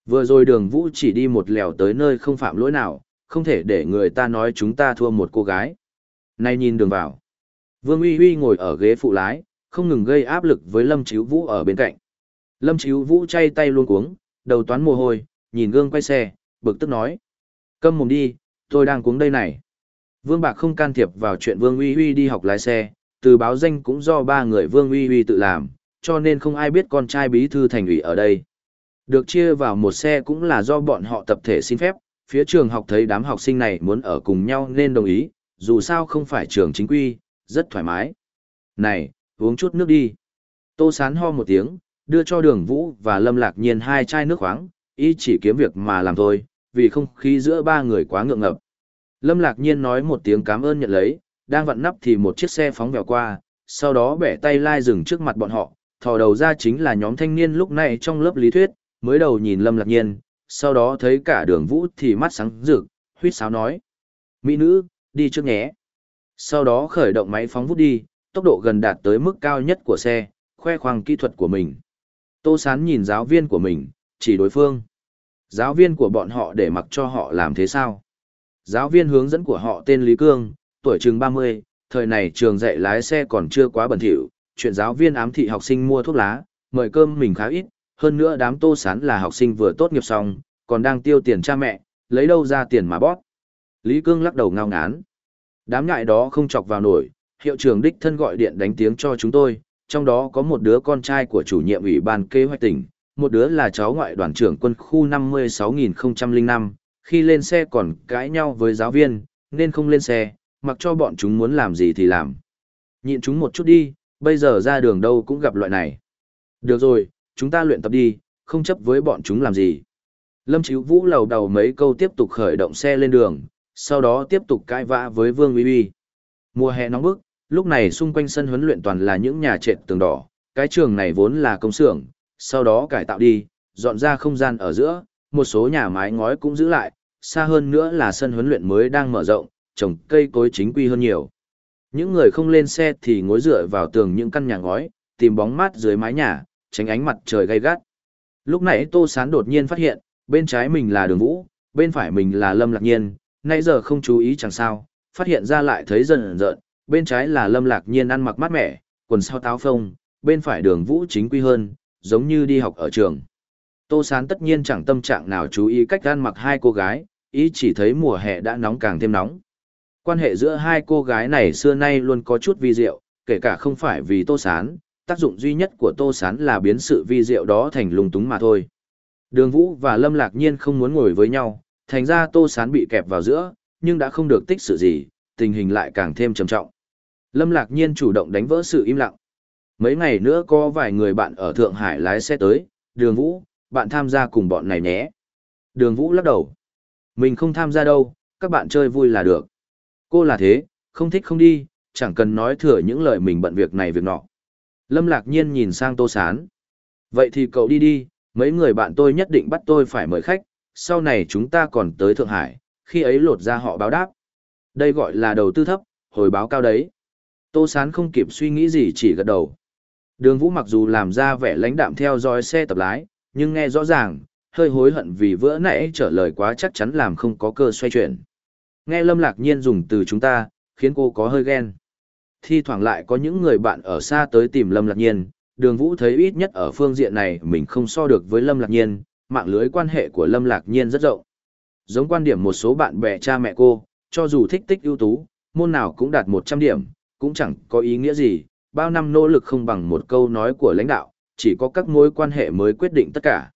Vừa rồi đường vũ chỉ đi một lèo tới nơi không phạm lỗi nào, không thể để người ta nói chúng ta thua một cô gái. Nay nhìn đường vào. Vương Uy Uy ngồi ở ghế phụ lái, không ngừng gây áp lực với Lâm Chíu Vũ ở bên cạnh. Lâm Chíu Vũ chay tay luôn cuống, đầu toán mồ hôi, nhìn gương quay xe, bực tức nói. Câm mồm đi, tôi đang cuống đây này. Vương Bạc không can thiệp vào chuyện Vương Uy Uy đi học lái xe, từ báo danh cũng do ba người Vương Uy Uy tự làm, cho nên không ai biết con trai bí thư thành ủy ở đây. Được chia vào một xe cũng là do bọn họ tập thể xin phép, phía trường học thấy đám học sinh này muốn ở cùng nhau nên đồng ý, dù sao không phải trường chính quy, rất thoải mái. Này, uống chút nước đi. Tô sán ho một tiếng, đưa cho đường vũ và lâm lạc nhiên hai chai nước khoáng, ý chỉ kiếm việc mà làm thôi, vì không khí giữa ba người quá ngượng ngập. Lâm lạc nhiên nói một tiếng cảm ơn nhận lấy, đang vặn nắp thì một chiếc xe phóng vèo qua, sau đó bẻ tay lai dừng trước mặt bọn họ, thò đầu ra chính là nhóm thanh niên lúc này trong lớp lý thuyết, mới đầu nhìn Lâm Lạc Nhiên, sau đó thấy cả đường vũ thì mắt sáng rực, huyết sáo nói. Mỹ nữ, đi trước nhé. Sau đó khởi động máy phóng vút đi, tốc độ gần đạt tới mức cao nhất của xe, khoe khoang kỹ thuật của mình. Tô Sán nhìn giáo viên của mình, chỉ đối phương. Giáo viên của bọn họ để mặc cho họ làm thế sao? Giáo viên hướng dẫn của họ tên Lý Cương, tuổi chừng 30, thời này trường dạy lái xe còn chưa quá bẩn thỉu, chuyện giáo viên ám thị học sinh mua thuốc lá, mời cơm mình khá ít, hơn nữa đám tô sán là học sinh vừa tốt nghiệp xong, còn đang tiêu tiền cha mẹ, lấy đâu ra tiền mà bóp. Lý Cương lắc đầu ngao ngán. Đám ngại đó không chọc vào nổi, hiệu trưởng đích thân gọi điện đánh tiếng cho chúng tôi, trong đó có một đứa con trai của chủ nhiệm ủy ban kế hoạch tỉnh, một đứa là cháu ngoại đoàn trưởng quân khu 56005, khi lên xe còn cãi nhau với giáo viên, nên không lên xe, mặc cho bọn chúng muốn làm gì thì làm. Nhịn chúng một chút đi, bây giờ ra đường đâu cũng gặp loại này. Được rồi, chúng ta luyện tập đi, không chấp với bọn chúng làm gì. Lâm Chíu Vũ lầu đầu mấy câu tiếp tục khởi động xe lên đường, sau đó tiếp tục cãi vã với Vương Uy Uy. Mùa hè nóng bức, lúc này xung quanh sân huấn luyện toàn là những nhà trệt tường đỏ, cái trường này vốn là công xưởng, sau đó cải tạo đi, dọn ra không gian ở giữa, một số nhà mái ngói cũng giữ lại, xa hơn nữa là sân huấn luyện mới đang mở rộng, trồng cây cối chính quy hơn nhiều. Những người không lên xe thì ngồi dựa vào tường những căn nhà ngói, tìm bóng mát dưới mái nhà, tránh ánh mặt trời gay gắt. Lúc nãy Tô Sán đột nhiên phát hiện, bên trái mình là đường vũ, bên phải mình là Lâm Lạc Nhiên, nãy giờ không chú ý chẳng sao, phát hiện ra lại thấy dần dợn, bên trái là Lâm Lạc Nhiên ăn mặc mát mẻ, quần sao táo phông, bên phải đường vũ chính quy hơn, giống như đi học ở trường. Tô Sán tất nhiên chẳng tâm trạng nào chú ý cách ăn mặc hai cô gái, ý chỉ thấy mùa hè đã nóng càng thêm nóng. Quan hệ giữa hai cô gái này xưa nay luôn có chút vi diệu, kể cả không phải vì Tô Sán, tác dụng duy nhất của Tô Sán là biến sự vi diệu đó thành lung túng mà thôi. Đường Vũ và Lâm Lạc Nhiên không muốn ngồi với nhau, thành ra Tô Sán bị kẹp vào giữa, nhưng đã không được tích sự gì, tình hình lại càng thêm trầm trọng. Lâm Lạc Nhiên chủ động đánh vỡ sự im lặng. Mấy ngày nữa có vài người bạn ở Thượng Hải lái xe tới, Đường Vũ, bạn tham gia cùng bọn này nhé. Đường Vũ lắc đầu. Mình không tham gia đâu, các bạn chơi vui là được. Cô là thế, không thích không đi, chẳng cần nói thừa những lời mình bận việc này việc nọ. Lâm lạc nhiên nhìn sang tô sán. Vậy thì cậu đi đi, mấy người bạn tôi nhất định bắt tôi phải mời khách, sau này chúng ta còn tới Thượng Hải, khi ấy lột ra họ báo đáp. Đây gọi là đầu tư thấp, hồi báo cao đấy. Tô sán không kịp suy nghĩ gì chỉ gật đầu. Đường vũ mặc dù làm ra vẻ lãnh đạm theo dõi xe tập lái, nhưng nghe rõ ràng, hơi hối hận vì vỡ nãy trả lời quá chắc chắn làm không có cơ xoay chuyển. Nghe Lâm Lạc Nhiên dùng từ chúng ta, khiến cô có hơi ghen. Thi thoảng lại có những người bạn ở xa tới tìm Lâm Lạc Nhiên, đường vũ thấy ít nhất ở phương diện này mình không so được với Lâm Lạc Nhiên, mạng lưới quan hệ của Lâm Lạc Nhiên rất rộng. Giống quan điểm một số bạn bè cha mẹ cô, cho dù thích tích ưu tú, môn nào cũng đạt 100 điểm, cũng chẳng có ý nghĩa gì, bao năm nỗ lực không bằng một câu nói của lãnh đạo, chỉ có các mối quan hệ mới quyết định tất cả.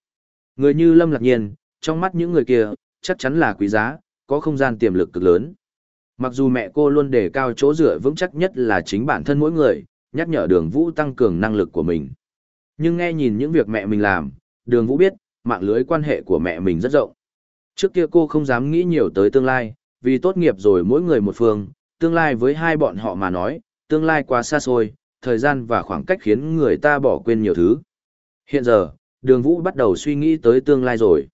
Người như Lâm Lạc Nhiên, trong mắt những người kia, chắc chắn là quý giá, có không gian tiềm lực cực lớn. Mặc dù mẹ cô luôn đề cao chỗ dựa vững chắc nhất là chính bản thân mỗi người, nhắc nhở đường vũ tăng cường năng lực của mình. Nhưng nghe nhìn những việc mẹ mình làm, đường vũ biết, mạng lưới quan hệ của mẹ mình rất rộng. Trước kia cô không dám nghĩ nhiều tới tương lai, vì tốt nghiệp rồi mỗi người một phương, tương lai với hai bọn họ mà nói, tương lai quá xa xôi, thời gian và khoảng cách khiến người ta bỏ quên nhiều thứ. Hiện giờ, đường vũ bắt đầu suy nghĩ tới tương lai rồi.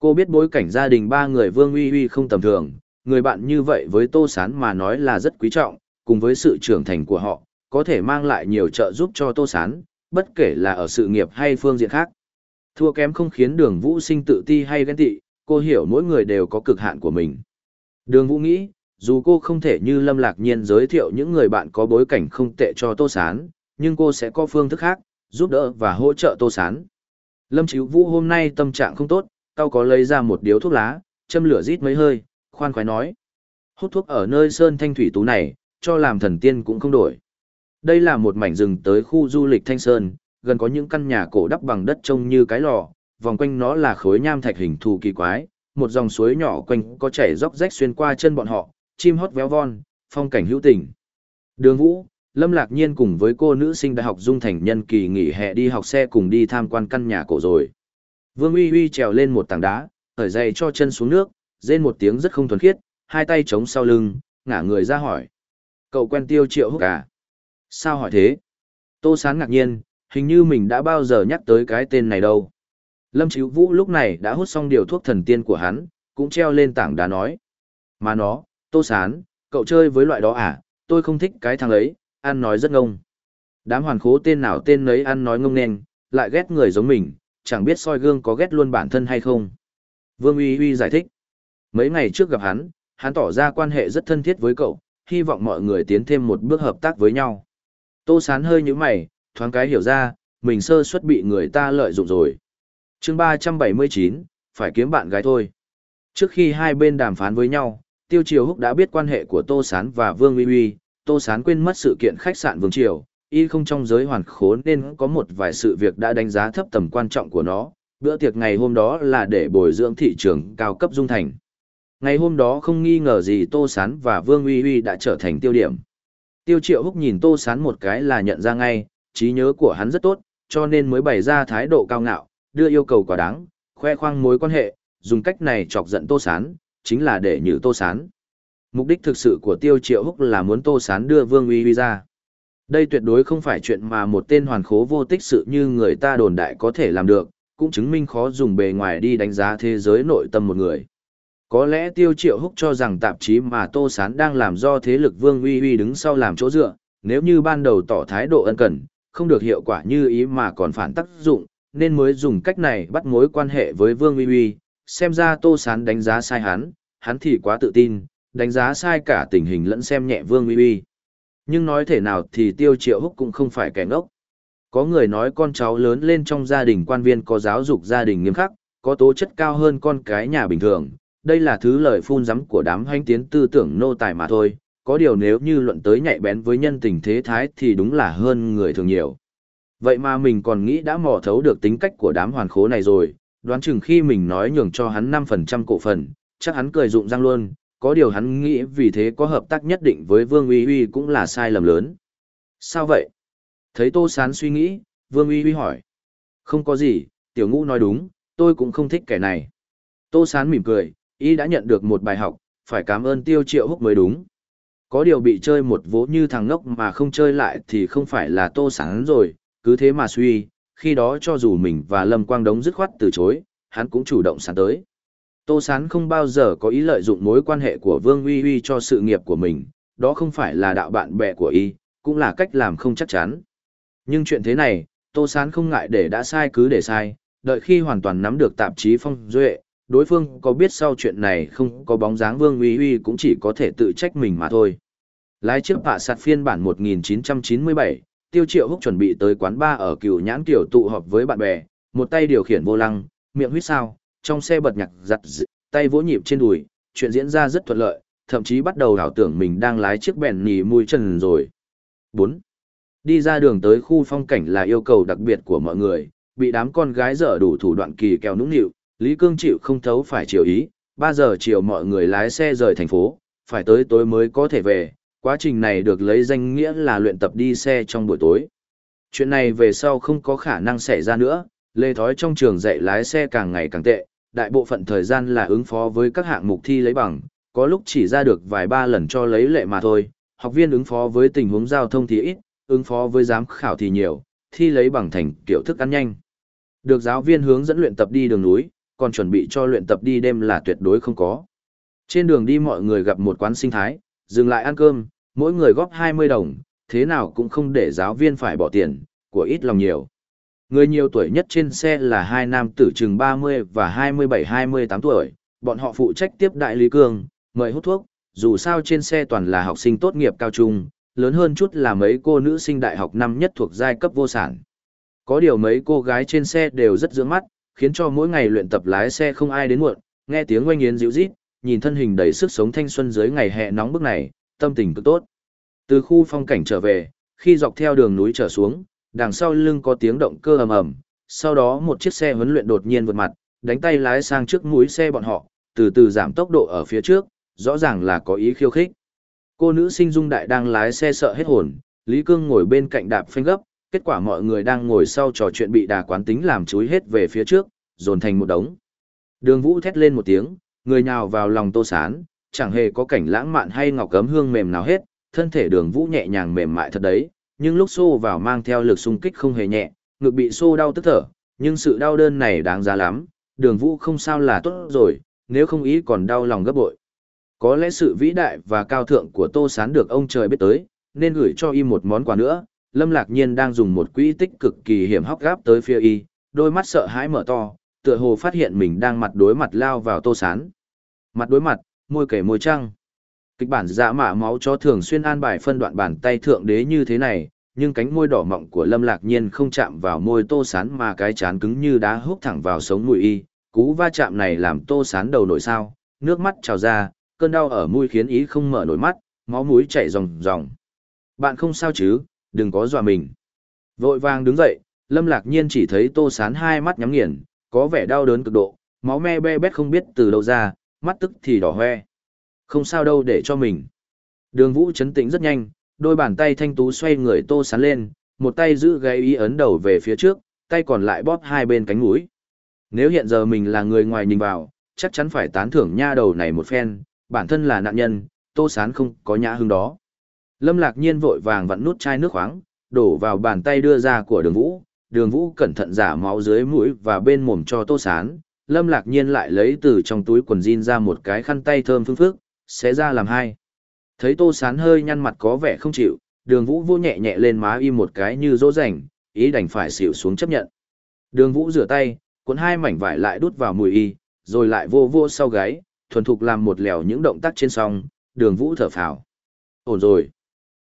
Cô biết bối cảnh gia đình ba người Vương Uy Uy không tầm thường, người bạn như vậy với Tô Sán mà nói là rất quý trọng, cùng với sự trưởng thành của họ, có thể mang lại nhiều trợ giúp cho Tô Sán, bất kể là ở sự nghiệp hay phương diện khác. Thua kém không khiến đường vũ sinh tự ti hay ghen tị, cô hiểu mỗi người đều có cực hạn của mình. Đường vũ nghĩ, dù cô không thể như Lâm Lạc Nhiên giới thiệu những người bạn có bối cảnh không tệ cho Tô Sán, nhưng cô sẽ có phương thức khác, giúp đỡ và hỗ trợ Tô Sán. Lâm Chíu Vũ hôm nay tâm trạng không tốt, tao có lấy ra một điếu thuốc lá, châm lửa rít mấy hơi, khoan khoái nói. Hút thuốc ở nơi sơn thanh thủy tú này, cho làm thần tiên cũng không đổi. Đây là một mảnh rừng tới khu du lịch Thanh Sơn, gần có những căn nhà cổ đắp bằng đất trông như cái lò, vòng quanh nó là khối nham thạch hình thù kỳ quái, một dòng suối nhỏ quanh có chảy róc rách xuyên qua chân bọn họ, chim hót véo von, phong cảnh hữu tình. Đường Vũ, Lâm Lạc Nhiên cùng với cô nữ sinh đại học Dung Thành nhân kỳ nghỉ hè đi học xe cùng đi tham quan căn nhà cổ rồi. Vương Uy Uy trèo lên một tảng đá, thở dày cho chân xuống nước, rên một tiếng rất không thuần khiết, hai tay chống sau lưng, ngả người ra hỏi. Cậu quen tiêu triệu húc à? Sao hỏi thế? Tô Sán ngạc nhiên, hình như mình đã bao giờ nhắc tới cái tên này đâu. Lâm Chíu Vũ lúc này đã hút xong điều thuốc thần tiên của hắn, cũng treo lên tảng đá nói. Mà nó, Tô Sán, cậu chơi với loại đó à, tôi không thích cái thằng ấy, ăn nói rất ngông. Đám hoàn khố tên nào tên nấy ăn nói ngông nên, lại ghét người giống mình, chẳng biết soi gương có ghét luôn bản thân hay không. Vương Uy Uy giải thích. Mấy ngày trước gặp hắn, hắn tỏ ra quan hệ rất thân thiết với cậu, hy vọng mọi người tiến thêm một bước hợp tác với nhau. Tô Sán hơi như mày, thoáng cái hiểu ra, mình sơ suất bị người ta lợi dụng rồi. chương 379, phải kiếm bạn gái thôi. Trước khi hai bên đàm phán với nhau, Tiêu Triều Húc đã biết quan hệ của Tô Sán và Vương Uy Uy, Tô Sán quên mất sự kiện khách sạn Vương Triều, y không trong giới hoàn khốn nên có một vài sự việc đã đánh giá thấp tầm quan trọng của nó. Bữa tiệc ngày hôm đó là để bồi dưỡng thị trường cao cấp dung thành. Ngày hôm đó không nghi ngờ gì Tô Sán và Vương Uy Uy đã trở thành tiêu điểm. Tiêu Triệu Húc nhìn Tô Sán một cái là nhận ra ngay, trí nhớ của hắn rất tốt, cho nên mới bày ra thái độ cao ngạo, đưa yêu cầu quá đáng, khoe khoang mối quan hệ, dùng cách này chọc giận Tô Sán, chính là để nhử Tô Sán. Mục đích thực sự của Tiêu Triệu Húc là muốn Tô Sán đưa Vương Uy Uy ra. Đây tuyệt đối không phải chuyện mà một tên hoàn khố vô tích sự như người ta đồn đại có thể làm được, cũng chứng minh khó dùng bề ngoài đi đánh giá thế giới nội tâm một người. Có lẽ Tiêu Triệu Húc cho rằng tạp chí mà Tô Sán đang làm do thế lực Vương Uy Uy đứng sau làm chỗ dựa, nếu như ban đầu tỏ thái độ ân cần, không được hiệu quả như ý mà còn phản tác dụng, nên mới dùng cách này bắt mối quan hệ với Vương Uy Uy, xem ra Tô Sán đánh giá sai hắn, hắn thì quá tự tin, đánh giá sai cả tình hình lẫn xem nhẹ Vương Uy Uy. Nhưng nói thể nào thì Tiêu Triệu Húc cũng không phải kẻ ngốc. Có người nói con cháu lớn lên trong gia đình quan viên có giáo dục gia đình nghiêm khắc, có tố chất cao hơn con cái nhà bình thường, đây là thứ lời phun rắm của đám hành tiến tư tưởng nô tài mà thôi, có điều nếu như luận tới nhạy bén với nhân tình thế thái thì đúng là hơn người thường nhiều. Vậy mà mình còn nghĩ đã mò thấu được tính cách của đám hoàn khố này rồi, đoán chừng khi mình nói nhường cho hắn 5% cổ phần, chắc hắn cười rụng răng luôn, có điều hắn nghĩ vì thế có hợp tác nhất định với Vương Uy Uy cũng là sai lầm lớn. Sao vậy? Thấy Tô Sán suy nghĩ, Vương Uy Uy hỏi. Không có gì, tiểu ngũ nói đúng, tôi cũng không thích kẻ này. Tô Sán mỉm cười, y đã nhận được một bài học, phải cảm ơn tiêu triệu húc mới đúng. Có điều bị chơi một vố như thằng ngốc mà không chơi lại thì không phải là tô Sán rồi, cứ thế mà suy, khi đó cho dù mình và Lâm Quang Đống dứt khoát từ chối, hắn cũng chủ động sán tới. Tô Sán không bao giờ có ý lợi dụng mối quan hệ của Vương Uy Uy cho sự nghiệp của mình, đó không phải là đạo bạn bè của y, cũng là cách làm không chắc chắn. Nhưng chuyện thế này, Tô Sán không ngại để đã sai cứ để sai, đợi khi hoàn toàn nắm được tạp chí phong duệ, đối phương có biết sau chuyện này không có bóng dáng Vương Uy Uy cũng chỉ có thể tự trách mình mà thôi. Lái chiếc bạ sạt phiên bản 1997, Tiêu Triệu Húc chuẩn bị tới quán bar ở Cửu Nhãn Kiều tụ họp với bạn bè, một tay điều khiển vô lăng, miệng huýt sao, trong xe bật nhạc giặt dị, tay vỗ nhịp trên đùi, chuyện diễn ra rất thuận lợi, thậm chí bắt đầu đảo tưởng mình đang lái chiếc bèn nhì mùi trần rồi. 4. Đi ra đường tới khu phong cảnh là yêu cầu đặc biệt của mọi người, bị đám con gái dở đủ thủ đoạn kỳ kèo nũng nịu, Lý Cương chịu không thấu phải chiều ý, 3 giờ chiều mọi người lái xe rời thành phố, phải tới tối mới có thể về, Quá trình này được lấy danh nghĩa là luyện tập đi xe trong buổi tối. Chuyện này về sau không có khả năng xảy ra nữa, lê thói trong trường dạy lái xe càng ngày càng tệ, đại bộ phận thời gian là ứng phó với các hạng mục thi lấy bằng, có lúc chỉ ra được vài ba lần cho lấy lệ mà thôi, học viên ứng phó với tình huống giao thông thì ít, ứng phó với giám khảo thì nhiều, thi lấy bằng thành kiểu thức ăn nhanh. Được giáo viên hướng dẫn luyện tập đi đường núi, còn chuẩn bị cho luyện tập đi đêm là tuyệt đối không có. Trên đường đi mọi người gặp một quán sinh thái, dừng lại ăn cơm, mỗi người góp 20 đồng, thế nào cũng không để giáo viên phải bỏ tiền, của ít lòng nhiều. Người nhiều tuổi nhất trên xe là hai nam tử chừng 30 và 27-28 tuổi, bọn họ phụ trách tiếp đại lý cương, mời hút thuốc, dù sao trên xe toàn là học sinh tốt nghiệp cao trung, lớn hơn chút là mấy cô nữ sinh đại học năm nhất thuộc giai cấp vô sản. Có điều mấy cô gái trên xe đều rất dưỡng mắt, khiến cho mỗi ngày luyện tập lái xe không ai đến muộn, nghe tiếng oanh yến dịu rít, nhìn thân hình đầy sức sống thanh xuân dưới ngày hè nóng bức này, tâm tình cực tốt. Từ khu phong cảnh trở về, khi dọc theo đường núi trở xuống, đằng sau lưng có tiếng động cơ ầm ầm, sau đó một chiếc xe huấn luyện đột nhiên vượt mặt, đánh tay lái sang trước mũi xe bọn họ, từ từ giảm tốc độ ở phía trước, rõ ràng là có ý khiêu khích. Cô nữ sinh dung đại đang lái xe sợ hết hồn, Lý Cương ngồi bên cạnh đạp phanh gấp, kết quả mọi người đang ngồi sau trò chuyện bị đà quán tính làm chúi hết về phía trước, dồn thành một đống. Đường Vũ thét lên một tiếng, người nhào vào lòng Tô Sán, chẳng hề có cảnh lãng mạn hay ngọc cấm hương mềm nào hết, thân thể Đường Vũ nhẹ nhàng mềm mại thật đấy, nhưng lúc xô vào mang theo lực xung kích không hề nhẹ, ngực bị xô đau tức thở, nhưng sự đau đơn này đáng giá lắm, Đường Vũ không sao là tốt rồi, nếu không ý còn đau lòng gấp bội. Có lẽ sự vĩ đại và cao thượng của Tô Sán được ông trời biết tới, nên gửi cho y một món quà nữa. Lâm Lạc Nhiên đang dùng một quỹ tích cực kỳ hiểm hóc gáp tới phía y, đôi mắt sợ hãi mở to, tựa hồ phát hiện mình đang mặt đối mặt lao vào Tô Sán. Mặt đối mặt, môi kể môi trăng. Kịch bản dạ mạ máu cho thường xuyên an bài phân đoạn bàn tay thượng đế như thế này, nhưng cánh môi đỏ mọng của Lâm Lạc Nhiên không chạm vào môi Tô Sán mà cái chán cứng như đá húc thẳng vào sống mũi y. Cú va chạm này làm Tô Sán đầu nổi sao, nước mắt trào ra, cơn đau ở mũi khiến ý không mở nổi mắt, máu mũi chảy ròng ròng. Bạn không sao chứ, đừng có dọa mình. Vội vàng đứng dậy, Lâm Lạc Nhiên chỉ thấy Tô Sán hai mắt nhắm nghiền, có vẻ đau đớn cực độ, máu me be bét không biết từ đâu ra, mắt tức thì đỏ hoe. Không sao đâu để cho mình. Đường Vũ chấn tĩnh rất nhanh, đôi bàn tay thanh tú xoay người Tô Sán lên, một tay giữ gáy ý ấn đầu về phía trước, tay còn lại bóp hai bên cánh mũi. Nếu hiện giờ mình là người ngoài nhìn vào, chắc chắn phải tán thưởng nha đầu này một phen, bản thân là nạn nhân, tô sán không có nhã hương đó. Lâm lạc nhiên vội vàng vặn nút chai nước khoáng, đổ vào bàn tay đưa ra của đường vũ, đường vũ cẩn thận giả máu dưới mũi và bên mồm cho tô sán. Lâm lạc nhiên lại lấy từ trong túi quần jean ra một cái khăn tay thơm phương phức, xé ra làm hai. Thấy tô sán hơi nhăn mặt có vẻ không chịu, đường vũ vô nhẹ nhẹ lên má y một cái như dỗ dành, ý đành phải xỉu xuống chấp nhận. Đường vũ rửa tay, cuốn hai mảnh vải lại đút vào mùi y, rồi lại vô vô sau gáy, thuần thục làm một lèo những động tác trên song, đường vũ thở phào. Ổn rồi.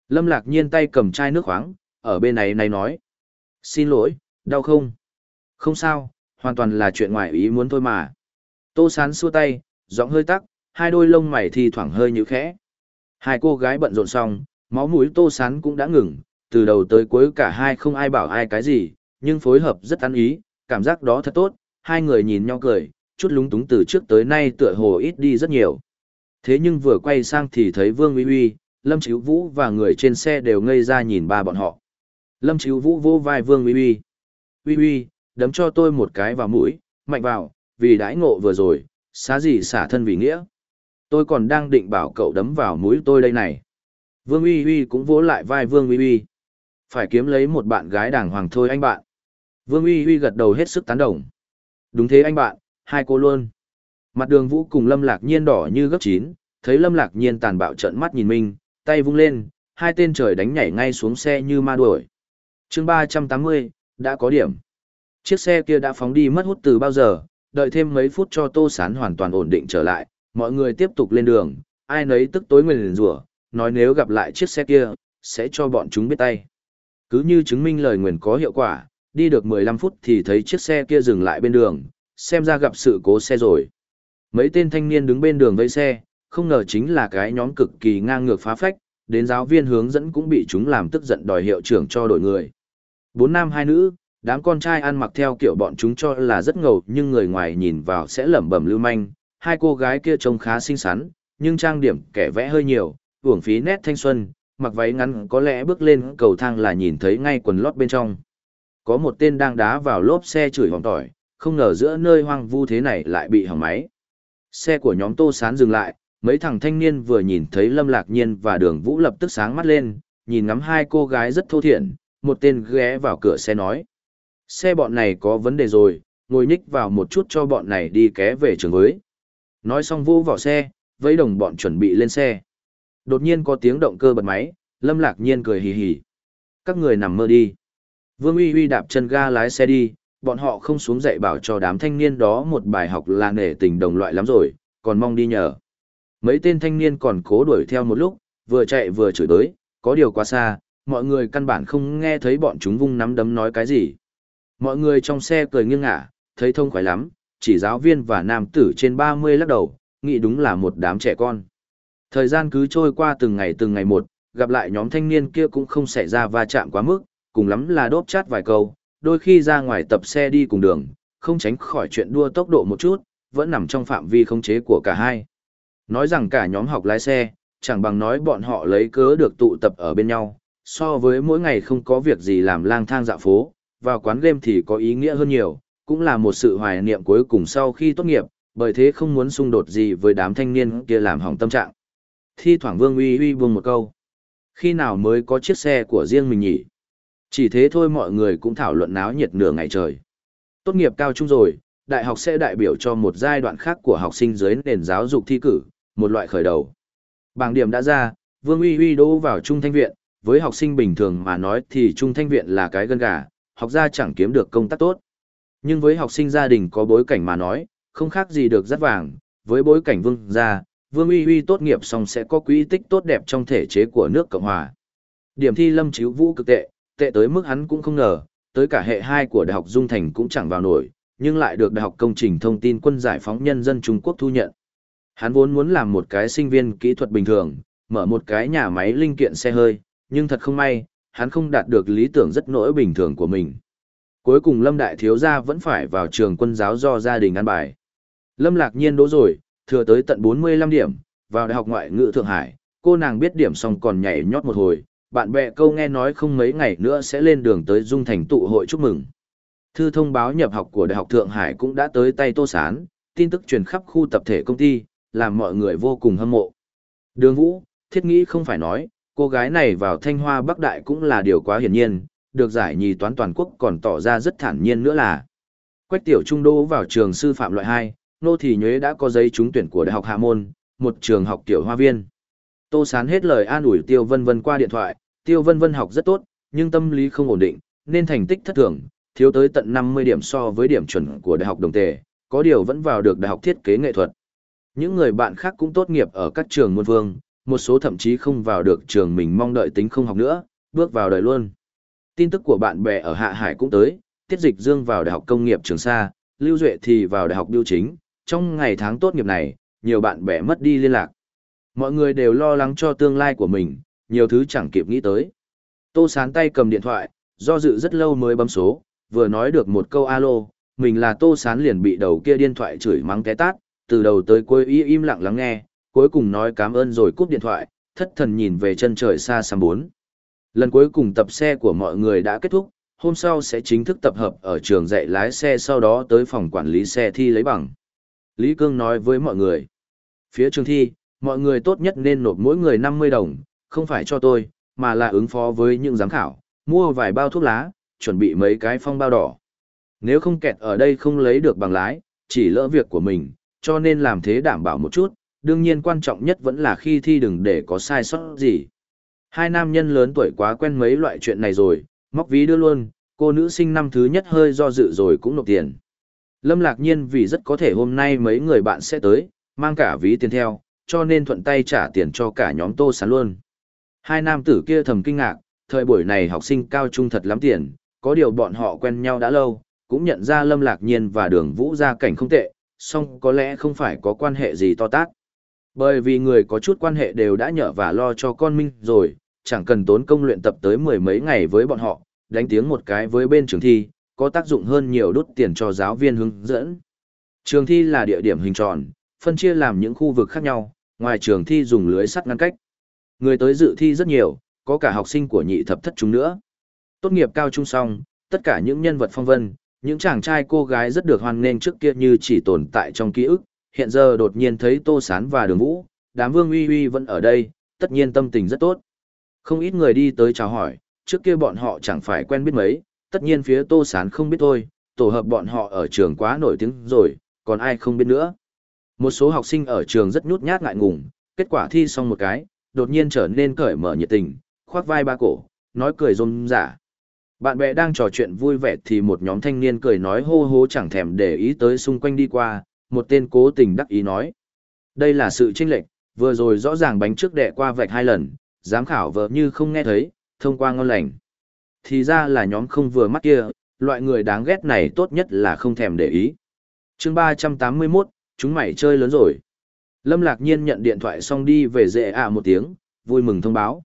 Lâm lạc nhiên tay cầm chai nước khoáng, ở bên này này nói. Xin lỗi, đau không? Không sao, hoàn toàn là chuyện ngoài ý muốn thôi mà. Tô sán xua tay, giọng hơi tắc, hai đôi lông mày thi thoảng hơi như khẽ. Hai cô gái bận rộn xong, máu mũi tô sán cũng đã ngừng, từ đầu tới cuối cả hai không ai bảo ai cái gì, nhưng phối hợp rất ăn ý, cảm giác đó thật tốt, hai người nhìn nhau cười, chút lúng túng từ trước tới nay tựa hồ ít đi rất nhiều. Thế nhưng vừa quay sang thì thấy Vương Uy Uy, Lâm Chíu Vũ và người trên xe đều ngây ra nhìn ba bọn họ. Lâm Chíu Vũ vô vai Vương Uy Uy. Uy Uy, đấm cho tôi một cái vào mũi, mạnh vào, vì đãi ngộ vừa rồi, xá gì xả thân vì nghĩa. Tôi còn đang định bảo cậu đấm vào mũi tôi đây này. Vương Uy Uy cũng vỗ lại vai Vương Uy Uy. Phải kiếm lấy một bạn gái đàng hoàng thôi anh bạn. Vương Uy Uy gật đầu hết sức tán đồng. Đúng thế anh bạn, hai cô luôn. Mặt đường vũ cùng lâm lạc nhiên đỏ như gấp chín, thấy lâm lạc nhiên tàn bạo trợn mắt nhìn mình, tay vung lên, hai tên trời đánh nhảy ngay xuống xe như ma đuổi. chương ba trăm tám mươi đã có điểm. Chiếc xe kia đã phóng đi mất hút từ bao giờ, đợi thêm mấy phút cho tô sán hoàn toàn ổn định trở lại, mọi người tiếp tục lên đường, ai nấy tức tối nguyền rủa nói nếu gặp lại chiếc xe kia, sẽ cho bọn chúng biết tay. Cứ như chứng minh lời nguyền có hiệu quả, đi được 15 phút thì thấy chiếc xe kia dừng lại bên đường, xem ra gặp sự cố xe rồi. Mấy tên thanh niên đứng bên đường vây xe, không ngờ chính là cái nhóm cực kỳ ngang ngược phá phách, đến giáo viên hướng dẫn cũng bị chúng làm tức giận đòi hiệu trưởng cho đổi người. Bốn nam hai nữ, đám con trai ăn mặc theo kiểu bọn chúng cho là rất ngầu nhưng người ngoài nhìn vào sẽ lẩm bẩm lưu manh, hai cô gái kia trông khá xinh xắn, nhưng trang điểm kẻ vẽ hơi nhiều, uổng phí nét thanh xuân, mặc váy ngắn có lẽ bước lên cầu thang là nhìn thấy ngay quần lót bên trong. Có một tên đang đá vào lốp xe chửi hỏng tỏi, không ngờ giữa nơi hoang vu thế này lại bị hỏng máy. Xe của nhóm Tô Sán dừng lại, mấy thằng thanh niên vừa nhìn thấy Lâm Lạc Nhiên và Đường Vũ lập tức sáng mắt lên, nhìn ngắm hai cô gái rất thô thiện, một tên ghé vào cửa xe nói. Xe bọn này có vấn đề rồi, ngồi nhích vào một chút cho bọn này đi ké về trường với. Nói xong vô vào xe, vẫy đồng bọn chuẩn bị lên xe. Đột nhiên có tiếng động cơ bật máy, Lâm Lạc Nhiên cười hì hì. Các người nằm mơ đi. Vương Uy Uy đạp chân ga lái xe đi, bọn họ không xuống dạy bảo cho đám thanh niên đó một bài học là nể tình đồng loại lắm rồi, còn mong đi nhờ. Mấy tên thanh niên còn cố đuổi theo một lúc, vừa chạy vừa chửi tới, có điều quá xa, mọi người căn bản không nghe thấy bọn chúng vung nắm đấm nói cái gì. Mọi người trong xe cười nghiêng ngả, thấy thông khoái lắm, chỉ giáo viên và nam tử trên 30 lắc đầu, nghĩ đúng là một đám trẻ con. Thời gian cứ trôi qua từng ngày từng ngày một, gặp lại nhóm thanh niên kia cũng không xảy ra va chạm quá mức, cùng lắm là đốp chát vài câu, đôi khi ra ngoài tập xe đi cùng đường, không tránh khỏi chuyện đua tốc độ một chút, vẫn nằm trong phạm vi khống chế của cả hai. Nói rằng cả nhóm học lái xe, chẳng bằng nói bọn họ lấy cớ được tụ tập ở bên nhau, so với mỗi ngày không có việc gì làm lang thang dạo phố, vào quán game thì có ý nghĩa hơn nhiều, cũng là một sự hoài niệm cuối cùng sau khi tốt nghiệp, bởi thế không muốn xung đột gì với đám thanh niên kia làm hỏng tâm trạng. Thi thoảng Vương Uy Uy buông một câu. Khi nào mới có chiếc xe của riêng mình nhỉ? Chỉ thế thôi mọi người cũng thảo luận náo nhiệt nửa ngày trời. Tốt nghiệp cao trung rồi, đại học sẽ đại biểu cho một giai đoạn khác của học sinh dưới nền giáo dục thi cử, một loại khởi đầu. Bảng điểm đã ra, Vương Uy Uy đỗ vào Trung Thanh Viện, với học sinh bình thường mà nói thì Trung Thanh Viện là cái gân gà, học ra chẳng kiếm được công tác tốt. Nhưng với học sinh gia đình có bối cảnh mà nói, không khác gì được rất vàng, với bối cảnh vương gia, Vương Uy Uy tốt nghiệp xong sẽ có quỹ tích tốt đẹp trong thể chế của nước Cộng Hòa. Điểm thi Lâm chiếu Vũ cực tệ, tệ tới mức hắn cũng không ngờ, tới cả hệ 2 của Đại học Dung Thành cũng chẳng vào nổi, nhưng lại được Đại học Công trình Thông tin Quân Giải phóng Nhân dân Trung Quốc thu nhận. Hắn vốn muốn làm một cái sinh viên kỹ thuật bình thường, mở một cái nhà máy linh kiện xe hơi, nhưng thật không may, hắn không đạt được lý tưởng rất nỗi bình thường của mình. Cuối cùng Lâm Đại Thiếu Gia vẫn phải vào trường quân giáo do gia đình ăn bài. Lâm lạc nhiên đỗ rồi, thừa tới tận 45 điểm, vào Đại học Ngoại ngữ Thượng Hải, cô nàng biết điểm xong còn nhảy nhót một hồi, bạn bè câu nghe nói không mấy ngày nữa sẽ lên đường tới Dung Thành tụ hội chúc mừng. Thư thông báo nhập học của Đại học Thượng Hải cũng đã tới tay Tô Sán, tin tức truyền khắp khu tập thể công ty, làm mọi người vô cùng hâm mộ. Đường Vũ, thiết nghĩ không phải nói, cô gái này vào Thanh Hoa Bắc Đại cũng là điều quá hiển nhiên, được giải nhì toán toàn quốc còn tỏ ra rất thản nhiên nữa là. Quách tiểu trung đô vào trường sư phạm loại 2, nô thì nhuế đã có giấy trúng tuyển của Đại học Hạ Môn, một trường học tiểu hoa viên. Tô sán hết lời an ủi Tiêu Vân Vân qua điện thoại, Tiêu Vân Vân học rất tốt, nhưng tâm lý không ổn định, nên thành tích thất thường, thiếu tới tận 50 điểm so với điểm chuẩn của Đại học Đồng Tề, có điều vẫn vào được Đại học Thiết kế nghệ thuật. Những người bạn khác cũng tốt nghiệp ở các trường muôn vương, một số thậm chí không vào được trường mình mong đợi tính không học nữa, bước vào đời luôn. Tin tức của bạn bè ở Hạ Hải cũng tới, Tiết Dịch Dương vào Đại học Công nghiệp Trường Sa, Lưu Duệ thì vào Đại học Biêu Chính, trong ngày tháng tốt nghiệp này, nhiều bạn bè mất đi liên lạc. Mọi người đều lo lắng cho tương lai của mình, nhiều thứ chẳng kịp nghĩ tới. Tô sán tay cầm điện thoại, do dự rất lâu mới bấm số, vừa nói được một câu alo, mình là Tô sán liền bị đầu kia điện thoại chửi mắng té tát, từ đầu tới cuối y im lặng lắng nghe, cuối cùng nói cảm ơn rồi cúp điện thoại, thất thần nhìn về chân trời xa xăm bốn. Lần cuối cùng tập xe của mọi người đã kết thúc, hôm sau sẽ chính thức tập hợp ở trường dạy lái xe sau đó tới phòng quản lý xe thi lấy bằng. Lý Cương nói với mọi người. Phía trường thi, mọi người tốt nhất nên nộp mỗi người 50 đồng, không phải cho tôi, mà là ứng phó với những giám khảo, mua vài bao thuốc lá, chuẩn bị mấy cái phong bao đỏ. Nếu không kẹt ở đây không lấy được bằng lái, chỉ lỡ việc của mình, cho nên làm thế đảm bảo một chút, đương nhiên quan trọng nhất vẫn là khi thi đừng để có sai sót gì. Hai nam nhân lớn tuổi quá quen mấy loại chuyện này rồi, móc ví đưa luôn, cô nữ sinh năm thứ nhất hơi do dự rồi cũng nộp tiền. Lâm lạc nhiên vì rất có thể hôm nay mấy người bạn sẽ tới, mang cả ví tiền theo, cho nên thuận tay trả tiền cho cả nhóm tô sán luôn. Hai nam tử kia thầm kinh ngạc, thời buổi này học sinh cao trung thật lắm tiền, có điều bọn họ quen nhau đã lâu, cũng nhận ra Lâm Lạc Nhiên và Đường Vũ gia cảnh không tệ, song có lẽ không phải có quan hệ gì to tát. Bởi vì người có chút quan hệ đều đã nhờ và lo cho con Minh rồi, chẳng cần tốn công luyện tập tới mười mấy ngày với bọn họ, đánh tiếng một cái với bên trường thi, có tác dụng hơn nhiều đút tiền cho giáo viên hướng dẫn. Trường thi là địa điểm hình tròn, phân chia làm những khu vực khác nhau, ngoài trường thi dùng lưới sắt ngăn cách. Người tới dự thi rất nhiều, có cả học sinh của nhị thập thất chúng nữa. Tốt nghiệp cao trung xong, tất cả những nhân vật phong vân, những chàng trai cô gái rất được hoan nghênh trước kia như chỉ tồn tại trong ký ức, hiện giờ đột nhiên thấy Tô Sán và Đường Vũ, đám Vương Uy Uy vẫn ở đây, tất nhiên tâm tình rất tốt. Không ít người đi tới chào hỏi, trước kia bọn họ chẳng phải quen biết mấy, tất nhiên phía Tô Sán không biết thôi, tổ hợp bọn họ ở trường quá nổi tiếng rồi, còn ai không biết nữa. Một số học sinh ở trường rất nhút nhát ngại ngùng, kết quả thi xong một cái, đột nhiên trở nên cởi mở nhiệt tình, khoác vai ba cổ, nói cười rôm giả. Bạn bè đang trò chuyện vui vẻ thì một nhóm thanh niên cười nói hô hô chẳng thèm để ý tới xung quanh đi qua, một tên cố tình đắc ý nói. Đây là sự chênh lệch, vừa rồi rõ ràng bánh trước đẻ qua vạch hai lần, giám khảo vợ như không nghe thấy, thông qua ngon lành. Thì ra là nhóm không vừa mắt kia, loại người đáng ghét này tốt nhất là không thèm để ý. chương 381, chúng mày chơi lớn rồi. Lâm Lạc Nhiên nhận điện thoại xong đi về dễ ạ à một tiếng, vui mừng thông báo.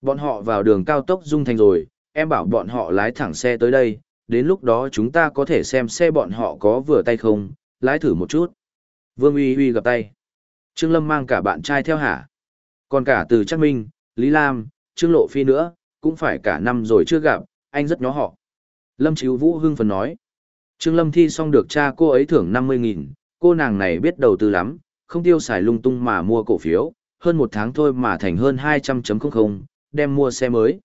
Bọn họ vào đường cao tốc Dung Thành rồi, em bảo bọn họ lái thẳng xe tới đây, đến lúc đó chúng ta có thể xem xe bọn họ có vừa tay không, lái thử một chút. Vương Uy Uy gặp tay. Trương Lâm mang cả bạn trai theo hả? Còn cả từ Chắc Minh, Lý Lam, Trương Lộ Phi nữa, cũng phải cả năm rồi chưa gặp, anh rất nhó họ. Lâm Chíu Vũ hưng phấn nói. Trương Lâm thi xong được cha cô ấy thưởng 50.000, cô nàng này biết đầu tư lắm, không tiêu xài lung tung mà mua cổ phiếu, hơn một tháng thôi mà thành hơn 200.00, đem mua xe mới.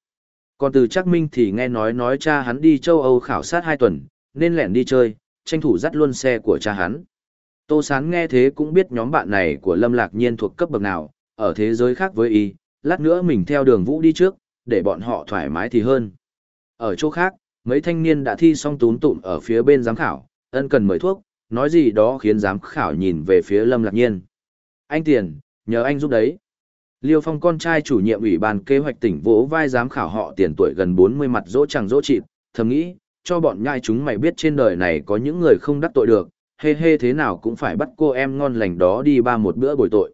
Còn từ Trác Minh thì nghe nói nói cha hắn đi châu Âu khảo sát 2 tuần, nên lẻn đi chơi, tranh thủ dắt luôn xe của cha hắn. Tô Sán nghe thế cũng biết nhóm bạn này của Lâm Lạc Nhiên thuộc cấp bậc nào, ở thế giới khác với y, lát nữa mình theo đường vũ đi trước, để bọn họ thoải mái thì hơn. Ở chỗ khác, mấy thanh niên đã thi xong tún tụm ở phía bên giám khảo, ân cần mời thuốc, nói gì đó khiến giám khảo nhìn về phía Lâm Lạc Nhiên. Anh Tiền, nhờ anh giúp đấy. Liêu Phong con trai chủ nhiệm ủy ban kế hoạch tỉnh vỗ vai giám khảo họ tiền tuổi gần 40 mặt dỗ chẳng dỗ chịt, thầm nghĩ, cho bọn nhai chúng mày biết trên đời này có những người không đắc tội được, hê hê thế nào cũng phải bắt cô em ngon lành đó đi ba một bữa bồi tội.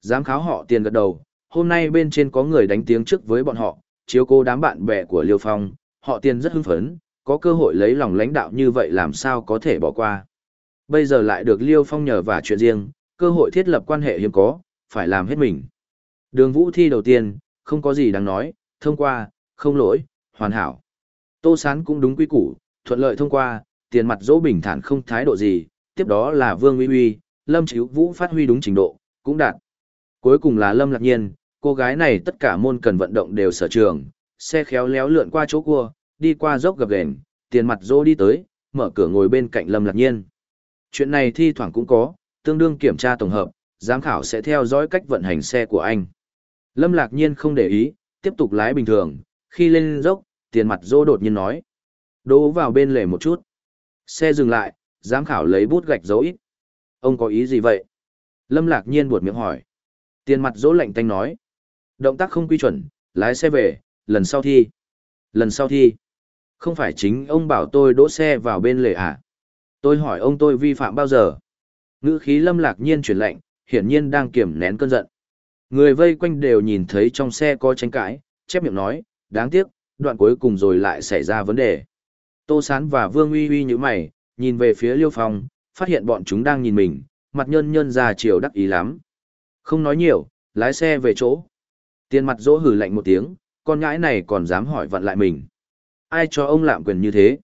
Giám khảo họ tiền gật đầu, hôm nay bên trên có người đánh tiếng trước với bọn họ, chiếu cố đám bạn bè của Liêu Phong, họ tiền rất hưng phấn, có cơ hội lấy lòng lãnh đạo như vậy làm sao có thể bỏ qua. Bây giờ lại được Liêu Phong nhờ và chuyện riêng, cơ hội thiết lập quan hệ hiếm có, phải làm hết mình. Đường vũ thi đầu tiên, không có gì đáng nói, thông qua, không lỗi, hoàn hảo. Tô Sán cũng đúng quy củ, thuận lợi thông qua, tiền mặt dỗ bình thản không thái độ gì, tiếp đó là Vương Uy Uy, Lâm Chíu Vũ phát huy đúng trình độ, cũng đạt. Cuối cùng là Lâm Lạc Nhiên, cô gái này tất cả môn cần vận động đều sở trường, xe khéo léo lượn qua chỗ cua, đi qua dốc gập ghềnh, tiền mặt dỗ đi tới, mở cửa ngồi bên cạnh Lâm Lạc Nhiên. Chuyện này thi thoảng cũng có, tương đương kiểm tra tổng hợp, giám khảo sẽ theo dõi cách vận hành xe của anh. Lâm Lạc Nhiên không để ý, tiếp tục lái bình thường, khi lên dốc, tiền mặt dỗ đột nhiên nói. Đỗ vào bên lề một chút. Xe dừng lại, giám khảo lấy bút gạch dấu ít. Ông có ý gì vậy? Lâm Lạc Nhiên buột miệng hỏi. Tiền mặt dỗ lạnh tanh nói. Động tác không quy chuẩn, lái xe về, lần sau thi. Lần sau thi. Không phải chính ông bảo tôi đỗ xe vào bên lề à? Tôi hỏi ông tôi vi phạm bao giờ? Ngữ khí Lâm Lạc Nhiên chuyển lạnh, hiển nhiên đang kiềm nén cơn giận. Người vây quanh đều nhìn thấy trong xe có tranh cãi, chép miệng nói, đáng tiếc, đoạn cuối cùng rồi lại xảy ra vấn đề. Tô Sán và Vương Uy Uy như mày, nhìn về phía Liêu Phong, phát hiện bọn chúng đang nhìn mình, mặt nhân nhân ra chiều đắc ý lắm. Không nói nhiều, lái xe về chỗ. Tiền mặt dỗ hử lạnh một tiếng, con ngãi này còn dám hỏi vặn lại mình. Ai cho ông lạm quyền như thế?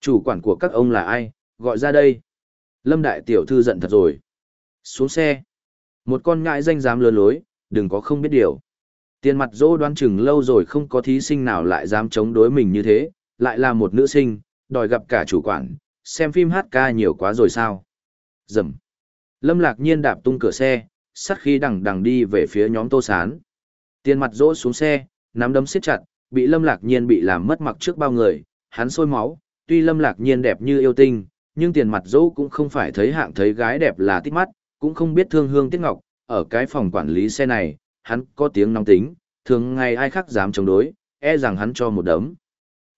Chủ quản của các ông là ai? Gọi ra đây. Lâm Đại Tiểu Thư giận thật rồi. Xuống xe. Một con ngãi danh dám lừa lối, đừng có không biết điều. Tiền mặt dỗ đoán chừng lâu rồi không có thí sinh nào lại dám chống đối mình như thế, lại là một nữ sinh, đòi gặp cả chủ quản, xem phim hát ca nhiều quá rồi sao. Dầm. Lâm lạc nhiên đạp tung cửa xe, sắt khi đằng đằng đi về phía nhóm tô sán. Tiền mặt rỗ xuống xe, nắm đấm siết chặt, bị lâm lạc nhiên bị làm mất mặc trước bao người, hắn sôi máu, tuy lâm lạc nhiên đẹp như yêu tinh, nhưng tiền mặt dỗ cũng không phải thấy hạng thấy gái đẹp là tích mắt, cũng không biết thương hương tiếc ngọc, ở cái phòng quản lý xe này, hắn có tiếng nóng tính, thường ngày ai khác dám chống đối, e rằng hắn cho một đấm.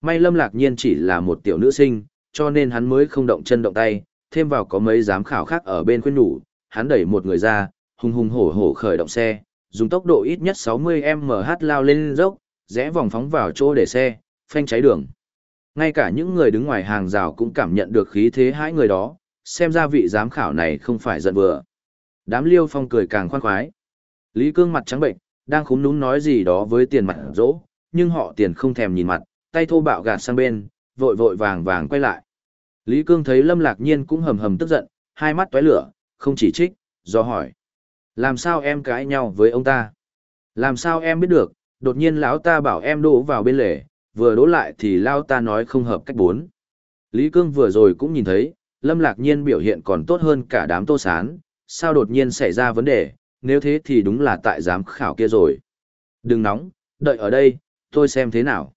May Lâm Lạc Nhiên chỉ là một tiểu nữ sinh, cho nên hắn mới không động chân động tay, thêm vào có mấy giám khảo khác ở bên khuyên nhủ, hắn đẩy một người ra, hùng hùng hổ hổ khởi động xe, dùng tốc độ ít nhất 60mh lao lên dốc, rẽ vòng phóng vào chỗ để xe, phanh cháy đường. Ngay cả những người đứng ngoài hàng rào cũng cảm nhận được khí thế hai người đó, xem ra vị giám khảo này không phải giận vừa. Đám liêu phong cười càng khoan khoái. Lý Cương mặt trắng bệnh, Đang khúm núm nói gì đó với tiền mặt dỗ, nhưng họ tiền không thèm nhìn mặt, tay thô bạo gạt sang bên, vội vội vàng vàng quay lại. Lý Cương thấy Lâm Lạc Nhiên cũng hầm hầm tức giận, hai mắt tóe lửa, không chỉ trích, do hỏi. Làm sao em cãi nhau với ông ta? Làm sao em biết được, đột nhiên lão ta bảo em đổ vào bên lề, vừa đổ lại thì lao ta nói không hợp cách bốn. Lý Cương vừa rồi cũng nhìn thấy, Lâm Lạc Nhiên biểu hiện còn tốt hơn cả đám tô sán, sao đột nhiên xảy ra vấn đề, nếu thế thì đúng là tại giám khảo kia rồi. Đừng nóng, đợi ở đây, tôi xem thế nào.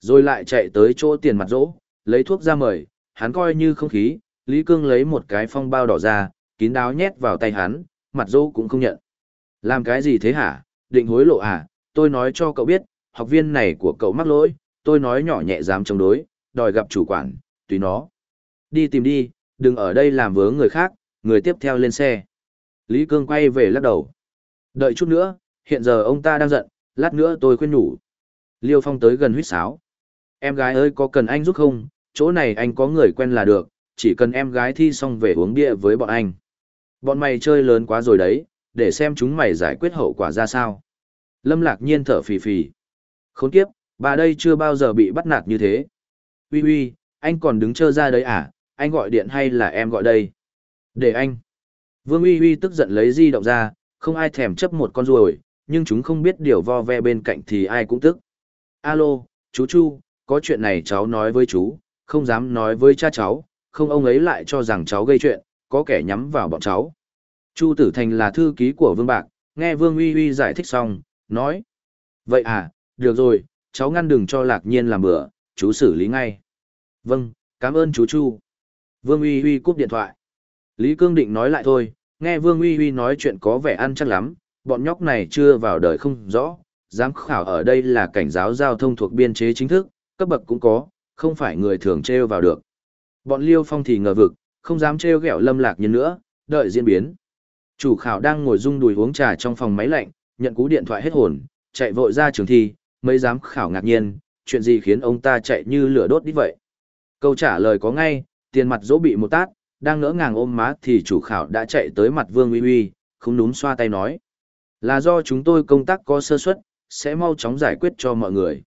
Rồi lại chạy tới chỗ tiền mặt rỗ, lấy thuốc ra mời, hắn coi như không khí, Lý Cương lấy một cái phong bao đỏ ra, kín đáo nhét vào tay hắn, mặt dỗ cũng không nhận. Làm cái gì thế hả, định hối lộ à, tôi nói cho cậu biết, học viên này của cậu mắc lỗi, tôi nói nhỏ nhẹ dám chống đối, đòi gặp chủ quản, tùy nó. Đi tìm đi, đừng ở đây làm vướng người khác, người tiếp theo lên xe. Lý Cương quay về lắc đầu. Đợi chút nữa, hiện giờ ông ta đang giận, lát nữa tôi khuyên nhủ. Liêu Phong tới gần huýt sáo. Em gái ơi có cần anh giúp không, chỗ này anh có người quen là được, chỉ cần em gái thi xong về uống bia với bọn anh. Bọn mày chơi lớn quá rồi đấy, để xem chúng mày giải quyết hậu quả ra sao. Lâm lạc nhiên thở phì phì. Khốn kiếp, bà đây chưa bao giờ bị bắt nạt như thế. Ui ui, anh còn đứng chơ ra đấy à, anh gọi điện hay là em gọi đây? Để anh. Vương uy uy tức giận lấy di động ra, không ai thèm chấp một con ruồi, nhưng chúng không biết điều vo ve bên cạnh thì ai cũng tức. Alo, chú Chu, có chuyện này cháu nói với chú, không dám nói với cha cháu, không ông ấy lại cho rằng cháu gây chuyện, có kẻ nhắm vào bọn cháu. Chu Tử Thành là thư ký của Vương Bạc, nghe Vương Uy Uy giải thích xong, nói. Vậy à, được rồi, cháu ngăn đừng cho lạc nhiên làm bữa, chú xử lý ngay. Vâng, cảm ơn chú Chu. Vương Uy Uy cúp điện thoại. Lý Cương định nói lại thôi, nghe Vương Uy Uy nói chuyện có vẻ ăn chắc lắm, bọn nhóc này chưa vào đời không rõ, giám khảo ở đây là cảnh giáo giao thông thuộc biên chế chính thức, cấp bậc cũng có, không phải người thường treo vào được. Bọn Liêu Phong thì ngờ vực, không dám trêu gẹo Lâm Lạc nhân nữa, đợi diễn biến. Chủ khảo đang ngồi rung đùi uống trà trong phòng máy lạnh, nhận cú điện thoại hết hồn, chạy vội ra trường thi, mấy giám khảo ngạc nhiên, chuyện gì khiến ông ta chạy như lửa đốt đi vậy. Câu trả lời có ngay, tiền mặt dỗ bị một tát, đang ngỡ ngàng ôm má thì chủ khảo đã chạy tới mặt Vương Uy Uy, không núm xoa tay nói. Là do chúng tôi công tác có sơ suất, sẽ mau chóng giải quyết cho mọi người.